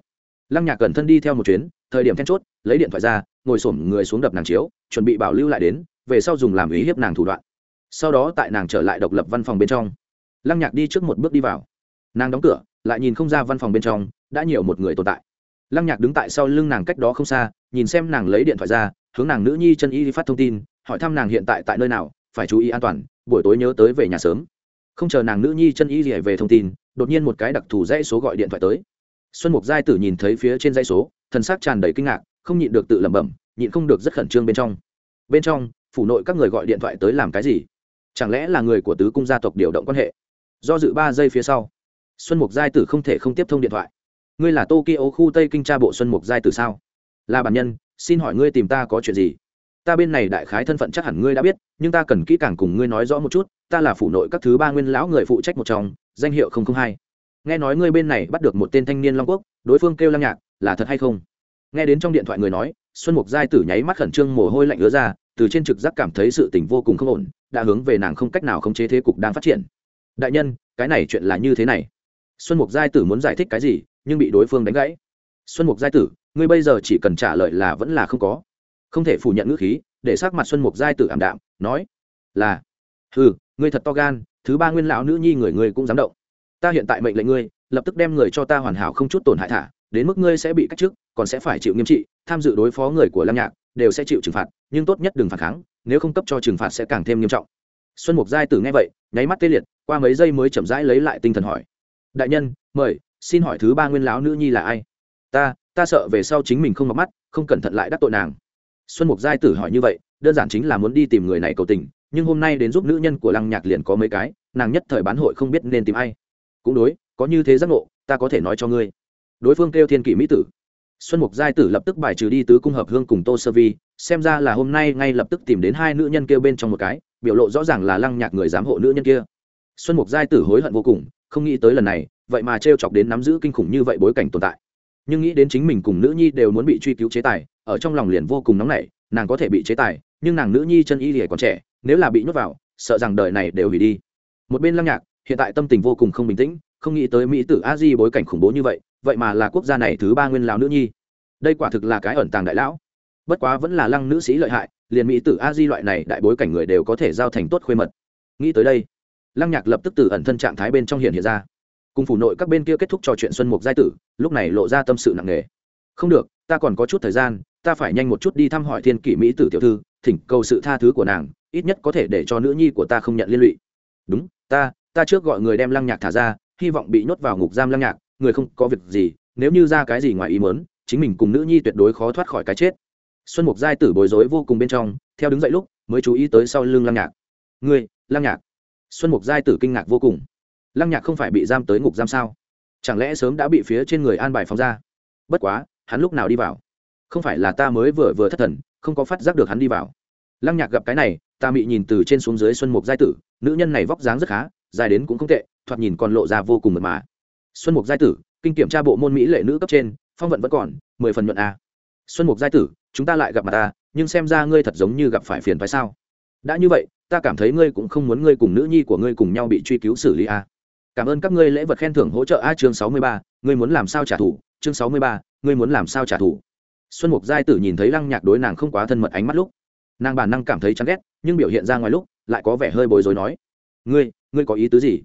Lăng nhạc cẩn thân đi theo một chuyến, thời điểm then chốt, lấy điện thoại ra, ngồi xổm người xuống đập nàng chiếu, chuẩn bị bảo lưu lại đến, về sau dùng làm ý hiếp nàng thủ đoạn. Sau đó tại nàng trở lại độc lập văn phòng bên trong lăng nhạc đi trước một bước đi vào. Nàng đóng cửa, lại nhìn không ra văn phòng bên trong đã nhiều một người tồn tại. Lăng nhạc đứng tại sau lưng nàng cách đó không xa, nhìn xem nàng lấy điện thoại ra, hướng nàng nữ nhi chân y phát thông tin, hỏi thăm nàng hiện tại tại nơi nào, phải chú ý an toàn, buổi tối nhớ tới về nhà sớm. Không chờ nàng nữ nhi chân y gì về thông tin, đột nhiên một cái đặc thù dãy số gọi điện thoại tới. Xuân mục giai tử nhìn thấy phía trên dãy số, thần sắc tràn đầy kinh ngạc, không nhịn được tự lẩm bẩm, nhịn không được rất khẩn trương bên trong. Bên trong, phủ nội các người gọi điện thoại tới làm cái gì? Chẳng lẽ là người của tứ cung gia tộc điều động quan hệ? Do dự ba giây phía sau, xuân mục giai tử không thể không tiếp thông điện thoại. Ngươi là tokyo khu tây kinh tra bộ xuân mục giai tử sao? Là bản nhân, xin hỏi ngươi tìm ta có chuyện gì? Ta bên này đại khái thân phận chắc hẳn ngươi đã biết, nhưng ta cần kỹ càng cùng ngươi nói rõ một chút, ta là phủ nội các thứ ba nguyên lão người phụ trách một trong, danh hiệu không không hai. Nghe nói ngươi bên này bắt được một tên thanh niên long quốc, đối phương kêu lăng nhạc, là thật hay không? Nghe đến trong điện thoại người nói, xuân mục giai tử nháy mắt khẩn trương mồ hôi lạnh ứa ra, từ trên trực giác cảm thấy sự tình vô cùng không ổn, đã hướng về nàng không cách nào khống chế thế cục đang phát triển đại nhân, cái này chuyện là như thế này. Xuân mục giai tử muốn giải thích cái gì, nhưng bị đối phương đánh gãy. Xuân mục giai tử, ngươi bây giờ chỉ cần trả lời là vẫn là không có. Không thể phủ nhận ngữ khí, để sắc mặt xuân mục giai tử ảm đạm, nói, là ừ ngươi thật to gan, thứ ba nguyên lão nữ nhi người ngươi cũng dám động. Ta hiện tại mệnh lệnh ngươi, lập tức đem người cho ta hoàn hảo không chút tổn hại thả, đến mức ngươi sẽ bị cách chức, còn sẽ phải chịu nghiêm trị, tham dự đối phó người của lam nhạc, đều sẽ chịu trừng phạt, nhưng tốt nhất đừng phản kháng, nếu không cấp cho trừng phạt sẽ càng thêm nghiêm trọng xuân mục giai tử nghe vậy, nháy mắt tê liệt, qua mấy giây mới chậm rãi lấy lại tinh thần hỏi. Đại nhân, mời, xin hỏi thứ ba nguyên lão nữ nhi là ai? Ta ta sợ về sau chính mình không mặc mắt, không cẩn thận lại đắc tội nàng. Xuân mục giai tử hỏi như vậy, đơn giản chính là muốn đi tìm người này cầu tình, nhưng hôm nay đến giúp nữ nhân của lăng nhạc liền có mấy cái, nàng nhất thời bán hội không biết nên tìm ai. Cũng đối, có như thế giác ngộ, ta có thể nói cho ngươi. Đối phương kêu thiên kỷ mỹ tử. Xuân mục giai tử lập tức bài trừ đi tứ cung hợp hương cùng tô sơ vi, xem ra là hôm nay ngay lập tức tìm đến hai nữ nhân kêu bên trong một cái biểu lộ rõ ràng là lăng nhạc người giám hộ nữ nhân kia. Xuân mục giai tử hối hận vô cùng, không nghĩ tới lần này, vậy mà t chọc đến nắm giữ kinh khủng như vậy bối cảnh tồn tại. Nhưng nghĩ đến chính mình cùng nữ nhi đều muốn bị truy cứu chế tài, ở trong lòng liền vô cùng nóng nảy, nàng có thể bị chế tài, nhưng nàng nữ nhi chân y thì còn trẻ, nếu là bị nhốt vào, sợ rằng đời này đều hủy đi. Một bên lăng nhạc, hiện tại tâm tình vô cùng không bình tĩnh, không nghĩ tới mỹ tử a di bối cảnh khủng bố như vậy vậy mà là quốc gia này thứ ba nguyên lão nữ nhi. Đây quả thực là cái ẩn tàng đại lão bất quá vẫn là lăng nữ sĩ lợi hại, liền mỹ tử a di loại này đại bối cảnh người đều có thể giao thành tốt khuê mật. Nghĩ tới đây, lăng nhạc lập tức từ ẩn thân trạng thái bên trong hiện hiện ra. Cùng phủ nội các bên kia kết thúc trò chuyện xuân mục giai tử, lúc này lộ ra tâm sự nặng nề. Không được, ta còn có chút thời gian, ta phải nhanh một chút đi thăm hỏi thiên kỷ mỹ tử tiểu thư, thỉnh cầu sự tha thứ của nàng, ít nhất có thể để cho nữ nhi của ta không nhận liên lụy. Đúng, ta ta trước gọi người đem lăng nhạc thả ra, hy vọng bị nhốt vào ngục giam lăng nhạc, người không có việc gì, nếu như ra cái gì ngoài ý mớn chính mình cùng nữ nhi tuyệt đối khó thoát khỏi cái chết xuân mục giai tử bối rối vô cùng bên trong, theo đứng dậy lúc, mới chú ý tới sau lưng lăng nhạc. Ngươi, lăng nhạc. Xuân mục giai tử kinh ngạc vô cùng. Lăng nhạc không phải bị giam tới ngục giam sao? Chẳng lẽ sớm đã bị phía trên người an bài phóng ra? Bất quá, hắn lúc nào đi vào? Không phải là ta mới vừa vừa thất thần, không có phát giác được hắn đi vào. Lăng nhạc gặp cái này, ta bị nhìn từ trên xuống dưới xuân mục giai tử, nữ nhân này vóc dáng rất khá, dài đến cũng không tệ, thoạt nhìn còn lộ ra vô cùng mật mà. Xuân mục giai tử, kinh kiểm tra bộ môn mỹ lệ nữ cấp trên, phong vận vẫn còn, mười phần nhuận a. Xuân mục giai tử chúng ta lại gặp mặt ta, nhưng xem ra ngươi thật giống như gặp phải phiền phải sao? Đã như vậy, ta cảm thấy ngươi cũng không muốn ngươi cùng nữ nhi của ngươi cùng nhau bị truy cứu xử lý a cảm ơn các ngươi lễ vật khen thưởng hỗ trợ a, chương sáu mươi ba, ngươi muốn làm sao trả thù? Chương sáu mươi ba, ngươi muốn làm sao trả thù? Xuân mục giai tử nhìn thấy lăng nhạc đối nàng không quá thân mật ánh mắt lúc, nàng bản năng cảm thấy chán ghét, nhưng biểu hiện ra ngoài lúc, lại có vẻ hơi bối rối nói, ngươi ngươi có ý tứ gì?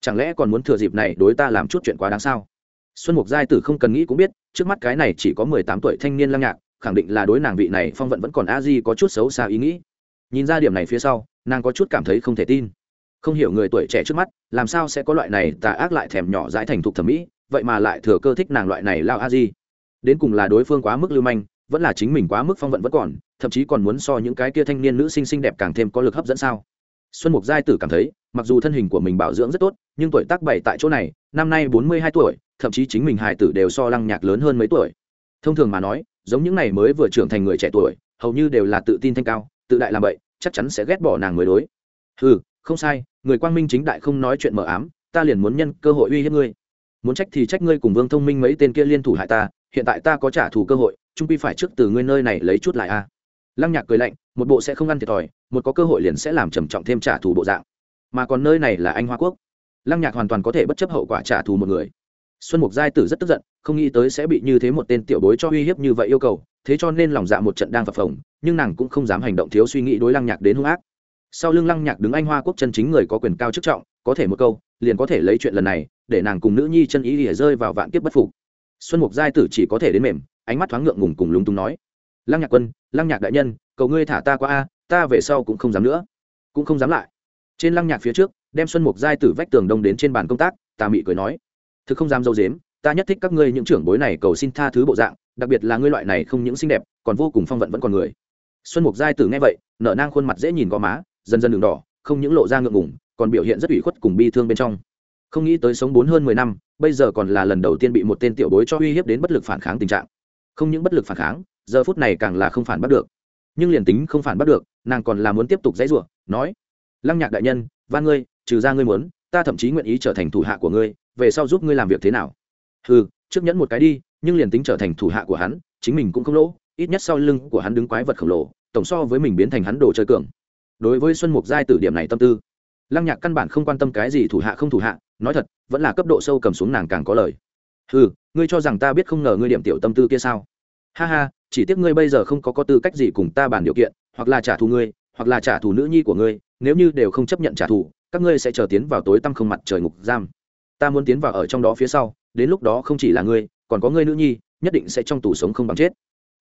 Chẳng lẽ còn muốn thừa dịp này đối ta làm chút chuyện quá đáng sao? Xuân mục giai tử không cần nghĩ cũng biết, trước mắt cái này chỉ có mười tám tuổi thanh niên lăng nhạc khẳng định là đối nàng vị này phong vận vẫn còn a di có chút xấu xa ý nghĩ. Nhìn ra điểm này phía sau, nàng có chút cảm thấy không thể tin. Không hiểu người tuổi trẻ trước mắt, làm sao sẽ có loại này tà ác lại thèm nhỏ dãi thành thục thẩm mỹ, vậy mà lại thừa cơ thích nàng loại này lao a di. Đến cùng là đối phương quá mức lưu manh, vẫn là chính mình quá mức phong vận vẫn còn, thậm chí còn muốn so những cái kia thanh niên nữ sinh xinh đẹp càng thêm có lực hấp dẫn sao? Xuân mục giai tử cảm thấy, mặc dù thân hình của mình bảo dưỡng rất tốt, nhưng tuổi tác bảy tại chỗ này, năm nay bốn mươi hai tuổi, thậm chí chính mình hài tử đều so lăng nhạc lớn hơn mấy tuổi. Thông thường mà nói giống những này mới vừa trưởng thành người trẻ tuổi, hầu như đều là tự tin thanh cao, tự đại làm vậy chắc chắn sẽ ghét bỏ nàng mới đối. Ừ không sai, người quang minh chính đại không nói chuyện mờ ám, ta liền muốn nhân cơ hội uy hiếp ngươi. Muốn trách thì trách ngươi cùng vương thông minh mấy tên kia liên thủ hại ta, hiện tại ta có trả thù cơ hội, trung pi phải trước từ ngươi nơi này lấy chút lại a. À. Lăng nhạc cười lạnh, một bộ sẽ không ăn thiệt thòi, một có cơ hội liền sẽ làm trầm trọng thêm trả thù bộ dạng. Mà còn nơi này là anh hoa quốc. Lăng nhạc hoàn toàn có thể bất chấp hậu quả trả thù một người xuân mục giai tử rất tức giận, không nghĩ tới sẽ bị như thế một tên tiểu bối cho uy hiếp như vậy yêu cầu, thế cho nên lòng dạ một trận đang phập phồng, nhưng nàng cũng không dám hành động thiếu suy nghĩ đối lăng nhạc đến hung ác. Sau lưng lăng nhạc đứng anh hoa quốc chân chính người có quyền cao chức trọng, có thể một câu, liền có thể lấy chuyện lần này, để nàng cùng nữ nhi chân ý ỉa rơi vào vạn kiếp bất phục. Xuân mục giai tử chỉ có thể đến mềm, ánh mắt thoáng ngượng ngùng cùng lúng túng nói, lăng nhạc quân, lăng nhạc đại nhân, cầu ngươi thả ta qua a, ta về sau cũng không dám nữa. Cũng không dám lại. Trên lăng nhạc phía trước, đem xuân mục giai tử vách tường đông đến trên bàn công tác, tà mị cười nói thực không dám dâu dếm, ta nhất thích các ngươi những trưởng bối này cầu xin tha thứ bộ dạng, đặc biệt là ngươi loại này không những xinh đẹp, còn vô cùng phong vận vẫn còn người. Xuân mục giai tử nghe vậy, nở nang khuôn mặt dễ nhìn gò má, dần dần đường đỏ, không những lộ ra ngượng ngùng, còn biểu hiện rất ủy khuất cùng bi thương bên trong. Không nghĩ tới sống bốn hơn mười năm, bây giờ còn là lần đầu tiên bị một tên tiểu bối cho uy hiếp đến bất lực phản kháng tình trạng. Không những bất lực phản kháng, giờ phút này càng là không phản bắt được. Nhưng liền tính không phản bắt được, nàng còn là muốn tiếp tục dãy rủa, nói, lăng nhạc đại nhân, van ngươi, trừ ra ngươi muốn, ta thậm chí nguyện ý trở thành thủ hạ của ngươi về sau giúp ngươi làm việc thế nào? Ừ trước nhẫn một cái đi, nhưng liền tính trở thành thủ hạ của hắn, chính mình cũng không lỗ, ít nhất sau lưng của hắn đứng quái vật khổng lồ, tổng so với mình biến thành hắn đồ chơi cường. Đối với xuân mục giai tử điểm này tâm tư, lăng nhạc căn bản không quan tâm cái gì thủ hạ không thủ hạ, nói thật, vẫn là cấp độ sâu cầm xuống nàng càng có lời. Ừ ngươi cho rằng ta biết không ngờ ngươi điểm tiểu tâm tư kia sao? Ha ha, chỉ tiếc ngươi bây giờ không có có tư cách gì cùng ta bàn điều kiện, hoặc là trả thù ngươi, hoặc là trả thù nữ nhi của ngươi, nếu như đều không chấp nhận trả thù, các ngươi sẽ chờ tiến vào tối tăm không mặt trời ngục giam ta muốn tiến vào ở trong đó phía sau, đến lúc đó không chỉ là ngươi, còn có ngươi nữ nhi, nhất định sẽ trong tù sống không bằng chết.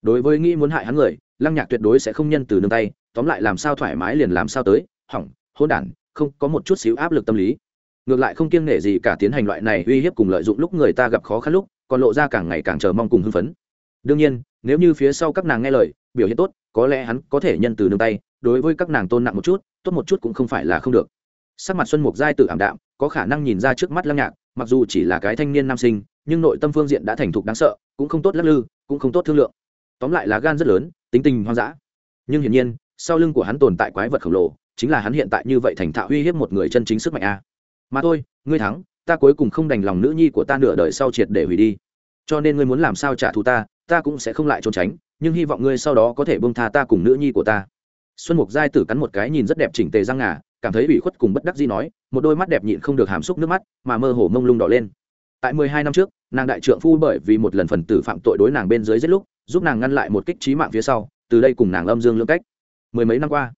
Đối với nghĩ muốn hại hắn người, lăng nhạc tuyệt đối sẽ không nhân từ nương tay, tóm lại làm sao thoải mái liền làm sao tới, hỏng hôn đản, không, có một chút xíu áp lực tâm lý. Ngược lại không kiêng nể gì cả tiến hành loại này uy hiếp cùng lợi dụng lúc người ta gặp khó khăn lúc, còn lộ ra càng ngày càng chờ mong cùng hưng phấn. Đương nhiên, nếu như phía sau các nàng nghe lời, biểu hiện tốt, có lẽ hắn có thể nhân từ nương tay, đối với các nàng tôn nặng một chút, tốt một chút cũng không phải là không được sắc mặt xuân mục giai tự ảm đạm, có khả năng nhìn ra trước mắt lăng nhạc, mặc dù chỉ là cái thanh niên nam sinh, nhưng nội tâm phương diện đã thành thục đáng sợ, cũng không tốt lắc lư, cũng không tốt thương lượng. Tóm lại là gan rất lớn, tính tình hoang dã. Nhưng hiển nhiên, sau lưng của hắn tồn tại quái vật khổng lồ, chính là hắn hiện tại như vậy thành thạo uy hiếp một người chân chính sức mạnh a. Mà thôi, ngươi thắng, ta cuối cùng không đành lòng nữ nhi của ta nửa đời sau triệt để hủy đi. Cho nên ngươi muốn làm sao trả thù ta ta cũng sẽ không lại trốn tránh, nhưng hy vọng ngươi sau đó có thể bông tha ta cùng nữ nhi của ta. Xuân mục giai tử cắn một cái nhìn rất đẹp chỉnh tề răng ngà cảm thấy ủy khuất cùng bất đắc dĩ nói một đôi mắt đẹp nhịn không được hàm xúc nước mắt mà mơ hồ mông lung đỏ lên. Tại mười hai năm trước nàng đại trượng phu bởi vì một lần phần tử phạm tội đối nàng bên dưới giết lúc giúp nàng ngăn lại một kích trí mạng phía sau từ đây cùng nàng âm dương lưỡng cách. Mười mấy năm qua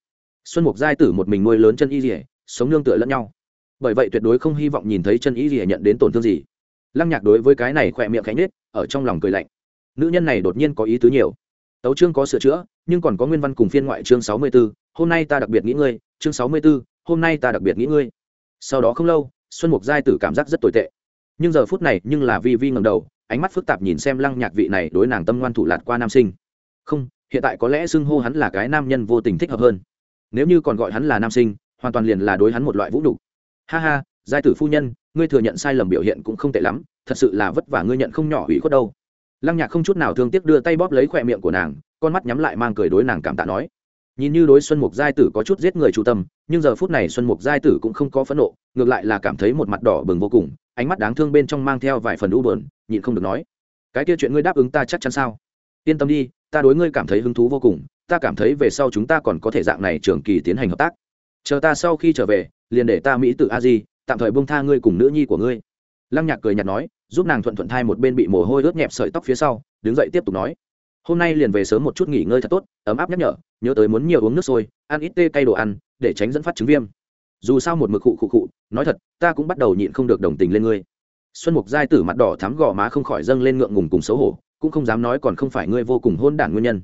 xuân mục giai tử một mình nuôi lớn chân y rỉa sống nương tựa lẫn nhau. Bởi vậy tuyệt đối không hy vọng nhìn thấy chân y rỉa nhận đến tổn thương gì. Lăng nhạc đối với cái này khỏe miệng khánh nết ở trong lòng cười lạnh. Nữ nhân này đột nhiên có ý tứ nhiều. Tấu chương có sửa chữa nhưng còn có nguyên văn cùng phiên ngoại chương sáu mươi 64, hôm nay ta đặc biệt nghĩ ngươi chương sáu mươi 64, hôm nay ta đặc biệt nghĩ ngươi. Sau đó không lâu xuân mục giai tử cảm giác rất tồi tệ. Nhưng giờ phút này nhưng là vi vi ngầm đầu ánh mắt phức tạp nhìn xem lăng nhạc vị này đối nàng tâm ngoan thủ lạt qua nam sinh. Không hiện tại có lẽ xưng hô hắn là cái nam nhân vô tình thích hợp hơn. Nếu như còn gọi hắn là nam sinh hoàn toàn liền là đối hắn một loại vũ đủ. ha ha giai tử phu nhân ngươi thừa nhận sai lầm biểu hiện cũng không tệ lắm thật sự là vất vả ngươi nhận không nhỏ ủy khuất đâu. Lăng nhạc không chút nào thương tiếc đưa tay bóp lấy khỏe miệng của nàng con mắt nhắm lại mang cười đối nàng cảm tạ nói nhìn như đối xuân mục giai tử có chút giết người chủ tâm, nhưng giờ phút này xuân mục giai tử cũng không có phẫn nộ, ngược lại là cảm thấy một mặt đỏ bừng vô cùng, ánh mắt đáng thương bên trong mang theo vài phần u bờn nhịn không được nói. Cái kia chuyện ngươi đáp ứng ta chắc chắn sao? Yên tâm đi, ta đối ngươi cảm thấy hứng thú vô cùng, ta cảm thấy về sau chúng ta còn có thể dạng này trường kỳ tiến hành hợp tác. Chờ ta sau khi trở về, liền để ta mỹ tự a di, tạm thời bông tha ngươi cùng nữ nhi của ngươi. Lăng nhạc cười nhạt nói, giúp nàng thuận thuận thai một bên bị mồ hôi ướt nhẹp sợi tóc phía sau, đứng dậy tiếp tục nói hôm nay liền về sớm một chút nghỉ ngơi thật tốt, ấm áp nhắc nhở, nhớ tới muốn nhiều uống nước sôi, ăn ít tê cay đồ ăn, để tránh dẫn phát chứng viêm. Dù sao một mực khụ khụ khụ, nói thật, ta cũng bắt đầu nhịn không được đồng tình lên ngươi. Xuân mục giai tử mặt đỏ thắm gò má không khỏi dâng lên ngượng ngùng cùng xấu hổ, cũng không dám nói còn không phải ngươi vô cùng hôn đản nguyên nhân.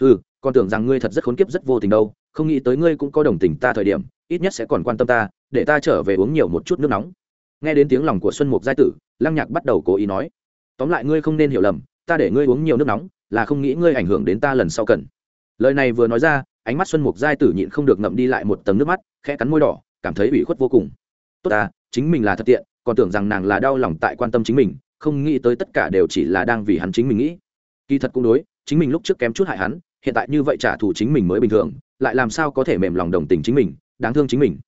Ừ còn tưởng rằng ngươi thật rất khốn kiếp rất vô tình đâu, không nghĩ tới ngươi cũng có đồng tình ta thời điểm, ít nhất sẽ còn quan tâm ta, để ta trở về uống nhiều một chút nước nóng. Nghe đến tiếng lòng của xuân mục giai tử, lăng nhạc bắt đầu cố ý nói, tóm lại ngươi không nên hiểu lầm, ta để ngươi uống nhiều nước nóng là không nghĩ ngươi ảnh hưởng đến ta lần sau cần. Lời này vừa nói ra, ánh mắt xuân mục giai tử nhịn không được ngậm đi lại một tầng nước mắt, khẽ cắn môi đỏ, cảm thấy ủy khuất vô cùng. Tốt ta, chính mình là thật tiện, còn tưởng rằng nàng là đau lòng tại quan tâm chính mình, không nghĩ tới tất cả đều chỉ là đang vì hắn chính mình nghĩ. Kỳ thật cũng đối, chính mình lúc trước kém chút hại hắn, hiện tại như vậy trả thù chính mình mới bình thường, lại làm sao có thể mềm lòng đồng tình chính mình, đáng thương chính mình.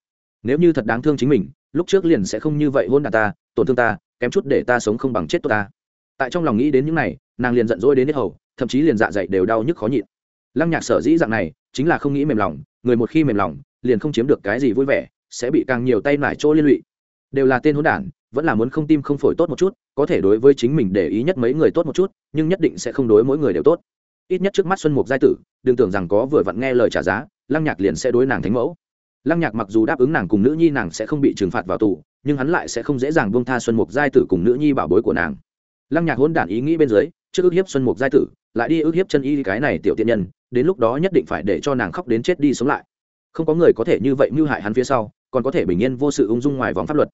Nếu như thật đáng thương chính mình, lúc trước liền sẽ không như vậy hôn đàn ta, tổn thương ta, kém chút để ta sống không bằng chết tốt ta. Tại trong lòng nghĩ đến những này, nàng liền giận dỗi đến hết hầu thậm chí liền dạ dày đều đau nhức khó nhịn. Lăng nhạc sở dĩ dạng này, chính là không nghĩ mềm lòng, người một khi mềm lòng, liền không chiếm được cái gì vui vẻ, sẽ bị càng nhiều tay nải chỗ liên lụy. Đều là tên hỗn đản, vẫn là muốn không tim không phổi tốt một chút, có thể đối với chính mình để ý nhất mấy người tốt một chút, nhưng nhất định sẽ không đối mỗi người đều tốt. Ít nhất trước mắt xuân mục giai tử, đừng tưởng rằng có vừa vặn nghe lời trả giá, lăng nhạc liền sẽ đối nàng thánh mẫu. Lăng nhạc mặc dù đáp ứng nàng cùng nữ nhi nàng sẽ không bị trừng phạt vào tù, nhưng hắn lại sẽ không dễ dàng buông tha xuân mục giai tử cùng nữ nhi bảo bối của nàng. Lăng nhạc hôn đản ý nghĩ bên dưới, trước ước hiếp xuân mục giai tử lại đi ước hiếp chân y cái này tiểu tiện nhân, đến lúc đó nhất định phải để cho nàng khóc đến chết đi sống lại. Không có người có thể như vậy mưu hại hắn phía sau, còn có thể bình yên vô sự ung dung ngoài vòng pháp luật.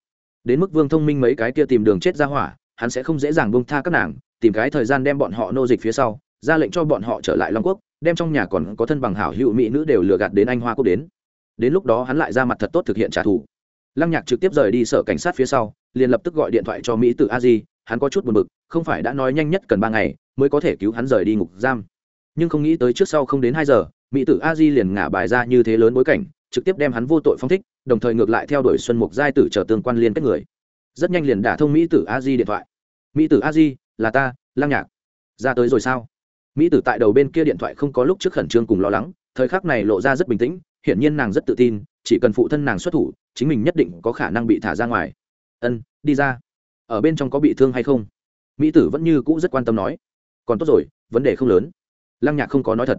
Đến mức vương thông minh mấy cái kia tìm đường chết ra hỏa, hắn sẽ không dễ dàng buông tha các nàng, tìm cái thời gian đem bọn họ nô dịch phía sau, ra lệnh cho bọn họ trở lại long quốc, đem trong nhà còn có thân bằng hảo hữu mỹ nữ đều lừa gạt đến anh hoa quốc đến. Đến lúc đó hắn lại ra mặt thật tốt thực hiện trả thù. Lăng nhạc trực tiếp rời đi sở cảnh sát phía sau, liền lập tức gọi điện thoại cho mỹ tử a di, hắn có chút buồn bực, không phải đã nói nhanh nhất cần ba ngày mới có thể cứu hắn rời đi ngục giam. Nhưng không nghĩ tới trước sau không đến hai giờ, mỹ tử a di liền ngả bài ra như thế lớn bối cảnh, trực tiếp đem hắn vô tội phong thích, đồng thời ngược lại theo đuổi xuân mục giai tử trở tương quan liên kết người. Rất nhanh liền đả thông mỹ tử a di điện thoại. Mỹ tử a di, là ta, lăng nhạc. Ra tới rồi sao? Mỹ tử tại đầu bên kia điện thoại không có lúc trước khẩn trương cùng lo lắng, thời khắc này lộ ra rất bình tĩnh, hiển nhiên nàng rất tự tin, chỉ cần phụ thân nàng xuất thủ, chính mình nhất định có khả năng bị thả ra ngoài. Ân, đi ra. Ở bên trong có bị thương hay không? Mỹ tử vẫn như cũ rất quan tâm nói còn tốt rồi, vấn đề không lớn. Lăng nhạc không có nói thật.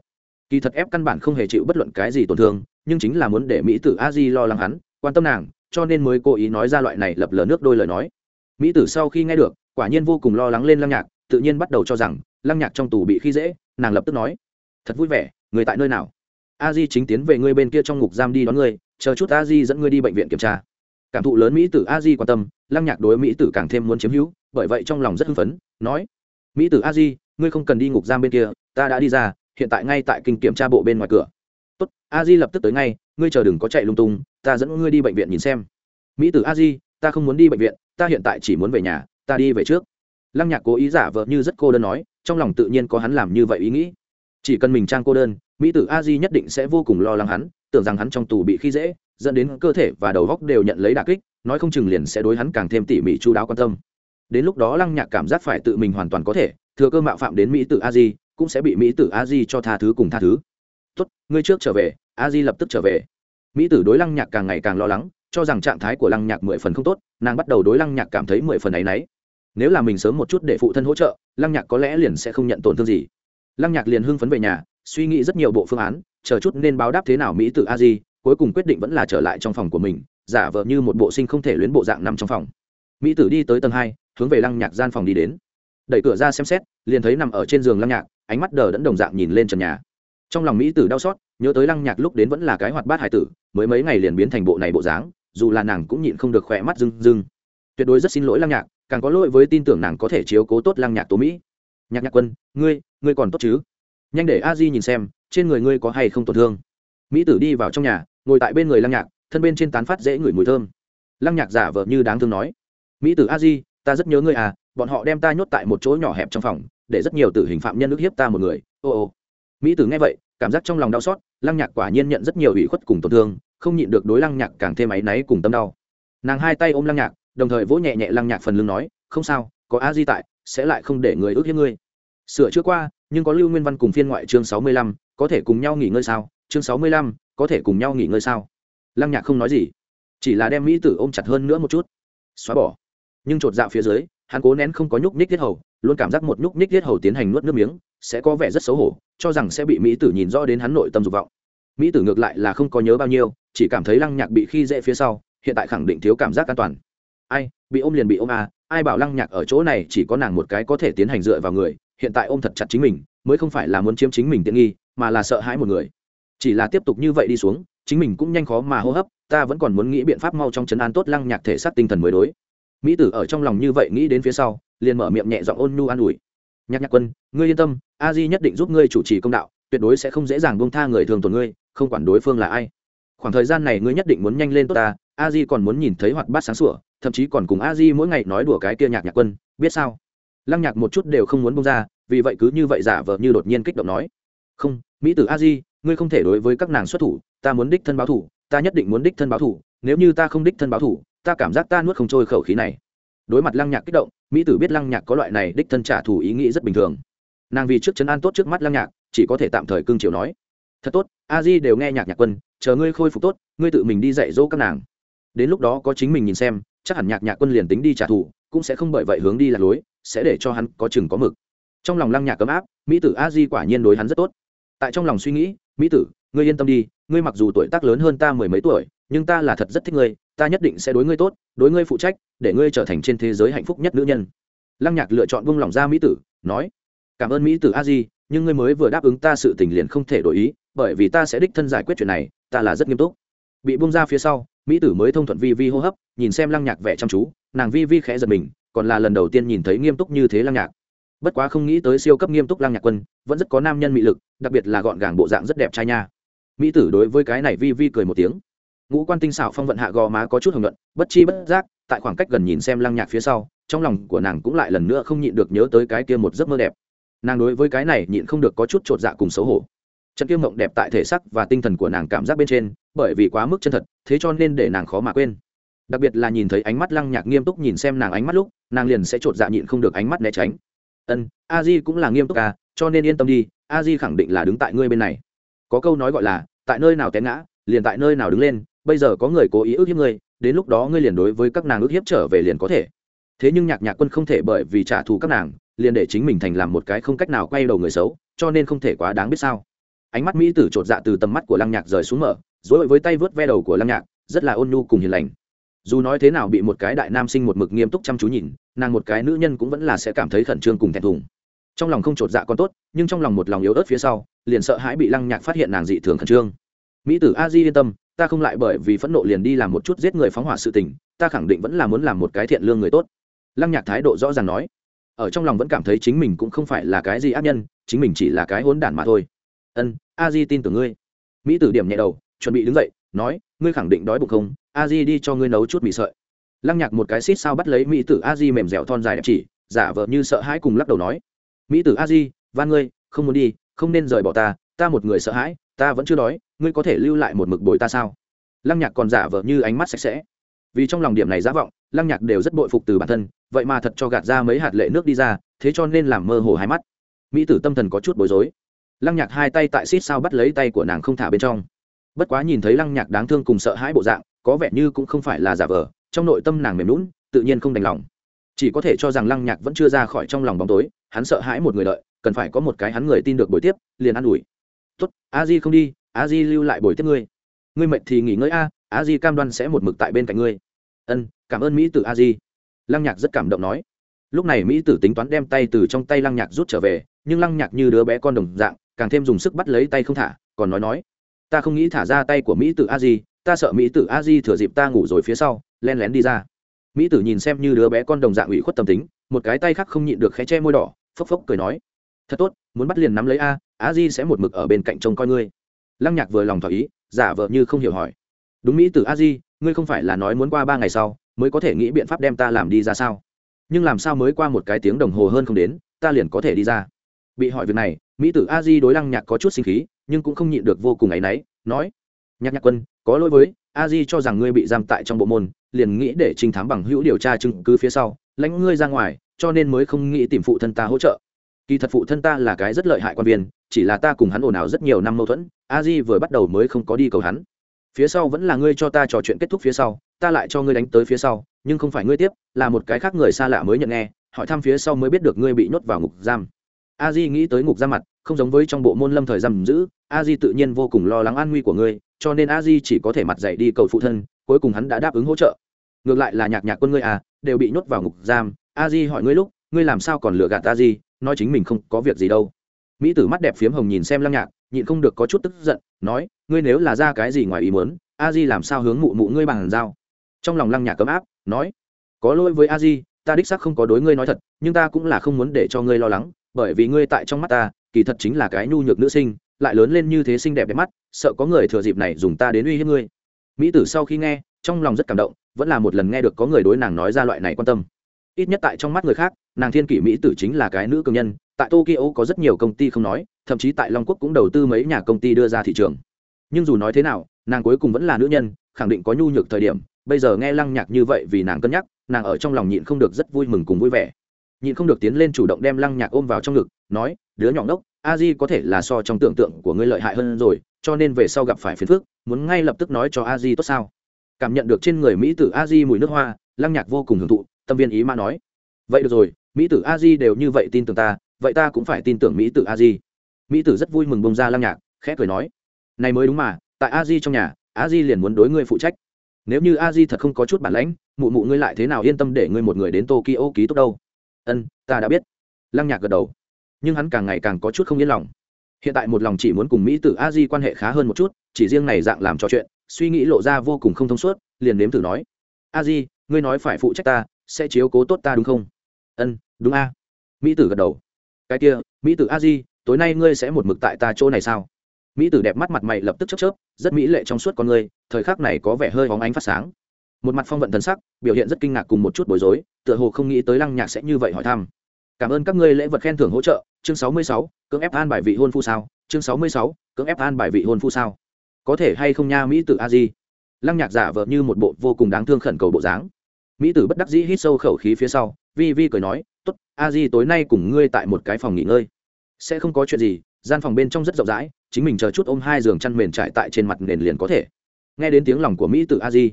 Kỳ thật ép căn bản không hề chịu bất luận cái gì tổn thương, nhưng chính là muốn để mỹ tử a di lo lắng hắn, quan tâm nàng, cho nên mới cố ý nói ra loại này lập lờ nước đôi lời nói. Mỹ tử sau khi nghe được, quả nhiên vô cùng lo lắng lên lăng nhạc, tự nhiên bắt đầu cho rằng, lăng nhạc trong tù bị khi dễ, nàng lập tức nói, thật vui vẻ, người tại nơi nào? A di chính tiến về ngươi bên kia trong ngục giam đi đón ngươi, chờ chút a di dẫn ngươi đi bệnh viện kiểm tra. Cảm thụ lớn mỹ tử a di quan tâm, lăng nhạc đối mỹ tử càng thêm muốn chiếm hữu, bởi vậy trong lòng rất hưng phấn, nói, mỹ tử a di ngươi không cần đi ngục giam bên kia, ta đã đi ra, hiện tại ngay tại kinh kiểm tra bộ bên ngoài cửa. Tốt, a di lập tức tới ngay, ngươi chờ đừng có chạy lung tung, ta dẫn ngươi đi bệnh viện nhìn xem. Mỹ tử a di, ta không muốn đi bệnh viện, ta hiện tại chỉ muốn về nhà, ta đi về trước. Lăng nhạc cố ý giả vờ như rất cô đơn nói, trong lòng tự nhiên có hắn làm như vậy ý nghĩ. Chỉ cần mình trang cô đơn, mỹ tử a di nhất định sẽ vô cùng lo lắng hắn, tưởng rằng hắn trong tù bị khi dễ, dẫn đến cơ thể và đầu góc đều nhận lấy đà kích, nói không chừng liền sẽ đối hắn càng thêm tỉ mỉ chú đáo quan tâm. Đến lúc đó lăng nhạc cảm giác phải tự mình hoàn toàn có thể thừa cơ mạo phạm đến mỹ tử a di, cũng sẽ bị mỹ tử a di cho tha thứ cùng tha thứ. Tốt, ngươi trước trở về, a di lập tức trở về. Mỹ tử đối lăng nhạc càng ngày càng lo lắng, cho rằng trạng thái của lăng nhạc mười phần không tốt, nàng bắt đầu đối lăng nhạc cảm thấy mười phần ấ y n ấ y nếu là mình sớm một chút để phụ thân hỗ trợ, lăng nhạc có lẽ liền sẽ không nhận tổn thương gì. Lăng nhạc liền hưng phấn về nhà, suy nghĩ rất nhiều bộ phương án, chờ chút nên báo đáp thế nào mỹ tử a di, cuối cùng quyết định vẫn là trở lại trong phòng của mình, giả vờ như một bộ sinh không thể luyến bộ dạng nằm trong phòng. Mỹ tử đi tới tầng hai, hướng về lăng nhạc gian phòng đi đến đẩy cửa ra xem xét, liền thấy nằm ở trên giường lăng nhạc, ánh mắt đờ đẫn đồng dạng nhìn lên trần nhà. Trong lòng mỹ tử đau xót, nhớ tới lăng nhạc lúc đến vẫn là cái hoạt bát hải tử, mới mấy ngày liền biến thành bộ này bộ dáng, dù là nàng cũng nhịn không được khỏe mắt rưng rưng. Tuyệt đối rất xin lỗi lăng nhạc, càng có lỗi với tin tưởng nàng có thể chiếu cố tốt lăng nhạc tố mỹ. Nhạc nhạc quân, ngươi ngươi còn tốt chứ? Nhanh để a di nhìn xem, trên người ngươi có hay không tổn thương. Mỹ tử đi vào trong nhà, ngồi tại bên người lăng nhạc, thân bên trên tán phát dễ ngửi mùi thơm. Lăng nhạc giả vờ như đáng thương nói, mỹ tử a di, ta rất nhớ ngươi à bọn họ đem ta nhốt tại một chỗ nhỏ hẹp trong phòng, để rất nhiều tử hình phạm nhân ức hiếp ta một người. Ô ô. Mỹ tử nghe vậy, cảm giác trong lòng đau xót, lăng nhạc quả nhiên nhận rất nhiều ủy khuất cùng tổn thương, không nhịn được đối lăng nhạc càng thêm áy náy cùng tâm đau. Nàng hai tay ôm lăng nhạc, đồng thời vỗ nhẹ nhẹ lăng nhạc phần lưng nói, không sao, có a di tại, sẽ lại không để người ước hiếp ngươi. Sửa chữa qua, nhưng có lưu nguyên văn cùng phiên ngoại chương sáu mươi lăm, có thể cùng nhau nghỉ ngơi sao? Chương sáu mươi lăm, có thể cùng nhau nghỉ ngơi sao? Lăng nhạc không nói gì, chỉ là đem mỹ tử ôm chặt hơn nữa một chút. Xóa bỏ. Nhưng chột dạo phía dưới hắn cố nén không có nhúc nhích tiết hầu, luôn cảm giác một nhúc nhích tiết hầu tiến hành nuốt nước miếng, sẽ có vẻ rất xấu hổ, cho rằng sẽ bị mỹ tử nhìn rõ đến hắn nội tâm dục vọng. Mỹ tử ngược lại là không có nhớ bao nhiêu, chỉ cảm thấy lăng nhạc bị khi dễ phía sau, hiện tại khẳng định thiếu cảm giác an toàn. Ai, bị ôm liền bị ôm à ai bảo lăng nhạc ở chỗ này chỉ có nàng một cái có thể tiến hành dựa vào người, hiện tại ôm thật chặt chính mình, mới không phải là muốn chiếm chính mình tiện nghi, mà là sợ hãi một người. Chỉ là tiếp tục như vậy đi xuống, chính mình cũng nhanh khó mà hô hấp, ta vẫn còn muốn nghĩ biện pháp mau trong chấn an tốt lăng nhạc thể xác tinh thần mới đối mỹ tử ở trong lòng như vậy nghĩ đến phía sau, liền mở miệng nhẹ giọng ôn nhu an ủi. Nhạc nhạc quân, ngươi yên tâm, a di nhất định giúp ngươi chủ trì công đạo, tuyệt đối sẽ không dễ dàng buông tha người thường tổn ngươi, không quản đối phương là ai. Khoảng thời gian này ngươi nhất định muốn nhanh lên tốt ta, a di còn muốn nhìn thấy hoạt bát sáng sủa, thậm chí còn cùng a di mỗi ngày nói đùa cái kia nhạc nhạc quân, biết sao? Lăng nhạc một chút đều không muốn bông ra, vì vậy cứ như vậy giả vờ như đột nhiên kích động nói. Không, mỹ tử a di, ngươi không thể đối với các nàng xuất thủ, ta muốn đích thân báo thủ, ta nhất định muốn đích thân báo thủ, nếu như ta không đích thân báo thủ ta cảm giác ta nuốt không trôi khẩu khí này. Đối mặt lăng nhạc kích động, mỹ tử biết lăng nhạc có loại này đích thân trả thù ý nghĩ rất bình thường. Nàng vì trước chấn an tốt trước mắt lăng nhạc, chỉ có thể tạm thời cưng chiều nói. Thật tốt, a di đều nghe nhạc nhạc quân, chờ ngươi khôi phục tốt, ngươi tự mình đi dạy dỗ các nàng. Đến lúc đó có chính mình nhìn xem, chắc hẳn nhạc nhạc quân liền tính đi trả thù, cũng sẽ không bởi vậy hướng đi lạc lối, sẽ để cho hắn có chừng có mực. Trong lòng lăng nhạc cấm áp, mỹ tử a di quả nhiên đối hắn rất tốt. Tại trong lòng suy nghĩ, mỹ tử, ngươi yên tâm đi, ngươi mặc dù tuổi tác lớn hơn ta mười mấy tuổi, nhưng ta là thật rất thích ngươi ta nhất định sẽ đối ngươi tốt, đối ngươi phụ trách, để ngươi trở thành trên thế giới hạnh phúc nhất nữ nhân. Lăng nhạc lựa chọn buông lỏng ra mỹ tử, nói, cảm ơn mỹ tử a di, nhưng ngươi mới vừa đáp ứng ta sự tình liền không thể đổi ý, bởi vì ta sẽ đích thân giải quyết chuyện này, ta là rất nghiêm túc. Bị buông ra phía sau, mỹ tử mới thông thuận vi vi hô hấp, nhìn xem lăng nhạc vẻ chăm chú, nàng vi vi khẽ giật mình, còn là lần đầu tiên nhìn thấy nghiêm túc như thế lăng nhạc. Bất quá không nghĩ tới siêu cấp nghiêm túc lăng nhạc quân, vẫn rất có nam nhân mị lực, đặc biệt là gọn gàng bộ dạng rất đẹp trai nha. Mỹ tử đối với cái này vi vi cười một tiếng ngũ quan tinh xảo phong vận hạ gò má có chút hồng luận, bất chi bất giác, tại khoảng cách gần nhìn xem lăng nhạc phía sau, trong lòng của nàng cũng lại lần nữa không nhịn được nhớ tới cái kia một giấc mơ đẹp. Nàng đối với cái này nhịn không được có chút chột dạ cùng xấu hổ. Trận kia mộng đẹp tại thể sắc và tinh thần của nàng cảm giác bên trên, bởi vì quá mức chân thật, thế cho nên để nàng khó mà quên. Đặc biệt là nhìn thấy ánh mắt lăng nhạc nghiêm túc nhìn xem nàng ánh mắt lúc, nàng liền sẽ chột dạ nhịn không được ánh mắt né tránh. Ân, a di cũng là nghiêm túc à cho nên yên tâm đi, a di khẳng định là đứng tại ngươi bên này. Có câu nói gọi là, tại nơi nào té ngã, liền tại nơi nào đứng lên bây giờ có người cố ý ức hiếp ngươi, đến lúc đó ngươi liền đối với các nàng ức hiếp trở về liền có thể. Thế nhưng nhạc nhạc quân không thể bởi vì trả thù các nàng, liền để chính mình thành làm một cái không cách nào quay đầu người xấu, cho nên không thể quá đáng biết sao. Ánh mắt mỹ tử chột dạ từ tầm mắt của lăng nhạc rời xuống mở dối với tay vớt ve đầu của lăng nhạc, rất là ôn nhu cùng hiền lành. Dù nói thế nào bị một cái đại nam sinh một mực nghiêm túc chăm chú nhìn, nàng một cái nữ nhân cũng vẫn là sẽ cảm thấy khẩn trương cùng thẹn thùng. Trong lòng không chột dạ còn tốt, nhưng trong lòng một lòng yếu ớt phía sau, liền sợ hãi bị lăng nhạc phát hiện nàng dị thường khẩn trương. Mỹ tử a di yên tâm ta không lại bởi vì phẫn nộ liền đi làm một chút giết người phóng hỏa sự tình, ta khẳng định vẫn là muốn làm một cái thiện lương người tốt. Lăng nhạc thái độ rõ ràng nói. Ở trong lòng vẫn cảm thấy chính mình cũng không phải là cái gì ác nhân, chính mình chỉ là cái hỗn đản mà thôi. Ân a di tin tưởng ngươi. Mỹ tử điểm nhẹ đầu, chuẩn bị đứng dậy, nói, ngươi khẳng định đói bụng không? A di đi cho ngươi nấu chút mì sợi. Lăng nhạc một cái xít sao bắt lấy mỹ tử a di mềm dẻo thon dài đẹp chỉ, giả vờ như sợ hãi cùng lắc đầu nói, mỹ tử a di van ngươi, không muốn đi, không nên rời bỏ ta ta một người sợ hãi ta vẫn chưa đói, ngươi có thể lưu lại một mực bồi ta sao? Lăng nhạc còn giả vờ như ánh mắt sạch sẽ. Vì trong lòng điểm này giả vọng, lăng nhạc đều rất bội phục từ bản thân, vậy mà thật cho gạt ra mấy hạt lệ nước đi ra, thế cho nên làm mơ hồ hai mắt. Mỹ tử tâm thần có chút bối rối. Lăng nhạc hai tay tại xít sao bắt lấy tay của nàng không thả bên trong. Bất quá nhìn thấy lăng nhạc đáng thương cùng sợ hãi bộ dạng, có vẻ như cũng không phải là giả vờ, trong nội tâm nàng mềm lún tự nhiên không đành lòng. Chỉ có thể cho rằng lăng nhạc vẫn chưa ra khỏi trong lòng bóng tối, hắn sợ hãi một người đợi, cần phải có một cái hắn người tin được buổi tiếp, liền ă n ủi tốt, a di không đi, a di lưu lại buổi tiếp ngươi. Ngươi mệt thì nghỉ ngơi a a di cam đoan sẽ một mực tại bên cạnh ngươi. Ân, cảm ơn mỹ tử a di. Lăng nhạc rất cảm động nói. Lúc này mỹ tử tính toán đem tay từ trong tay lăng nhạc rút trở về, nhưng lăng nhạc như đứa bé con đồng dạng, càng thêm dùng sức bắt lấy tay không thả, còn nói nói. Ta không nghĩ thả ra tay của mỹ tử a di, ta sợ mỹ tử a di thừa dịp ta ngủ rồi phía sau, len lén đi ra. Mỹ tử nhìn xem như đứa bé con đồng dạng ủy khuất tâm tính, một cái tay khác không nhịn được khé che môi đỏ, phốc phốc cười nói. Thật tốt, muốn bắt liền nắm lấy a a di sẽ một mực ở bên cạnh trông coi ngươi lăng nhạc vừa lòng thỏa ý giả vờ như không hiểu hỏi đúng mỹ tử a di ngươi không phải là nói muốn qua ba ngày sau mới có thể nghĩ biện pháp đem ta làm đi ra sao nhưng làm sao mới qua một cái tiếng đồng hồ hơn không đến ta liền có thể đi ra bị hỏi việc này mỹ tử a di đối lăng nhạc có chút sinh khí nhưng cũng không nhịn được vô cùng áy náy nói nhạc nhạc quân có lỗi với a di cho rằng ngươi bị giam tại trong bộ môn liền nghĩ để trinh thám bằng hữu điều tra chứng cứ phía sau lãnh ngươi ra ngoài cho nên mới không nghĩ tìm phụ thân ta hỗ trợ kỳ thật phụ thân ta là cái rất lợi hại quan viên chỉ là ta cùng hắn ồn ào rất nhiều năm mâu thuẫn, a di vừa bắt đầu mới không có đi cầu hắn. Phía sau vẫn là ngươi cho ta trò chuyện kết thúc phía sau, ta lại cho ngươi đánh tới phía sau, nhưng không phải ngươi tiếp, là một cái khác người xa lạ mới nhận nghe, hỏi thăm phía sau mới biết được ngươi bị nhốt vào ngục giam. A di nghĩ tới ngục giam mặt, không giống với trong bộ môn lâm thời giam giữ, a di tự nhiên vô cùng lo lắng an nguy của ngươi, cho nên a di chỉ có thể mặt dậy đi cầu phụ thân, cuối cùng hắn đã đáp ứng hỗ trợ. Ngược lại là nhạc nhạc quân ngươi à đều bị nhốt vào ngục giam, a di hỏi ngươi lúc, ngươi làm sao còn lừa gạt a di, nói chính mình không có việc gì đâu mỹ tử mắt đẹp phiếm hồng nhìn xem lăng nhạc, nhịn không được có chút tức giận, nói, ngươi nếu là ra cái gì ngoài ý muốn, a di làm sao hướng mụ mụ ngươi bằng dao trong lòng lăng nhạc cấm áp, nói, có lỗi với a di, ta đích xác không có đối ngươi nói thật, nhưng ta cũng là không muốn để cho ngươi lo lắng, bởi vì ngươi tại trong mắt ta, kỳ thật chính là cái nhu nhược nữ sinh, lại lớn lên như thế xinh đẹp đẹp mắt, sợ có người thừa dịp này dùng ta đến uy hiếp ngươi. Mỹ tử sau khi nghe, trong lòng rất cảm động, vẫn là một lần nghe được có người đối nàng nói ra loại này quan tâm. Ít nhất tại trong mắt người khác, nàng thiên kỷ mỹ tử chính là cái nữ cường nhân tại tokyo có rất nhiều công ty không nói, thậm chí tại long quốc cũng đầu tư mấy nhà công ty đưa ra thị trường. Nhưng dù nói thế nào, nàng cuối cùng vẫn là nữ nhân, khẳng định có nhu nhược thời điểm. Bây giờ nghe lăng nhạc như vậy vì nàng cân nhắc, nàng ở trong lòng nhịn không được rất vui mừng cùng vui vẻ. Nhịn không được tiến lên chủ động đem lăng nhạc ôm vào trong ngực, nói, đứa nhỏ ngốc, a di có thể là so trong tưởng tượng của ngươi lợi hại hơn rồi, cho nên về sau gặp phải phiền phức, muốn ngay lập tức nói cho a di tốt sao? Cảm nhận được trên người mỹ tử a di mùi nước hoa, lăng nhạc vô cùng hưởng thụ, tâm viên ý ma nói, vậy được rồi, mỹ tử a di đều như vậy tin tưởng ta vậy ta cũng phải tin tưởng mỹ tử a di. Mỹ tử rất vui mừng bông ra lăng nhạc, khẽ cười nói, này mới đúng mà, tại a di trong nhà, a di liền muốn đối ngươi phụ trách. Nếu như a di thật không có chút bản lãnh, mụ mụ ngươi lại thế nào yên tâm để ngươi một người đến tokyo ký túc đâu? Ân, ta đã biết. Lăng nhạc gật đầu. Nhưng hắn càng ngày càng có chút không yên lòng. Hiện tại một lòng chỉ muốn cùng mỹ tử a di quan hệ khá hơn một chút, chỉ riêng này dạng làm trò chuyện, suy nghĩ lộ ra vô cùng không thông suốt, liền nếm thử nói, a di, ngươi nói phải phụ trách ta, sẽ chiếu cố tốt ta đúng không? Ân, đúng a. Mỹ tử gật đầu cái kia, mỹ tử a di, tối nay ngươi sẽ một mực tại ta chỗ này sao? Mỹ tử đẹp mắt mặt mày lập tức chớp chớp, rất mỹ lệ trong suốt con ngươi thời khắc này có vẻ hơi hóng ánh phát sáng. Một mặt phong vận thần sắc, biểu hiện rất kinh ngạc cùng một chút bối rối, tựa hồ không nghĩ tới lăng nhạc sẽ như vậy hỏi thăm. Cảm ơn các ngươi lễ vật khen thưởng hỗ trợ, chương sáu mươi sáu, cưỡng ép an bài vị hôn phu sao? Chương sáu mươi sáu, cưỡng ép an bài vị hôn phu sao? Có thể hay không nha, mỹ tử a di? Lăng nhạc giả vờ như một bộ vô cùng đáng thương khẩn cầu bộ dáng mỹ tử bất đắc dĩ hít sâu khẩu khí phía sau, vi vi cười nói t ố t a di tối nay cùng ngươi tại một cái phòng nghỉ ngơi. Sẽ không có chuyện gì, gian phòng bên trong rất rộng rãi, chính mình chờ chút ôm hai giường chăn mền trải tại trên mặt nền liền có thể. Nghe đến tiếng lòng của mỹ tử a di,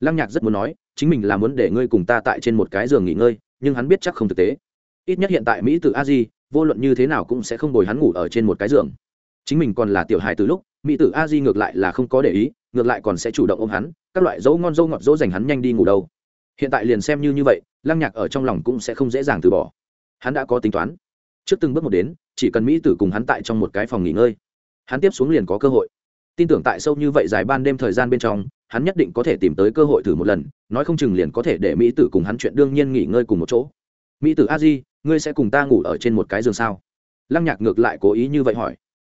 lăng nhạc rất muốn nói, chính mình là muốn để ngươi cùng ta tại trên một cái giường nghỉ ngơi, nhưng hắn biết chắc không thực tế. Ít nhất hiện tại mỹ tử a di, vô luận như thế nào cũng sẽ không bồi hắn ngủ ở trên một cái giường. Chính mình còn là tiểu hài từ lúc, mỹ tử a di ngược lại là không có để ý, ngược lại còn sẽ chủ động ôm hắn, các loại dấu ngon dâu ngọt dỗ dành hắn nhanh đi ngủ đâu hiện tại liền xem như như vậy, lăng nhạc ở trong lòng cũng sẽ không dễ dàng từ bỏ. Hắn đã có tính toán. Trước từng bước một đến, chỉ cần mỹ tử cùng hắn tại trong một cái phòng nghỉ ngơi, hắn tiếp xuống liền có cơ hội. Tin tưởng tại sâu như vậy dài ban đêm thời gian bên trong, hắn nhất định có thể tìm tới cơ hội thử một lần, nói không chừng liền có thể để mỹ tử cùng hắn chuyện đương nhiên nghỉ ngơi cùng một chỗ. Mỹ tử a di, ngươi sẽ cùng ta ngủ ở trên một cái giường sao? Lăng nhạc ngược lại cố ý như vậy hỏi.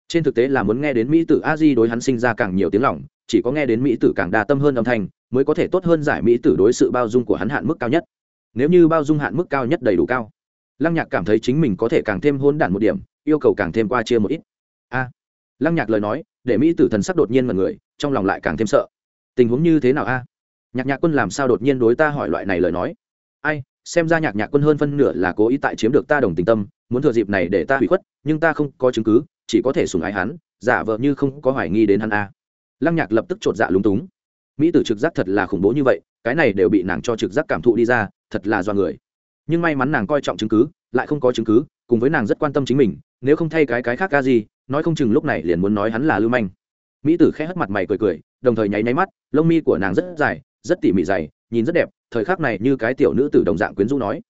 Trên thực tế là muốn nghe đến mỹ tử a di đối hắn sinh ra càng nhiều tiếng lỏng chỉ có nghe đến mỹ tử càng đa tâm hơn âm thanh mới có thể tốt hơn giải mỹ tử đối sự bao dung của hắn hạn mức cao nhất. Nếu như bao dung hạn mức cao nhất đầy đủ cao, lăng nhạc cảm thấy chính mình có thể càng thêm hôn đản một điểm, yêu cầu càng thêm qua chia một ít. A. Lăng nhạc lời nói, để mỹ tử thần sắc đột nhiên mật người, trong lòng lại càng thêm sợ. Tình huống như thế nào a? Nhạc nhạc quân làm sao đột nhiên đối ta hỏi loại này lời nói? Ai, xem ra nhạc nhạc quân hơn phân nửa là cố ý tại chiếm được ta đồng tình tâm, muốn thừa dịp này để ta hủy khuất, nhưng ta không có chứng cứ, chỉ có thể sùng ái hắn, giả vờ như không có hoài nghi đến hắn a. Lăng nhạc lập tức chột dạ lúng túng mỹ tử trực giác thật là khủng bố như vậy, cái này đều bị nàng cho trực giác cảm thụ đi ra, thật là do người. Nhưng may mắn nàng coi trọng chứng cứ, lại không có chứng cứ, cùng với nàng rất quan tâm chính mình, nếu không thay cái cái khác ca gì, nói không chừng lúc này liền muốn nói hắn là lưu manh. Mỹ tử khẽ hất mặt mày cười cười, đồng thời nháy nháy mắt, lông mi của nàng rất dài, rất tỉ mỉ dày, nhìn rất đẹp, thời khắc này như cái tiểu nữ tử đồng dạng quyến rũ nói.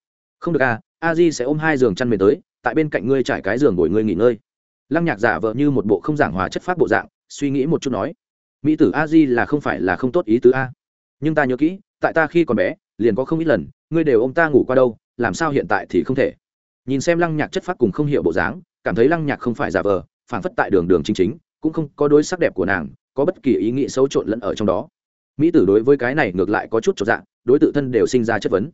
Không được à a di sẽ ôm hai giường chăn mền tới, tại bên cạnh ngươi trải cái giường ngồi ngươi nghỉ ngơi. Lăng nhạc giả vợ như một bộ không giảng hòa chất phát bộ dạng, suy nghĩ một chút nói mỹ tử a di là không phải là không tốt ý tứ a. Nhưng ta nhớ kỹ, tại ta khi còn bé, liền có không ít lần, ngươi đều ô m ta ngủ qua đâu, làm sao hiện tại thì không thể. Nhìn xem lăng nhạc chất phát cùng không hiểu bộ dáng, cảm thấy lăng nhạc không phải giả vờ phản phất tại đường đường chính chính, cũng không có đối sắc đẹp của nàng, có bất kỳ ý nghĩ xấu trộn lẫn ở trong đó. Mỹ tử đối với cái này ngược lại có chút trọn dạng đối tự thân đều sinh ra chất vấn.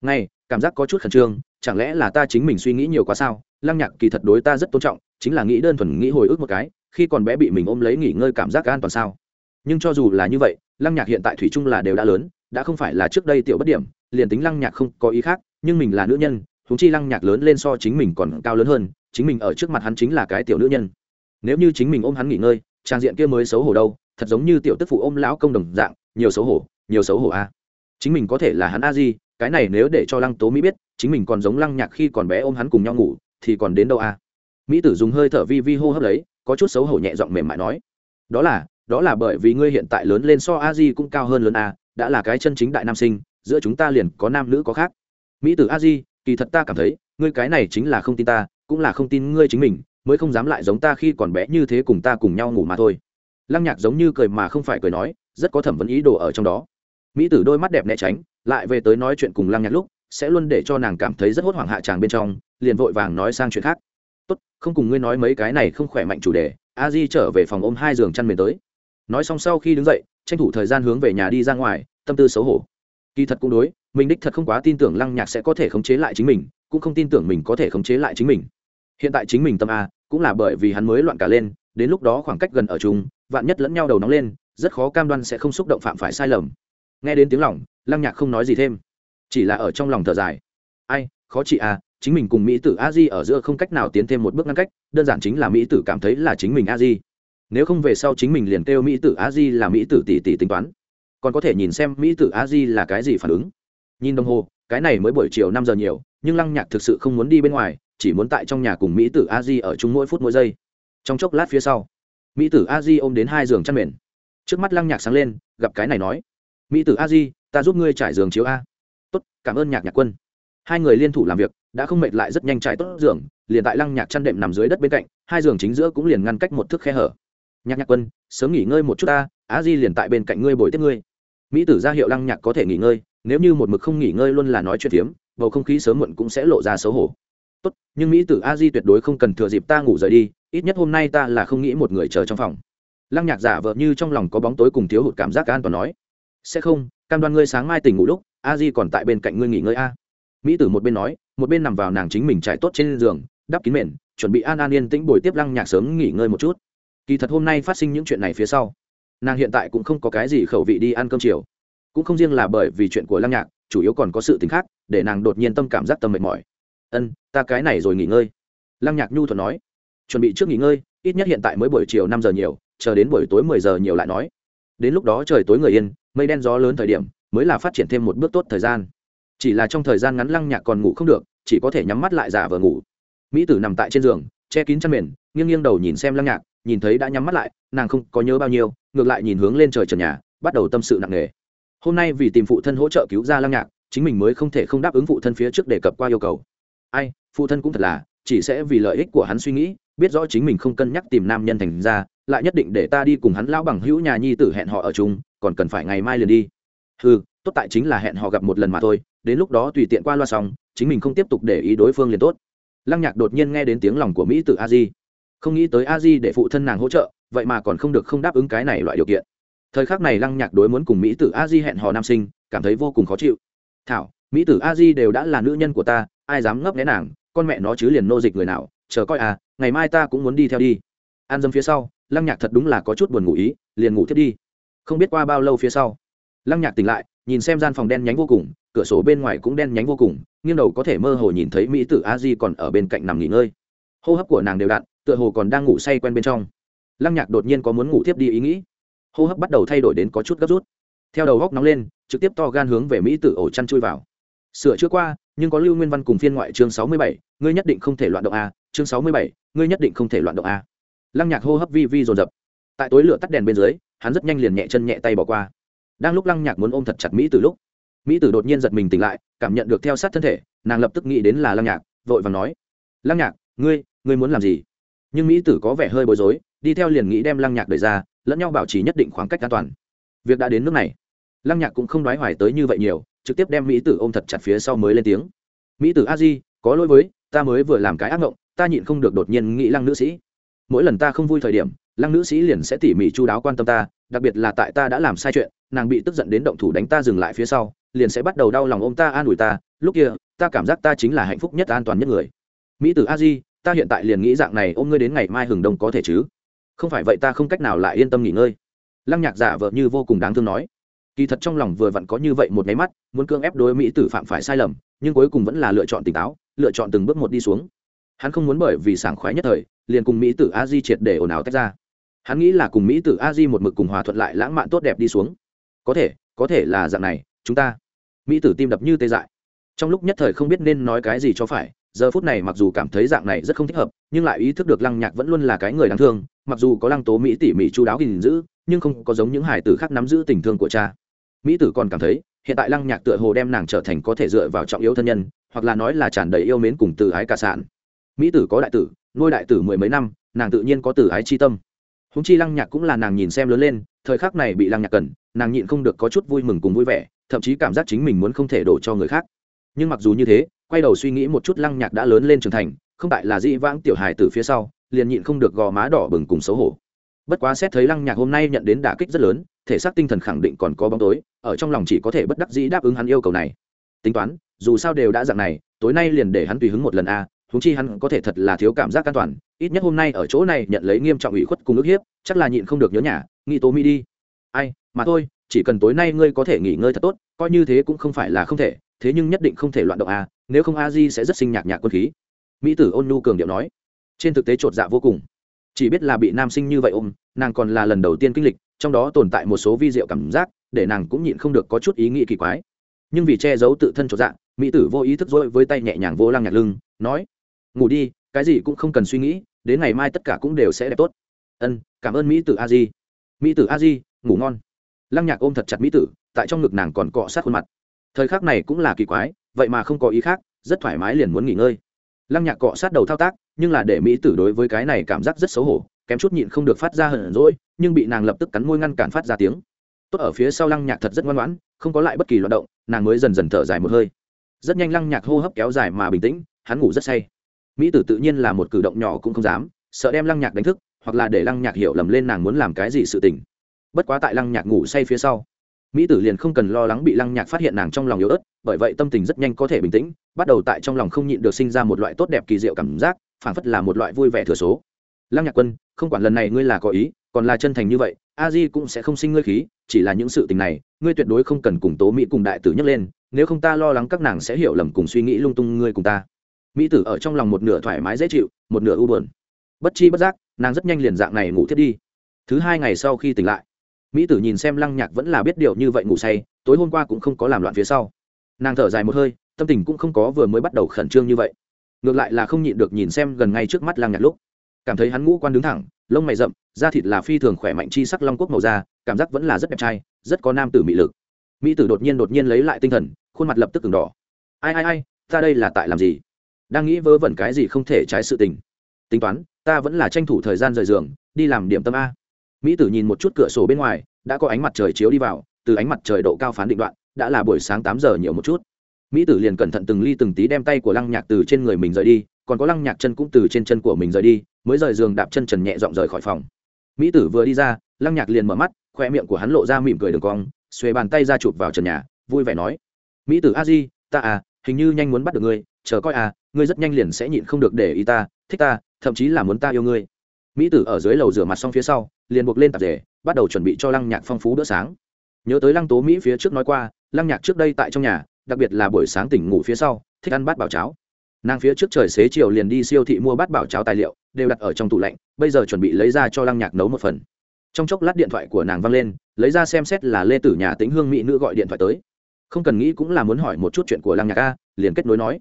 Ngay, cảm giác có chút khẩn trương, chẳng lẽ là ta chính mình suy nghĩ nhiều quá sao? Lăng nhạc kỳ thật đối ta rất tôn trọng, chính là nghĩ đơn thuần nghĩ hồi ức một cái, khi còn bé bị mình ôm lấy nghỉ ngơi cảm giác an toàn sao? Nhưng cho dù là như vậy, lăng nhạc hiện tại thủy chung là đều đã lớn, đã không phải là trước đây tiểu bất điểm, liền tính lăng nhạc không có ý khác, nhưng mình là nữ nhân thúng chi lăng nhạc lớn lên so chính mình còn cao lớn hơn, chính mình ở trước mặt hắn chính là cái tiểu nữ nhân. Nếu như chính mình ôm hắn nghỉ ngơi, trang diện kia mới xấu hổ đâu, thật giống như tiểu tức phụ ôm lão công đồng dạng, nhiều xấu hổ, nhiều xấu hổ a. Chính mình có thể là hắn a di, cái này nếu để cho lăng tố mỹ biết, chính mình còn giống lăng nhạc khi còn bé ôm hắn cùng nhau ngủ, thì còn đến đâu à mỹ tử dùng hơi thở vi vi hô hấp lấy có chút xấu hổ nhẹ giọng mềm mại nói. Đó là đó là bởi vì ngươi hiện tại lớn lên so a di cũng cao hơn lớn a, đã là cái chân chính đại nam sinh, giữa chúng ta liền có nam nữ có khác. Mỹ tử a di, kỳ thật ta cảm thấy, ngươi cái này chính là không tin ta, cũng là không tin ngươi chính mình, mới không dám lại giống ta khi còn bé như thế cùng ta cùng nhau ngủ mà thôi. Lăng nhạc giống như cười mà không phải cười nói, rất có thẩm vấn ý đồ ở trong đó. Mỹ tử đôi mắt đẹp né tránh, lại về tới nói chuyện cùng lăng nhạc lúc, sẽ luôn để cho nàng cảm thấy rất hốt hoảng hạ tràng bên trong, liền vội vàng nói sang chuyện khác. Tốt, không cùng ngươi nói mấy cái này không khỏe mạnh chủ đề, a di trở về phòng ôm hai giường chăn mền tới nói xong sau khi đứng dậy, tranh thủ thời gian hướng về nhà đi ra ngoài, tâm tư xấu hổ. Kỳ thật cũng đối, mình đích thật không quá tin tưởng lăng nhạc sẽ có thể khống chế lại chính mình, cũng không tin tưởng mình có thể khống chế lại chính mình. Hiện tại chính mình tâm a, cũng là bởi vì hắn mới loạn cả lên, đến lúc đó khoảng cách gần ở chung, vạn nhất lẫn nhau đầu nóng lên, rất khó cam đoan sẽ không xúc động phạm phải sai lầm. Nghe đến tiếng lòng, lăng nhạc không nói gì thêm. Chỉ là ở trong lòng thở dài. Ai, khó chị à chính mình cùng mỹ tử a di ở giữa không cách nào tiến thêm một bước ngăn cách, đơn giản chính là mỹ tử cảm thấy là chính mình a di nếu không về sau chính mình liền kêu mỹ tử a di là mỹ tử tỷ tỷ tính toán. Còn có thể nhìn xem mỹ tử a di là cái gì phản ứng. Nhìn đồng hồ, cái này mới buổi chiều năm giờ nhiều, nhưng lăng nhạc thực sự không muốn đi bên ngoài, chỉ muốn tại trong nhà cùng mỹ tử a di ở chung mỗi phút mỗi giây. Trong chốc lát phía sau, mỹ tử a di ôm đến hai giường chăn mền. Trước mắt lăng nhạc sáng lên, gặp cái này nói, mỹ tử a di, ta giúp ngươi trải giường chiếu a. Tốt, cảm ơn nhạc nhạc quân. Hai người liên thủ làm việc, đã không mệt lại rất nhanh trải tốt giường, liền tại lăng nhạc chăn đệm nằm dưới đất bên cạnh, hai giường chính giữa cũng liền ngăn cách một thước khe hở nhạc nhạc quân, sớm nghỉ ngơi một chút ta a di liền tại bên cạnh ngươi bồi tiếp ngươi. Mỹ tử ra hiệu lăng nhạc có thể nghỉ ngơi, nếu như một mực không nghỉ ngơi luôn là nói chuyện phiếm, bầu không khí sớm muộn cũng sẽ lộ ra xấu hổ. Tốt, nhưng mỹ tử a di tuyệt đối không cần thừa dịp ta ngủ rời đi, ít nhất hôm nay ta là không nghĩ một người chờ trong phòng. Lăng nhạc giả vợ như trong lòng có bóng tối cùng thiếu hụt cảm giác an toàn nói. Sẽ không, cam đoan ngươi sáng mai tỉnh ngủ lúc a di còn tại bên cạnh ngươi nghỉ ngơi a. Mỹ tử một bên nói, một bên nằm vào nàng chính mình trải tốt trên giường, đắp kín mền, chuẩn bị an an yên tĩnh bồi tiếp lăng nhạc sớm nghỉ ngơi một chút kỳ thật hôm nay phát sinh những chuyện này phía sau, nàng hiện tại cũng không có cái gì khẩu vị đi ăn cơm chiều. Cũng không riêng là bởi vì chuyện của lăng nhạc, chủ yếu còn có sự tính khác, để nàng đột nhiên tâm cảm giác tâm mệt mỏi. Ân, ta cái này rồi nghỉ ngơi. Lăng nhạc nhu thuận nói. Chuẩn bị trước nghỉ ngơi, ít nhất hiện tại mới buổi chiều năm giờ nhiều, chờ đến buổi tối mười giờ nhiều lại nói. Đến lúc đó trời tối người yên, mây đen gió lớn thời điểm, mới là phát triển thêm một bước tốt thời gian. Chỉ là trong thời gian ngắn lăng nhạc còn ngủ không được, chỉ có thể nhắm mắt lại giả vờ ngủ. Mỹ tử nằm tại trên giường, che kín chăn mền, nghiêng nghiêng đầu nhìn xem lăng nhạc nhìn thấy đã nhắm mắt lại, nàng không có nhớ bao nhiêu, ngược lại nhìn hướng lên trời trần nhà, bắt đầu tâm sự nặng nề. Hôm nay vì tìm phụ thân hỗ trợ cứu ra lăng nhạc, chính mình mới không thể không đáp ứng phụ thân phía trước đề cập qua yêu cầu. Ai, phụ thân cũng thật là, chỉ sẽ vì lợi ích của hắn suy nghĩ, biết rõ chính mình không cân nhắc tìm nam nhân thành ra, lại nhất định để ta đi cùng hắn lão bằng hữu nhà nhi tử hẹn họ ở chung, còn cần phải ngày mai liền đi. Ừ tốt tại chính là hẹn họ gặp một lần mà thôi, đến lúc đó tùy tiện qua loa xong, chính mình không tiếp tục để ý đối phương liền tốt. Lăng nhạc đột nhiên nghe đến tiếng lòng của mỹ t a di không nghĩ tới a di để phụ thân nàng hỗ trợ, vậy mà còn không được không đáp ứng cái này loại điều kiện. Thời khắc này lăng nhạc đối muốn cùng mỹ tử a di hẹn hò nam sinh, cảm thấy vô cùng khó chịu. Thảo, mỹ tử a di đều đã là nữ nhân của ta, ai dám ngấp né nàng, con mẹ nó chứ liền nô dịch người nào, chờ coi à ngày mai ta cũng muốn đi theo đi. An dâm phía sau, lăng nhạc thật đúng là có chút buồn ngủ ý, liền ngủ thiết đi. Không biết qua bao lâu phía sau, lăng nhạc tỉnh lại, nhìn xem gian phòng đen nhánh vô cùng, cửa sổ bên ngoài cũng đen nhánh vô cùng, nghiêng đầu có thể mơ hồ nhìn thấy mỹ tử a di còn ở bên cạnh nằm nghỉ ngơi hô hấp của nàng đều đặn, tựa hồ còn đang ngủ say quen bên trong. Lăng nhạc đột nhiên có muốn ngủ tiếp đi ý nghĩ. Hô hấp bắt đầu thay đổi đến có chút gấp rút. Theo đầu góc nóng lên, trực tiếp to gan hướng về mỹ tử ổ chăn chui vào. Sửa chữa qua, nhưng có lưu nguyên văn cùng phiên ngoại chương sáu mươi bảy, ngươi nhất định không thể loạn động a, chương sáu mươi bảy, ngươi nhất định không thể loạn động a. Lăng nhạc hô hấp vi vi dồn dập. Tại tối lửa tắt đèn bên dưới, hắn rất nhanh liền nhẹ chân nhẹ tay bỏ qua. Đang lúc lăng nhạc muốn ôm thật chặt mỹ từ lúc, mỹ tử đột nhiên giật mình tỉnh lại, cảm nhận được theo sát thân thể, nàng lập tức nghĩ đến là lăng nhạc, vội và nói, lăng nhạc, ngươi ngươi muốn làm gì? Nhưng mỹ tử có vẻ hơi bối rối, đi theo liền nghĩ đem lăng nhạc đẩy ra, lẫn nhau bảo trì nhất định khoảng cách an toàn. Việc đã đến nước này. Lăng nhạc cũng không đoái hoài tới như vậy nhiều, trực tiếp đem mỹ tử ôm thật chặt phía sau mới lên tiếng. Mỹ tử a di, có lỗi với, ta mới vừa làm cái ác mộng, ta nhịn không được đột nhiên nghĩ lăng nữ sĩ. Mỗi lần ta không vui thời điểm, lăng nữ sĩ liền sẽ tỉ mỉ chu đáo quan tâm ta, đặc biệt là tại ta đã làm sai chuyện, nàng bị tức giận đến động thủ đánh ta dừng lại phía sau, liền sẽ bắt đầu đau lòng ôm ta an ủi ta, lúc kia, ta cảm giác ta chính là hạnh phúc nhất an toàn nhất người. Mỹ tử a di ta hiện tại liền nghĩ dạng này ôm ngươi đến ngày mai hừng đông có thể chứ? Không phải vậy ta không cách nào lại yên tâm nghỉ ngơi. Lăng nhạc giả vợ như vô cùng đáng thương nói. Kỳ thật trong lòng vừa vặn có như vậy một nháy mắt, muốn cưỡng ép đối mỹ tử phạm phải sai lầm, nhưng cuối cùng vẫn là lựa chọn tỉnh táo, lựa chọn từng bước một đi xuống. Hắn không muốn bởi vì sảng khoái nhất thời, liền cùng mỹ tử a di triệt để ồn ào tách ra. Hắn nghĩ là cùng mỹ tử a di một mực cùng hòa thuận lại lãng mạn tốt đẹp đi xuống. Có thể có thể là dạng này, chúng ta. Mỹ tử tim đập như tê dại. Trong lúc nhất thời không biết nên nói cái gì cho phải giờ phút này mặc dù cảm thấy dạng này rất không thích hợp, nhưng lại ý thức được lăng nhạc vẫn luôn là cái người đáng thương, mặc dù có lăng tố mỹ tỉ mỉ chú đáo gìn giữ, nhưng không có giống những hải tử khác nắm giữ tình thương của cha. Mỹ tử còn cảm thấy, hiện tại lăng nhạc tựa hồ đem nàng trở thành có thể dựa vào trọng yếu thân nhân, hoặc là nói là tràn đầy yêu mến cùng từ ái cả sản. Mỹ tử có đại tử, nuôi đại tử mười mấy năm, nàng tự nhiên có từ ái chi tâm. Húng chi lăng nhạc cũng là nàng nhìn xem lớn lên, thời khắc này bị lăng nhạc cần, nàng nhịn không được có chút vui mừng cùng vui vẻ, thậm chí cảm giác chính mình muốn không thể đổ cho người khác. Nhưng mặc dù như thế quay đầu suy nghĩ một chút lăng nhạc đã lớn lên trưởng thành không tại là dĩ vãng tiểu hài từ phía sau liền nhịn không được gò má đỏ bừng cùng xấu hổ. Bất quá xét thấy lăng nhạc hôm nay nhận đến đả kích rất lớn thể xác tinh thần khẳng định còn có bóng tối ở trong lòng chỉ có thể bất đắc dĩ đáp ứng hắn yêu cầu này. Tính toán dù sao đều đã dạng này tối nay liền để hắn tùy hứng một lần a à, chi hắn có thể thật là thiếu cảm giác an toàn ít nhất hôm nay ở chỗ này nhận lấy nghiêm trọng ủy khuất cùng ức hiếp chắc là nhịn không được nhớ nhà nghĩ tố mi đi. Ai mà thôi chỉ cần tối nay ngươi có thể nghỉ ngơi thật tốt coi như thế cũng không phải là không thể thế nhưng nhất định không thể loạn động a nếu không a di sẽ rất sinh nhạc nhạc quân khí. Mỹ tử ôn nhu cường điệu nói, trên thực tế chột dạ vô cùng. Chỉ biết là bị nam sinh như vậy ôm, nàng còn là lần đầu tiên kinh lịch, trong đó tồn tại một số vi diệu cảm giác, để nàng cũng nhịn không được có chút ý nghĩ kỳ quái. Nhưng vì che giấu tự thân chột dạ mỹ tử vô ý thức dỗi với tay nhẹ nhàng vô lăng nhạc lưng, nói, ngủ đi, cái gì cũng không cần suy nghĩ, đến ngày mai tất cả cũng đều sẽ đẹp tốt. Ân, cảm ơn mỹ tử a di. Mỹ tử a di, ngủ ngon. Lăng nhạc ôm thật chặt mỹ tử, tại trong ngực nàng còn cọ sát khuôn mặt. Thời khắc này cũng là kỳ quái vậy mà không có ý khác, rất thoải mái liền muốn nghỉ ngơi. Lăng nhạc cọ sát đầu thao tác, nhưng là để mỹ tử đối với cái này cảm giác rất xấu hổ, kém chút nhịn không được phát ra hờn rỗi nhưng bị nàng lập tức cắn môi ngăn cản phát ra tiếng. Tốt ở phía sau lăng nhạc thật rất ngoan ngoãn, không có lại bất kỳ loạt động, nàng mới dần dần thở dài một hơi. Rất nhanh lăng nhạc hô hấp kéo dài mà bình tĩnh, hắn ngủ rất say. Mỹ tử tự nhiên là một cử động nhỏ cũng không dám, sợ đem lăng nhạc đánh thức, hoặc là để lăng nhạc hiểu lầm lên nàng muốn làm cái gì sự tình. Bất quá tại lăng nhạc ngủ say phía sau mỹ tử liền không cần lo lắng bị lăng nhạc phát hiện nàng trong lòng yếu ớt, bởi vậy tâm tình rất nhanh có thể bình tĩnh, bắt đầu tại trong lòng không nhịn được sinh ra một loại tốt đẹp kỳ diệu cảm giác, phảng phất là một loại vui vẻ thừa số. Lăng nhạc quân, không quản lần này ngươi là có ý, còn là chân thành như vậy, a di cũng sẽ không sinh ngươi khí, chỉ là những sự tình này, ngươi tuyệt đối không cần cùng tố mỹ cùng đại tử nhắc lên, nếu không ta lo lắng các nàng sẽ hiểu lầm cùng suy nghĩ lung tung ngươi cùng ta. Mỹ tử ở trong lòng một nửa thoải mái dễ chịu, một nửa u buồn. Bất chi bất giác, nàng rất nhanh liền dạng này ngủ thiết đi. Thứ hai ngày sau khi tỉnh lại mỹ tử nhìn xem lăng nhạc vẫn là biết điều như vậy ngủ say, tối hôm qua cũng không có làm loạn phía sau. Nàng thở dài một hơi, tâm tình cũng không có vừa mới bắt đầu khẩn trương như vậy. Ngược lại là không nhịn được nhìn xem gần ngay trước mắt lăng nhạc lúc. Cảm thấy hắn ngũ quan đứng thẳng, lông mày rậm, da thịt là phi thường khỏe mạnh chi sắc long quốc màu da, cảm giác vẫn là rất đẹp trai, rất có nam tử mị lực. Mỹ tử đột nhiên đột nhiên lấy lại tinh thần, khuôn mặt lập tức từng đỏ. Ai ai ai, ta đây là tại làm gì? Đang nghĩ vớ vẩn cái gì không thể trái sự tình. Tính toán, ta vẫn là tranh thủ thời gian rời giường, đi làm điểm tâm a mỹ tử nhìn một chút cửa sổ bên ngoài, đã có ánh mặt trời chiếu đi vào, từ ánh mặt trời độ cao phán định đoạn, đã là buổi sáng tám giờ nhiều một chút. Mỹ tử liền cẩn thận từng ly từng tí đem tay của lăng nhạc từ trên người mình rời đi, còn có lăng nhạc chân cũng từ trên chân của mình rời đi, mới rời giường đạp chân trần nhẹ dọn rời khỏi phòng. Mỹ tử vừa đi ra, lăng nhạc liền mở mắt, khoe miệng của hắn lộ ra mỉm cười đường cong, xuề bàn tay ra chụp vào trần nhà, vui vẻ nói, mỹ tử a di, ta à hình như nhanh muốn bắt được ngươi, chờ coi à ngươi rất nhanh liền sẽ nhịn không được để ý ta, thích ta, thậm chí là muốn ta yêu ngươi mỹ tử ở dưới lầu rửa mặt xong phía sau, liền buộc lên tạp rể bắt đầu chuẩn bị cho lăng nhạc phong phú bữa sáng. Nhớ tới lăng tố mỹ phía trước nói qua, lăng nhạc trước đây tại trong nhà, đặc biệt là buổi sáng tỉnh ngủ phía sau, thích ăn bát bảo cháo. Nàng phía trước trời xế chiều liền đi siêu thị mua bát bảo cháo tài liệu, đều đặt ở trong tủ lạnh, bây giờ chuẩn bị lấy ra cho lăng nhạc nấu một phần. Trong chốc lát điện thoại của nàng văng lên, lấy ra xem xét là lê tử nhà tính hương mỹ nữ gọi điện thoại tới. Không cần nghĩ cũng là muốn hỏi một chút chuyện của lăng nhạc a, liền kết nối nói.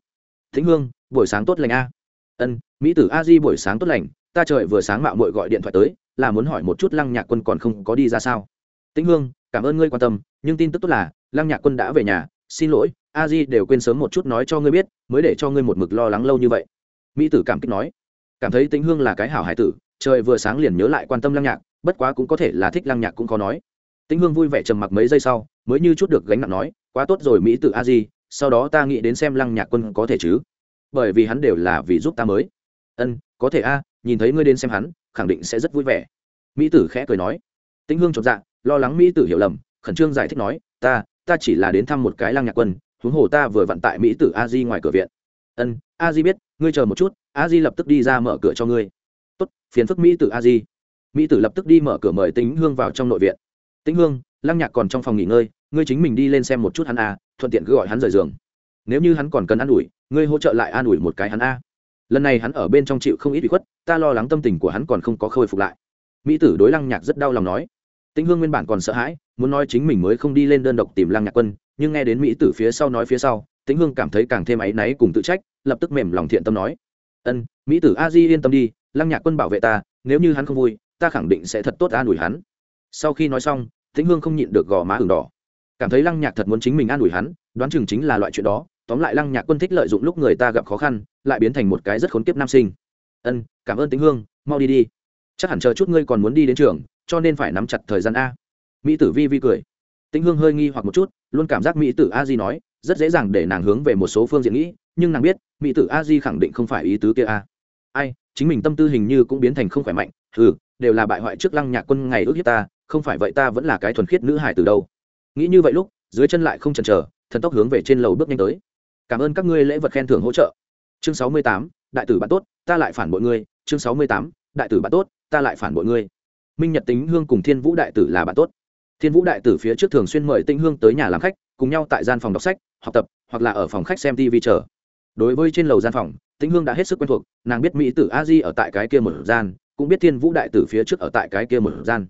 Thính hương, buổi sáng tốt lành a. Ân, mỹ tử a di buổi sáng tốt lành ta trời vừa sáng mạo muội gọi điện thoại tới, là muốn hỏi một chút lăng nhạc quân còn không có đi ra sao? Tĩnh hương, cảm ơn ngươi quan tâm, nhưng tin tức tốt là, lăng nhạc quân đã về nhà, xin lỗi, a di đều quên sớm một chút nói cho ngươi biết, mới để cho ngươi một mực lo lắng lâu như vậy. Mỹ tử cảm kích nói. Cảm thấy tĩnh hương là cái hảo hải tử, trời vừa sáng liền nhớ lại quan tâm lăng nhạc, bất quá cũng có thể là thích lăng nhạc cũng có nói. Tĩnh hương vui vẻ trầm mặc mấy giây sau, mới như chút được gánh nặng nói, quá tốt rồi mỹ tử a di, sau đó ta nghĩ đến xem lăng nhạc quân có thể chứ? Bởi vì hắn đều là vì giúp ta mới. Ân có thể a, nhìn thấy ngươi đến xem hắn, khẳng định sẽ rất vui vẻ. Mỹ tử khẽ cười nói. Tĩnh hương chột dạ lo lắng mỹ tử hiểu lầm, khẩn trương giải thích nói, ta ta chỉ là đến thăm một cái lăng nhạc quân, huống hồ ta vừa vặn tại mỹ tử a di ngoài cửa viện. Ân, a di biết, ngươi chờ một chút, a di lập tức đi ra mở cửa cho ngươi. Tốt, phiền phức mỹ tử a di. Mỹ tử lập tức đi mở cửa mời tính hương vào trong nội viện. Tĩnh hương lăng nhạc còn trong phòng nghỉ ngơi, ngươi chính mình đi lên xem một chút hắn a, thuận tiện cứ gọi hắn rời giường. Nếu như hắn còn cần an ủi, ngươi hỗ trợ lại an ủi một cái hắn a lần này hắn ở bên trong chịu không ít bị khuất, ta lo lắng tâm tình của hắn còn không có khôi phục lại. Mỹ tử đối lăng nhạc rất đau lòng nói. Tĩnh hương nguyên bản còn sợ hãi, muốn nói chính mình mới không đi lên đơn độc tìm lăng nhạc quân, nhưng nghe đến mỹ tử phía sau nói phía sau, tĩnh hương cảm thấy càng thêm áy náy cùng tự trách, lập tức mềm lòng thiện tâm nói. Ân, mỹ tử a di yên tâm đi, lăng nhạc quân bảo vệ ta, nếu như hắn không vui, ta khẳng định sẽ thật tốt an ủi hắn. Sau khi nói xong, tĩnh hương không nhịn được gò má ửng đỏ. Cảm thấy lăng nhạc thật muốn chính mình an ủi hắn, đoán chừng chính là loại chuyện đó tóm lại lăng nhạc quân thích lợi dụng lúc người ta gặp khó khăn, lại biến thành một cái rất khốn kiếp nam sinh. Ân, cảm ơn tĩnh hương, mau đi đi. Chắc hẳn chờ chút ngươi còn muốn đi đến trường, cho nên phải nắm chặt thời gian a. Mỹ tử vi vi cười. Tĩnh hương hơi nghi hoặc một chút, luôn cảm giác mỹ tử a di nói, rất dễ dàng để nàng hướng về một số phương diện nghĩ, nhưng nàng biết, mỹ tử a di khẳng định không phải ý tứ kia a. Ai, chính mình tâm tư hình như cũng biến thành không khỏe mạnh ừ đều là bại hoại trước lăng nhạc quân ngày ước hiếp ta, không phải vậy ta vẫn là cái thuần khiết nữ hải từ đâu. Nghĩ như vậy lúc, dưới chân lại không chần chờ, thần tốc hướng về trên lầu bước nhanh tới cảm ơn các ngươi lễ vật khen thưởng hỗ trợ. Chương sáu mươi tám, đại tử bạn tốt, ta lại phản bội ngươi. Chương sáu mươi tám, đại tử bạn tốt, ta lại phản bội ngươi. Minh nhật tính hương cùng thiên vũ đại tử là bạn tốt. Thiên vũ đại tử phía trước thường xuyên mời tinh hương tới nhà làm khách, cùng nhau tại gian phòng đọc sách, học tập, hoặc là ở phòng khách xem tv chờ. Đối với trên lầu gian phòng, tĩnh hương đã hết sức quen thuộc, nàng biết mỹ tử a di ở tại cái kia một gian, cũng biết thiên vũ đại tử phía trước ở tại cái kia một gian.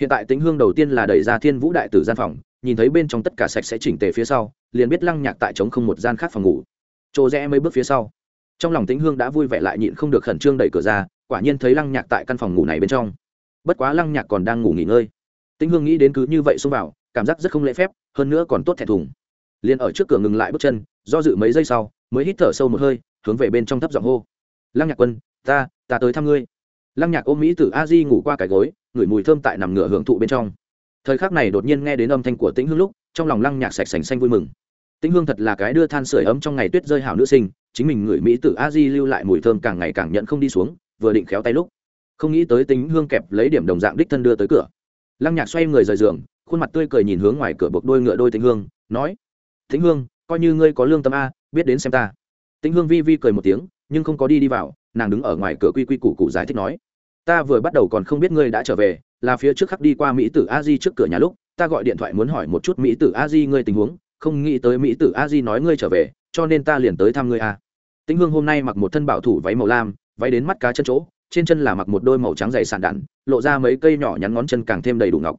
Hiện tại tĩnh hương đầu tiên là đẩy ra thiên vũ đại tử gian phòng, nhìn thấy bên trong tất cả sạch sẽ chỉnh tề phía sau liền biết lăng nhạc tại trống không một gian khác phòng ngủ. Chỗ rẽ mấy bước phía sau, trong lòng tĩnh hương đã vui vẻ lại nhịn không được khẩn trương đẩy cửa ra, quả nhiên thấy lăng nhạc tại căn phòng ngủ này bên trong. Bất quá lăng nhạc còn đang ngủ nghỉ ngơi. Tĩnh hương nghĩ đến cứ như vậy xông vào, cảm giác rất không lễ phép, hơn nữa còn tốt thẹn thùng. Liền ở trước cửa ngừng lại bước chân, do dự mấy giây sau, mới hít thở sâu một hơi, hướng về bên trong thấp giọng hô. Lăng nhạc quân, ta ta tới thăm ngươi. Lăng nhạc ôm mỹ tử a di ngủ qua cái gối ngửi mùi thơm tại nằm ngửa hưởng thụ bên trong. Thời khắc này đột nhiên nghe đến âm thanh của tĩnh hương lúc, trong lòng lăng nhạc sạch sành xanh vui mừng tĩnh hương thật là cái đưa than sửa ấm trong ngày tuyết rơi hảo nữ sinh, chính mình người mỹ tử a di lưu lại mùi thơm càng ngày càng nhận không đi xuống, vừa định khéo tay lúc. Không nghĩ tới tính hương kẹp lấy điểm đồng dạng đích thân đưa tới cửa. Lăng nhạc xoay người rời giường, khuôn mặt tươi cười nhìn hướng ngoài cửa buộc đôi ngựa đôi tĩnh hương, nói, tĩnh hương, coi như ngươi có lương tâm a, biết đến xem ta. Tĩnh hương vi vi cười một tiếng, nhưng không có đi đi vào, nàng đứng ở ngoài cửa quy quy củ cụ giải thích nói, ta vừa bắt đầu còn không biết ngươi đã trở về, là phía trước khắc đi qua mỹ tử a di trước cửa nhà lúc, ta gọi điện thoại muốn hỏi một chút mỹ tử a di ngươi tình huống không nghĩ tới mỹ tử a di nói ngươi trở về, cho nên ta liền tới thăm ngươi a. Tĩnh hương hôm nay mặc một thân bảo thủ váy màu lam, váy đến mắt cá chân chỗ, trên chân là mặc một đôi màu trắng dày sàn đạn, lộ ra mấy cây nhỏ nhắn ngón chân càng thêm đầy đủ ngọc.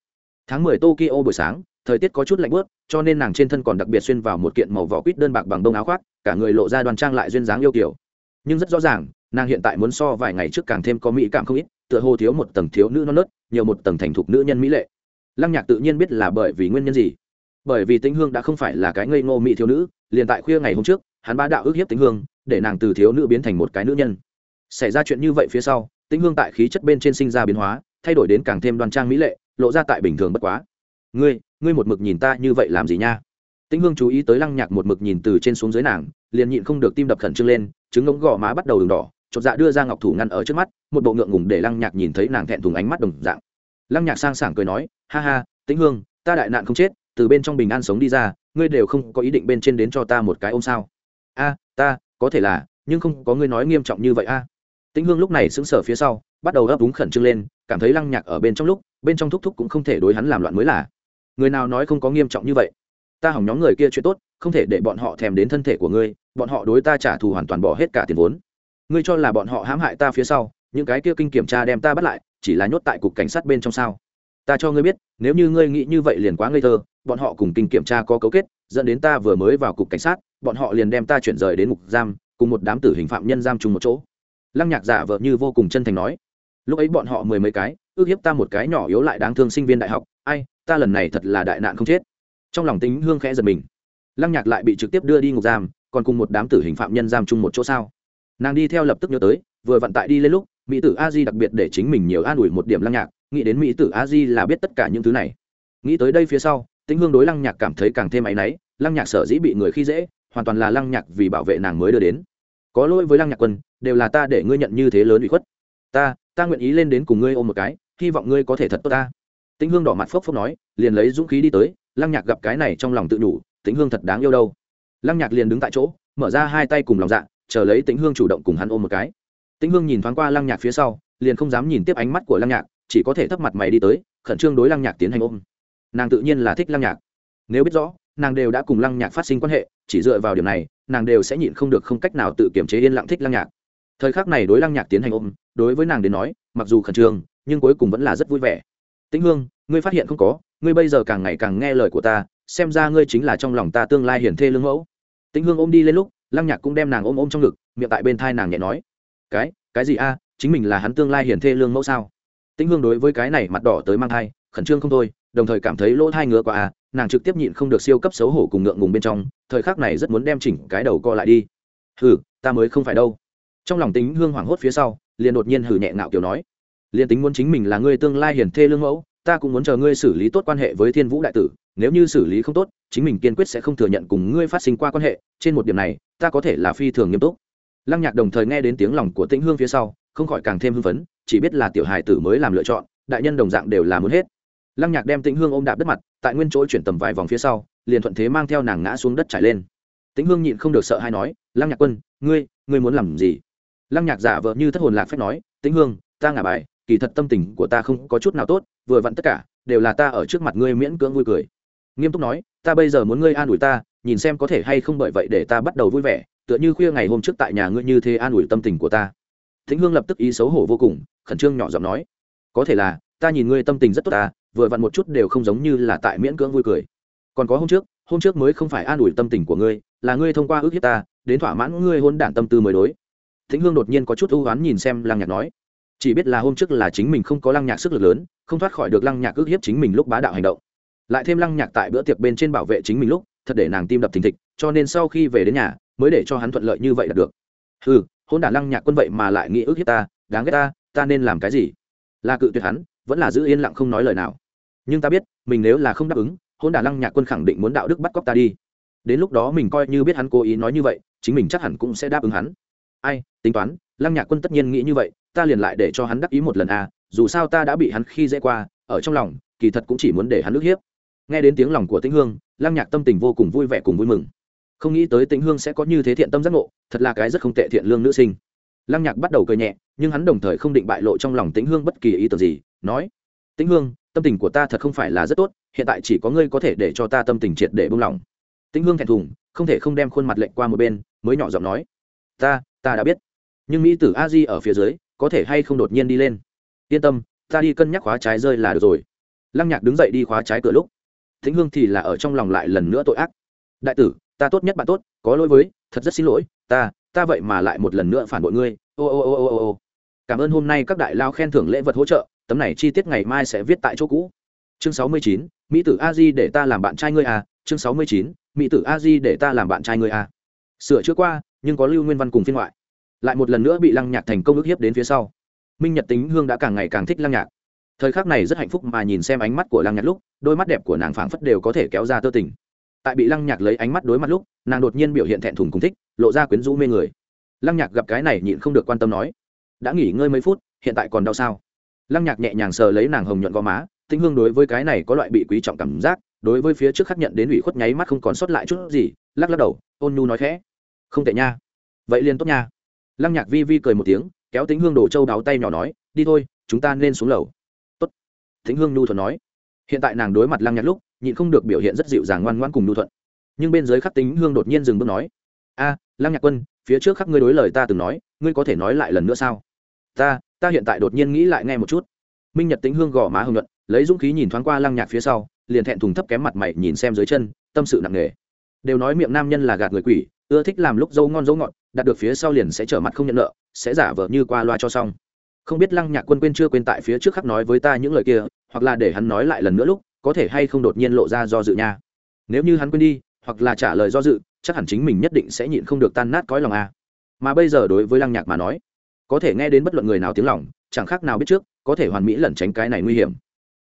Tháng mười tokyo buổi sáng, thời tiết có chút lạnh bớt cho nên nàng trên thân còn đặc biệt xuyên vào một kiện màu vỏ quýt đơn bạc bằng đông áo khoác, cả người lộ ra đoan trang lại duyên dáng yêu kiểu nhưng rất rõ ràng, nàng hiện tại muốn so vài ngày trước càng thêm có mỹ cảm không ít, tựa hồ thiếu một tầng thiếu nữ non nớt, nhiều một tầng thành thục nữ nhân mỹ lệ. Lăng nhạc tự nhiên biết là bởi vì nguyên nhân gì bởi vì tĩnh hương đã không phải là cái ngây ngô mỹ thiếu nữ, liền tại khuya ngày hôm trước, hắn bá đạo ước hiếp tĩnh hương, để nàng từ thiếu nữ biến thành một cái nữ nhân. Xảy ra chuyện như vậy phía sau, tĩnh hương tại khí chất bên trên sinh ra biến hóa, thay đổi đến càng thêm đoan trang mỹ lệ, lộ ra tại bình thường bất quá. Ngươi ngươi một mực nhìn ta như vậy làm gì nha? Tĩnh hương chú ý tới lăng nhạc một mực nhìn từ trên xuống dưới nàng, liền nhịn không được tim đập khẩn trương lên, trứng ngống gò má bắt đầu đường đỏ, chột dạ đưa ra ngọc thủ ngăn ở trước mắt, một bộ ngượng ngùng để lăng nhạc nhìn thấy nàng thẹn thùng ánh mắt đồng dạng. Lăng nhạc sang sảng cười nói, ha ha, tĩnh hương, ta đại nạn không chết từ bên trong bình an sống đi ra, ngươi đều không có ý định bên trên đến cho ta một cái ôm sao? A, ta, có thể là, nhưng không có ngươi nói nghiêm trọng như vậy a. Tĩnh hương lúc này sững sờ phía sau, bắt đầu ấp úng khẩn trương lên, cảm thấy lăng nhạc ở bên trong lúc, bên trong thúc thúc cũng không thể đối hắn làm loạn mới là. Người nào nói không có nghiêm trọng như vậy? Ta hỏng nhóm người kia chuyện tốt, không thể để bọn họ thèm đến thân thể của ngươi, bọn họ đối ta trả thù hoàn toàn bỏ hết cả tiền vốn. Ngươi cho là bọn họ hãm hại ta phía sau, những cái kia kinh kiểm tra đem ta bắt lại, chỉ là nhốt tại cục cảnh sát bên trong sao? Ta cho ngươi biết, nếu như ngươi nghĩ như vậy liền quá ngây thơ bọn họ cùng kinh kiểm tra có cấu kết, dẫn đến ta vừa mới vào cục cảnh sát, bọn họ liền đem ta chuyển rời đến mục giam, cùng một đám tử hình phạm nhân giam chung một chỗ. Lăng nhạc giả vợ như vô cùng chân thành nói. Lúc ấy bọn họ mười mấy cái, ước hiếp ta một cái nhỏ yếu lại đáng thương sinh viên đại học, ai, ta lần này thật là đại nạn không chết. Trong lòng tính hương khẽ giật mình. Lăng nhạc lại bị trực tiếp đưa đi ngục giam, còn cùng một đám tử hình phạm nhân giam chung một chỗ sao? Nàng đi theo lập tức nhớ tới, vừa vận tại đi lên lúc, mỹ tử a di đặc biệt để chính mình nhiều an ủi một điểm lăng nhạc, nghĩ đến mỹ tử a di là biết tất cả những thứ này. Nghĩ tới đây phía sau tĩnh hương đối lăng nhạc cảm thấy càng thêm áy náy, lăng nhạc sở dĩ bị người khi dễ, hoàn toàn là lăng nhạc vì bảo vệ nàng mới đưa đến. Có lỗi với lăng nhạc quân, đều là ta để ngươi nhận như thế lớn ủy khuất. Ta ta nguyện ý lên đến cùng ngươi ôm một cái, hy vọng ngươi có thể thật tốt ta. Tĩnh hương đỏ mặt phốc phốc nói, liền lấy dũng khí đi tới, lăng nhạc gặp cái này trong lòng tự đủ, tĩnh hương thật đáng yêu đâu. Lăng nhạc liền đứng tại chỗ, mở ra hai tay cùng lòng dạ chờ lấy tĩnh hương chủ động cùng hắn ôm một cái. Tĩnh hương nhìn thoáng qua lăng nhạc phía sau, liền không dám nhìn tiếp ánh mắt của lăng nhạc, chỉ có thể thấp mặt mày đi tới, khẩn trương đối lăng nhạc tiến hành ôm nàng tự nhiên là thích lăng nhạc. Nếu biết rõ, nàng đều đã cùng lăng nhạc phát sinh quan hệ, chỉ dựa vào điểm này, nàng đều sẽ nhịn không được không cách nào tự kiểm chế yên lặng thích lăng nhạc. Thời khắc này đối lăng nhạc tiến hành ôm, đối với nàng đến nói, mặc dù khẩn trương, nhưng cuối cùng vẫn là rất vui vẻ. Tĩnh hương, ngươi phát hiện không có, ngươi bây giờ càng ngày càng nghe lời của ta, xem ra ngươi chính là trong lòng ta tương lai hiển thê lương mẫu. Tĩnh hương ôm đi lên lúc, lăng nhạc cũng đem nàng ôm ôm trong ngực, miệng tại bên thai nàng nhẹ nói. Cái cái gì a, chính mình là hắn tương lai hiển thê lương mẫu sao? Tĩnh hương đối với cái này mặt đỏ tới mang thai, khẩn trương không thôi đồng thời cảm thấy lỗ thai ngứa quá à nàng trực tiếp nhịn không được siêu cấp xấu hổ cùng ngượng ngùng bên trong, thời khắc này rất muốn đem chỉnh cái đầu co lại đi. Hừ, ta mới không phải đâu. Trong lòng tính hương hoảng hốt phía sau, liền đột nhiên hử nhẹ ngạo kiểu nói. Liền tính muốn chính mình là người tương lai hiển thê lương mẫu, ta cũng muốn chờ ngươi xử lý tốt quan hệ với thiên vũ đại tử, nếu như xử lý không tốt, chính mình kiên quyết sẽ không thừa nhận cùng ngươi phát sinh qua quan hệ, trên một điểm này, ta có thể là phi thường nghiêm túc. Lăng nhạc đồng thời nghe đến tiếng lòng của tĩnh hương phía sau, không khỏi càng thêm hưng phấn, chỉ biết là tiểu hài tử mới làm lựa chọn, đại nhân đồng dạng đều là muốn hết lăng nhạc đem tĩnh hương ôm đạp đất mặt, tại nguyên chỗ chuyển tầm vài vòng phía sau, liền thuận thế mang theo nàng ngã xuống đất trải lên. Tĩnh hương nhịn không được sợ hay nói, lăng nhạc quân, ngươi ngươi muốn làm gì? Lăng nhạc giả vợ như thất hồn lạc phép nói, tĩnh hương, ta ngả bài, kỳ thật tâm tình của ta không có chút nào tốt, vừa vặn tất cả đều là ta ở trước mặt ngươi miễn cưỡng vui cười. Nghiêm túc nói, ta bây giờ muốn ngươi an ủi ta, nhìn xem có thể hay không bởi vậy để ta bắt đầu vui vẻ, tựa như khuya ngày hôm trước tại nhà ngươi như thế an ủi tâm tình của ta. Thính hương lập tức ý xấu hổ vô cùng, khẩn trương nhỏ giọng nói, có thể là, ta nhìn ngươi tâm tình rất tốt ta vừa vặn một chút đều không giống như là tại miễn cưỡng vui cười. Còn có hôm trước hôm trước mới không phải an ủi tâm tình của ngươi, là ngươi thông qua ước hiếp ta, đến thỏa mãn ngươi hôn đản tâm tư mới đối. Thính hương đột nhiên có chút ưu oán nhìn xem lăng nhạc nói. Chỉ biết là hôm trước là chính mình không có lăng nhạc sức lực lớn, không thoát khỏi được lăng nhạc ước hiếp chính mình lúc bá đạo hành động. Lại thêm lăng nhạc tại bữa tiệc bên trên bảo vệ chính mình lúc, thật để nàng tim đập thình thịch, cho nên sau khi về đến nhà, mới để cho hắn thuận lợi như vậy là được. Ừ hôn đản lăng nhạc quân vậy mà lại nghĩ ước hiếp ta, đáng ghét ta ta nên làm cái gì? Là cự tuyệt hắn, vẫn là giữ yên lặng không nói lời nào nhưng ta biết, mình nếu là không đáp ứng, hôn đà lăng nhạc quân khẳng định muốn đạo đức bắt cóc ta đi. Đến lúc đó mình coi như biết hắn cố ý nói như vậy, chính mình chắc hẳn cũng sẽ đáp ứng hắn. Ai, tính toán, lăng nhạc quân tất nhiên nghĩ như vậy, ta liền lại để cho hắn đắc ý một lần à dù sao ta đã bị hắn khi dễ qua, ở trong lòng, kỳ thật cũng chỉ muốn để hắn ức hiếp. Nghe đến tiếng lòng của tĩnh hương, lăng nhạc tâm tình vô cùng vui vẻ cùng vui mừng. Không nghĩ tới tĩnh hương sẽ có như thế thiện tâm giác ngộ, thật là cái rất không tệ thiện lương nữ sinh. Lăng nhạc bắt đầu cười nhẹ, nhưng hắn đồng thời không định bại lộ trong lòng tĩnh hương bất kỳ ý tưởng gì, nói, tĩnh hương tâm tình của ta thật không phải là rất tốt, hiện tại chỉ có ngươi có thể để cho ta tâm tình triệt để buông lỏng. Tĩnh hương thẹn thùng, không thể không đem khuôn mặt lệnh qua một bên, mới nhỏ giọng nói, ta ta đã biết, nhưng mỹ tử a di ở phía dưới, có thể hay không đột nhiên đi lên? Yên tâm, ta đi cân nhắc khóa trái rơi là được rồi. Lăng nhạc đứng dậy đi khóa trái cửa lúc thính hương thì là ở trong lòng lại lần nữa tội ác. Đại tử, ta tốt nhất bạn tốt, có lỗi với, thật rất xin lỗi, ta ta vậy mà lại một lần nữa phản bội ngươi. Ô ô ô ô ô ô. Cảm ơn hôm nay các đại lao khen thưởng lễ vật hỗ trợ tấm này chi tiết ngày mai sẽ viết tại chỗ cũ. Chương sáu mươi chín, mỹ tử a di để ta làm bạn trai ngươi à. Chương sáu mươi chín, mỹ tử a di để ta làm bạn trai ngươi à. Sửa chữa qua, nhưng có lưu nguyên văn cùng phiên ngoại. Lại một lần nữa bị lăng nhạc thành công ức hiếp đến phía sau. Minh nhật tính hương đã càng ngày càng thích lăng nhạc. Thời khắc này rất hạnh phúc mà nhìn xem ánh mắt của lăng nhạc lúc, đôi mắt đẹp của nàng phảng phất đều có thể kéo ra tơ tình. Tại bị lăng nhạc lấy ánh mắt đối mặt lúc, nàng đột nhiên biểu hiện thẹn thùng cùng thích, lộ ra quyến rũ mê người. Lăng nhạc gặp cái này nhịn không được quan tâm nói, đã nghỉ ngơi mấy phút, hiện tại còn đau sao? Lăng nhạc nhẹ nhàng sờ lấy nàng hồng nhuận gò má, tinh hương đối với cái này có loại bị quý trọng cảm giác, đối với phía trước khắc nhận đến ủy khuất nháy mắt không còn sót lại chút gì, lắc lắc đầu, ôn nhu nói khẽ. Không tệ nha. Vậy liền tốt nha. Lăng nhạc vi vi cười một tiếng, kéo tính hương đổ châu đáo tay nhỏ nói, đi thôi, chúng ta nên xuống lầu. Tốt. Thính hương nhu thuận nói. Hiện tại nàng đối mặt lăng nhạc lúc, nhịn không được biểu hiện rất dịu dàng ngoan ngoan cùng nhu thuận. Nhưng bên dưới khắc tính hương đột nhiên dừng bước nói, a, lăng nhạc quân, phía trước khắc ngươi đối lời ta từng nói, ngươi có thể nói lại lần nữa sao? Ta ta hiện tại đột nhiên nghĩ lại nghe một chút. Minh nhật tính hương gò má hưng nhuận, lấy dũng khí nhìn thoáng qua lăng nhạc phía sau, liền thẹn thùng thấp kém mặt mày nhìn xem dưới chân, tâm sự nặng nề. Đều nói miệng nam nhân là gạt người quỷ, ưa thích làm lúc dâu ngon dấu ngọt đạt được phía sau liền sẽ trở mặt không nhận nợ, sẽ giả vờ như qua loa cho xong. Không biết lăng nhạc quân quên chưa quên tại phía trước khắc nói với ta những lời kia, hoặc là để hắn nói lại lần nữa lúc, có thể hay không đột nhiên lộ ra do dự nha. Nếu như hắn quên đi, hoặc là trả lời do dự, chắc hẳn chính mình nhất định sẽ nhịn không được tan nát cõi lòng a. À. mà bây giờ đối với lăng nhạc mà nói có thể nghe đến bất luận người nào tiếng lòng, chẳng khác nào biết trước, có thể hoàn mỹ lẩn tránh cái này nguy hiểm.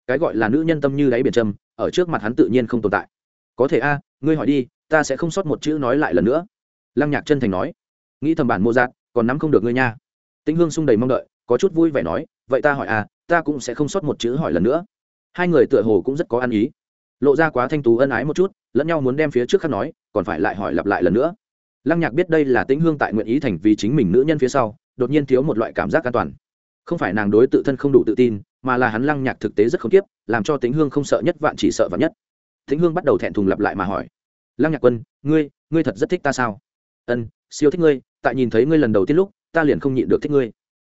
Cái gọi là nữ nhân tâm như đáy biển trâm, ở trước mặt hắn tự nhiên không tồn tại. Có thể a, ngươi hỏi đi, ta sẽ không sót một chữ nói lại lần nữa. Lăng nhạc chân thành nói. Nghĩ thầm bản mô giác còn nắm không được ngươi nha. Tĩnh hương sung đầy mong đợi, có chút vui vẻ nói, vậy ta hỏi à ta cũng sẽ không sót một chữ hỏi lần nữa. Hai người tựa hồ cũng rất có ăn ý. Lộ ra quá thanh tú ân ái một chút, lẫn nhau muốn đem phía trước khác nói, còn phải lại hỏi lặp lại lần nữa. Lăng nhạc biết đây là tĩnh hương tại nguyện ý thành vì chính mình nữ nhân phía sau đột nhiên thiếu một loại cảm giác an toàn. Không phải nàng đối tự thân không đủ tự tin, mà là hắn lăng nhạc thực tế rất không tiếp làm cho tính hương không sợ nhất, vạn chỉ sợ vạn nhất. Tính hương bắt đầu thẹn thùng lặp lại mà hỏi. Lăng nhạc quân, ngươi ngươi thật rất thích ta sao? Ân, siêu thích ngươi, tại nhìn thấy ngươi lần đầu tiên lúc, ta liền không nhịn được thích ngươi.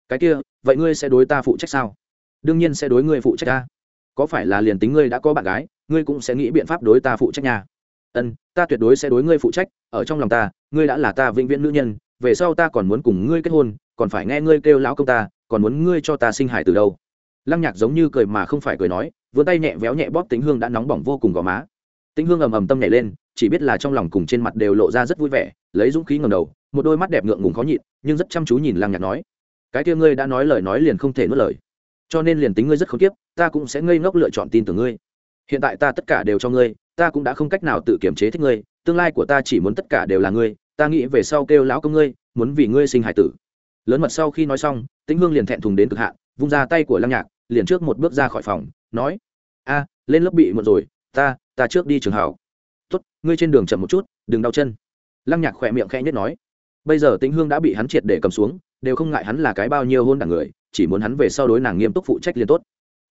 Cái kia, vậy ngươi sẽ đối ta phụ trách sao? Đương nhiên sẽ đối ngươi phụ trách ta. Có phải là liền tính ngươi đã có bạn gái, ngươi cũng sẽ nghĩ biện pháp đối ta phụ trách nhà ân, ta tuyệt đối sẽ đối ngươi phụ trách, ở trong lòng ta, ngươi đã là ta vĩnh viễn nữ nhân, về sau ta còn muốn cùng ngươi kết hôn còn phải nghe ngươi kêu lão công ta, còn muốn ngươi cho ta sinh hải từ đâu? Lăng nhạc giống như cười mà không phải cười nói, vươn tay nhẹ véo nhẹ bóp tính hương đã nóng bỏng vô cùng gò má. Tính hương ầm ầm tâm nhảy lên, chỉ biết là trong lòng cùng trên mặt đều lộ ra rất vui vẻ, lấy dũng khí ngầm đầu, một đôi mắt đẹp ngượng ngùng khó nhịn, nhưng rất chăm chú nhìn lăng nhạc nói, cái kia ngươi đã nói lời nói liền không thể nuốt lời. Cho nên liền tính ngươi rất không tiếp ta cũng sẽ ngây ngốc lựa chọn tin tưởng ngươi. Hiện tại ta tất cả đều cho ngươi, ta cũng đã không cách nào tự kiểm chế thích ngươi, tương lai của ta chỉ muốn tất cả đều là ngươi, ta nghĩ về sau kêu lão công ngươi, muốn vì ngươi sinh hải tử lớn mật sau khi nói xong, tĩnh hương liền thẹn thùng đến cực hạn, vung ra tay của lăng nhạc, liền trước một bước ra khỏi phòng, nói, a, lên lớp bị một rồi, ta ta trước đi trường hảo tốt, ngươi trên đường chậm một chút, đừng đau chân. Lăng nhạc khỏe miệng khẽ nhất nói. Bây giờ tĩnh hương đã bị hắn triệt để cầm xuống, đều không ngại hắn là cái bao nhiêu hôn đảng người, chỉ muốn hắn về sau đối nàng nghiêm túc phụ trách liền tốt.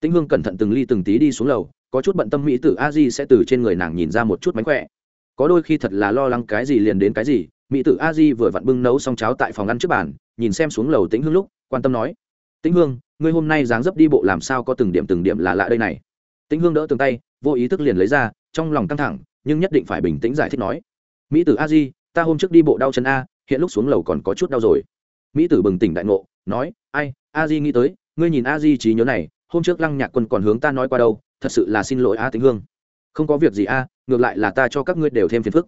Tĩnh hương cẩn thận từng ly từng tí đi xuống lầu, có chút bận tâm mỹ tử a di sẽ từ trên người nàng nhìn ra một chút mánh khỏe. Có đôi khi thật là lo lắng cái gì liền đến cái gì mỹ tử a di vừa vặn bưng nấu xong cháo tại phòng ăn trước bàn, nhìn xem xuống lầu tĩnh hương lúc, quan tâm nói, tĩnh hương, ngươi hôm nay dáng dấp đi bộ làm sao có từng điểm từng điểm là lạ đây này? Tĩnh hương đỡ từng tay, vô ý thức liền lấy ra, trong lòng căng thẳng, nhưng nhất định phải bình tĩnh giải thích nói, mỹ tử a di ta hôm trước đi bộ đau chân a, hiện lúc xuống lầu còn có chút đau rồi. Mỹ tử bừng tỉnh đại ngộ, nói, ai, a di nghĩ tới, ngươi nhìn a di trí nhớ này, hôm trước lăng nhạc quân còn hướng ta nói qua đâu, thật sự là xin lỗi a tĩnh hương. Không có việc gì a, ngược lại là ta cho các ngươi đều thêm phiền phức.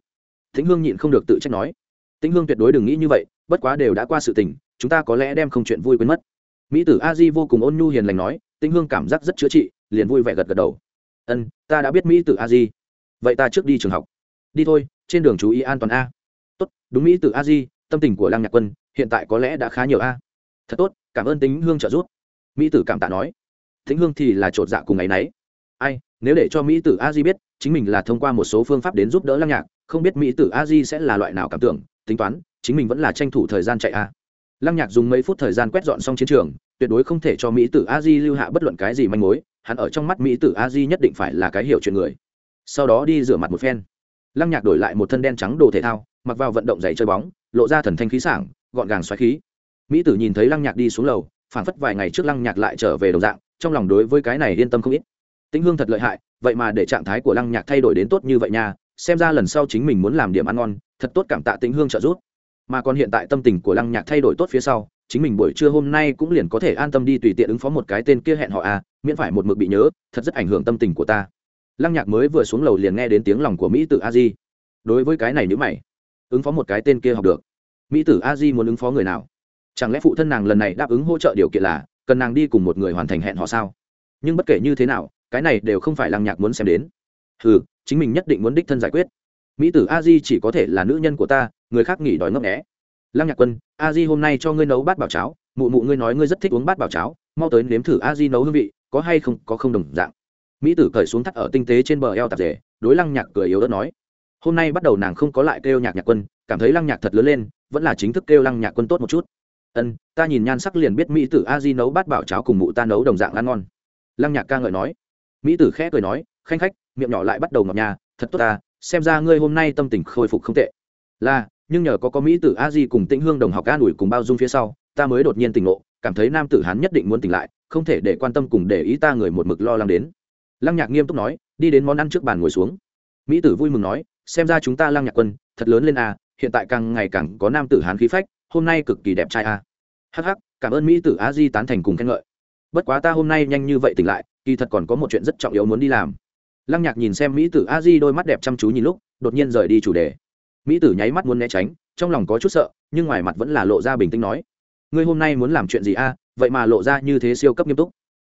Tĩnh hương nhịn không được tự trách nói tĩnh hương tuyệt đối đừng nghĩ như vậy, bất quá đều đã qua sự tình, chúng ta có lẽ đem không chuyện vui quên mất. Mỹ tử a di vô cùng ôn nhu hiền lành nói, tĩnh hương cảm giác rất chữa trị, liền vui vẻ gật gật đầu. Ân, ta đã biết mỹ tử a di. Vậy ta trước đi trường học. Đi thôi, trên đường chú ý an toàn a. Tốt, đúng mỹ tử a di, tâm tình của lăng nhạc quân hiện tại có lẽ đã khá nhiều a. Thật tốt, cảm ơn tính hương trợ giúp. Mỹ tử cảm tạ nói. Tính hương thì là chột dạ cùng ngày nấy. Ai, nếu để cho mỹ tử a di biết, chính mình là thông qua một số phương pháp đến giúp đỡ lăng nhạc, không biết mỹ tử a di sẽ là loại nào cảm tưởng tính toán, chính mình vẫn là tranh thủ thời gian chạy a. Lăng nhạc dùng mấy phút thời gian quét dọn xong chiến trường, tuyệt đối không thể cho mỹ tử a di lưu hạ bất luận cái gì manh mối, hắn ở trong mắt mỹ tử a di nhất định phải là cái hiểu chuyện người. Sau đó đi rửa mặt một phen. Lăng nhạc đổi lại một thân đen trắng đồ thể thao, mặc vào vận động giày chơi bóng, lộ ra thần thanh khí sảng, gọn gàng xoáy khí. Mỹ tử nhìn thấy lăng nhạc đi xuống lầu phản phất vài ngày trước lăng nhạc lại trở về đồng dạng, trong lòng đối với cái này yên tâm không ít. Tĩnh hương thật lợi hại, vậy mà để trạng thái của lăng nhạc thay đổi đến tốt như vậy nha xem ra lần sau chính mình muốn làm điểm ăn ngon, thật tốt cảm tạ tĩnh hương trợ giúp. Mà còn hiện tại tâm tình của lăng nhạc thay đổi tốt phía sau, chính mình buổi trưa hôm nay cũng liền có thể an tâm đi tùy tiện ứng phó một cái tên kia hẹn họ à miễn phải một mực bị nhớ, thật rất ảnh hưởng tâm tình của ta. Lăng nhạc mới vừa xuống lầu liền nghe đến tiếng lòng của mỹ tử a di. Đối với cái này nữ mày, ứng phó một cái tên kia học được. Mỹ tử a di muốn ứng phó người nào? Chẳng lẽ phụ thân nàng lần này đáp ứng hỗ trợ điều kiện là cần nàng đi cùng một người hoàn thành hẹn họ sao? Nhưng bất kể như thế nào, cái này đều không phải lăng nhạc muốn xem đến. Ừ chính mình nhất định muốn đích thân giải quyết. Mỹ tử a di chỉ có thể là nữ nhân của ta, người khác nghỉ đòi ngấp nghẽ lăng nhạc quân, a di hôm nay cho ngươi nấu bát bảo cháo. Mụ mụ ngươi nói ngươi rất thích uống bát bảo cháo. Mau tới nếm thử a di nấu hương vị, có hay không, có không đồng dạng. Mỹ tử cởi xuống thắt ở tinh tế trên bờ eo tạp rể đối lăng nhạc cười yếu ớt nói. Hôm nay bắt đầu nàng không có lại kêu nhạc nhạc quân, cảm thấy lăng nhạc thật lớn lên, vẫn là chính thức kêu lăng nhạc quân tốt một chút. Ân, ta nhìn nhan sắc liền biết mỹ tử a di nấu bát bảo cháo cùng mụ ta nấu đồng dạng ăn ngon. Lăng nhạc ca ngợi nói. Mỹ tử khẽ cười nói, khanh khách miệng nhỏ lại bắt đầu ngọc nhà thật tốt ta, xem ra ngươi hôm nay tâm tình khôi phục không tệ. Là, nhưng nhờ có có mỹ tử a di cùng tĩnh hương đồng học an ủi cùng bao dung phía sau, ta mới đột nhiên tỉnh ngộ, cảm thấy nam tử hắn nhất định muốn tỉnh lại, không thể để quan tâm cùng để ý ta người một mực lo lắng đến. Lăng nhạc nghiêm túc nói, đi đến món ăn trước bàn ngồi xuống. Mỹ tử vui mừng nói, xem ra chúng ta lăng nhạc quân, thật lớn lên a, hiện tại càng ngày càng có nam tử hán khí phách, hôm nay cực kỳ đẹp trai a. Hh cảm ơn mỹ tử a di tán thành cùng khen ngợi. Bất quá ta hôm nay nhanh như vậy tỉnh lại, kỳ thật còn có một chuyện rất trọng yếu muốn đi làm lăng nhạc nhìn xem mỹ tử a di đôi mắt đẹp chăm chú nhìn lúc, đột nhiên rời đi chủ đề. Mỹ tử nháy mắt muốn né tránh, trong lòng có chút sợ, nhưng ngoài mặt vẫn là lộ ra bình tĩnh nói, ngươi hôm nay muốn làm chuyện gì a? Vậy mà lộ ra như thế siêu cấp nghiêm túc.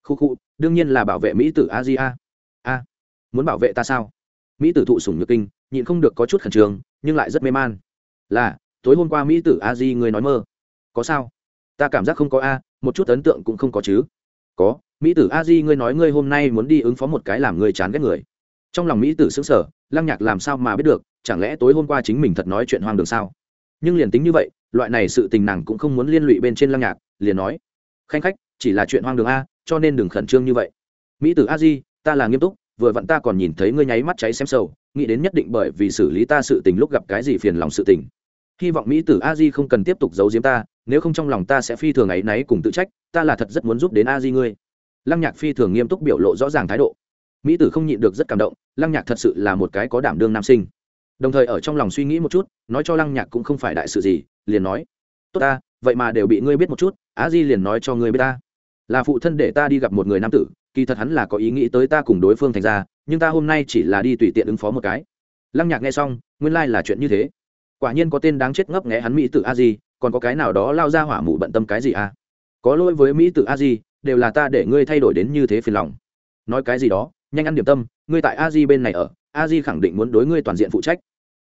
Khu khu, đương nhiên là bảo vệ mỹ tử a di a. A, muốn bảo vệ ta sao? Mỹ tử thụ sủng nhược kinh, nhịn không được có chút khẩn trương, nhưng lại rất mê man. Là, tối hôm qua mỹ tử a di người nói mơ, có sao? Ta cảm giác không có a, một chút ấn tượng cũng không có chứ. Có mỹ tử a di, ngươi nói ngươi hôm nay muốn đi ứng phó một cái làm ngươi chán ghét người. Trong lòng mỹ tử xứng sở lăng nhạc làm sao mà biết được, chẳng lẽ tối hôm qua chính mình thật nói chuyện hoang đường sao? Nhưng liền tính như vậy, loại này sự tình nàng cũng không muốn liên lụy bên trên lăng nhạc, liền nói, khanh khách, chỉ là chuyện hoang đường a, cho nên đừng khẩn trương như vậy. Mỹ tử a di, ta là nghiêm túc, vừa vặn ta còn nhìn thấy ngươi nháy mắt cháy xem sâu nghĩ đến nhất định bởi vì xử lý ta sự tình lúc gặp cái gì phiền lòng sự tình. Hy vọng mỹ tử a di không cần tiếp tục giấu giếm ta, nếu không trong lòng ta sẽ phi thường ấ y náy cùng tự trách, ta là thật rất muốn giúp đến a di ngươi lăng nhạc phi thường nghiêm túc biểu lộ rõ ràng thái độ. Mỹ tử không nhịn được rất cảm động, lăng nhạc thật sự là một cái có đảm đương nam sinh. Đồng thời ở trong lòng suy nghĩ một chút, nói cho lăng nhạc cũng không phải đại sự gì, liền nói, tốt ta, vậy mà đều bị ngươi biết một chút, á di liền nói cho ngươi biết ta. Là phụ thân để ta đi gặp một người nam tử, kỳ thật hắn là có ý nghĩ tới ta cùng đối phương thành ra, nhưng ta hôm nay chỉ là đi tùy tiện ứng phó một cái. Lăng nhạc nghe xong, nguyên lai、like、là chuyện như thế. Quả nhiên có tên đáng chết ngấp nghẽ hắn mỹ tử a di, còn có cái nào đó lao ra hỏa mù bận tâm cái gì à? Có lỗi với mỹ tử a di đều là ta để ngươi thay đổi đến như thế phiền lòng. Nói cái gì đó, nhanh ăn điểm tâm, ngươi tại a di bên này ở, a di khẳng định muốn đối ngươi toàn diện phụ trách.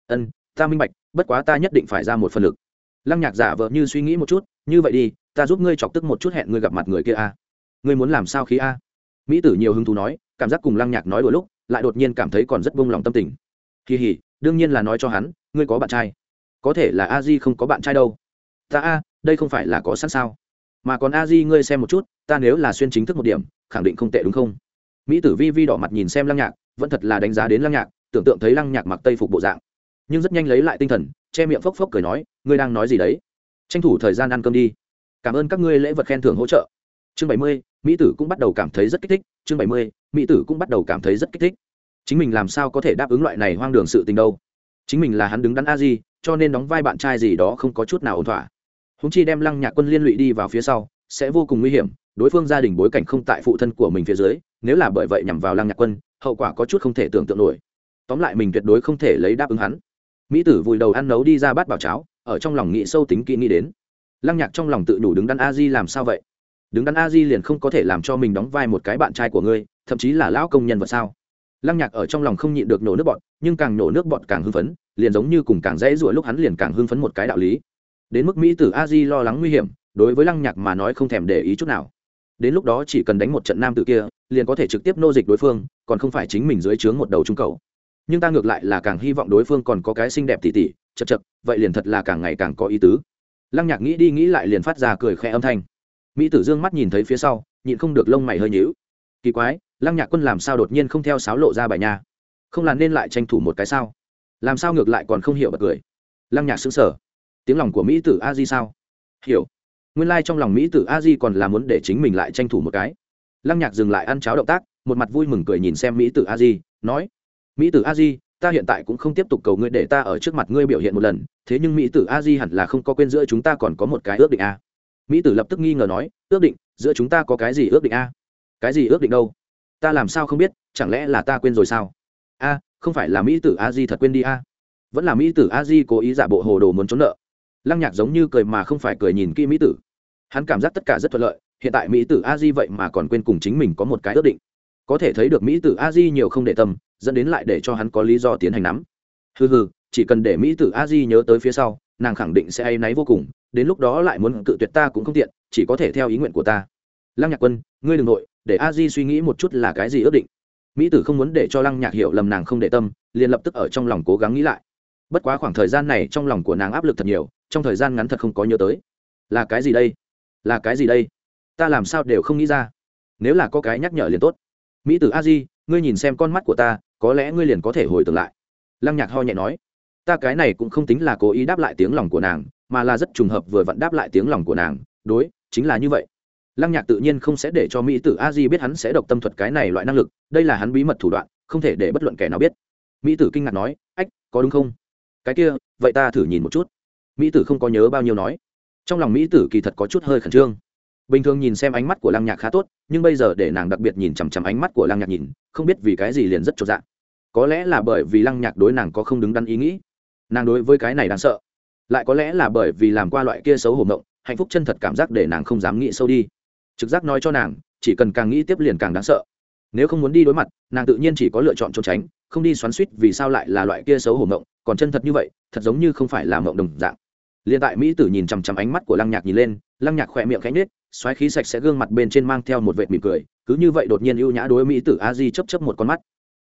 Ân, ta minh bạch, bất quá ta nhất định phải ra một phần lực. Lăng nhạc giả vợ như suy nghĩ một chút, như vậy đi, ta giúp ngươi chọc tức một chút hẹn ngươi gặp mặt người kia a. Ngươi muốn làm sao khí a? Mỹ tử nhiều hứng thú nói, cảm giác cùng lăng nhạc nói đôi lúc, lại đột nhiên cảm thấy còn rất bông lòng tâm tình. Kỳ hỉ đương nhiên là nói cho hắn, ngươi có bạn trai. Có thể là a di không có bạn trai đâu. Ta a, đây không phải là có sẵn sao? Mà còn a di ngươi xem một chút, ta nếu là xuyên chính thức một điểm, khẳng định không tệ đúng không? Mỹ tử vi vi đỏ mặt nhìn xem lăng nhạc, vẫn thật là đánh giá đến lăng nhạc, tưởng tượng thấy lăng nhạc mặc tây phục bộ dạng. Nhưng rất nhanh lấy lại tinh thần, che miệng phốc phốc cười nói, ngươi đang nói gì đấy? Tranh thủ thời gian ăn cơm đi. Cảm ơn các ngươi lễ vật khen thưởng hỗ trợ. Chương bảy mươi, mỹ tử cũng bắt đầu cảm thấy rất kích thích. Chương bảy mươi, mỹ tử cũng bắt đầu cảm thấy rất kích thích. Chính mình làm sao có thể đáp ứng loại này hoang đường sự tình đâu? Chính mình là hắn đứng đắn a di, cho nên đóng vai bạn trai gì đó không có chút nào ổn thỏa húng chi đem lăng nhạc quân liên lụy đi vào phía sau, sẽ vô cùng nguy hiểm, đối phương gia đình bối cảnh không tại phụ thân của mình phía dưới, nếu là bởi vậy nhằm vào lăng nhạc quân, hậu quả có chút không thể tưởng tượng nổi. Tóm lại mình tuyệt đối không thể lấy đáp ứng hắn. Mỹ tử vùi đầu ăn nấu đi ra bát bảo cháo, ở trong lòng nghĩ sâu tính kỹ nghĩ đến. Lăng nhạc trong lòng tự đủ đứng đắn a di làm sao vậy? Đứng đắn a di liền không có thể làm cho mình đóng vai một cái bạn trai của ngươi, thậm chí là lão công nhân vật sao? Lăng nhạc ở trong lòng không nhịn được nổ nước bọt, nhưng càng nổ nước bọt càng hưng phấn, liền giống như cùng càng dễ dụa lúc hắn liền càng hưng phấn một cái đạo lý đến mức mỹ tử a di lo lắng nguy hiểm, đối với lăng nhạc mà nói không thèm để ý chút nào. Đến lúc đó chỉ cần đánh một trận nam tự kia, liền có thể trực tiếp nô dịch đối phương, còn không phải chính mình dưới trướng một đầu trung cầu. Nhưng ta ngược lại là càng hy vọng đối phương còn có cái xinh đẹp tỉ tỉ, chật chật, vậy liền thật là càng ngày càng có ý tứ. Lăng nhạc nghĩ đi nghĩ lại liền phát ra cười khẽ âm thanh. Mỹ tử dương mắt nhìn thấy phía sau, nhịn không được lông mày hơi nhíu. Kỳ quái, lăng nhạc quân làm sao đột nhiên không theo sáo lộ ra bài nha? Không làm nên lại tranh thủ một cái sao? Làm sao ngược lại còn không hiểu bật cười? Lăng nhạc xứng sở tiếng lòng của mỹ tử a di sao? Hiểu. Nguyên lai、like、trong lòng mỹ tử a di còn là muốn để chính mình lại tranh thủ một cái. Lăng nhạc dừng lại ăn cháo động tác, một mặt vui mừng cười nhìn xem mỹ tử a di, nói, mỹ tử a di, ta hiện tại cũng không tiếp tục cầu ngươi để ta ở trước mặt ngươi biểu hiện một lần, thế nhưng mỹ tử a di hẳn là không có quên giữa chúng ta còn có một cái ước định a. Mỹ tử lập tức nghi ngờ nói, ước định, giữa chúng ta có cái gì ước định a? Cái gì ước định đâu? Ta làm sao không biết, chẳng lẽ là ta quên rồi sao? A, không phải là mỹ tử a di thật quên đi a. Vẫn là mỹ tử a di cố ý giả bộ hồ đồ muốn trốn nợ lăng nhạc giống như cười mà không phải cười nhìn kỹ mỹ tử. Hắn cảm giác tất cả rất thuận lợi, hiện tại mỹ tử a di vậy mà còn quên cùng chính mình có một cái ước định. Có thể thấy được mỹ tử a di nhiều không để tâm, dẫn đến lại để cho hắn có lý do tiến hành nắm. Hừ hừ, chỉ cần để mỹ tử a di nhớ tới phía sau, nàng khẳng định sẽ hay náy vô cùng, đến lúc đó lại muốn cự tuyệt ta cũng không tiện, chỉ có thể theo ý nguyện của ta. Lăng nhạc quân, ngươi đ ừ n g nội, để a di suy nghĩ một chút là cái gì ước định. Mỹ tử không muốn để cho lăng nhạc hiểu lầm nàng không để tâm, liền lập tức ở trong lòng cố gắng nghĩ lại. Bất quá khoảng thời gian này trong lòng của nàng áp lực thật nhiều trong thời gian ngắn thật không có nhớ tới. Là cái gì đây? Là cái gì đây? Ta làm sao đều không nghĩ ra. Nếu là có cái nhắc nhở liền tốt. Mỹ tử a di, ngươi nhìn xem con mắt của ta, có lẽ ngươi liền có thể hồi tưởng lại. Lăng nhạc ho nhẹ nói. Ta cái này cũng không tính là cố ý đáp lại tiếng lòng của nàng, mà là rất trùng hợp vừa vặn đáp lại tiếng lòng của nàng, đối, chính là như vậy. Lăng nhạc tự nhiên không sẽ để cho mỹ tử a di biết hắn sẽ độc tâm thuật cái này loại năng lực, đây là hắn bí mật thủ đoạn, không thể để bất luận kẻ nào biết. Mỹ tử kinh ngạc nói, ách, có đúng không? Cái kia, vậy ta thử nhìn một chút mỹ tử không có nhớ bao nhiêu nói. Trong lòng mỹ tử kỳ thật có chút hơi khẩn trương. Bình thường nhìn xem ánh mắt của lăng nhạc khá tốt, nhưng bây giờ để nàng đặc biệt nhìn chằm chằm ánh mắt của lăng nhạc nhìn, không biết vì cái gì liền rất trộn dạng có lẽ là bởi vì lăng nhạc đối nàng có không đứng đắn ý nghĩ. Nàng đối với cái này đáng sợ. Lại có lẽ là bởi vì làm qua loại kia xấu hổ mộng, hạnh phúc chân thật cảm giác để nàng không dám nghĩ sâu đi. Trực giác nói cho nàng, chỉ cần càng nghĩ tiếp liền càng đáng sợ. Nếu không muốn đi đối mặt, nàng tự nhiên chỉ có lựa chọn trốn tránh, không đi xoắn suýt vì sao lại là loại kia xấu hổ mộng, còn chân thật như vậy, thật giống như không phải là mộng đồng dạng liền tại mỹ tử nhìn chằm chằm ánh mắt của lăng nhạc nhìn lên lăng nhạc khỏe miệng khẽ nhếch, xoáy khí sạch sẽ gương mặt bên trên mang theo một vệt mỉm cười cứ như vậy đột nhiên ưu nhã đối mỹ tử a di chấp chấp một con mắt.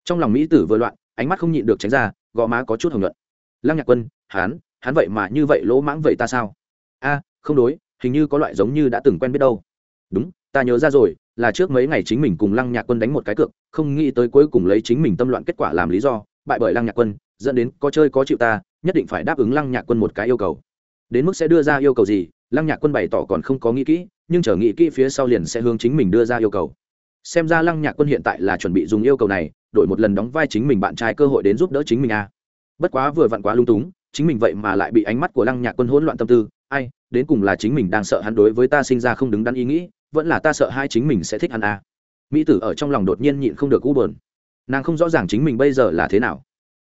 Trong lòng mỹ tử vừa loạn ánh mắt không nhịn được tránh ra gò má có chút hồng nhuận. Lăng nhạc quân hán hắn vậy mà như vậy lỗ mãng vậy ta sao? A không đối hình như có loại giống như đã từng quen biết đâu. Đúng ta nhớ ra rồi là trước mấy ngày chính mình cùng lăng nhạc quân đánh một cái cược không nghĩ tới cuối cùng lấy chính mình tâm loạn kết quả làm lý do bại bởi lăng nhạc quân dẫn đến có chơi có chịu ta nhất định phải đáp ứng lăng nhạc quân một cái yêu cầu đến mức sẽ đưa ra yêu cầu gì, lăng nhạc quân bày tỏ còn không có nghĩ kỹ, nhưng chờ nghĩ kỹ phía sau liền sẽ hướng chính mình đưa ra yêu cầu xem ra lăng nhạc quân hiện tại là chuẩn bị dùng yêu cầu này, đổi một lần đóng vai chính mình bạn trai cơ hội đến giúp đỡ chính mình à. bất quá vừa vặn quá lung túng, chính mình vậy mà lại bị ánh mắt của lăng nhạc quân hỗn loạn tâm tư, ai, đến cùng là chính mình đang sợ hắn đối với ta sinh ra không đứng đắn ý nghĩ, vẫn là ta sợ hai chính mình sẽ thích hắn à. mỹ tử ở trong lòng đột nhiên nhịn không được u bờn nàng không rõ ràng chính mình bây giờ là thế nào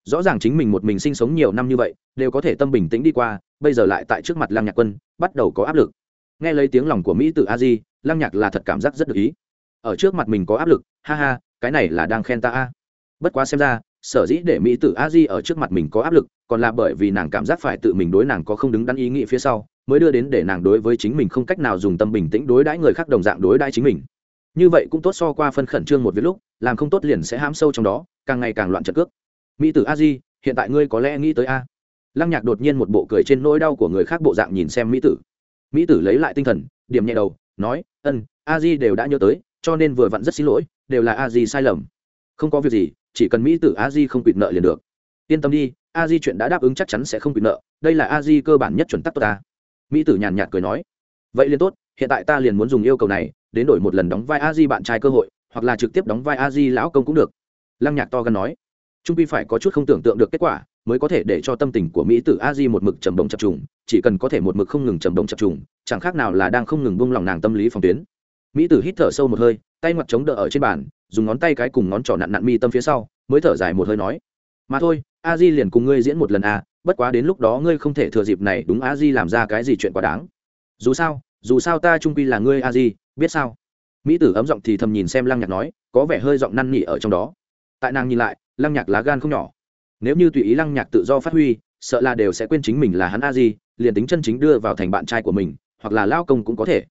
rõ ràng chính mình một mình sinh sống nhiều năm như vậy, đều có thể tâm bình tĩnh đi qua, bây giờ lại tại trước mặt lăng nhạc quân, bắt đầu có áp lực. Nghe lấy tiếng lòng của mỹ tử a di, lăng nhạc là thật cảm giác rất được ý. Ở trước mặt mình có áp lực, ha ha, cái này là đang khen ta a. Bất quá xem ra, sở dĩ để mỹ tử a di ở trước mặt mình có áp lực, còn là bởi vì nàng cảm giác phải tự mình đối nàng có không đứng đắn ý nghĩ phía sau, mới đưa đến để nàng đối với chính mình không cách nào dùng tâm bình tĩnh đối đãi người khác đồng dạng đối đãi chính mình. Như vậy cũng tốt so qua phân khẩn trương một việc lúc, làm không tốt liền sẽ hãm sâu trong đó, càng ngày càng loạn trận cước mỹ tử a di, hiện tại ngươi có lẽ nghĩ tới a. Lăng nhạc đột nhiên một bộ cười trên nỗi đau của người khác bộ dạng nhìn xem mỹ tử. Mỹ tử lấy lại tinh thần, điểm nhẹ đầu, nói, ân, a di đều đã nhớ tới, cho nên vừa vặn rất xin lỗi, đều là a di sai lầm. Không có việc gì, chỉ cần mỹ tử a di không quỵt nợ liền được. Yên tâm đi, a di chuyện đã đáp ứng chắc chắn sẽ không quỵt nợ, đây là a di cơ bản nhất chuẩn tắc ta. Mỹ tử nhàn nhạt cười nói, vậy liền tốt, hiện tại ta liền muốn dùng yêu cầu này, đến đổi một lần đóng vai a di bạn trai cơ hội, hoặc là trực tiếp đóng vai a di lão công cũng được. Lăng nhạc to gần nói trung quy phải có chút không tưởng tượng được kết quả, mới có thể để cho tâm tình của mỹ tử a di một mực trầm đồng chập trùng, chỉ cần có thể một mực không ngừng trầm đồng chập trùng, chẳng khác nào là đang không ngừng buông lòng nàng tâm lý phòng tuyến. Mỹ tử hít thở sâu một hơi, tay mặt chống đỡ ở trên bàn, dùng ngón tay cái cùng ngón trỏ nặn nặn mi tâm phía sau, mới thở dài một hơi nói, mà thôi, a di liền cùng ngươi diễn một lần à bất quá đến lúc đó ngươi không thể thừa dịp này đúng a di làm ra cái gì chuyện quá đáng. Dù sao dù sao ta trung quy là ngươi a di biết sao? Mỹ tử ấm giọng thì thầm nhìn xem lăng nhạc nói, có vẻ hơi giọng năn nỉ ở trong đó. Tại nàng nhìn lại lăng nhạc lá gan không nhỏ. Nếu như tùy ý lăng nhạc tự do phát huy, sợ là đều sẽ quên chính mình là hắn a di, liền tính chân chính đưa vào thành bạn trai của mình, hoặc là lao công cũng có thể.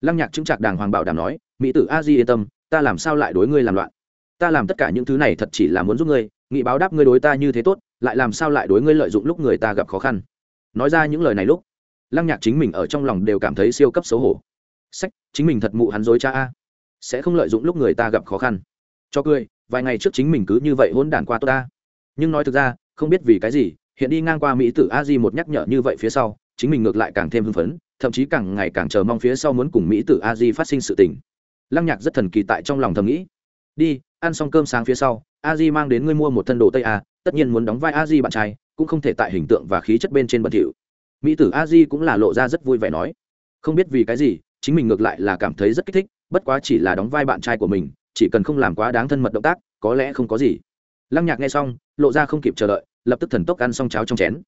Lăng nhạc chứng trạc đàng hoàng bảo đảm nói, mỹ tử a di yên tâm, ta làm sao lại đối ngươi làm loạn? Ta làm tất cả những thứ này thật chỉ là muốn giúp ngươi, nghị báo đáp ngươi đối ta như thế tốt, lại làm sao lại đối ngươi lợi dụng lúc người ta gặp khó khăn? Nói ra những lời này lúc, lăng nhạc chính mình ở trong lòng đều cảm thấy siêu cấp xấu hổ. Sách, chính mình thật mụ hắn dối cha a, sẽ không lợi dụng lúc người ta gặp khó khăn cho cười, vài ngày trước chính mình cứ như vậy hôn đản qua tôi ta. Nhưng nói thực ra, không biết vì cái gì, hiện đi ngang qua mỹ tử a di một nhắc nhở như vậy phía sau, chính mình ngược lại càng thêm hưng phấn, thậm chí càng ngày càng chờ mong phía sau muốn cùng mỹ tử a di phát sinh sự tình. Lăng nhạc rất thần kỳ tại trong lòng thầm nghĩ. Đi, ăn xong cơm sáng phía sau, a di mang đến ngươi mua một thân đồ tây a, tất nhiên muốn đóng vai a di bạn trai, cũng không thể tại hình tượng và khí chất bên trên bẩn thỉu. Mỹ tử a di cũng là lộ ra rất vui vẻ nói. Không biết vì cái gì, chính mình ngược lại là cảm thấy rất kích thích, bất quá chỉ là đóng vai bạn trai của mình chỉ cần không làm quá đáng thân mật động tác có lẽ không có gì. Lăng nhạc nghe xong lộ ra không kịp chờ đợi lập tức thần tốc ăn xong cháo trong chén.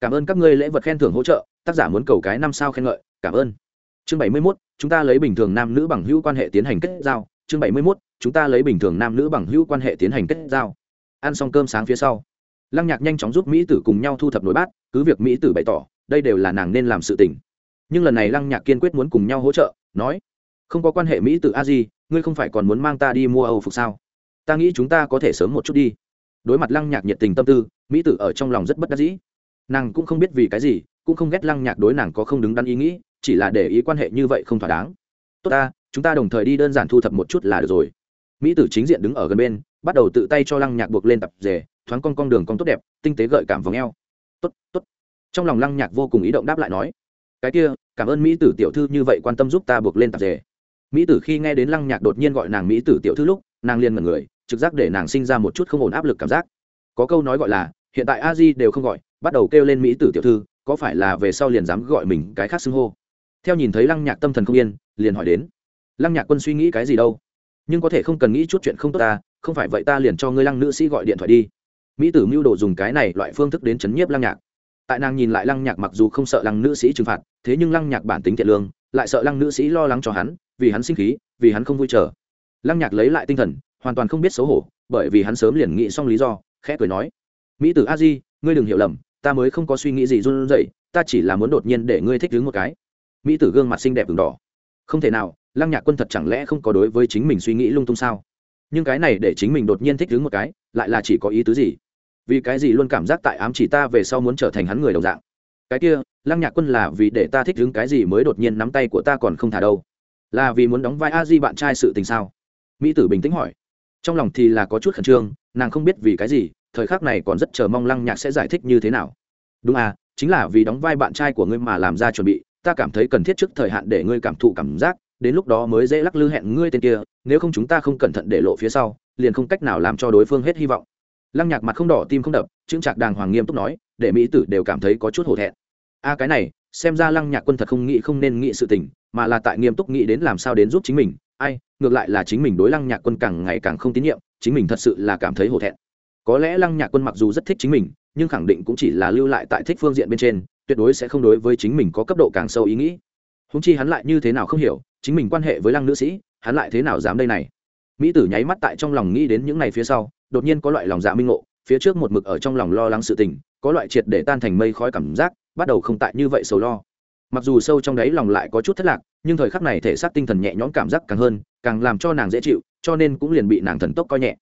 Cảm ơn các ngươi lễ vật khen thưởng hỗ trợ tác giả muốn cầu cái năm sao khen ngợi cảm ơn. Chương bảy mươi 71, chúng ta lấy bình thường nam nữ bằng hữu quan hệ tiến hành kết giao. Chương bảy mươi 71, chúng ta lấy bình thường nam nữ bằng hữu quan hệ tiến hành kết giao. Ăn xong cơm sáng phía sau lăng nhạc nhanh chóng giúp mỹ tử cùng nhau thu thập nồi bát cứ việc mỹ tử bày tỏ đây đều là nàng nên làm sự tình. Nhưng lần này lăng nhạc kiên quyết muốn cùng nhau hỗ trợ nói không có quan hệ mỹ tử a di ngươi không phải còn muốn mang ta đi mua âu phục sao? Ta nghĩ chúng ta có thể sớm một chút đi. Đối mặt lăng nhạc nhiệt tình tâm tư, mỹ tử ở trong lòng rất bất đắc dĩ. Nàng cũng không biết vì cái gì, cũng không ghét lăng nhạc đối nàng có không đứng đắn ý nghĩ, chỉ là để ý quan hệ như vậy không thỏa đáng. Tốt ta, chúng ta đồng thời đi đơn giản thu thập một chút là được rồi. Mỹ tử chính diện đứng ở gần bên, bắt đầu tự tay cho lăng nhạc buộc lên tập rể, thoáng con con đường con tốt đẹp, tinh tế gợi cảm vòng eo. Tốt tốt. Trong lòng lăng nhạc vô cùng ý động đáp lại nói, cái kia, cảm ơn mỹ tử tiểu thư như vậy quan tâm giúp ta buộc lên tập rể mỹ tử khi nghe đến lăng nhạc đột nhiên gọi nàng mỹ tử tiểu thư lúc, nàng liền mật người, trực giác để nàng sinh ra một chút không ổn áp lực cảm giác. Có câu nói gọi là, hiện tại a di đều không gọi, bắt đầu kêu lên mỹ tử tiểu thư, có phải là về sau liền dám gọi mình cái khác xưng hô? Theo nhìn thấy lăng nhạc tâm thần không yên, liền hỏi đến, lăng nhạc quân suy nghĩ cái gì đâu? Nhưng có thể không cần nghĩ chút chuyện không tốt ta, không phải vậy ta liền cho ngươi lăng nữ sĩ gọi điện thoại đi. Mỹ tử mưu đồ dùng cái này loại phương thức đến chấn nhiếp lăng nhạc. Tại nàng nhìn lại lăng nhạc mặc dù không sợ lăng nữ sĩ trừng phạt, thế nhưng lăng nhạc bản tính thiện lương, lại sợ lăng nữ sĩ lo lắng cho hắn vì hắn sinh khí, vì hắn không vui chờ. Lăng nhạc lấy lại tinh thần, hoàn toàn không biết xấu hổ, bởi vì hắn sớm liền nghĩ xong lý do, khẽ cười nói, mỹ tử a di, ngươi đừng hiểu lầm, ta mới không có suy nghĩ gì run rẩy, ta chỉ là muốn đột nhiên để ngươi thích đứng một cái. Mỹ tử gương mặt xinh đẹp v đỏ. Không thể nào, lăng nhạc quân thật chẳng lẽ không có đối với chính mình suy nghĩ lung tung sao? Nhưng cái này để chính mình đột nhiên thích đứng một cái, lại là chỉ có ý tứ gì? Vì cái gì luôn cảm giác tại ám chỉ ta về sau muốn trở thành hắn người đồng dạng? Cái kia, lăng nhạc quân là vì để ta thích đứng cái gì mới đột nhiên nắm tay của ta còn không thả đâu? Là vì muốn đóng vai a di bạn trai sự tình sao? Mỹ tử bình tĩnh hỏi. Trong lòng thì là có chút khẩn trương, nàng không biết vì cái gì, thời khắc này còn rất chờ mong lăng nhạc sẽ giải thích như thế nào. Đúng à chính là vì đóng vai bạn trai của ngươi mà làm ra chuẩn bị, ta cảm thấy cần thiết trước thời hạn để ngươi cảm thụ cảm giác, đến lúc đó mới dễ lắc lư hẹn ngươi tên kia, nếu không chúng ta không cẩn thận để lộ phía sau, liền không cách nào làm cho đối phương hết hy vọng. Lăng nhạc mặt không đỏ, tim không đập, chững chạc đàng hoàng nghiêm túc nói, để mỹ tử đều cảm thấy có chút hổ thẹn. A cái này xem ra lăng nhạc quân thật không nghĩ không nên nghĩ sự tình, mà là tại nghiêm túc nghĩ đến làm sao đến giúp chính mình. Ai, ngược lại là chính mình đối lăng nhạc quân càng ngày càng không tín nhiệm, chính mình thật sự là cảm thấy hổ thẹn. Có lẽ lăng nhạc quân mặc dù rất thích chính mình, nhưng khẳng định cũng chỉ là lưu lại tại thích phương diện bên trên, tuyệt đối sẽ không đối với chính mình có cấp độ càng sâu ý nghĩ. Húng chi hắn lại như thế nào không hiểu, chính mình quan hệ với lăng nữ sĩ, hắn lại thế nào dám đây này? Mỹ tử nháy mắt tại trong lòng nghĩ đến những ngày phía sau, đột nhiên có loại lòng dạ minh ngộ, phía trước một mực ở trong lòng lo lắng sự tình, có loại triệt để tan thành mây khói cảm giác bắt đầu không tại như vậy sầu lo. Mặc dù sâu trong đáy lòng lại có chút thất lạc, nhưng thời khắc này thể xác tinh thần nhẹ nhõm cảm giác càng hơn, càng làm cho nàng dễ chịu, cho nên cũng liền bị nàng thần tốc coi nhẹ.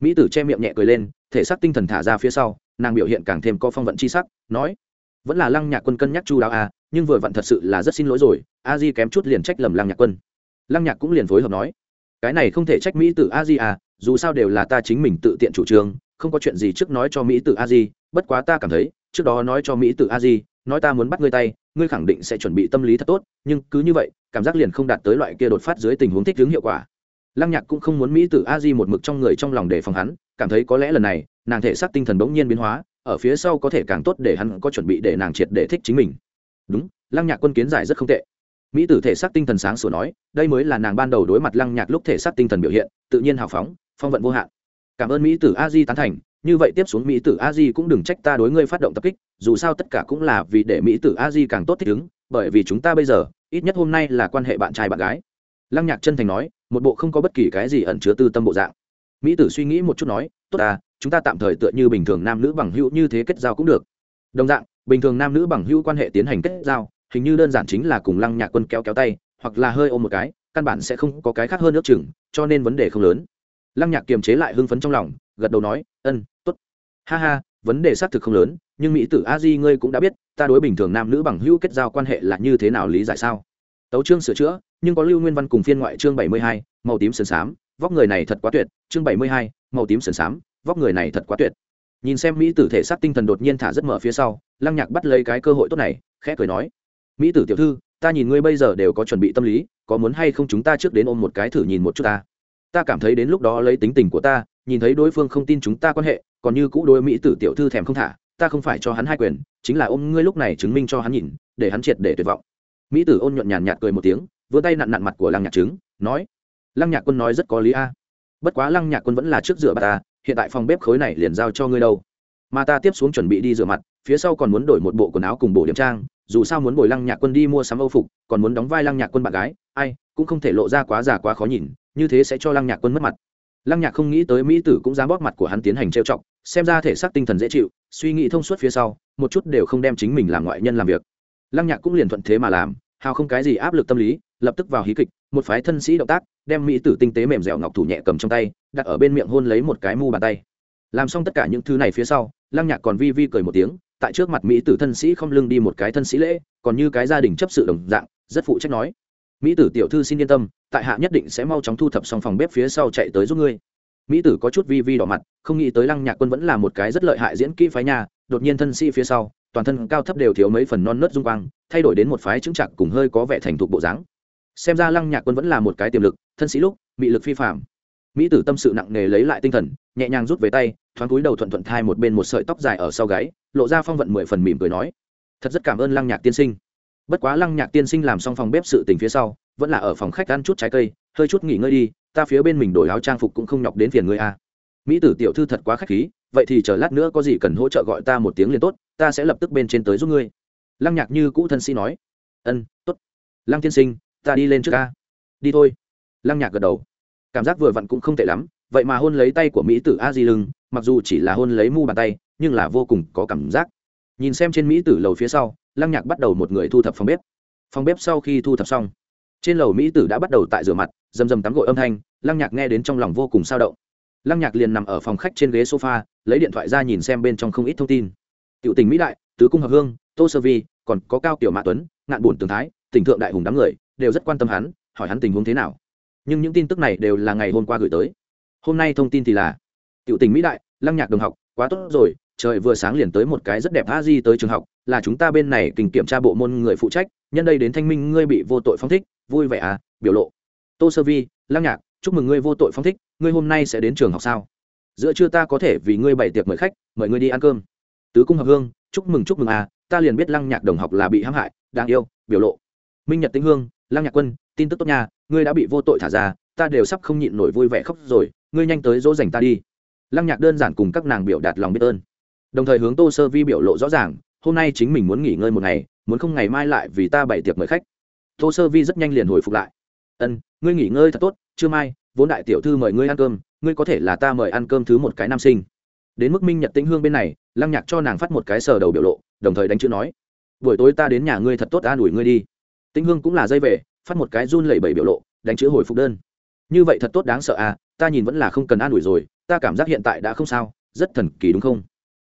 Mỹ tử che miệng nhẹ cười lên, thể xác tinh thần thả ra phía sau, nàng biểu hiện càng thêm có phong vận c h i sắc, nói, vẫn là lăng nhạc quân cân nhắc chu đáo à nhưng vừa vặn thật sự là rất xin lỗi rồi, a di kém chút liền trách lầm lăng nhạc quân. Lăng nhạc cũng liền phối hợp nói, cái này không thể trách mỹ tử a di à dù sao đều là ta chính mình tự tiện chủ trương, không có chuyện gì trước nói cho mỹ tử a di, bất quá ta cảm thấy, trước đó nói cho mỹ tử a di nói ta muốn bắt ngươi tay, ngươi khẳng định sẽ chuẩn bị tâm lý thật tốt, nhưng cứ như vậy, cảm giác liền không đạt tới loại kia đột phát dưới tình huống thích ứng hiệu quả. Lăng nhạc cũng không muốn mỹ tử a di một mực trong người trong lòng để phòng hắn, cảm thấy có lẽ lần này, nàng thể xác tinh thần bỗng nhiên biến hóa, ở phía sau có thể càng tốt để hắn có chuẩn bị để nàng triệt để thích chính mình. Đúng, lăng nhạc quân kiến giải rất không tệ. Mỹ tử thể xác tinh thần sáng sủa nói, đây mới là nàng ban đầu đối mặt lăng nhạc lúc thể xác tinh thần biểu hiện, tự nhiên hào phóng, phong vận vô hạn. Cảm ơn mỹ tử a di tán thành như vậy tiếp xuống mỹ tử a di cũng đừng trách ta đối ngươi phát động tập kích, dù sao tất cả cũng là vì để mỹ tử a di càng tốt thích ứng, bởi vì chúng ta bây giờ, ít nhất hôm nay là quan hệ bạn trai bạn gái. Lăng nhạc chân thành nói, một bộ không có bất kỳ cái gì ẩn chứa tư tâm bộ dạng. Mỹ tử suy nghĩ một chút nói, tốt ta, chúng ta tạm thời tựa như bình thường nam nữ bằng hữu như thế kết giao cũng được. Đồng dạng, bình thường nam nữ bằng hữu quan hệ tiến hành kết giao, hình như đơn giản chính là cùng lăng nhạc quân kéo kéo tay, hoặc là hơi ôm một cái, căn bản sẽ không có cái khác hơn ước chừng, cho nên vấn đề không lớn. Lăng nhạc kiềm chế lại hưng phấn trong lòng, gật đầu nói, ân ha ha, vấn đề xác thực không lớn, nhưng mỹ tử a di ngươi cũng đã biết, ta đối bình thường nam nữ bằng hữu kết giao quan hệ là như thế nào lý giải sao? Tấu chương sửa chữa, nhưng có lưu nguyên văn cùng phiên ngoại chương bảy mươi hai, màu tím sườn xám, vóc người này thật quá tuyệt, chương bảy mươi hai, màu tím sườn xám, vóc người này thật quá tuyệt. Nhìn xem mỹ tử thể xác tinh thần đột nhiên thả rất mở phía sau, lăng nhạc bắt lấy cái cơ hội tốt này, khẽ cười nói, mỹ tử tiểu thư, ta nhìn ngươi bây giờ đều có chuẩn bị tâm lý, có muốn hay không chúng ta trước đến ôm một cái thử nhìn một chút ta? Ta cảm thấy đến lúc đó lấy tính tình của ta nhìn thấy đối phương không tin chúng ta quan hệ, còn như cũ đối mỹ tử tiểu thư thèm không thả, ta không phải cho hắn hai quyền, chính là ôm ngươi lúc này chứng minh cho hắn nhìn, để hắn triệt để tuyệt vọng. Mỹ tử ôn nhuận nhàn nhạt cười một tiếng, vươn tay nặn nặn mặt của lăng nhạc trứng, nói, lăng nhạc quân nói rất có lý a. Bất quá lăng nhạc quân vẫn là trước rửa bà ta, hiện tại phòng bếp khối này liền giao cho ngươi đâu. Mà ta tiếp xuống chuẩn bị đi rửa mặt, phía sau còn muốn đổi một bộ quần áo cùng bộ điểm trang, dù sao muốn bồi lăng nhạc quân đi mua sắm âu phục, còn muốn đóng vai lăng nhạc quân bạn gái, ai, cũng không thể lộ ra quá già quá khó nhìn, như thế sẽ cho lăng nhạc quân mất mặt lăng nhạc không nghĩ tới mỹ tử cũng dám bóp mặt của hắn tiến hành trêu chọc, xem ra thể xác tinh thần dễ chịu, suy nghĩ thông suốt phía sau, một chút đều không đem chính mình làm ngoại nhân làm việc. Lăng nhạc cũng liền thuận thế mà làm, hào không cái gì áp lực tâm lý, lập tức vào hí kịch, một phái thân sĩ động tác, đem mỹ tử tinh tế mềm dẻo ngọc thủ nhẹ cầm trong tay, đặt ở bên miệng hôn lấy một cái mu bàn tay. Làm xong tất cả những thứ này phía sau, lăng nhạc còn vi vi cười một tiếng, tại trước mặt mỹ tử thân sĩ không lưng đi một cái thân sĩ lễ, còn như cái gia đình chấp sự đồng dạng, rất phụ trách nói. Mỹ tử tiểu thư xin yên tâm tại hạ nhất định sẽ mau chóng thu thập xong phòng bếp phía sau chạy tới giúp ngươi. Mỹ tử có chút vi vi đỏ mặt, không nghĩ tới lăng nhạc quân vẫn là một cái rất lợi hại diễn kỹ phái nhà đột nhiên thân sĩ phía sau, toàn thân cao thấp đều thiếu mấy phần non nớt dung quang, thay đổi đến một phái chứng chặt cùng hơi có vẻ thành thục bộ dáng. Xem ra lăng nhạc quân vẫn là một cái tiềm lực, thân sĩ lúc bị lực phi phạm mỹ tử tâm sự nặng nề lấy lại tinh thần, nhẹ nhàng rút về tay, thoáng cúi đầu thuận thuận thai một bên một sợi tóc dài ở sau gáy, lộ ra phong vận mười phần mỉm cười nói, thật rất cảm ơn lăng nhạc tiên sinh. Bất quá lăng nhạc tiên sinh làm xong phòng bếp sự tình phía sau vẫn là ở phòng khách ăn chút trái cây, hơi chút nghỉ ngơi đi, ta phía bên mình đổi áo trang phục cũng không nhọc đến phiền ngươi a à. mỹ tử tiểu thư thật quá k h á c h khí, vậy thì chờ lát nữa có gì cần hỗ trợ gọi ta một tiếng liền tốt, ta sẽ lập tức bên trên tới giúp ngươi. Lăng nhạc như cũ thân sĩ nói. Ân t ố t lăng tiên sinh, ta đi lên trước ca. Đi thôi. Lăng nhạc gật đầu. Cảm giác vừa vặn cũng không tệ lắm, vậy mà hôn lấy tay của mỹ tử a di lưng mặc dù chỉ là hôn lấy mu bàn tay, nhưng là vô cùng có cảm giác. Nhìn xem trên mỹ tử lầu phía sau, lăng nhạc bắt đầu một người thu thập phòng bếp. Phòng bếp sau khi thu thập xong trên lầu mỹ tử đã bắt đầu tại rửa mặt, rầm rầm tắm gội âm thanh, lăng nhạc nghe đến trong lòng vô cùng sao động. Lăng nhạc liền nằm ở phòng khách trên ghế sofa, lấy điện thoại ra nhìn xem bên trong không ít thông tin. Tiểu tình mỹ đại, tứ cung hợp hương, tô sơ vi, còn có cao tiểu mã tuấn, ngạn bùn tường thái tỉnh thượng đại hùng đám người, đều rất quan tâm hắn, hỏi hắn tình huống thế nào. Nhưng những tin tức này đều là ngày hôm qua gửi tới. Hôm nay thông tin thì là, tiểu tình mỹ đại, lăng nhạc đồng học, quá tốt rồi, trời vừa sáng liền tới một cái rất đẹp a di tới trường học, là chúng ta bên này tình kiểm tra bộ môn người phụ trách, nhân đây đến thanh minh, ngươi bị vô tội phong thích vui vẻ à biểu lộ. Tô sơ vi, lăng nhạc, chúc mừng ngươi vô tội phong thích, ngươi hôm nay sẽ đến trường học sao? Giữa trưa ta có thể vì ngươi bày tiệc mời khách, mời ngươi đi ăn cơm. Tứ cung hợp hương, chúc mừng chúc mừng à ta liền biết lăng nhạc đồng học là bị hãm hại, đáng yêu, biểu lộ. Minh nhật tĩnh hương, lăng nhạc quân, tin tức tốt nha, ngươi đã bị vô tội thả ra, ta đều sắp không nhịn nổi vui vẻ khóc rồi, ngươi nhanh tới dỗ dành ta đi. Lăng nhạc đơn giản cùng các nàng biểu đạt lòng biết ơn. Đồng thời hướng tô sơ vi biểu lộ rõ ràng, hôm nay chính mình muốn nghỉ ngơi một ngày, muốn không ngày mai lại vì ta bày tiệc mời khách tô sơ vi rất nhanh liền hồi phục lại. Ân, ngươi nghỉ ngơi thật tốt chưa mai, vốn đại tiểu thư mời ngươi ăn cơm, ngươi có thể là ta mời ăn cơm thứ một cái nam sinh. Đến mức minh nhật tĩnh hương bên này, lăng nhạc cho nàng phát một cái sờ đầu biểu lộ, đồng thời đánh chữ nói, buổi tối ta đến nhà ngươi thật tốt ta đuổi ngươi đi. Tĩnh hương cũng là dây về, phát một cái run lẩy bẩy biểu lộ, đánh chữ hồi phục đơn. Như vậy thật tốt đáng sợ à ta nhìn vẫn là không cần an ủi rồi, ta cảm giác hiện tại đã không sao, rất thần kỳ đúng không?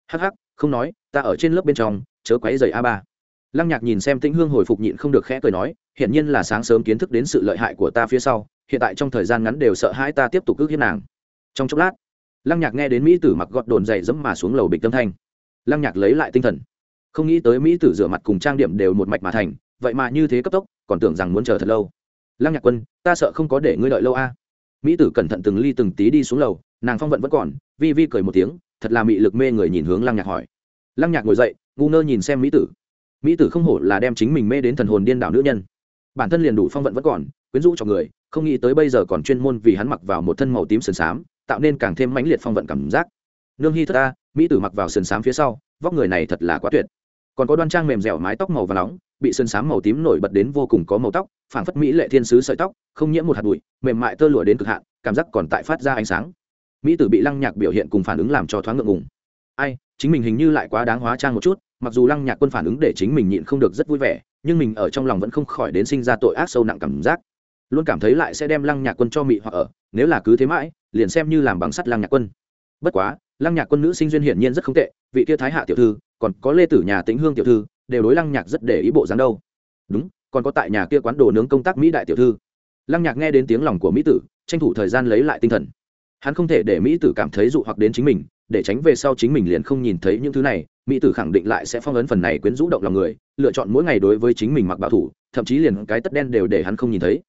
Hắc hắc, không nói, ta ở trên lớp bên trong, chớ quấy giày a ba lăng nhạc nhìn xem tĩnh hương hồi phục nhịn không được khẽ cười nói hiện nhiên là sáng sớm kiến thức đến sự lợi hại của ta phía sau, hiện tại trong thời gian ngắn đều sợ hãi ta tiếp tục ước hiếp nàng. Trong chốc lát, lăng nhạc nghe đến mỹ tử mặc gọt đồn dày dẫm mà xuống lầu bịch tâm thanh. Lăng nhạc lấy lại tinh thần. Không nghĩ tới mỹ tử rửa mặt cùng trang điểm đều một mạch mà thành, vậy mà như thế cấp tốc, còn tưởng rằng muốn chờ thật lâu. Lăng nhạc quân, ta sợ không có để ngươi đợi lâu a. Mỹ tử cẩn thận từng ly từng tí đi xuống lầu, nàng phong vận vẫn còn, vi vi cười một tiếng, thật là mị lực mê người nhìn hướng lăng nhạc hỏi. Lăng nhạc ngồi dậy, ngu ngơ nhìn xem mỹ tử mỹ tử không hổ là đem chính mình mê đến thần hồn điên đảo nữ nhân. Bản thân liền đủ phong vận vẫn còn, quyến rũ cho người, không nghĩ tới bây giờ còn chuyên môn vì hắn mặc vào một thân màu tím sườn xám, tạo nên càng thêm mãnh liệt phong vận cảm giác. Nương hy thất ta mỹ tử mặc vào sườn xám phía sau, vóc người này thật là quá tuyệt. Còn có đoan trang mềm dẻo mái tóc màu và nóng, bị sườn xám màu tím nổi bật đến vô cùng có màu tóc, phảng phất mỹ lệ thiên sứ sợi tóc, không nhiễm một hạt bụi, mềm mại tơ lụa đến cực hạn, cảm giác còn tại phát ra ánh sáng. Mỹ tử bị lăng nhạc biểu hiện cùng phản ứng làm cho thoáng ngượng ngùng. Ai chính mình hình như lại quá đáng hóa trang một chút, mặc dù lăng nhạc quân phản ứng để chính mình nhịn không được rất vui vẻ, nhưng mình ở trong lòng vẫn không khỏi đến sinh ra tội ác sâu nặng cảm giác. Luôn cảm thấy lại sẽ đem lăng nhạc quân cho mị hoặc ở, nếu là cứ thế mãi, liền xem như làm bằng sắt lăng nhạc quân. Bất quá, lăng nhạc quân nữ sinh duyên hiển nhiên rất không tệ, vị kia thái hạ tiểu thư, còn có lê tử nhà tĩnh hương tiểu thư, đều đối lăng nhạc rất để ý bộ dáng đâu. Đúng, còn có tại nhà kia quán đồ nướng công tác mỹ đại tiểu thư. Lăng nhạc nghe đến tiếng lòng của mỹ tử, tranh thủ thời gian lấy lại tinh thần. Hắn không thể để mỹ tử cảm thấy dụ hoặc đến chính mình để tránh về sau chính mình liền không nhìn thấy những thứ này, mỹ tử khẳng định lại sẽ phong ấn phần này quyến rũ động lòng người, lựa chọn mỗi ngày đối với chính mình mặc bảo thủ, thậm chí liền cái tất đen đều để hắn không nhìn thấy.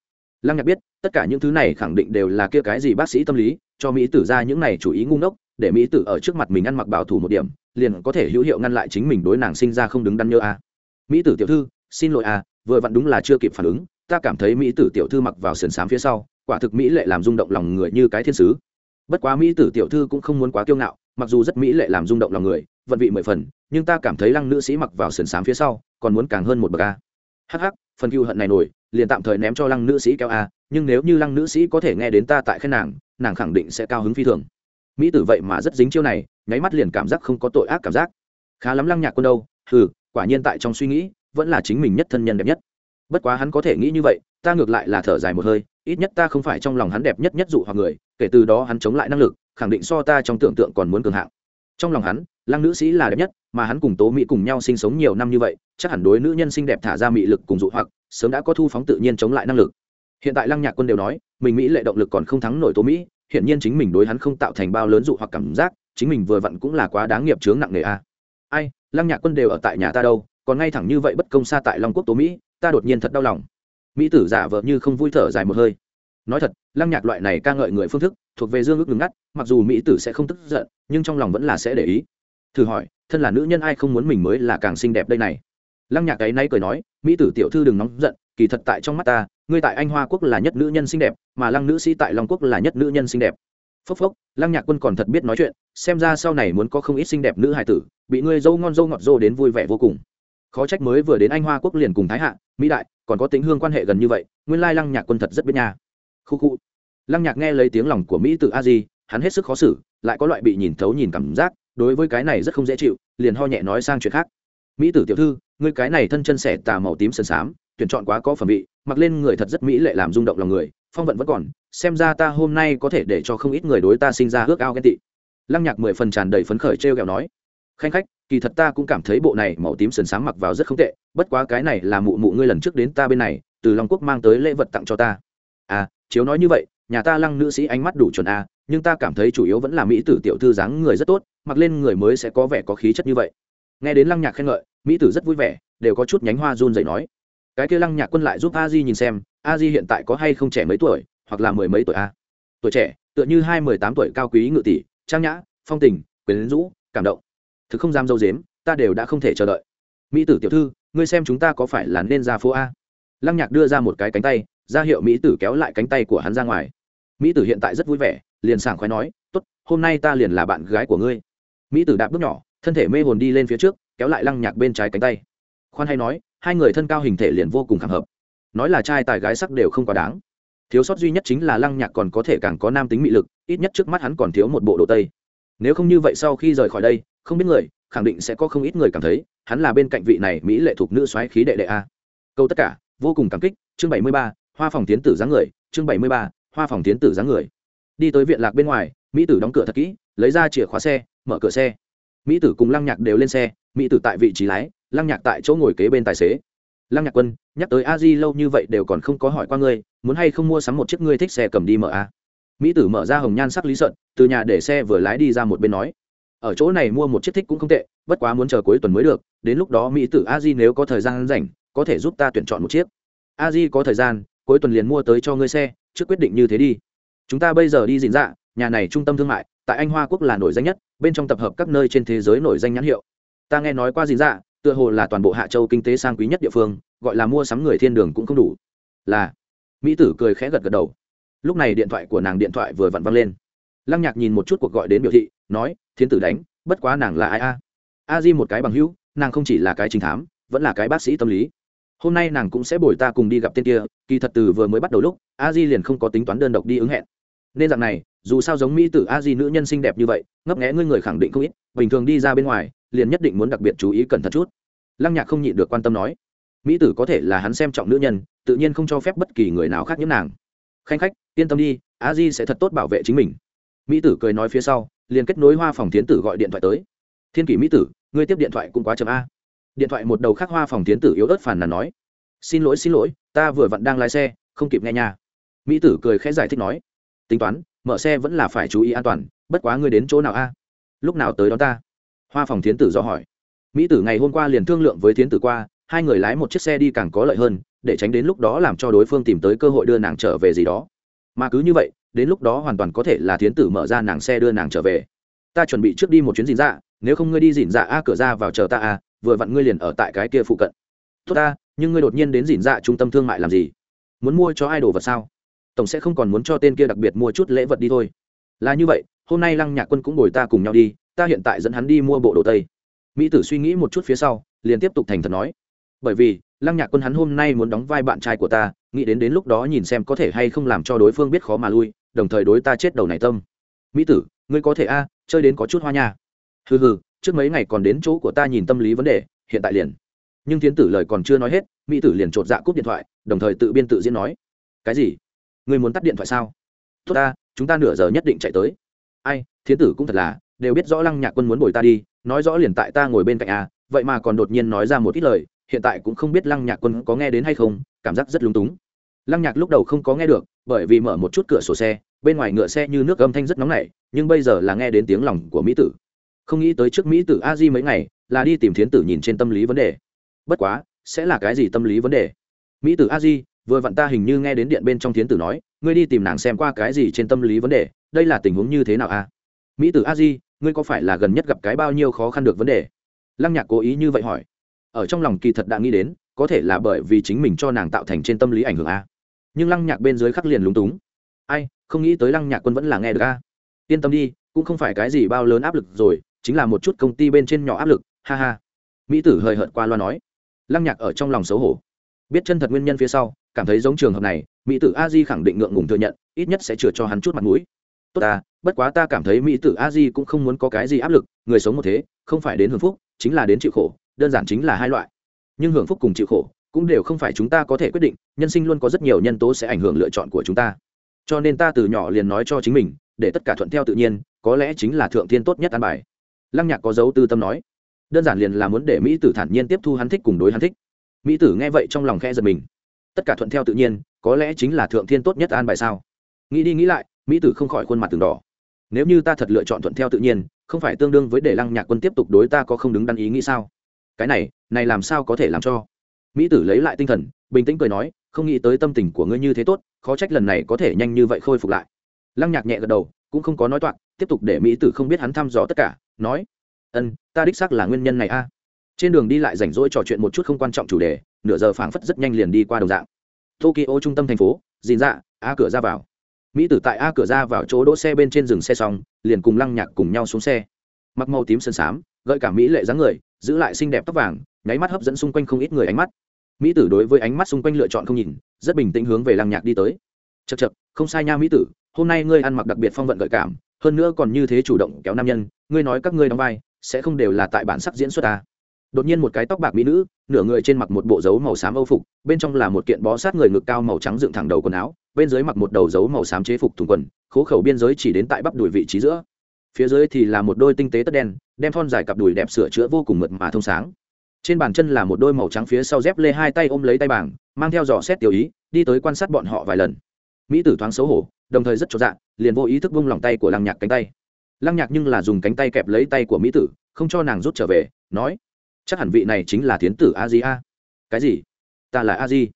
Lăng nhạc biết, tất cả những thứ này khẳng định đều là kia cái gì bác sĩ tâm lý, cho mỹ tử ra những này chủ ý ngu ngốc, để mỹ tử ở trước mặt mình ăn mặc bảo thủ một điểm, liền có thể hữu hiệu ngăn lại chính mình đối nàng sinh ra không đứng đắn nhơ a. Mỹ tử tiểu thư, xin lỗi a, vừa vặn đúng là chưa kịp phản ứng, ta cảm thấy mỹ tử tiểu thư mặc vào sườn xám phía sau, quả thực mỹ lệ làm rung động lòng người như cái thiên sứ. Bất quá mỹ tử tiểu thư cũng không muốn quá kiêu ngạo mặc dù rất mỹ lệ làm rung động lòng người, vận vị mười phần, nhưng ta cảm thấy lăng nữ sĩ mặc vào sườn xám phía sau, còn muốn càng hơn một bậc a. Hh phần cựu hận này nổi, liền tạm thời ném cho lăng nữ sĩ kéo a, nhưng nếu như lăng nữ sĩ có thể nghe đến ta tại khen nàng nàng khẳng định sẽ cao hứng phi thường. Mỹ tử vậy mà rất dính chiêu này, nháy mắt liền cảm giác không có tội ác cảm giác. Khá lắm lăng nhạc quân đâu ừ quả nhiên tại trong suy nghĩ, vẫn là chính mình nhất thân nhân đẹp nhất. Bất quá hắn có thể nghĩ như vậy, ta ngược lại là thở dài một hơi, ít nhất ta không phải trong lòng hắn đẹp nhất nhất dụ hoặc người, kể từ đó hắn chống lại năng lực khẳng định so ta trong tưởng tượng còn muốn cường hạng. Trong lòng hắn, lăng nữ sĩ là đẹp nhất, mà hắn cùng tố mỹ cùng nhau sinh sống nhiều năm như vậy, chắc hẳn đối nữ nhân xinh đẹp thả ra mị lực cùng dụ hoặc, sớm đã có thu phóng tự nhiên chống lại năng lực. Hiện tại lăng nhạc quân đều nói, mình mỹ lệ động lực còn không thắng nổi tố mỹ hiện nhiên chính mình đối hắn không tạo thành bao lớn dụ hoặc cảm giác, chính mình vừa vặn cũng là quá đáng nghiệp chướng nặng nề a. Ai, lăng nhạc quân đều ở tại nhà ta đâu, còn ngay thẳng như vậy bất công xa tại long quốc tố mỹ ta đột nhiên thật đau lòng. Mỹ tử giả vờ như không vui thở dài một hơi nói thật, lăng nhạc loại này ca ngợi người phương thức, thuộc về dương ước ngừng ngắt, mặc dù mỹ tử sẽ không tức giận, nhưng trong lòng vẫn là sẽ để ý. Thử hỏi, thân là nữ nhân ai không muốn mình mới là càng xinh đẹp đây này? Lăng nhạc ấy nay cười nói, mỹ tử tiểu thư đừng nóng giận, kỳ thật tại trong mắt ta, ngươi tại anh hoa quốc là nhất nữ nhân xinh đẹp, mà lăng nữ sĩ tại long quốc là nhất nữ nhân xinh đẹp. Phốc phốc, lăng nhạc quân còn thật biết nói chuyện, xem ra sau này muốn có không ít xinh đẹp nữ hài tử, bị ngươi dâu ngon dâu ngọt dâu đến vui vẻ vô cùng. Khó trách mới vừa đến anh hoa quốc liền cùng thái hạ, mỹ đại, còn có tính hương quan hệ gần như vậy, nguyên lai lăng nhạc quân thật rất biết nha khu khu lăng nhạc nghe lấy tiếng lòng của mỹ từ a di, hắn hết sức khó xử, lại có loại bị nhìn thấu nhìn cảm giác, đối với cái này rất không dễ chịu, liền ho nhẹ nói sang chuyện khác. Mỹ tử tiểu thư người cái này thân chân xẻ tà màu tím sần xám tuyển chọn quá có phẩm vị, mặc lên người thật rất mỹ lệ làm rung động lòng người, phong vận vẫn còn, xem ra ta hôm nay có thể để cho không ít người đối ta sinh ra ước ao ghen tị. Lăng nhạc mười phần tràn đầy phấn khởi t r e o kẹo nói. Khanh khách, kỳ thật ta cũng cảm thấy bộ này màu tím sần sáng mặc vào rất không tệ, bất quá cái này là mụ mụ ngươi lần trước đến ta bên này, từ long quốc mang tới lễ vật tặng cho ta. À chiếu nói như vậy, nhà ta lăng nữ sĩ ánh mắt đủ chuẩn a, nhưng ta cảm thấy chủ yếu vẫn là mỹ tử tiểu thư dáng người rất tốt, mặc lên người mới sẽ có vẻ có khí chất như vậy. Nghe đến lăng nhạc khen ngợi, mỹ tử rất vui vẻ, đều có chút nhánh hoa run dậy nói. Cái kia lăng nhạc quân lại giúp a di nhìn xem, a di hiện tại có hay không trẻ mấy tuổi, hoặc là mười mấy tuổi a? Tuổi trẻ, tựa như hai mười tám tuổi cao quý ngự tỷ, trang nhã, phong tình, quyến rũ, cảm động. Thực không dám dâu dếm, ta đều đã không thể chờ đợi. Mỹ tử tiểu thư, ngươi xem chúng ta có phải là nên ra phố a? Lăng nhạc đưa ra một cái cánh tay ra hiệu mỹ tử kéo lại cánh tay của hắn ra ngoài. Mỹ tử hiện tại rất vui vẻ, liền sảng khoái nói t ố t hôm nay ta liền là bạn gái của ngươi. Mỹ tử đạp bước nhỏ, thân thể mê hồn đi lên phía trước, kéo lại lăng nhạc bên trái cánh tay. Khoan hay nói, hai người thân cao hình thể liền vô cùng khẳng hợp. Nói là trai tài gái sắc đều không quá đáng. Thiếu sót duy nhất chính là lăng nhạc còn có thể càng có nam tính mị lực, ít nhất trước mắt hắn còn thiếu một bộ đồ tây. Nếu không như vậy sau khi rời khỏi đây, không biết người, khẳng định sẽ có không ít người cảm thấy, hắn là bên cạnh vị này mỹ lệ thuộc nữ soái khí đệ đệ a. Câu tất cả, vô cùng cảm kích, chương bảy mươi ba hoa phòng tiến tử dáng người, chương bảy mươi ba, hoa phòng tiến tử dáng người. Đi tới viện lạc bên ngoài, mỹ tử đóng cửa thật kỹ, lấy ra chìa khóa xe, mở cửa xe. Mỹ tử cùng lăng nhạc đều lên xe, mỹ tử tại vị trí lái, lăng nhạc tại chỗ ngồi kế bên tài xế. Lăng nhạc quân, nhắc tới a di lâu như vậy đều còn không có hỏi qua ngươi, muốn hay không mua sắm một chiếc ngươi thích xe cầm đi mở a? Mỹ tử mở ra hồng nhan sắc lý sợn, từ nhà để xe vừa lái đi ra một bên nói. Ở chỗ này mua một chiếc thích cũng không tệ, bất quá muốn chờ cuối tuần mới được, đến lúc đó mỹ tử a di nếu có thời gian rảnh, có thể giúp ta tuyển chọn một chiếc. A di có thời gian cuối tuần liền mua tới cho ngươi xe, trước quyết định như thế đi. Chúng ta bây giờ đi dịn dạ nhà này trung tâm thương mại, tại anh hoa quốc là nổi danh nhất, bên trong tập hợp các nơi trên thế giới nổi danh nhãn hiệu. Ta nghe nói qua dịn dạ tựa hồ là toàn bộ hạ châu kinh tế sang quý nhất địa phương, gọi là mua sắm người thiên đường cũng không đủ. Là, mỹ tử cười khẽ gật gật đầu. Lúc này điện thoại của nàng điện thoại vừa vặn văng lên. Lăng nhạc nhìn một chút cuộc gọi đến biểu thị, nói, thiên tử đánh, bất quá nàng là ai a? A di một cái bằng hữu, nàng không chỉ là cái trình thám, vẫn là cái bác sĩ tâm lý hôm nay nàng cũng sẽ bồi ta cùng đi gặp tên kia, kỳ thật từ vừa mới bắt đầu lúc, a di liền không có tính toán đơn độc đi ứng hẹn. Nên dạng này, dù sao giống mỹ tử a di nữ nhân xinh đẹp như vậy, ngấp nghẽ ngươi người khẳng định không ít, bình thường đi ra bên ngoài, liền nhất định muốn đặc biệt chú ý cẩn thận chút. Lăng nhạc không nhịn được quan tâm nói, mỹ tử có thể là hắn xem trọng nữ nhân, tự nhiên không cho phép bất kỳ người nào khác nhiễm nàng. Khanh khách, yên tâm đi, a di sẽ thật tốt bảo vệ chính mình. Mỹ tử cười nói phía sau, liền kết nối hoa phòng tiến tử gọi điện thoại tới. Thiên kỷ mỹ tử, ngươi tiếp điện thoại cũng quá chậm a điện thoại một đầu khác hoa phòng tiến tử yếu ớt phản là nói, xin lỗi xin lỗi, ta vừa vặn đang lái xe, không kịp nghe nhà mỹ tử cười khẽ giải thích nói, tính toán, mở xe vẫn là phải chú ý an toàn, bất quá ngươi đến chỗ nào a? Lúc nào tới đó ta? Hoa phòng tiến tử do hỏi. Mỹ tử ngày hôm qua liền thương lượng với tiến tử qua, hai người lái một chiếc xe đi càng có lợi hơn, để tránh đến lúc đó làm cho đối phương tìm tới cơ hội đưa nàng trở về gì đó. Mà cứ như vậy, đến lúc đó hoàn toàn có thể là tiến tử mở ra nàng xe đưa nàng trở về. Ta chuẩn bị trước đi một chuyến dìn dạ nếu không ngươi đi dìn dạ a, cửa ra vào chờ ta a vừa vặn ngươi liền ở tại cái kia phụ cận. Tốt ta, nhưng ngươi đột nhiên đến dìn dạ trung tâm thương mại làm gì? Muốn mua cho ai đồ vật sao? Tổng sẽ không còn muốn cho tên kia đặc biệt mua chút lễ vật đi thôi. Là như vậy, hôm nay lăng nhạc quân cũng bồi ta cùng nhau đi, ta hiện tại dẫn hắn đi mua bộ đồ tây. Mỹ tử suy nghĩ một chút phía sau, liền tiếp tục thành thật nói. Bởi vì, lăng nhạc quân hắn hôm nay muốn đóng vai bạn trai của ta, nghĩ đến đến lúc đó nhìn xem có thể hay không làm cho đối phương biết khó mà lui, đồng thời đối ta chết đầu này tâm. Mỹ tử, ngươi có thể a, chơi đến có chút hoa nha. Hừ hừ trước mấy ngày còn đến chỗ của ta nhìn tâm lý vấn đề, hiện tại liền. Nhưng tiến tử lời còn chưa nói hết, mỹ tử liền chột dạ cúp điện thoại, đồng thời tự biên tự diễn nói. Cái gì? Ngươi muốn tắt điện thoại sao? Tốt ta, chúng ta nửa giờ nhất định chạy tới. Ai, thiến tử cũng thật là, đều biết rõ lăng nhạc quân muốn bồi ta đi, nói rõ liền tại ta ngồi bên cạnh à? vậy mà còn đột nhiên nói ra một ít lời, hiện tại cũng không biết lăng nhạc quân có nghe đến hay không, cảm giác rất lúng túng. Lăng nhạc lúc đầu không có nghe được, bởi vì mở một chút cửa sổ xe, bên ngoài ngựa xe như nước âm thanh rất nóng nảy, nhưng bây giờ là nghe đến tiếng lòng của mỹ tử không nghĩ tới trước mỹ tử a di mấy ngày là đi tìm thiến tử nhìn trên tâm lý vấn đề. Bất quá, sẽ là cái gì tâm lý vấn đề? Mỹ tử a di vừa vặn ta hình như nghe đến điện bên trong thiến tử nói, ngươi đi tìm nàng xem qua cái gì trên tâm lý vấn đề, đây là tình huống như thế nào a mỹ tử a di ngươi có phải là gần nhất gặp cái bao nhiêu khó khăn được vấn đề? Lăng nhạc cố ý như vậy hỏi. Ở trong lòng kỳ thật đã nghĩ đến, có thể là bởi vì chính mình cho nàng tạo thành trên tâm lý ảnh hưởng a. Nhưng lăng nhạc bên dưới khắc liền lúng túng. Ai, không nghĩ tới lăng nhạc quân vẫn là nghe được a. Yên tâm đi, cũng không phải cái gì bao lớn áp lực rồi chính là một chút công ty bên trên nhỏ áp lực, ha ha. Mỹ tử hời hợt qua loa nói. Lăng nhạc ở trong lòng xấu hổ. Biết chân thật nguyên nhân phía sau, cảm thấy giống trường hợp này, mỹ tử a di khẳng định ngượng ngùng thừa nhận, ít nhất sẽ chừa cho hắn chút mặt mũi. Tốt ta, bất quá ta cảm thấy mỹ tử a di cũng không muốn có cái gì áp lực, người sống một thế, không phải đến hưởng phúc, chính là đến chịu khổ, đơn giản chính là hai loại. Nhưng hưởng phúc cùng chịu khổ cũng đều không phải chúng ta có thể quyết định, nhân sinh luôn có rất nhiều nhân tố sẽ ảnh hưởng lựa chọn của chúng ta. Cho nên ta từ nhỏ liền nói cho chính mình, để tất cả thuận theo tự nhiên, có lẽ chính là thượng thiên tốt nhất an bài lăng nhạc có dấu tư tâm nói. Đơn giản liền là muốn để mỹ tử thản nhiên tiếp thu hắn thích cùng đối hắn thích. Mỹ tử nghe vậy trong lòng khe giật mình. Tất cả thuận theo tự nhiên, có lẽ chính là thượng thiên tốt nhất an bài sao? Nghĩ đi nghĩ lại, mỹ tử không khỏi khuôn mặt từng đỏ. Nếu như ta thật lựa chọn thuận theo tự nhiên, không phải tương đương với để lăng nhạc quân tiếp tục đối ta có không đứng đắn ý nghĩ sao? Cái này này làm sao có thể làm cho? Mỹ tử lấy lại tinh thần, bình tĩnh cười nói, không nghĩ tới tâm tình của ngươi như thế tốt, khó trách lần này có thể nhanh như vậy khôi phục lại. Lăng nhạc nhẹ gật đầu, cũng không có nói toạc, tiếp tục để mỹ tử không biết hắn thăm dò tất cả nói, ân, ta đích xác là nguyên nhân này a. Trên đường đi lại rảnh rỗi trò chuyện một chút không quan trọng chủ đề, nửa giờ phảng phất rất nhanh liền đi qua đồng dạng. Tokyo trung tâm thành phố dìn dạ a cửa ra vào. Mỹ tử tại a cửa ra vào chỗ đỗ xe bên trên rừng xe xong, liền cùng lăng nhạc cùng nhau xuống xe. Mặc màu tím sơn xám gợi cả mỹ lệ dáng người, giữ lại xinh đẹp tóc vàng, nháy mắt hấp dẫn xung quanh không ít người ánh mắt. Mỹ tử đối với ánh mắt xung quanh lựa chọn không nhìn, rất bình tĩnh hướng về lăng nhạc đi tới. Chật chật không sai nha mỹ tử, hôm nay ngươi ăn mặc đặc biệt phong vận gợi cảm hơn nữa còn như thế chủ động kéo nam nhân, ngươi nói các ngươi đóng vai, sẽ không đều là tại bản sắc diễn xuất ta. À. đột nhiên một cái tóc bạc mỹ nữ, nửa người trên mặc một bộ dấu màu xám âu phục, bên trong là một kiện bó sát người ngực cao màu trắng dựng thẳng đầu quần áo, bên dưới mặc một đầu dấu màu xám chế phục thùng quần, khố khẩu biên giới chỉ đến tại bắp đùi vị trí giữa. Phía dưới thì là một đôi tinh tế tất đen, đem thon dài cặp đùi đẹp sửa chữa vô cùng mượt mà thông sáng. Trên bàn chân là một đôi màu trắng phía sau dép lê hai tay ôm lấy tay bảng, mang theo dò xét tiểu ý, đi tới quan sát bọn họ vài lần. Mỹ tử thoáng xấu hổ đồng thời rất cho dạ liền vô ý thức vung lòng tay của lăng nhạc cánh tay. Lăng nhạc nhưng là dùng cánh tay kẹp lấy tay của mỹ tử, không cho nàng rút trở về, nói, chắc hẳn vị này chính là thiến tử a di a. Cái gì? Ta là a di?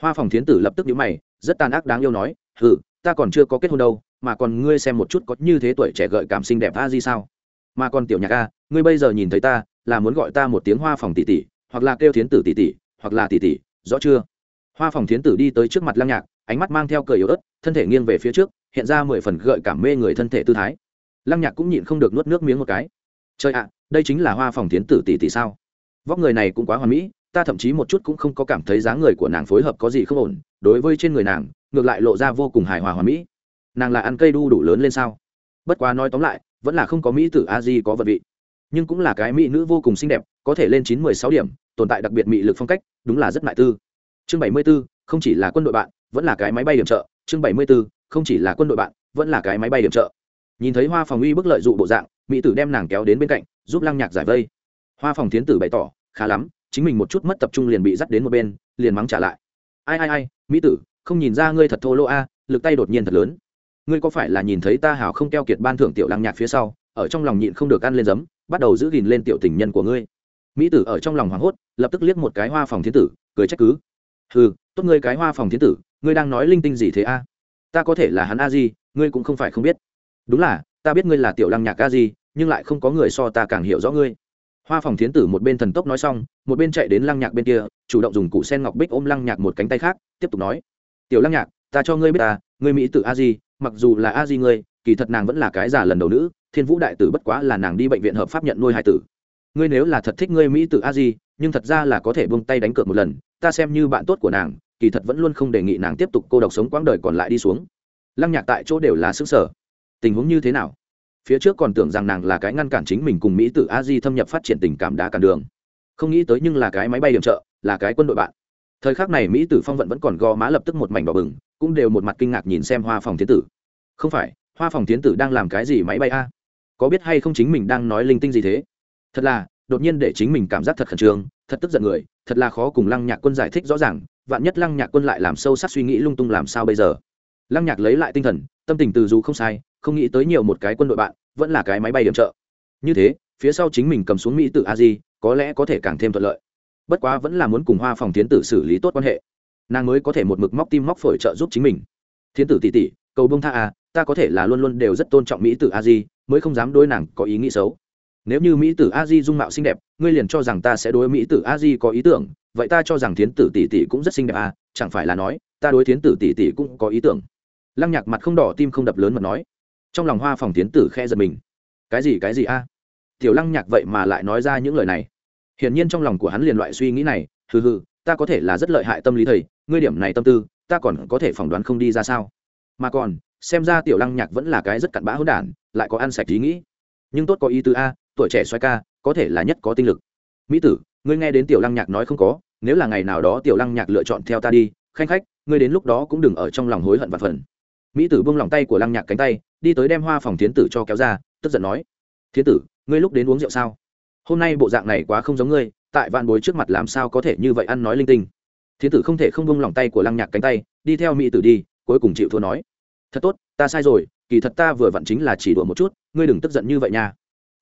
Hoa phòng thiến tử lập tức nhíu mày, rất tàn ác đáng yêu nói ừ ta còn chưa có kết hôn đâu, mà còn ngươi xem một chút có như thế tuổi trẻ gợi cảm xinh đẹp a di sao? Mà còn tiểu nhạc a, ngươi bây giờ nhìn thấy ta, là muốn gọi ta một tiếng hoa phòng tỷ tỷ, hoặc là kêu thiến tử tỷ tỷ, hoặc là tỷ tỷ, rõ chưa? Hoa phòng thiến tử đi tới trước mặt lăng nhạc, ánh mắt mang theo cười yếu ớt thân thể nghiêng về phía trước, hiện ra mười phần gợi cảm mê người thân thể tư thái. Lăng nhạc cũng nhịn không được nuốt nước miếng một cái. Trời ạ, đây chính là hoa phòng thiến tử tỷ tỷ sao? Vóc người này cũng quá hoàn mỹ, ta thậm chí một chút cũng không có cảm thấy dáng người của nàng phối hợp có gì không ổn, đối với trên người nàng, ngược lại lộ ra vô cùng hài hòa hoàn mỹ. Nàng là ăn cây đu đủ lớn lên sao? Bất quá nói tóm lại, vẫn là không có mỹ tử a di có vật vị. Nhưng cũng là cái mỹ nữ vô cùng xinh đẹp, có thể lên chín mười sáu điểm, tồn tại đặc biệt mỹ lực phong cách, đúng là rất ngại tư. Chương bảy mươi b ố không chỉ là quân đội bạn, vẫn là cái máy bay điểm trợ chương bảy mươi b ố không chỉ là quân đội bạn, vẫn là cái máy bay điểm trợ. Nhìn thấy hoa phòng uy bức lợi dụ bộ dạng, mỹ tử đem nàng kéo đến bên cạnh, giúp lăng nhạc giải vây. Hoa phòng thiến tử bày tỏ, khá lắm, chính mình một chút mất tập trung liền bị dắt đến một bên, liền mắng trả lại. Ai ai ai, mỹ tử, không nhìn ra ngươi thật thô lỗ a, lực tay đột nhiên thật lớn. Ngươi có phải là nhìn thấy ta hào không keo kiệt ban thưởng tiểu lăng nhạc phía sau, ở trong lòng nhịn không được ăn lên giấm, bắt đầu giữ gìn lên tiểu tình nhân của ngươi? Mỹ tử ở trong lòng hoảng hốt, lập tức liếc một cái hoa phòng thiến tử, cười trách cứ ừ tốt ngươi cái hoa phòng thiên tử, ngươi đang nói linh tinh gì thế a? Ta có thể là hắn a di, ngươi cũng không phải không biết. Đúng là, ta biết ngươi là tiểu lăng nhạc a di, nhưng lại không có người so ta càng hiểu rõ ngươi. Hoa phòng thiến tử một bên thần tốc nói xong, một bên chạy đến lăng nhạc bên kia, chủ động dùng cụ sen ngọc bích ôm lăng nhạc một cánh tay khác, tiếp tục nói. Tiểu lăng nhạc, ta cho ngươi biết ta, ngươi mỹ tử a di, mặc dù là a di ngươi, kỳ thật nàng vẫn là cái già lần đầu nữ, thiên vũ đại tử bất quá là nàng đi bệnh viện hợp pháp nhận nuôi hai tử ngươi nếu là thật thích ngươi mỹ tử a di, nhưng thật ra là có thể buông tay đánh cược một lần, ta xem như bạn tốt của nàng, kỳ thật vẫn luôn không đề nghị nàng tiếp tục cô độc sống quãng đời còn lại đi xuống. Lăng nhạc tại chỗ đều là xứ sở. Tình huống như thế nào? Phía trước còn tưởng rằng nàng là cái ngăn cản chính mình cùng mỹ tử a di thâm nhập phát triển tình cảm đá cản đường. Không nghĩ tới nhưng là cái máy bay điểm trợ, là cái quân đội bạn. Thời khắc này mỹ tử phong vận vẫn còn gò má lập tức một mảnh đỏ bừng, cũng đều một mặt kinh ngạc nhìn xem hoa phòng tiến tử. Không phải, hoa phòng tiến tử đang làm cái gì máy bay a? Có biết hay không chính mình đang nói linh tinh gì thế? Thật là, đột nhiên để chính mình cảm giác thật khẩn trương, thật tức giận người, thật là khó cùng lăng nhạc quân giải thích rõ ràng, vạn nhất lăng nhạc quân lại làm sâu sắc suy nghĩ lung tung làm sao bây giờ? Lăng nhạc lấy lại tinh thần, tâm tình từ dù không sai, không nghĩ tới nhiều một cái quân đội bạn, vẫn là cái máy bay điểm trợ. Như thế, phía sau chính mình cầm xuống mỹ tự a di có lẽ có thể càng thêm thuận lợi. Bất quá vẫn là muốn cùng hoa phòng tiến tử xử lý tốt quan hệ. Nàng mới có thể một mực móc tim móc phổi trợ giúp chính mình. Thiến tử tỷ tỷ, cầu bông tha à ta có thể là luôn luôn đều rất tôn trọng mỹ tử a di mới không dám đối nàng có ý nghĩ xấu nếu như mỹ tử a di dung mạo xinh đẹp, ngươi liền cho rằng ta sẽ đối mỹ tử a di có ý tưởng, vậy ta cho rằng thiến tử tỷ tỷ cũng rất xinh đẹp à chẳng phải là nói, ta đối thiến tử tỷ tỷ cũng có ý tưởng. Lăng nhạc mặt không đỏ tim không đập lớn mà nói. Trong lòng hoa phòng thiến tử khe giật mình. Cái gì cái gì a? Tiểu lăng nhạc vậy mà lại nói ra những lời này. Hiển nhiên trong lòng của hắn liền loại suy nghĩ này, hừ hừ, ta có thể là rất lợi hại tâm lý thầy, ngươi điểm này tâm tư, ta còn có thể phỏng đoán không đi ra sao? Mà còn, xem ra tiểu lăng nhạc vẫn là cái rất cặn bã hỗn đản, lại có ăn sạch ý nghĩ. Nhưng tốt có ý tứ a tuổi trẻ xoay ca, có thể là nhất có tinh lực. Mỹ tử, ngươi nghe đến tiểu lăng nhạc nói không có, nếu là ngày nào đó tiểu lăng nhạc lựa chọn theo ta đi, khanh khách, ngươi đến lúc đó cũng đừng ở trong lòng hối hận và phần. Mỹ tử buông lòng tay của lăng nhạc cánh tay, đi tới đem hoa phòng thiến tử cho kéo ra, tức giận nói, thiến tử, ngươi lúc đến uống rượu sao? Hôm nay bộ dạng này quá không giống ngươi, tại vạn bối trước mặt làm sao có thể như vậy ăn nói linh tinh? Thiến tử không thể không buông lòng tay của lăng nhạc cánh tay, đi theo mỹ tử đi, cuối cùng chịu thua nói, thật tốt, ta sai rồi, kỳ thật ta vừa vặn chính là chỉ đùa một chút, ngươi đừng tức giận như vậy nha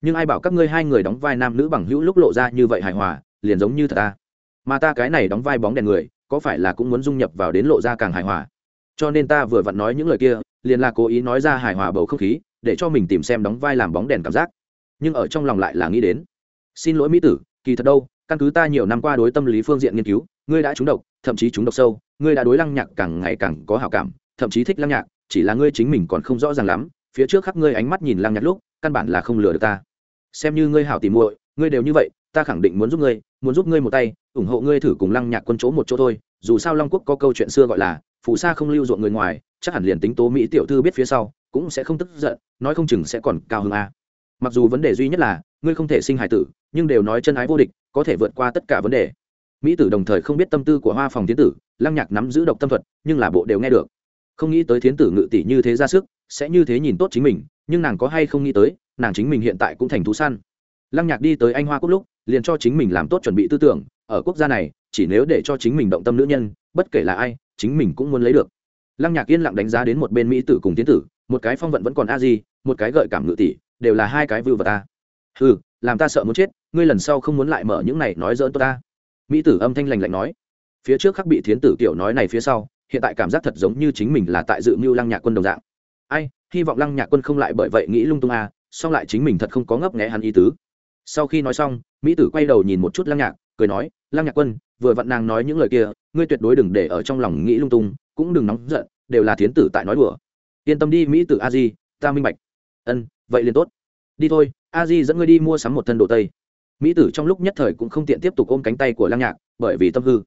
nhưng ai bảo các ngươi hai người đóng vai nam nữ bằng hữu lúc lộ ra như vậy hài hòa, liền giống như thật ta. Mà ta cái này đóng vai bóng đèn người, có phải là cũng muốn dung nhập vào đến lộ ra càng hài hòa? Cho nên ta vừa vặn nói những lời kia, liền là cố ý nói ra hài hòa bầu không khí, để cho mình tìm xem đóng vai làm bóng đèn cảm giác. Nhưng ở trong lòng lại là nghĩ đến, xin lỗi mỹ tử, kỳ thật đâu, căn cứ ta nhiều năm qua đối tâm lý phương diện nghiên cứu, ngươi đã trúng độc, thậm chí trúng độc sâu, ngươi đã đối lăng nhạc càng ngày càng có hảo cảm, thậm chí thích lăng nhạc, chỉ là ngươi chính mình còn không rõ ràng lắm, phía trước khắp ngươi ánh mắt nhìn lăng nhạc lúc, căn bản là không lừa được ta xem như ngươi hảo tìm muội, ngươi đều như vậy, ta khẳng định muốn giúp ngươi, muốn giúp ngươi một tay, ủng hộ ngươi thử cùng lăng nhạc quân chỗ một chỗ thôi, dù sao long quốc có câu chuyện xưa gọi là phụ sa không lưu ruộng người ngoài, chắc hẳn liền tính tố mỹ tiểu thư biết phía sau, cũng sẽ không tức giận, nói không chừng sẽ còn cao hơn a. Mặc dù vấn đề duy nhất là, ngươi không thể sinh hài tử, nhưng đều nói chân ái vô địch, có thể vượt qua tất cả vấn đề. Mỹ tử đồng thời không biết tâm tư của hoa phòng tiến tử, lăng nhạc nắm giữ độc tâm thuật, nhưng là bộ đều nghe được. Không nghĩ tới thiến tử ngự tỷ như thế ra sức, sẽ như thế nhìn tốt chính mình, nhưng nàng có hay không nghĩ tới nàng chính mình hiện tại cũng thành thú săn. Lăng nhạc đi tới anh hoa quốc lúc, liền cho chính mình làm tốt chuẩn bị tư tưởng, ở quốc gia này, chỉ nếu để cho chính mình động tâm nữ nhân, bất kể là ai, chính mình cũng muốn lấy được. Lăng nhạc yên lặng đánh giá đến một bên mỹ tử cùng tiến tử, một cái phong vận vẫn còn a di, một cái gợi cảm ngự tỷ, đều là hai cái vưu vật ta. Ừ làm ta sợ muốn chết, ngươi lần sau không muốn lại mở những này nói dỡn tôi ta. Mỹ tử âm thanh lành lạnh nói. Phía trước khắc bị thiến tử kiểu nói này phía sau, hiện tại cảm giác thật giống như chính mình là tại dự mưu lăng nhạc quân đồng dạng. Ai, hy vọng lăng nhạc quân không lại bởi vậy nghĩ lung tung à song lại chính mình thật không có ngấp nghẽ hắn ý tứ. Sau khi nói xong, mỹ tử quay đầu nhìn một chút lăng nhạc, cười nói, lăng nhạc quân, vừa vặn nàng nói những lời kia, ngươi tuyệt đối đừng để ở trong lòng nghĩ lung tung, cũng đừng nóng giận, đều là thiến tử tại nói đùa. Yên tâm đi, mỹ tử a di, ta minh bạch. Ân, vậy liền tốt. Đi thôi, a di dẫn ngươi đi mua sắm một thân đồ tây. Mỹ tử trong lúc nhất thời cũng không tiện tiếp tục ôm cánh tay của lăng nhạc, bởi vì tâm hư.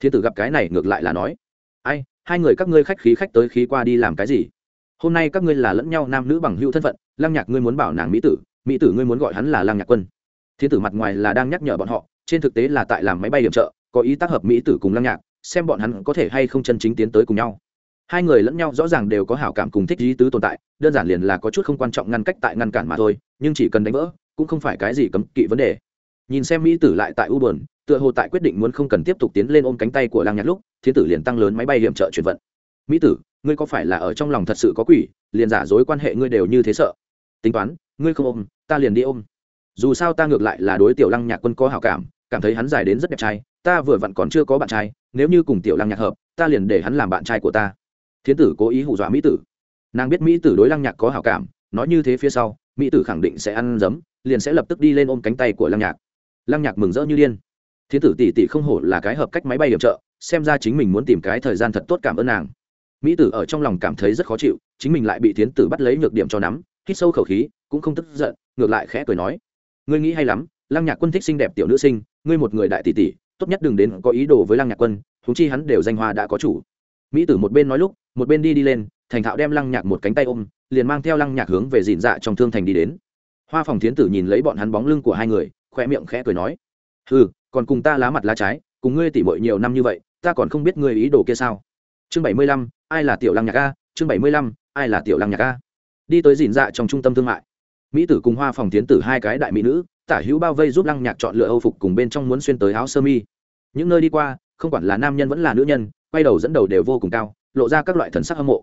Thiên tử gặp cái này ngược lại là nói, ai, hai người các ngươi khách khí khách tới khí qua đi làm cái gì? Hôm nay các ngươi là lẫn nhau nam nữ bằng hữu thân phận, lăng nhạc ngươi muốn bảo nàng mỹ tử mỹ tử ngươi muốn gọi hắn là lăng nhạc quân. Thiên tử mặt ngoài là đang nhắc nhở bọn họ, trên thực tế là tại làm máy bay điểm trợ, có ý tác hợp mỹ tử cùng lăng nhạc, xem bọn hắn có thể hay không chân chính tiến tới cùng nhau. Hai người lẫn nhau rõ ràng đều có hảo cảm cùng thích lý tứ tồn tại, đơn giản liền là có chút không quan trọng ngăn cách tại ngăn cản mà thôi, nhưng chỉ cần đánh vỡ, cũng không phải cái gì cấm kỵ vấn đề. Nhìn xem mỹ tử lại tại u bờn tựa hồ tại quyết định muốn không cần tiếp tục tiến lên ôm cánh tay của lăng nhạc lúc, thiên tử liền tăng lớn máy bay hiểm trợ chuyển vận. Mỹ tử ngươi có phải là ở trong lòng thật sự có quỷ, liền giả dối quan hệ ngươi đều như thế sợ? Tính toán, ngươi không ôm, ta liền đi ôm. Dù sao ta ngược lại là đối tiểu lăng nhạc quân có hảo cảm cảm thấy hắn dài đến rất đẹp trai, ta vừa vặn còn chưa có bạn trai, nếu như cùng tiểu lăng nhạc hợp, ta liền để hắn làm bạn trai của ta. Thiên tử cố ý hù dọa mỹ tử. Nàng biết mỹ tử đối lăng nhạc có hảo cảm, nói như thế phía sau, mỹ tử khẳng định sẽ ăn dấm, liền sẽ lập tức đi lên ôm cánh tay của lăng nhạc. Lăng nhạc mừng rỡ như điên. Thiên tử tỷ tỷ không hổ là cái hợp cách máy bay điểm trợ, xem ra chính mình muốn tìm cái thời gian thật tốt cảm ơn nàng mỹ tử ở trong lòng cảm thấy rất khó chịu, chính mình lại bị tiến tử bắt lấy nhược điểm cho nắm, hít sâu khẩu khí, cũng không tức giận, ngược lại khẽ cười nói. Ngươi nghĩ hay lắm, lăng nhạc quân thích xinh đẹp tiểu nữ sinh, ngươi một người đại tỷ tỷ, tốt nhất đừng đến có ý đồ với lăng nhạc quân thúng chi hắn đều danh hoa đã có chủ. Mỹ tử một bên nói lúc, một bên đi đi lên, thành thạo đem lăng nhạc một cánh tay ôm, liền mang theo lăng nhạc hướng về dìn dạ trong thương thành đi đến. Hoa phòng tiến tử nhìn lấy bọn hắn bóng lưng của hai người khoe miệng khẽ cười nói. Ừ còn cùng ta lá mặt lá trái, cùng ngươi tỉ mội nhiều năm như vậy, ta còn không biết ngươi ý đồ kia sao? Chương bảy mươi lăm, ai là tiểu lăng nhạc a? Chương bảy mươi lăm, ai là tiểu lăng nhạc a? Đi tới dìn dạ trong trung tâm thương mại. Mỹ tử cùng hoa phòng tiến tử hai cái đại mỹ nữ, tả hữu bao vây giúp lăng nhạc chọn lựa âu phục cùng bên trong muốn xuyên tới áo sơ mi. Những nơi đi qua, không quản là nam nhân vẫn là nữ nhân, quay đầu dẫn đầu đều vô cùng cao, lộ ra các loại thần sắc hâm mộ.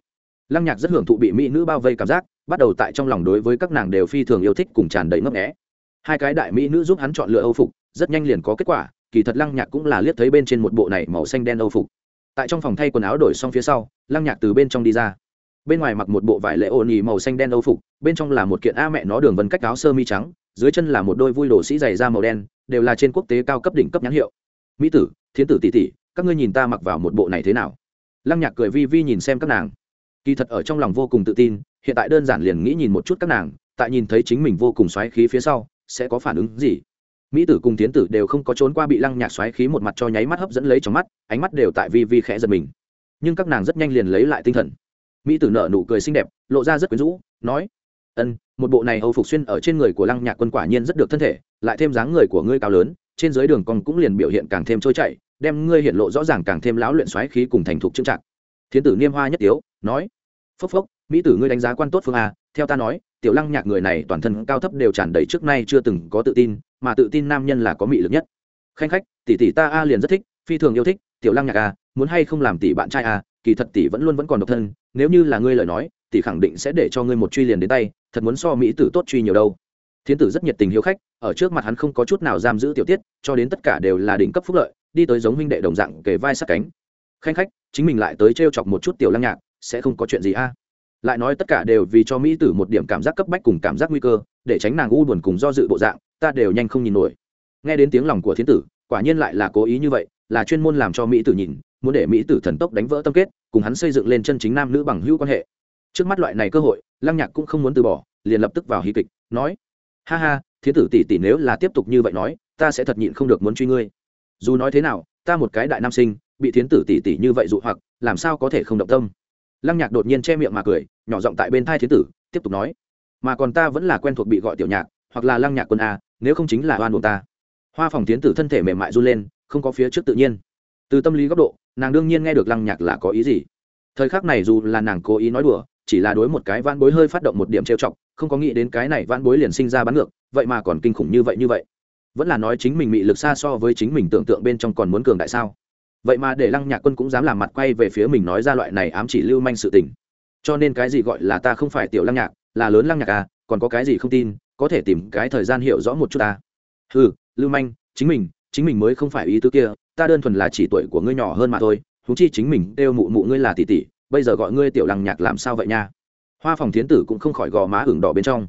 Lăng nhạc rất hưởng thụ bị mỹ nữ bao vây cảm giác, bắt đầu tại trong lòng đối với các nàng đều phi thường yêu thích cùng tràn đầy ngấp nghẽ hai cái đại mỹ nữ giúp hắn chọn lựa âu phục, rất nhanh liền có kết quả, kỳ thật lăng nhạc cũng là liếc thấy bên trên một bộ này màu xanh đen âu phục tại trong phòng thay quần áo đổi xong phía sau, lăng nhạc từ bên trong đi ra. Bên ngoài mặc một bộ vải lệ ô nhì màu xanh đen âu phục, bên trong là một kiện a mẹ nó đường vân cách áo sơ mi trắng, dưới chân là một đôi vui đồ sĩ dày da màu đen, đều là trên quốc tế cao cấp đỉnh cấp nhãn hiệu. Mỹ tử, thiến tử tỷ tỷ, các ngươi nhìn ta mặc vào một bộ này thế nào? Lăng nhạc cười vi vi nhìn xem các nàng. Kỳ thật ở trong lòng vô cùng tự tin, hiện tại đơn giản liền nghĩ nhìn một chút các nàng, tại nhìn thấy chính mình vô cùng xoáy khí phía sau, sẽ có phản ứng gì? Mỹ tử cùng tiến tử đều không có trốn qua bị lăng nhạc xoáy khí một mặt cho nháy mắt hấp dẫn lấy trong mắt, ánh mắt đều tại vi vi khẽ giật mình. Nhưng các nàng rất nhanh liền lấy lại tinh thần. Mỹ tử nở nụ cười xinh đẹp, lộ ra rất quyến rũ, nói, ân, một bộ này âu phục xuyên ở trên người của lăng nhạc quân quả nhiên rất được thân thể, lại thêm dáng người của ngươi cao lớn, trên dưới đường còn cũng liền biểu hiện càng thêm trôi chảy, đem ngươi hiện lộ rõ ràng càng thêm lão luyện xoáy khí cùng thành thục trưng trạng thiến tử niêm hoa nhất tiếu, nói, phốc phốc, mỹ tử ngươi đánh giá quan tốt phương a, theo ta nói, tiểu lăng nhạc người này toàn thân cao thấp đều tràn đầy trước nay chưa từng có tự tin mà tự tin nam nhân là có mị lực nhất. Khanh khách, tỷ tỷ ta a liền rất thích, phi thường yêu thích, tiểu lăng nhạc a, muốn hay không làm tỷ bạn trai a, kỳ thật tỷ vẫn luôn vẫn còn độc thân, nếu như là ngươi lời nói, tỷ khẳng định sẽ để cho ngươi một truy liền đến tay, thật muốn so mỹ tử tốt truy nhiều đâu. Thiến tử rất nhiệt tình hiếu khách, ở trước mặt hắn không có chút nào giam giữ tiểu tiết, cho đến tất cả đều là đỉnh cấp phúc lợi, đi tới giống huynh đệ đồng dạng kề vai sát cánh. Khanh khách, chính mình lại tới t chọc một chút tiểu lăng nhạc, sẽ không có chuyện gì a. Lại nói tất cả đều vì cho mỹ tử một điểm cảm giác cấp bách cùng cảm giác nguy cơ, để tránh nàng u buồn cùng do dự bộ dạng ta đều nhanh không nhìn nổi. Nghe đến tiếng lòng của thiên tử, quả nhiên lại là cố ý như vậy, là chuyên môn làm cho mỹ tử nhìn, muốn để mỹ tử thần tốc đánh vỡ tâm kết, cùng hắn xây dựng lên chân chính nam nữ bằng hữu quan hệ. Trước mắt loại này cơ hội, lăng nhạc cũng không muốn từ bỏ, liền lập tức vào hí kịch, nói, ha ha, thiên tử tỷ tỷ nếu là tiếp tục như vậy nói, ta sẽ thật nhịn không được muốn truy ngươi. Dù nói thế nào, ta một cái đại nam sinh, bị thiên tử tỷ tỷ như vậy dụ hoặc, làm sao có thể không động tâm? Lăng nhạc đột nhiên che miệng mà cười, nhỏ giọng tại bên thai thiên tử, tiếp tục nói, mà còn ta vẫn là quen thuộc bị gọi tiểu nhạc, hoặc là lăng nhạc quân a nếu không chính là oan buộc ta. Hoa phòng tiến tử thân thể mềm mại run lên, không có phía trước tự nhiên. Từ tâm lý góc độ, nàng đương nhiên nghe được lăng nhạc là có ý gì. Thời khắc này dù là nàng cố ý nói đùa, chỉ là đối một cái vãn bối hơi phát động một điểm trêu chọc, không có nghĩ đến cái này vãn bối liền sinh ra bắn ngược, vậy mà còn kinh khủng như vậy như vậy. Vẫn là nói chính mình bị lực xa so với chính mình tưởng tượng bên trong còn muốn cường đại sao? Vậy mà để lăng nhạc quân cũng dám làm mặt quay về phía mình nói ra loại này ám chỉ lưu manh sự tình. Cho nên cái gì gọi là ta không phải tiểu lăng nhạc, là lớn lăng nhạc à còn có cái gì không tin có thể tìm cái thời gian hiểu rõ một chút ta. Ừ lưu manh, chính mình chính mình mới không phải ý tứ kia, ta đơn thuần là chỉ tuổi của ngươi nhỏ hơn mà thôi thú chi chính mình kêu mụ mụ ngươi là tỷ tỷ, bây giờ gọi ngươi tiểu lăng nhạc làm sao vậy nha? Hoa phòng thiến tử cũng không khỏi gò má hưởng đỏ bên trong.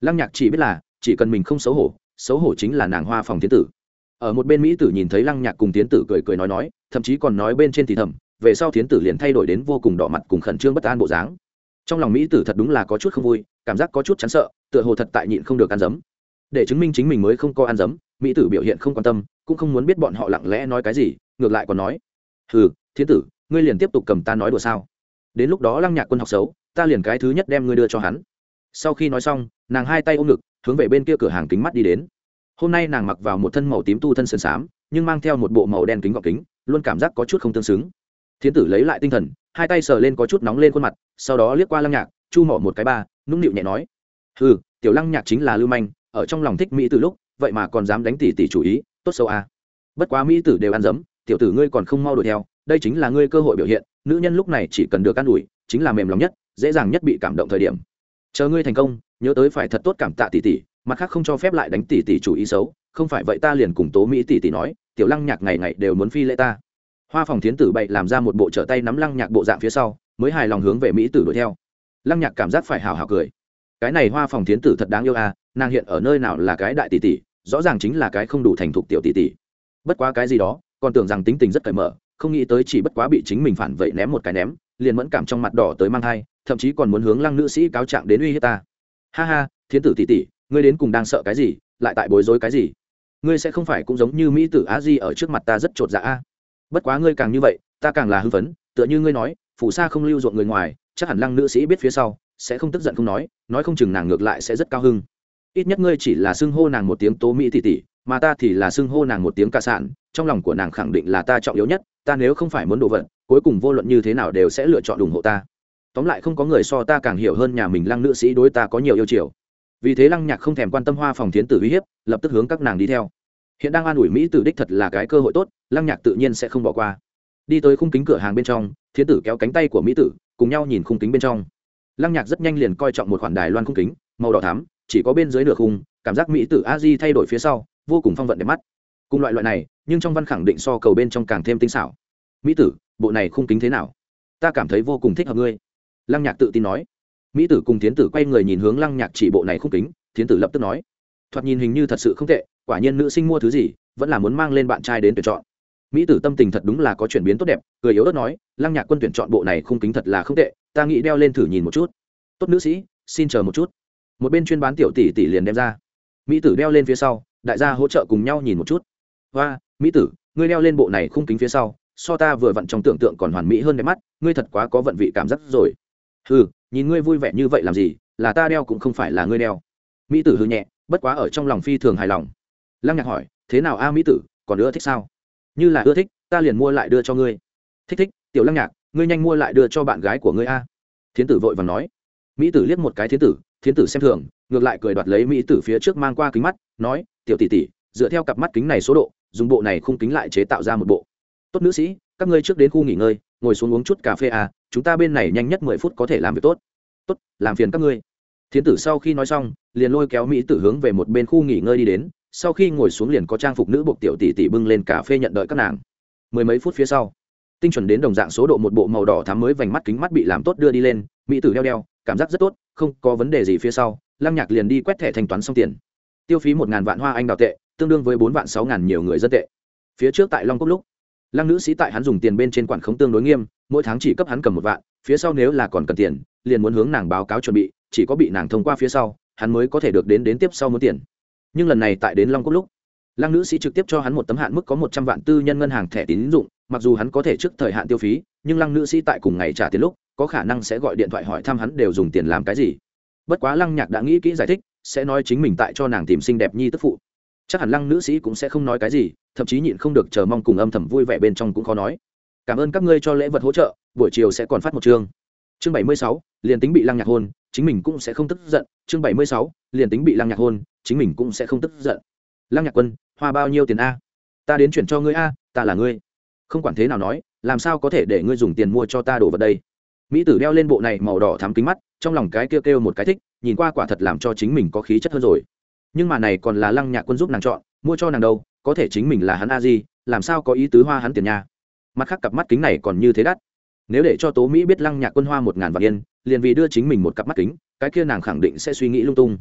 Lăng nhạc chỉ biết là, chỉ cần mình không xấu hổ xấu hổ chính là nàng hoa phòng thiến tử. Ở một bên mỹ tử nhìn thấy lăng nhạc cùng tiến tử cười cười nói nói, thậm chí còn nói bên trên thì thầm, về sau thiến tử liền thay đổi đến vô cùng đỏ mặt cùng khẩn trương bất an bộ dáng trong lòng mỹ tử thật đúng là có chút không vui, cảm giác có chút chán sợ, tựa hồ thật tại nhịn không được ăn dấm. Để chứng minh chính mình mới không có ăn dấm, mỹ tử biểu hiện không quan tâm, cũng không muốn biết bọn họ lặng lẽ nói cái gì, ngược lại còn nói ừ thiên tử, ngươi liền tiếp tục cầm ta nói đùa sao? Đến lúc đó lăng nhạc quân học xấu, ta liền cái thứ nhất đem ngươi đưa cho hắn. Sau khi nói xong, nàng hai tay ôm ngực, hướng về bên kia cửa hàng kính mắt đi đến. Hôm nay nàng mặc vào một thân màu tím tu thân sườn xám, nhưng mang theo một bộ màu đen kính gọng kính, luôn cảm giác có chút không tương xứng. Thiên tử lấy lại tinh thần, hai tay sờ lên có chút nóng lên khuôn mặt sau đó liếc qua lăng nhạc, chu mỏ một cái ba, nũng nịu nhẹ nói ừ tiểu lăng nhạc chính là lưu manh, ở trong lòng thích mỹ từ lúc, vậy mà còn dám đánh tỷ tỷ chủ ý, tốt xấu à. bất quá mỹ tử đều ăn dấm, tiểu tử ngươi còn không mau đuổi theo, đây chính là ngươi cơ hội biểu hiện, nữ nhân lúc này chỉ cần được an ủi, chính là mềm lòng nhất, dễ dàng nhất bị cảm động thời điểm chờ ngươi thành công, nhớ tới phải thật tốt cảm tạ tỷ tỷ, mặt khác không cho phép lại đánh tỷ tỷ chủ ý xấu, không phải vậy ta liền cùng tố mỹ tỷ tỷ nói, tiểu lăng nhạc ngày ngày đều muốn phi lễ ta hoa phòng thiến tử bậy làm ra một bộ trở tay nắm lăng nhạc bộ dạng phía sau mới hài lòng hướng về mỹ tử đuổi theo. Lăng nhạc cảm giác phải hào hào cười. Cái này hoa phòng thiến tử thật đáng yêu à nàng hiện ở nơi nào là cái đại tỷ tỷ, rõ ràng chính là cái không đủ thành thục tiểu tỷ tỷ. Bất quá cái gì đó, còn tưởng rằng tính tình rất cởi mở, không nghĩ tới chỉ bất quá bị chính mình phản vậy ném một cái ném, liền mẫn cảm trong mặt đỏ tới mang thai, thậm chí còn muốn hướng lăng nữ sĩ cáo trạng đến uy hiếp ta. Ha ha, thiến tử tỷ tỷ, ngươi đến cùng đang sợ cái gì, lại tại bối rối cái gì? Ngươi sẽ không phải cũng giống như mỹ tử á di ở trước mặt ta rất chột dạ a. Bất quá ngươi càng như vậy, ta càng là hư vấn tựa như ngươi nói phủ sa không lưu ruộng người ngoài, chắc hẳn lăng nữ sĩ biết phía sau, sẽ không tức giận không nói nói không chừng nàng ngược lại sẽ rất cao hưng. Ít nhất ngươi chỉ là xưng hô nàng một tiếng tố mỹ tỷ tỷ, mà ta thì là xưng hô nàng một tiếng ca sản, trong lòng của nàng khẳng định là ta trọng yếu nhất, ta nếu không phải muốn đồ vật cuối cùng vô luận như thế nào đều sẽ lựa chọn ủng hộ ta. Tóm lại không có người so ta càng hiểu hơn nhà mình lăng nữ sĩ đối ta có nhiều yêu chiều. Vì thế lăng nhạc không thèm quan tâm hoa phòng tiến tử uy hiếp, lập tức hướng các nàng đi theo. Hiện đang an ủi mỹ tử đích thật là cái cơ hội tốt, lăng nhạc tự nhiên sẽ không bỏ qua đi tới khung kính cửa hàng bên trong, thiến tử kéo cánh tay của mỹ tử, cùng nhau nhìn khung kính bên trong. Lăng nhạc rất nhanh liền coi trọng một khoản đài loan khung kính, màu đỏ thắm, chỉ có bên dưới nửa khung, cảm giác mỹ tử a di thay đổi phía sau, vô cùng phong vận đẹp mắt. Cùng loại loại này, nhưng trong văn khẳng định so cầu bên trong càng thêm tinh xảo. Mỹ tử, bộ này khung kính thế nào? Ta cảm thấy vô cùng thích hợp ngươi. Lăng nhạc tự tin nói. Mỹ tử cùng tiến tử quay người nhìn hướng lăng nhạc chỉ bộ này khung kính tiến tử lập tức nói. Thoạt nhìn hình như thật sự không tệ, quả nhiên nữ sinh mua thứ gì, vẫn là muốn mang lên bạn trai đến tuyển chọn mỹ tử tâm tình thật đúng là có chuyển biến tốt đẹp, cười yếu ớt nói, lăng nhạc quân tuyển chọn bộ này khung kính thật là không tệ, ta nghĩ đeo lên thử nhìn một chút. Tốt nữ sĩ, xin chờ một chút. Một bên chuyên bán tiểu tỷ tỷ liền đem ra. Mỹ tử đeo lên phía sau, đại gia hỗ trợ cùng nhau nhìn một chút. Và mỹ tử, ngươi đeo lên bộ này khung kính phía sau, so ta vừa vặn trong tưởng tượng còn hoàn mỹ hơn đẹp mắt, ngươi thật quá có vận vị cảm giác rồi. Ừ nhìn ngươi vui vẻ như vậy làm gì, là ta đeo cũng không phải là ngươi đeo. Mỹ tử hư nhẹ, bất quá ở trong lòng phi thường hài lòng. Lăng nhạc hỏi, thế nào a mỹ tử, còn nữa thích sao? Như là ưa thích, ta liền mua lại đưa cho ngươi. Thích thích, tiểu lăng nhạc, ngươi nhanh mua lại đưa cho bạn gái của ngươi a. Thiến tử vội và nói. Mỹ tử liếc một cái thiến tử thiến tử xem thường, ngược lại cười đoạt lấy mỹ tử phía trước mang qua kính mắt, nói, tiểu tỷ tỷ, dựa theo cặp mắt kính này số độ, dùng bộ này khung kính lại chế tạo ra một bộ. Tốt nữ sĩ, các ngươi trước đến khu nghỉ ngơi, ngồi xuống uống chút cà phê à chúng ta bên này nhanh nhất mười phút có thể làm việc tốt. Tốt, làm phiền các ngươi. Thiến tử sau khi nói xong, liền lôi kéo mỹ tử hướng về một bên khu nghỉ ngơi đi đến sau khi ngồi xuống liền có trang phục nữ buộc tiểu tỷ tỷ bưng lên cà phê nhận đợi các nàng. Mười mấy phút phía sau, tinh chuẩn đến đồng dạng số độ một bộ màu đỏ thắm mới vành mắt kính mắt bị làm tốt đưa đi lên, mỹ tử đeo đeo, cảm giác rất tốt, không có vấn đề gì phía sau, lăng nhạc liền đi quét thẻ thanh toán xong tiền. Tiêu phí một ngàn vạn hoa anh đào tệ, tương đương với bốn vạn sáu ngàn nhiều người dân tệ. Phía trước tại long cốc lúc, lăng nữ sĩ tại hắn dùng tiền bên trên quản khống tương đối nghiêm, mỗi tháng chỉ cấp hắn cầm một vạn, phía sau nếu là còn cần tiền, liền muốn hướng nàng báo cáo chuẩn bị, chỉ có bị nàng thông qua phía sau, hắn mới có thể được đến đến tiếp sau muốn tiền nhưng lần này tại đến long cốc lúc, lăng nữ sĩ trực tiếp cho hắn một tấm hạn mức có một trăm vạn tư nhân ngân hàng thẻ tín dụng, mặc dù hắn có thể trước thời hạn tiêu phí, nhưng lăng nữ sĩ tại cùng ngày trả tiền lúc, có khả năng sẽ gọi điện thoại hỏi thăm hắn đều dùng tiền làm cái gì. Bất quá lăng nhạc đã nghĩ kỹ giải thích, sẽ nói chính mình tại cho nàng tìm xinh đẹp nhi tức phụ. Chắc hẳn lăng nữ sĩ cũng sẽ không nói cái gì, thậm chí nhịn không được chờ mong cùng âm thầm vui vẻ bên trong cũng khó nói. Cảm ơn các ngươi cho lễ vật hỗ trợ, buổi chiều sẽ còn phát một chương. Chương bảy mươi sáu, liền tính bị lăng nhạc hôn, chính mình cũng sẽ không tức giận. Chương bảy mươi sáu, liền tính bị lăng nhạc hôn chính mình cũng sẽ không tức giận. Lăng nhạc quân, hoa bao nhiêu tiền a? Ta đến chuyển cho ngươi a, ta là ngươi. Không quản thế nào nói, làm sao có thể để ngươi dùng tiền mua cho ta đồ vật đây? Mỹ tử đeo lên bộ này màu đỏ thắm kính mắt, trong lòng cái kêu kêu một cái thích, nhìn qua quả thật làm cho chính mình có khí chất hơn rồi. Nhưng mà này còn là lăng nhạc quân giúp nàng chọn, mua cho nàng đâu, có thể chính mình là hắn a di, làm sao có ý tứ hoa hắn tiền nha? Mặt khác cặp mắt kính này còn như thế đắt. Nếu để cho tố mỹ biết lăng nhạc quân hoa một ngàn vạn yên, liền vì đưa chính mình một cặp mắt kính, cái kia nàng khẳng định sẽ suy nghĩ lung tung.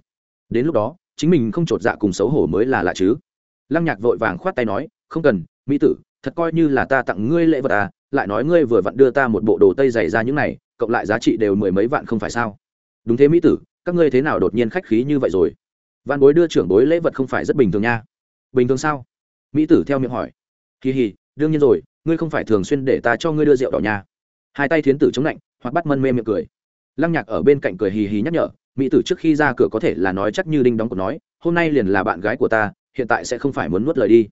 Đến lúc đó chính mình không chột dạ cùng xấu hổ mới là lạ chứ. Lăng nhạc vội vàng khoát tay nói, không cần, mỹ tử, thật coi như là ta tặng ngươi lễ vật à lại nói ngươi vừa vặn đưa ta một bộ đồ tây dày ra những này, cộng lại giá trị đều mười mấy vạn không phải sao? Đúng thế, mỹ tử, các ngươi thế nào đột nhiên khách khí như vậy rồi? Văn bối đưa trưởng bối lễ vật không phải rất bình thường nha. Bình thường sao? Mỹ tử theo miệng hỏi. Kỳ hì đương nhiên rồi, ngươi không phải thường xuyên để ta cho ngươi đưa rượu đỏ nha. Hai tay thiến tử chống lạnh, hoặc bắt mân mê miệng cười. Lăng nhạc ở bên cạnh cười hì hì nhắc nhở mỹ tử trước khi ra cửa có thể là nói chắc như đinh đóng của nói, hôm nay liền là bạn gái của ta, hiện tại sẽ không phải muốn nuốt lời đi.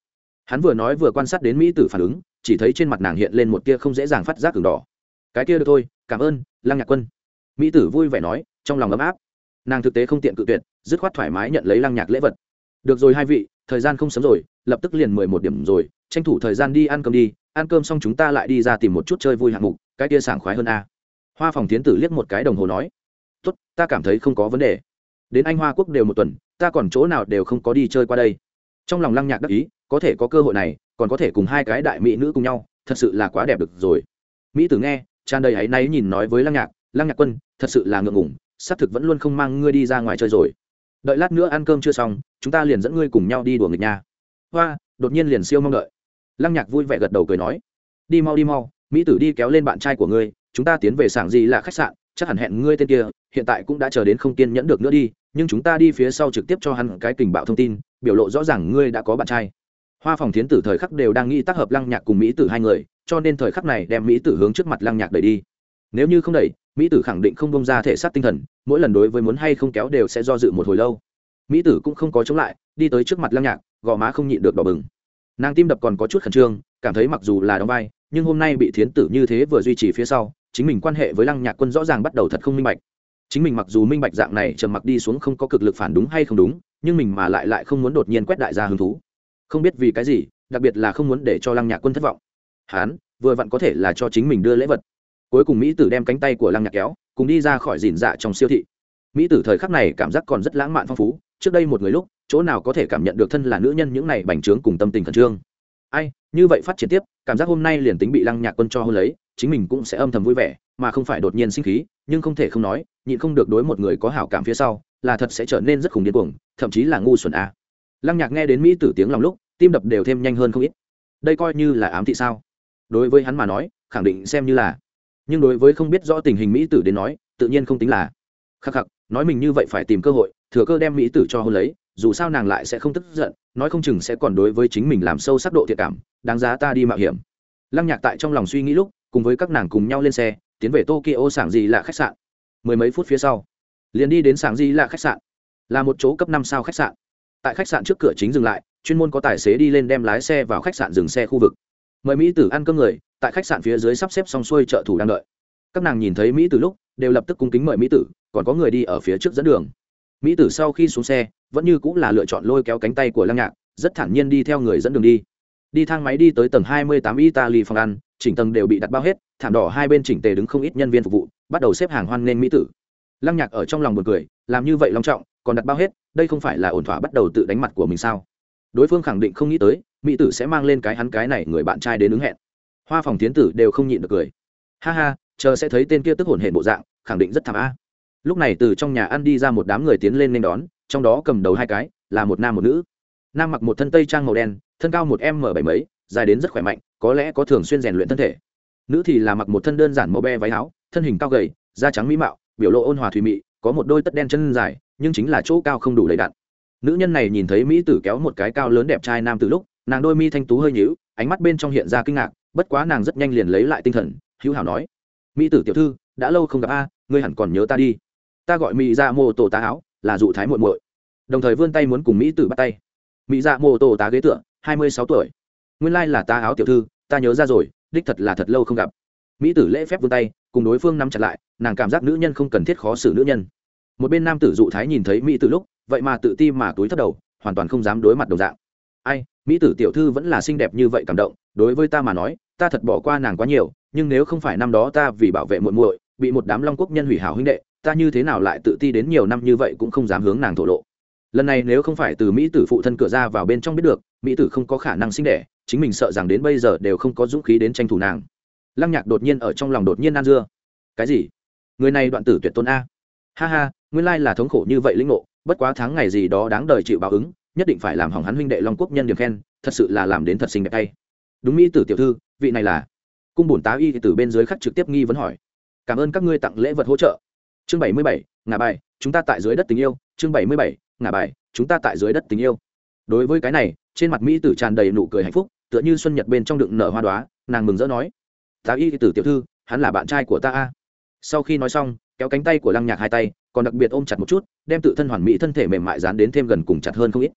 Hắn vừa nói vừa quan sát đến mỹ tử phản ứng, chỉ thấy trên mặt nàng hiện lên một tia không dễ dàng phát giác cường đỏ. Cái kia được thôi, cảm ơn, lăng nhạc quân. Mỹ tử vui vẻ nói, trong lòng ấm áp. Nàng thực tế không tiện cự tuyệt, dứt khoát thoải mái nhận lấy lăng nhạc lễ vật. Được rồi hai vị, thời gian không sớm rồi, lập tức liền mười một điểm rồi, tranh thủ thời gian đi ăn cơm đi, ăn cơm xong chúng ta lại đi ra tìm một chút chơi vui hạng mục, cái kia sảng khoái hơn a. Hoa phòng tiến tử liếc một cái đồng hồ nói tốt, ta cảm thấy không có vấn đề. Đến anh hoa quốc đều một tuần, ta còn chỗ nào đều không có đi chơi qua đây. Trong lòng lăng nhạc đắc ý, có thể có cơ hội này, còn có thể cùng hai cái đại mỹ nữ cùng nhau, thật sự là quá đẹp được rồi. Mỹ tử nghe, tràn đầy áy náy nhìn nói với lăng nhạc lăng nhạc quân, thật sự là ngượng ngủng xác thực vẫn luôn không mang ngươi đi ra ngoài chơi rồi. Đợi lát nữa ăn cơm chưa xong, chúng ta liền dẫn ngươi cùng nhau đi đùa nghịch nha. Hoa, đột nhiên liền siêu mong đợi. Lăng nhạc vui vẻ gật đầu cười nói, đi mau đi mau, mỹ tử đi kéo lên bạn trai của ngươi, chúng ta tiến về sảng gì là khách sạn chắc hẳn hẹn ngươi tên kia, hiện tại cũng đã chờ đến không kiên nhẫn được nữa đi, nhưng chúng ta đi phía sau trực tiếp cho hắn cái tình bạo thông tin, biểu lộ rõ ràng ngươi đã có bạn trai. Hoa phòng thiến tử thời khắc đều đang nghĩ tác hợp lăng nhạc cùng mỹ tử hai người, cho nên thời khắc này đem mỹ tử hướng trước mặt lăng nhạc đẩy đi. Nếu như không đẩy, mỹ tử khẳng định không bông ra thể xác tinh thần, mỗi lần đối với muốn hay không kéo đều sẽ do dự một hồi lâu. Mỹ tử cũng không có chống lại, đi tới trước mặt lăng nhạc, gò má không nhịn được đỏ bừng. Nàng tim đập còn có chút khẩn trương, cảm thấy mặc dù là đóng vai, nhưng hôm nay bị thiến tử như thế vừa duy trì phía sau chính mình quan hệ với lăng nhạc quân rõ ràng bắt đầu thật không minh bạch. Chính mình mặc dù minh bạch dạng này trầm mặc đi xuống không có cực lực phản đúng hay không đúng, nhưng mình mà lại lại không muốn đột nhiên quét đại gia hứng thú. Không biết vì cái gì, đặc biệt là không muốn để cho lăng nhạc quân thất vọng. Hán, vừa vặn có thể là cho chính mình đưa lễ vật. Cuối cùng mỹ tử đem cánh tay của lăng nhạc kéo, cùng đi ra khỏi dìn dạ trong siêu thị. Mỹ tử thời khắc này cảm giác còn rất lãng mạn phong phú, trước đây một người lúc, chỗ nào có thể cảm nhận được thân là nữ nhân những này bành trướng cùng tâm tình khẩn trương. Ai, như vậy phát triển tiếp, cảm giác hôm nay liền tính bị lăng nhạc quân cho hôn lấy chính mình cũng sẽ âm thầm vui vẻ, mà không phải đột nhiên sinh khí, nhưng không thể không nói, nhịn không được đối một người có hảo cảm phía sau, là thật sẽ trở nên rất khủng điên cuồng, thậm chí là ngu xuẩn a. Lăng nhạc nghe đến mỹ tử tiếng lòng lúc, tim đập đều thêm nhanh hơn không ít. Đây coi như là ám thị sao? Đối với hắn mà nói, khẳng định xem như là. Nhưng đối với không biết rõ tình hình mỹ tử đến nói, tự nhiên không tính là. Khắc khắc, nói mình như vậy phải tìm cơ hội, thừa cơ đem mỹ tử cho hôn lấy, dù sao nàng lại sẽ không tức giận, nói không chừng sẽ còn đối với chính mình làm sâu sắc độ thiệt cảm, đáng giá ta đi mạo hiểm. Lăng nhạc tại trong lòng suy nghĩ lúc cùng với các nàng cùng nhau lên xe, tiến về tokyo sảng gì là khách sạn. Mười mấy phút phía sau, liền đi đến sảng gì là khách sạn. Là một chỗ cấp năm sao khách sạn. Tại khách sạn trước cửa chính dừng lại, chuyên môn có tài xế đi lên đem lái xe vào khách sạn dừng xe khu vực. Mời mỹ tử ăn cơm người, tại khách sạn phía dưới sắp xếp xong xuôi trợ thủ đang đợi. Các nàng nhìn thấy mỹ tử lúc, đều lập tức cung kính mời mỹ tử, còn có người đi ở phía trước dẫn đường. Mỹ tử sau khi xuống xe, vẫn như cũng là lựa chọn lôi kéo cánh tay của lăng nhạc, rất thản nhiên đi theo người dẫn đường đi. Đi thang máy đi tới tầng hai mươi tám italy phòng ăn chỉnh tầng đều bị đặt bao hết, thảm đỏ hai bên chỉnh tề đứng không ít nhân viên phục vụ, bắt đầu xếp hàng hoan nghênh mỹ tử. Lăng nhạc ở trong lòng buồn cười, làm như vậy long trọng, còn đặt bao hết, đây không phải là ổn thỏa bắt đầu tự đánh mặt của mình sao? Đối phương khẳng định không nghĩ tới, mỹ tử sẽ mang lên cái hắn cái này người bạn trai đến ứng hẹn. Hoa phòng tiến tử đều không nhịn được cười. Ha ha, chờ sẽ thấy tên kia tức hồn hển bộ dạng, khẳng định rất thảm a. Lúc này từ trong nhà ăn đi ra một đám người tiến lên nên đón, trong đó cầm đầu hai cái, là một nam một nữ. Nam mặc một thân tây trang màu đen, thân cao một m bảy mấy dài đến rất khỏe mạnh, có lẽ có thường xuyên rèn luyện thân thể. Nữ thì là mặc một thân đơn giản màu be váy áo, thân hình cao gầy, da trắng mỹ mạo, biểu lộ ôn hòa thùy mị, có một đôi tất đen chân dài, nhưng chính là chỗ cao không đủ đầy đặn. Nữ nhân này nhìn thấy mỹ tử kéo một cái cao lớn đẹp trai nam từ lúc, nàng đôi mi thanh tú hơi nhíu, ánh mắt bên trong hiện ra kinh ngạc, bất quá nàng rất nhanh liền lấy lại tinh thần, hữu hảo nói, mỹ tử tiểu thư, đã lâu không gặp a, ngươi hẳn còn nhớ ta đi. Ta gọi mỹ ra mô tổ tá áo, là dụ thái muội muội. Đồng thời vươn tay muốn cùng mỹ tử bắt tay. Mỹ ra mô tổ tá ghế tựa, hai mươi sáu tuổi nguyên lai là ta áo tiểu thư, ta nhớ ra rồi, đích thật là thật lâu không gặp. Mỹ tử lễ phép vươn tay, cùng đối phương nắm chặt lại, nàng cảm giác nữ nhân không cần thiết khó xử nữ nhân. Một bên nam tử dụ thái nhìn thấy mỹ tử lúc, vậy mà tự ti mà túi thất đầu, hoàn toàn không dám đối mặt đồng dạng. Ai, mỹ tử tiểu thư vẫn là xinh đẹp như vậy cảm động, đối với ta mà nói, ta thật bỏ qua nàng quá nhiều, nhưng nếu không phải năm đó ta vì bảo vệ muội muội, bị một đám long quốc nhân hủy hảo huynh đệ, ta như thế nào lại tự ti đến nhiều năm như vậy cũng không dám hướng nàng thổ lộ. Lần này nếu không phải từ mỹ tử phụ thân cửa ra vào bên trong biết được, mỹ tử không có khả năng sinh đẻ chính mình sợ rằng đến bây giờ đều không có dũng khí đến tranh thủ nàng. Lăng nhạc đột nhiên ở trong lòng đột nhiên ăn dưa. Cái gì? Người này đoạn tử tuyệt tôn a. Ha ha, nguyên lai là thống khổ như vậy linh ngộ, bất quá tháng ngày gì đó đáng đời chịu báo ứng, nhất định phải làm hỏng hắn huynh đệ long quốc nhân điểm khen, thật sự là làm đến thật xinh đẹp tay. Đúng mỹ tử tiểu thư, vị này là? Cung bổn tá y từ bên dưới khắc trực tiếp nghi vấn hỏi. Cảm ơn các ngươi tặng lễ vật hỗ trợ. Chương bảy mươi bảy ngà bài, chúng ta tại dưới đất tình yêu. Chương bảy mươi bảy ngà bài, chúng ta tại dưới đất tình yêu. Đối với cái này, trên mặt mỹ tử tràn đầy nụ cười hạnh phúc tựa như xuân nhật bên trong đựng nở hoa đoá, nàng mừng rỡ nói, tá y tử tiểu thư, hắn là bạn trai của ta a. Sau khi nói xong, kéo cánh tay của lăng nhạc hai tay, còn đặc biệt ôm chặt một chút, đem tự thân hoàn mỹ thân thể mềm mại dán đến thêm gần cùng chặt hơn không ít.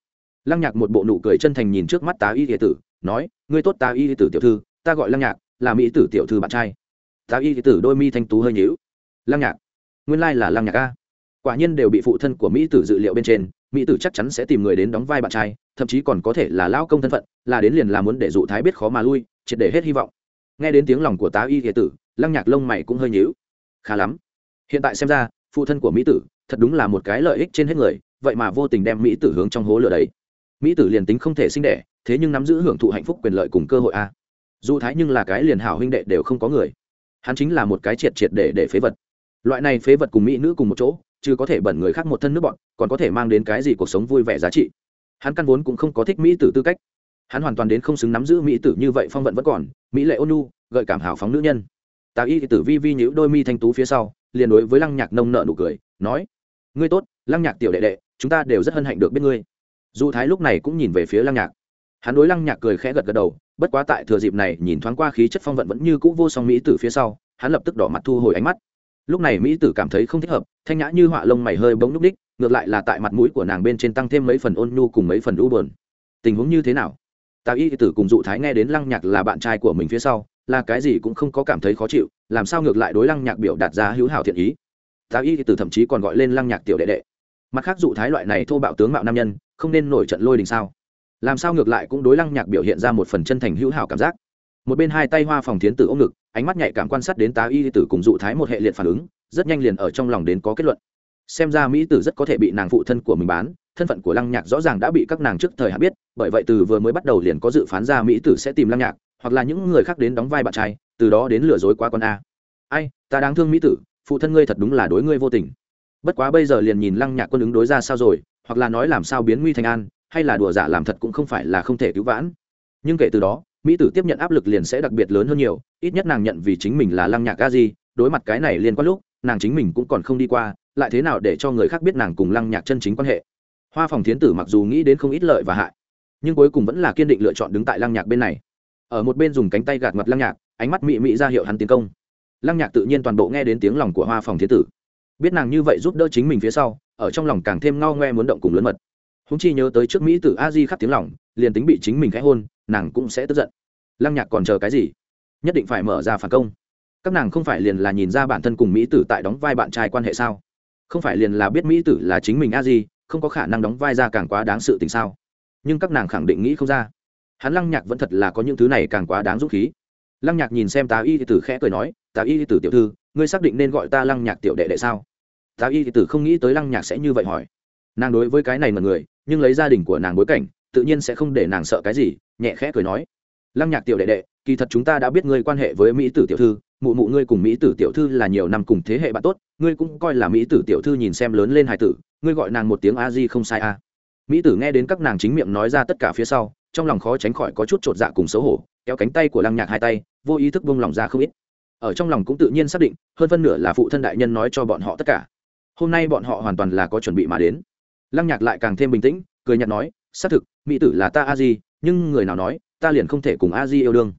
Lăng nhạc một bộ nụ cười chân thành nhìn trước mắt tá y địa tử, nói, ngươi tốt tá y tử tiểu thư, ta gọi lăng nhạc, là mỹ tử tiểu thư bạn trai. Tá y tử đôi mi thanh tú hơi nhíu. Lăng nhạc, nguyên lai là lăng nhạc a quả nhiên đều bị phụ thân của mỹ tử dự liệu bên trên, mỹ tử chắc chắn sẽ tìm người đến đóng vai bạn trai, thậm chí còn có thể là lao công thân phận, là đến liền là muốn để dụ thái biết khó mà lui, triệt để hết hy vọng. Nghe đến tiếng lòng của tá y địa tử, lăng nhạc lông mày cũng hơi nhíu. Khá lắm. Hiện tại xem ra, phụ thân của mỹ tử, thật đúng là một cái lợi ích trên hết người, vậy mà vô tình đem mỹ tử hướng trong hố lửa đấy. Mỹ tử liền tính không thể sinh đẻ, thế nhưng nắm giữ hưởng thụ hạnh phúc quyền lợi cùng cơ hội a. Dù thái nhưng là cái liền hảo huynh đệ đều không có người. Hắn chính là một cái triệt triệt để để phế vật. Loại này phế vật cùng mỹ nữ cùng một chỗ chứ có thể bẩn người khác một thân nước bọn, còn có thể mang đến cái gì cuộc sống vui vẻ giá trị. Hắn căn vốn cũng không có thích mỹ tử tư cách. Hắn hoàn toàn đến không xứng nắm giữ mỹ tử như vậy phong vận vẫn còn, mỹ lệ ôn nhu, gợi cảm hào phóng nữ nhân. Tào y tử vi vi nhữ đôi mi thanh tú phía sau, liền đối với lăng nhạc nông nợ nụ cười, nói, ngươi tốt, lăng nhạc tiểu đệ đệ, chúng ta đều rất hân hạnh được biết ngươi. Du thái lúc này cũng nhìn về phía lăng nhạc. Hắn đối lăng nhạc cười khẽ gật gật đầu, bất quá tại thừa dịp này nhìn thoáng qua khí chất phong vận vẫn như cũ vô song mỹ tử phía sau, hắn lập tức đỏ mặt thu hồi ánh mắt. Lúc này mỹ tử cảm thấy không thích hợp thanh nhã như họa lông mày hơi bỗng núp đích, ngược lại là tại mặt mũi của nàng bên trên tăng thêm mấy phần ôn nhu cùng mấy phần u bờn tình huống như thế nào? Tào y tử cùng dụ thái nghe đến lăng nhạc là bạn trai của mình phía sau, là cái gì cũng không có cảm thấy khó chịu, làm sao ngược lại đối lăng nhạc biểu đạt ra hữu hảo thiện ý? Tào y tử thậm chí còn gọi lên lăng nhạc tiểu đệ đệ. Mặt khác dụ thái loại này thô bạo tướng mạo nam nhân, không nên nổi trận lôi đình sao? Làm sao ngược lại cũng đối lăng nhạc biểu hiện ra một phần chân thành hữu hảo cảm giác? Một bên hai tay hoa phòng thiến tử ôm ngực, ánh mắt nhạy cảm quan sát đến tá y tử cùng dụ thái một hệ liệt phản ứng rất nhanh liền ở trong lòng đến có kết luận. Xem ra mỹ tử rất có thể bị nàng phụ thân của mình bán, thân phận của lăng nhạc rõ ràng đã bị các nàng trước thời hạn biết, bởi vậy từ vừa mới bắt đầu liền có dự phán ra mỹ tử sẽ tìm lăng nhạc, hoặc là những người khác đến đóng vai bạn trai, từ đó đến lừa dối qua con a. Ai, ta đáng thương mỹ tử, phụ thân ngươi thật đúng là đối ngươi vô tình. Bất quá bây giờ liền nhìn lăng nhạc quân ứng đối ra sao rồi, hoặc là nói làm sao biến nguy thành an, hay là đùa giả làm thật cũng không phải là không thể cứu vãn. Nhưng kể từ đó, mỹ tử tiếp nhận áp lực liền sẽ đặc biệt lớn hơn nhiều, ít nhất nàng nhận vì chính mình là lăng nhạc a di, đối mặt cái này liên quan lúc nàng chính mình cũng còn không đi qua, lại thế nào để cho người khác biết nàng cùng lăng nhạc chân chính quan hệ? Hoa phòng thiến tử mặc dù nghĩ đến không ít lợi và hại, nhưng cuối cùng vẫn là kiên định lựa chọn đứng tại lăng nhạc bên này. Ở một bên dùng cánh tay gạt mặt lăng nhạc, ánh mắt mị mị ra hiệu hắn tiến công. Lăng nhạc tự nhiên toàn bộ nghe đến tiếng lòng của hoa phòng thiến tử. Biết nàng như vậy giúp đỡ chính mình phía sau, ở trong lòng càng thêm ngao ngoe muốn động cùng lớn mật. Húng chi nhớ tới trước mỹ tử a di khắc tiếng lòng, liền tính bị chính mình khẽ hôn, nàng cũng sẽ tức giận. Lăng nhạc còn chờ cái gì? Nhất định phải mở ra phản công các nàng không phải liền là nhìn ra bản thân cùng mỹ tử tại đóng vai bạn trai quan hệ sao? Không phải liền là biết mỹ tử là chính mình a di, không có khả năng đóng vai ra càng quá đáng sự tình sao? Nhưng các nàng khẳng định nghĩ không ra. Hắn lăng nhạc vẫn thật là có những thứ này càng quá đáng dũng khí. Lăng nhạc nhìn xem tá y tử khẽ cười nói, tá y tử tiểu thư, ngươi xác định nên gọi ta lăng nhạc tiểu đệ đệ sao? Tá y tử không nghĩ tới lăng nhạc sẽ như vậy hỏi. Nàng đối với cái này mà người, nhưng lấy gia đình của nàng bối cảnh, tự nhiên sẽ không để nàng sợ cái gì, nhẹ khẽ cười nói. Lăng nhạc tiểu đệ đệ kỳ thật chúng ta đã biết ngươi quan hệ với mỹ tử tiểu thư, mụ mụ ngươi cùng mỹ tử tiểu thư là nhiều năm cùng thế hệ bạn tốt, ngươi cũng coi là mỹ tử tiểu thư nhìn xem lớn lên hài tử, ngươi gọi nàng một tiếng a di không sai a. Mỹ tử nghe đến các nàng chính miệng nói ra tất cả phía sau, trong lòng khó tránh khỏi có chút chột dạ cùng xấu hổ, kéo cánh tay của lăng nhạc hai tay, vô ý thức vung lòng ra không ít. Ở trong lòng cũng tự nhiên xác định, hơn phân nửa là phụ thân đại nhân nói cho bọn họ tất cả. Hôm nay bọn họ hoàn toàn là có chuẩn bị mà đến. Lăng nhạc lại càng thêm bình tĩnh, cười nhạt nói, xác thực, mỹ tử là ta a di, nhưng người nào nói, ta liền không thể cùng a di yêu đương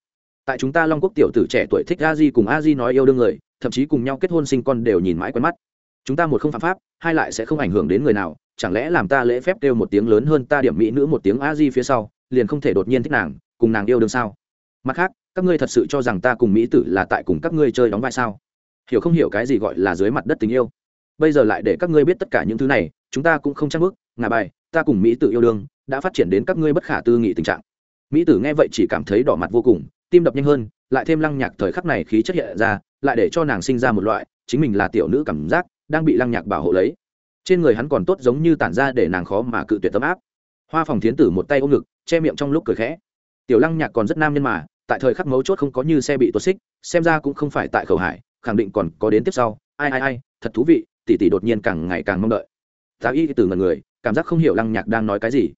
tại chúng ta long quốc tiểu tử trẻ tuổi thích a di cùng a di nói yêu đương người, thậm chí cùng nhau kết hôn sinh con đều nhìn mãi quen mắt. Chúng ta một không phạm pháp, hai lại sẽ không ảnh hưởng đến người nào, chẳng lẽ làm ta lễ phép kêu một tiếng lớn hơn ta điểm mỹ nữ một tiếng a di phía sau, liền không thể đột nhiên thích nàng, cùng nàng yêu đương sao? Mặt khác, các ngươi thật sự cho rằng ta cùng mỹ tử là tại cùng các ngươi chơi đóng vai sao? Hiểu không hiểu cái gì gọi là dưới mặt đất tình yêu? Bây giờ lại để các ngươi biết tất cả những thứ này, chúng ta cũng không chắc bước. Ngà bài, ta cùng mỹ tử yêu đương, đã phát triển đến các ngươi bất khả tư nghị tình trạng. Mỹ tử nghe vậy chỉ cảm thấy đỏ mặt vô cùng tim đập nhanh hơn, lại thêm lăng nhạc thời khắc này khí chất hiện ra, lại để cho nàng sinh ra một loại, chính mình là tiểu nữ cảm giác, đang bị lăng nhạc bảo hộ lấy. Trên người hắn còn tốt giống như tản ra để nàng khó mà cự tuyệt tấm áp. Hoa phòng thiến tử một tay ôm ngực, che miệng trong lúc cười khẽ. Tiểu lăng nhạc còn rất nam nhân mà, tại thời khắc mấu chốt không có như xe bị tuột xích, xem ra cũng không phải tại khẩu hải, khẳng định còn có đến tiếp sau. Ai ai ai, thật thú vị, tỷ tỷ đột nhiên càng ngày càng mong đợi. Tá y từ ngần người, cảm giác không hiểu lăng nhạc đang nói cái gì.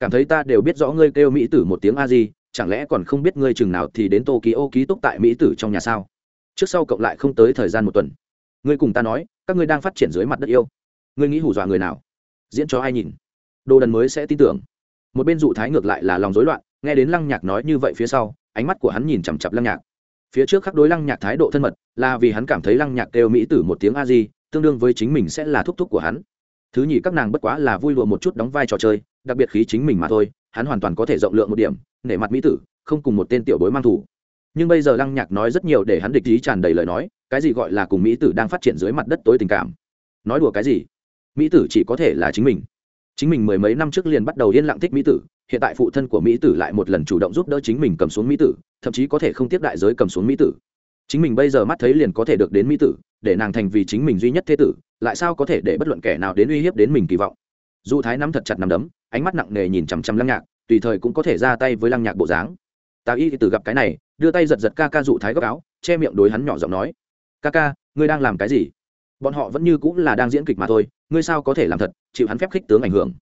Cảm thấy ta đều biết rõ ngươi kêu mỹ tử một tiếng a di chẳng lẽ còn không biết ngươi chừng nào thì đến tokyo ký túc tại mỹ tử trong nhà sao? Trước sau cộng lại không tới thời gian một tuần. Ngươi cùng ta nói, các ngươi đang phát triển dưới mặt đất yêu. Ngươi nghĩ hù dọa người nào? Diễn cho ai nhìn? Đồ đần mới sẽ tin tưởng. Một bên dụ thái ngược lại là lòng rối loạn, nghe đến lăng nhạc nói như vậy phía sau, ánh mắt của hắn nhìn chằm chặp lăng nhạc. Phía trước khắc đối lăng nhạc thái độ thân mật, là vì hắn cảm thấy lăng nhạc kêu mỹ tử một tiếng a di, tương đương với chính mình sẽ là thúc thúc của hắn. Thứ nhì các nàng bất quá là vui lụa một chút đóng vai trò chơi, đặc biệt khí chính mình mà thôi hắn hoàn toàn có thể rộng lượng một điểm, nể mặt mỹ tử, không cùng một tên tiểu bối mang thủ nhưng bây giờ lăng nhạc nói rất nhiều để hắn địch ý tràn đầy lời nói, cái gì gọi là cùng mỹ tử đang phát triển dưới mặt đất tối tình cảm. Nói đùa cái gì? Mỹ tử chỉ có thể là chính mình. Chính mình mười mấy năm trước liền bắt đầu yên lặng thích mỹ tử, hiện tại phụ thân của mỹ tử lại một lần chủ động giúp đỡ chính mình cầm xuống mỹ tử, thậm chí có thể không tiếp đại giới cầm xuống mỹ tử. Chính mình bây giờ mắt thấy liền có thể được đến mỹ tử, để nàng thành vì chính mình duy nhất thế tử, lại sao có thể để bất luận kẻ nào đến uy hiếp đến mình kỳ vọng? Dù thái nắm thật chặt nằm đấm, ánh mắt nặng nề nhìn chằm chằm lăng nhạc, tùy thời cũng có thể ra tay với lăng nhạc bộ dáng. Tào y từ gặp cái này, đưa tay giật giật ca ca dụ thái góc áo, che miệng đối hắn nhỏ giọng nói, ca ca, ngươi đang làm cái gì? Bọn họ vẫn như cũng là đang diễn kịch mà thôi, ngươi sao có thể làm thật, chịu hắn phép khích tướng ảnh hưởng.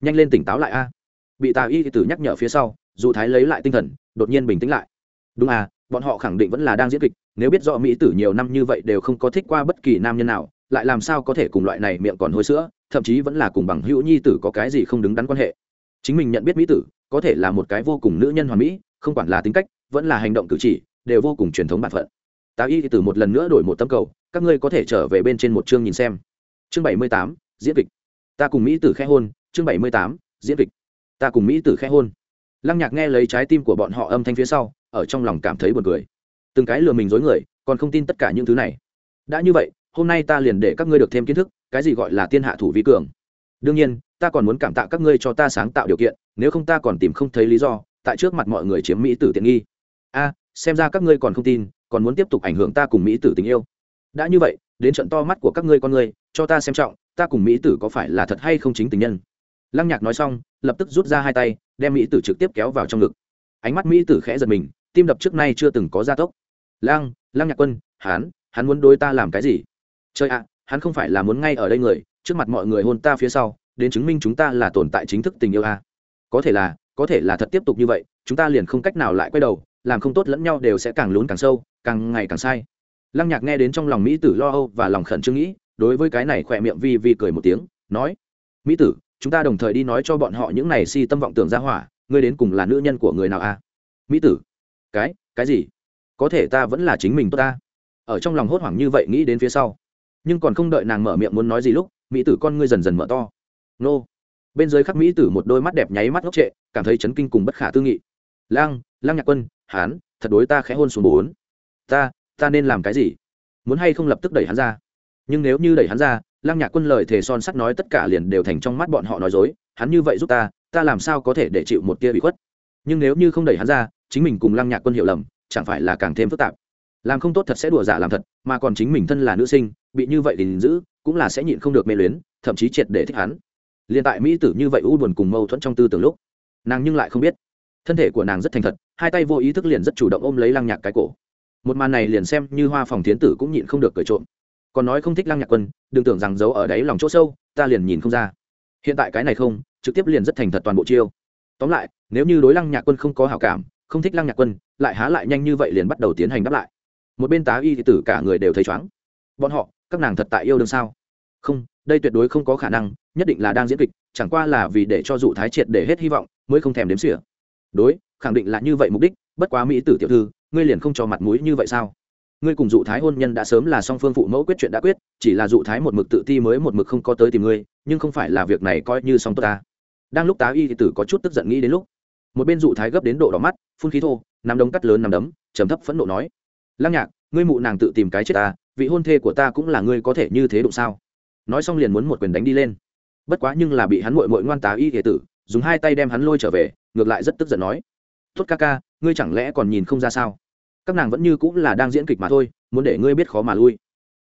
Nhanh lên tỉnh táo lại a. Bị tào y từ nhắc nhở phía sau, dụ thái lấy lại tinh thần, đột nhiên bình tĩnh lại. Đúng à bọn họ khẳng định vẫn là đang diễn kịch, nếu biết rõ mỹ tử nhiều năm như vậy đều không có thích qua bất kỳ nam nhân nào lại làm sao có thể cùng loại này miệng còn hôi sữa, thậm chí vẫn là cùng bằng hữu nhi tử có cái gì không đứng đắn quan hệ. Chính mình nhận biết mỹ tử, có thể là một cái vô cùng nữ nhân hoàn mỹ, không quản là tính cách, vẫn là hành động cử chỉ, đều vô cùng truyền thống bản phận. Tá y từ một lần nữa đổi một tấm cầu, các ngươi có thể trở về bên trên một chương nhìn xem. Chương bảy mươi tám, diễn kịch. Ta cùng mỹ tử khẽ hôn, chương bảy mươi tám, diễn kịch. Ta cùng mỹ tử khẽ hôn. Lăng nhạc nghe lấy trái tim của bọn họ âm thanh phía sau, ở trong lòng cảm thấy buồn cười. Từng cái lừa mình dối người, còn không tin tất cả những thứ này. Đã như vậy hôm nay ta liền để các ngươi được thêm kiến thức, cái gì gọi là tiên hạ thủ vi cường. Đương nhiên, ta còn muốn cảm tạ các ngươi cho ta sáng tạo điều kiện, nếu không ta còn tìm không thấy lý do, tại trước mặt mọi người chiếm mỹ tử tiện nghi. A, xem ra các ngươi còn không tin, còn muốn tiếp tục ảnh hưởng ta cùng mỹ tử tình yêu. Đã như vậy, đến trận to mắt của các ngươi con ngươi cho ta xem trọng, ta cùng mỹ tử có phải là thật hay không chính tình nhân? Lăng nhạc nói xong, lập tức rút ra hai tay, đem mỹ tử trực tiếp kéo vào trong ngực. Ánh mắt mỹ tử khẽ giật mình, tim đập trước nay chưa từng có gia tốc. Lăng lăng nhạc quân, hắn hắn muốn đối ta làm cái gì? Chơi ạ, hắn không phải là muốn ngay ở đây người, trước mặt mọi người hôn ta phía sau, đến chứng minh chúng ta là tồn tại chính thức tình yêu a có thể là, có thể là thật tiếp tục như vậy, chúng ta liền không cách nào lại quay đầu, làm không tốt lẫn nhau đều sẽ càng lún càng sâu, càng ngày càng sai. Lăng nhạc nghe đến trong lòng mỹ tử lo âu và lòng khẩn trương nghĩ, đối với cái này khỏe miệng vi vi cười một tiếng, nói, mỹ tử, chúng ta đồng thời đi nói cho bọn họ những này si tâm vọng tưởng ra hỏa, ngươi đến cùng là nữ nhân của người nào a mỹ tử. Cái cái gì? Có thể ta vẫn là chính mình tốt ta. Ở trong lòng hốt hoảng như vậy nghĩ đến phía sau nhưng còn không đợi nàng mở miệng muốn nói gì lúc, mỹ tử con ngươi dần dần mở to. Nô. Bên dưới khắc mỹ tử một đôi mắt đẹp nháy mắt ngốc trệ, cảm thấy chấn kinh cùng bất khả tư nghị. Lang lang nhạc quân, hán, thật đối ta khẽ hôn xuống bốn. Ta ta nên làm cái gì? Muốn hay không lập tức đẩy hắn ra? Nhưng nếu như đẩy hắn ra lang nhạc quân lời thề son sắt nói tất cả liền đều thành trong mắt bọn họ nói dối, hắn như vậy giúp ta ta làm sao có thể để chịu một tia bị khuất? Nhưng nếu như không đẩy hắn ra, chính mình cùng lăng nhạc quân hiểu lầm, chẳng phải là càng thêm phức tạp làm không tốt thật sẽ đùa giả làm thật, mà còn chính mình thân là nữ sinh, bị như vậy thì giữ, cũng là sẽ nhịn không được mê luyến, thậm chí triệt để thích hắn. Liền tại mỹ tử như vậy u buồn cùng mâu thuẫn trong tư tưởng lúc, nàng nhưng lại không biết. Thân thể của nàng rất thành thật, hai tay vô ý thức liền rất chủ động ôm lấy lăng nhạc cái cổ. Một màn này liền xem như hoa phòng thiến tử cũng nhịn không được cười trộm. Còn nói không thích lăng nhạc quân, đừng tưởng rằng giấu ở đáy lòng chỗ sâu, ta liền nhìn không ra. Hiện tại cái này không, trực tiếp liền rất thành thật toàn bộ chiêu. Tóm lại, nếu như đối lăng nhạc quân không có hảo cảm, không thích lăng nhạc quân, lại há lại nhanh như vậy liền bắt đầu tiến hành đáp lại một bên tá y thì tử cả người đều thấy chóng. Bọn họ, các nàng thật tại yêu đương sao? Không, đây tuyệt đối không có khả năng, nhất định là đang diễn kịch, chẳng qua là vì để cho dụ thái triệt để hết hy vọng, mới không thèm đếm xỉa. Đối, khẳng định là như vậy mục đích, bất quá mỹ tử tiểu thư, ngươi liền không cho mặt mũi như vậy sao? Ngươi cùng dụ thái hôn nhân đã sớm là song phương phụ mẫu quyết chuyện đã quyết, chỉ là dụ thái một mực tự ti mới một mực không có tới tìm ngươi, nhưng không phải là việc này coi như song tốt ta. Đang lúc tá y thì tử có chút tức giận nghĩ đến lúc, một bên dụ thái gấp đến độ đỏ mắt, phun khí thô, nắm đống cắt lớn nắm đấm, trầm thấp phẫn nộ nói lăng nhạc, ngươi mụ nàng tự tìm cái chết ta, vị hôn thê của ta cũng là ngươi có thể như thế đụng sao? Nói xong liền muốn một quyền đánh đi lên. Bất quá nhưng là bị hắn mội mội ngoan tá y thể tử, dùng hai tay đem hắn lôi trở về, ngược lại rất tức giận nói, tốt ca ca, ngươi chẳng lẽ còn nhìn không ra sao? Các nàng vẫn như cũng là đang diễn kịch mà thôi, muốn để ngươi biết khó mà lui.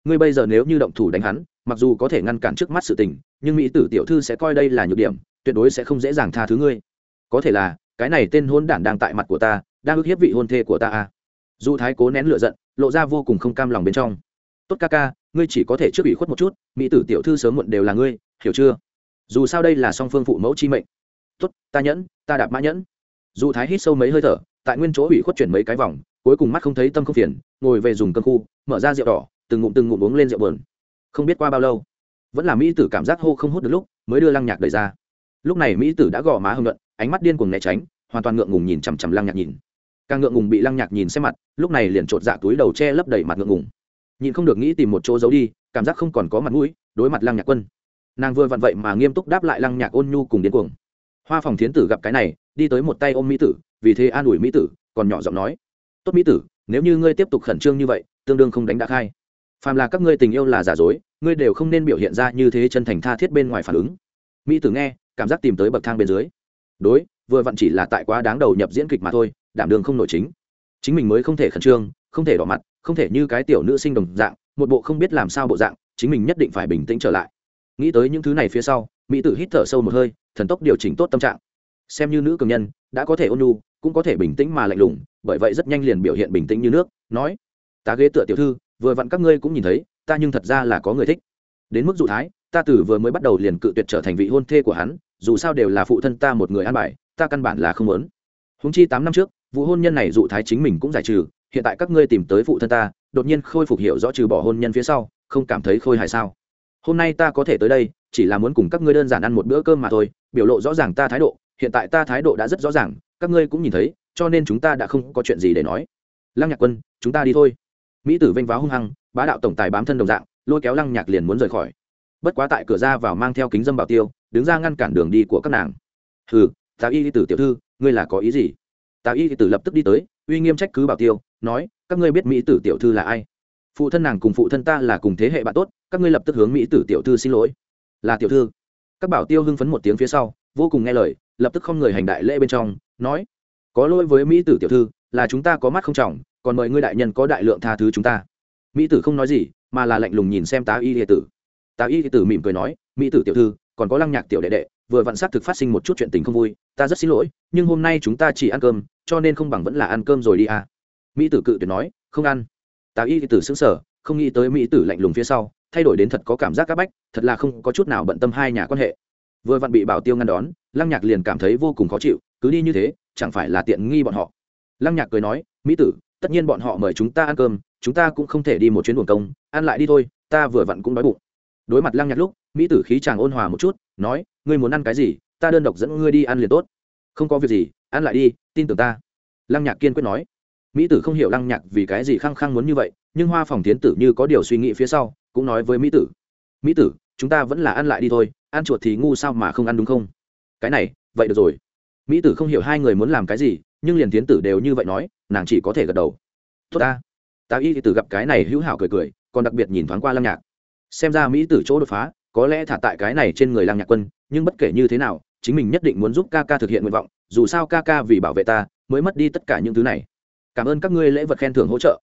Ngươi bây giờ nếu như động thủ đánh hắn, mặc dù có thể ngăn cản trước mắt sự tình, nhưng mỹ tử tiểu thư sẽ coi đây là nhược điểm, tuyệt đối sẽ không dễ dàng tha thứ ngươi. Có thể là, cái này tên hôn đản đang tại mặt của ta, đang ức hiếp vị hôn thê của ta à? Dù thái cố nén lựa giận, lộ ra vô cùng không cam lòng bên trong. Tốt ca ca, ngươi chỉ có thể trước ủy khuất một chút, mỹ tử tiểu thư sớm muộn đều là ngươi, hiểu chưa? Dù sao đây là song phương phụ mẫu chi mệnh. Tốt, ta nhẫn, ta đạp mã nhẫn. Dù thái hít sâu mấy hơi thở, tại nguyên chỗ ủy khuất chuyển mấy cái vòng, cuối cùng mắt không thấy tâm không phiền, ngồi về dùng cơm khu, mở ra rượu đỏ, từng ngụm từng ngụm uống lên rượu bờn không biết qua bao lâu, vẫn là mỹ tử cảm giác hô không hút được lúc, mới đưa lăng nhạc đẩy ra. Lúc này mỹ tử đã gõ má hưng luận, ánh mắt điên cuồng né tránh, hoàn toàn ngượng ngùng nhìn chằm chằm lăng nhạc nhìn càng ngượng ngùng bị lăng nhạc nhìn xem mặt, lúc này liền chột dạ túi đầu che lấp đầy mặt ngượng ngùng. Nhìn không được nghĩ tìm một chỗ giấu đi, cảm giác không còn có mặt mũi, đối mặt lăng nhạc quân. Nàng vừa vặn vậy mà nghiêm túc đáp lại lăng nhạc ôn nhu cùng điên cuồng. Hoa phòng thiến tử gặp cái này, đi tới một tay ôm mỹ tử, vì thế an ủi mỹ tử, còn nhỏ giọng nói, tốt mỹ tử, nếu như ngươi tiếp tục khẩn trương như vậy, tương đương không đánh đã khai. Phàm là các ngươi tình yêu là giả dối, ngươi đều không nên biểu hiện ra như thế chân thành tha thiết bên ngoài phản ứng. Mỹ tử nghe, cảm giác tìm tới bậc thang bên dưới. Đối, vừa vặn chỉ là tại quá đáng đầu nhập diễn kịch mà thôi đảm đường không nổi chính. Chính mình mới không thể khẩn trương, không thể đỏ mặt, không thể như cái tiểu nữ sinh đồng dạng, một bộ không biết làm sao bộ dạng, chính mình nhất định phải bình tĩnh trở lại. Nghĩ tới những thứ này phía sau, mỹ tử hít thở sâu một hơi, thần tốc điều chỉnh tốt tâm trạng. Xem như nữ cường nhân, đã có thể ôn nhu, cũng có thể bình tĩnh mà lạnh lùng, bởi vậy rất nhanh liền biểu hiện bình tĩnh như nước, nói, tá ghế tựa tiểu thư, vừa vặn các ngươi cũng nhìn thấy, ta nhưng thật ra là có người thích. Đến mức dụ thái, ta tử vừa mới bắt đầu liền cự tuyệt trở thành vị hôn thê của hắn, dù sao đều là phụ thân ta một người an bài, ta căn bản là không muốn. Húng chi tám năm trước vụ hôn nhân này dụ thái chính mình cũng giải trừ, hiện tại các ngươi tìm tới phụ thân ta, đột nhiên khôi phục hiểu rõ trừ bỏ hôn nhân phía sau, không cảm thấy khôi hài sao? Hôm nay ta có thể tới đây, chỉ là muốn cùng các ngươi đơn giản ăn một bữa cơm mà thôi, biểu lộ rõ ràng ta thái độ, hiện tại ta thái độ đã rất rõ ràng, các ngươi cũng nhìn thấy, cho nên chúng ta đã không có chuyện gì để nói. Lăng nhạc quân, chúng ta đi thôi. Mỹ tử vênh váo hung hăng, bá đạo tổng tài bám thân đồng dạng, lôi kéo lăng nhạc liền muốn rời khỏi. Bất quá tại cửa ra vào mang theo kính dâm bảo tiêu, đứng ra ngăn cản đường đi của các nàng. Hừ tà y tử tiểu thư, ngươi là có ý gì? Tà y tử lập tức đi tới, uy nghiêm trách cứ bảo tiêu, nói, các ngươi biết mỹ tử tiểu thư là ai? Phụ thân nàng cùng phụ thân ta là cùng thế hệ bạn tốt, các ngươi lập tức hướng mỹ tử tiểu thư xin lỗi. Là tiểu thư. Các bảo tiêu hưng phấn một tiếng phía sau, vô cùng nghe lời, lập tức không người hành đại lễ bên trong, nói, có lỗi với mỹ tử tiểu thư, là chúng ta có mắt không trọng, còn mời ngươi đại nhân có đại lượng tha thứ chúng ta. Mỹ tử không nói gì, mà là lạnh lùng nhìn xem tá y hệ tử. Tá y hệ tử mỉm cười nói, mỹ tử tiểu thư, còn có lăng nhạc tiểu đệ đệ, vừa vặn xác thực phát sinh một chút chuyện tình không vui, ta rất xin lỗi, nhưng hôm nay chúng ta chỉ ăn cơm cho nên không bằng vẫn là ăn cơm rồi đi à. Mỹ tử cự tuyệt nói, không ăn. Tào y tử xứng sở không nghĩ tới mỹ tử lạnh lùng phía sau, thay đổi đến thật có cảm giác c bách, thật là không có chút nào bận tâm hai nhà quan hệ. Vừa vặn bị bảo tiêu ngăn đón, lăng nhạc liền cảm thấy vô cùng khó chịu, cứ đi như thế, chẳng phải là tiện nghi bọn họ. Lăng nhạc cười nói, mỹ tử, tất nhiên bọn họ mời chúng ta ăn cơm, chúng ta cũng không thể đi một chuyến buồng công, ăn lại đi thôi, ta vừa vặn cũng đói bụng. Đối mặt lăng nhạc lúc, mỹ tử khí chàng ôn hòa một chút, nói, ngươi muốn ăn cái gì, ta đơn độc dẫn ngươi đi ăn liền tốt. Không có việc gì ăn lại đi, tin tưởng ta. Lăng nhạc kiên quyết nói. Mỹ tử không hiểu lăng nhạc vì cái gì khăng khăng muốn như vậy, nhưng hoa phòng tiến tử như có điều suy nghĩ phía sau, cũng nói với mỹ tử. Mỹ tử, chúng ta vẫn là ăn lại đi thôi, ăn chuột thì ngu sao mà không ăn đúng không? Cái này, vậy được rồi. Mỹ tử không hiểu hai người muốn làm cái gì, nhưng liền tiến tử đều như vậy nói, nàng chỉ có thể gật đầu. Tốt ta. Ta y tử gặp cái này hữu hảo cười cười, còn đặc biệt nhìn thoáng qua lăng nhạc. Xem ra mỹ tử chỗ đột phá, có lẽ thả tại cái này trên người lăng nhạc quân, nhưng bất kể như thế nào chính mình nhất định muốn giúp ca ca thực hiện nguyện vọng, dù sao ca ca vì bảo vệ ta, mới mất đi tất cả những thứ này. Cảm ơn các ngươi lễ vật khen thưởng hỗ trợ.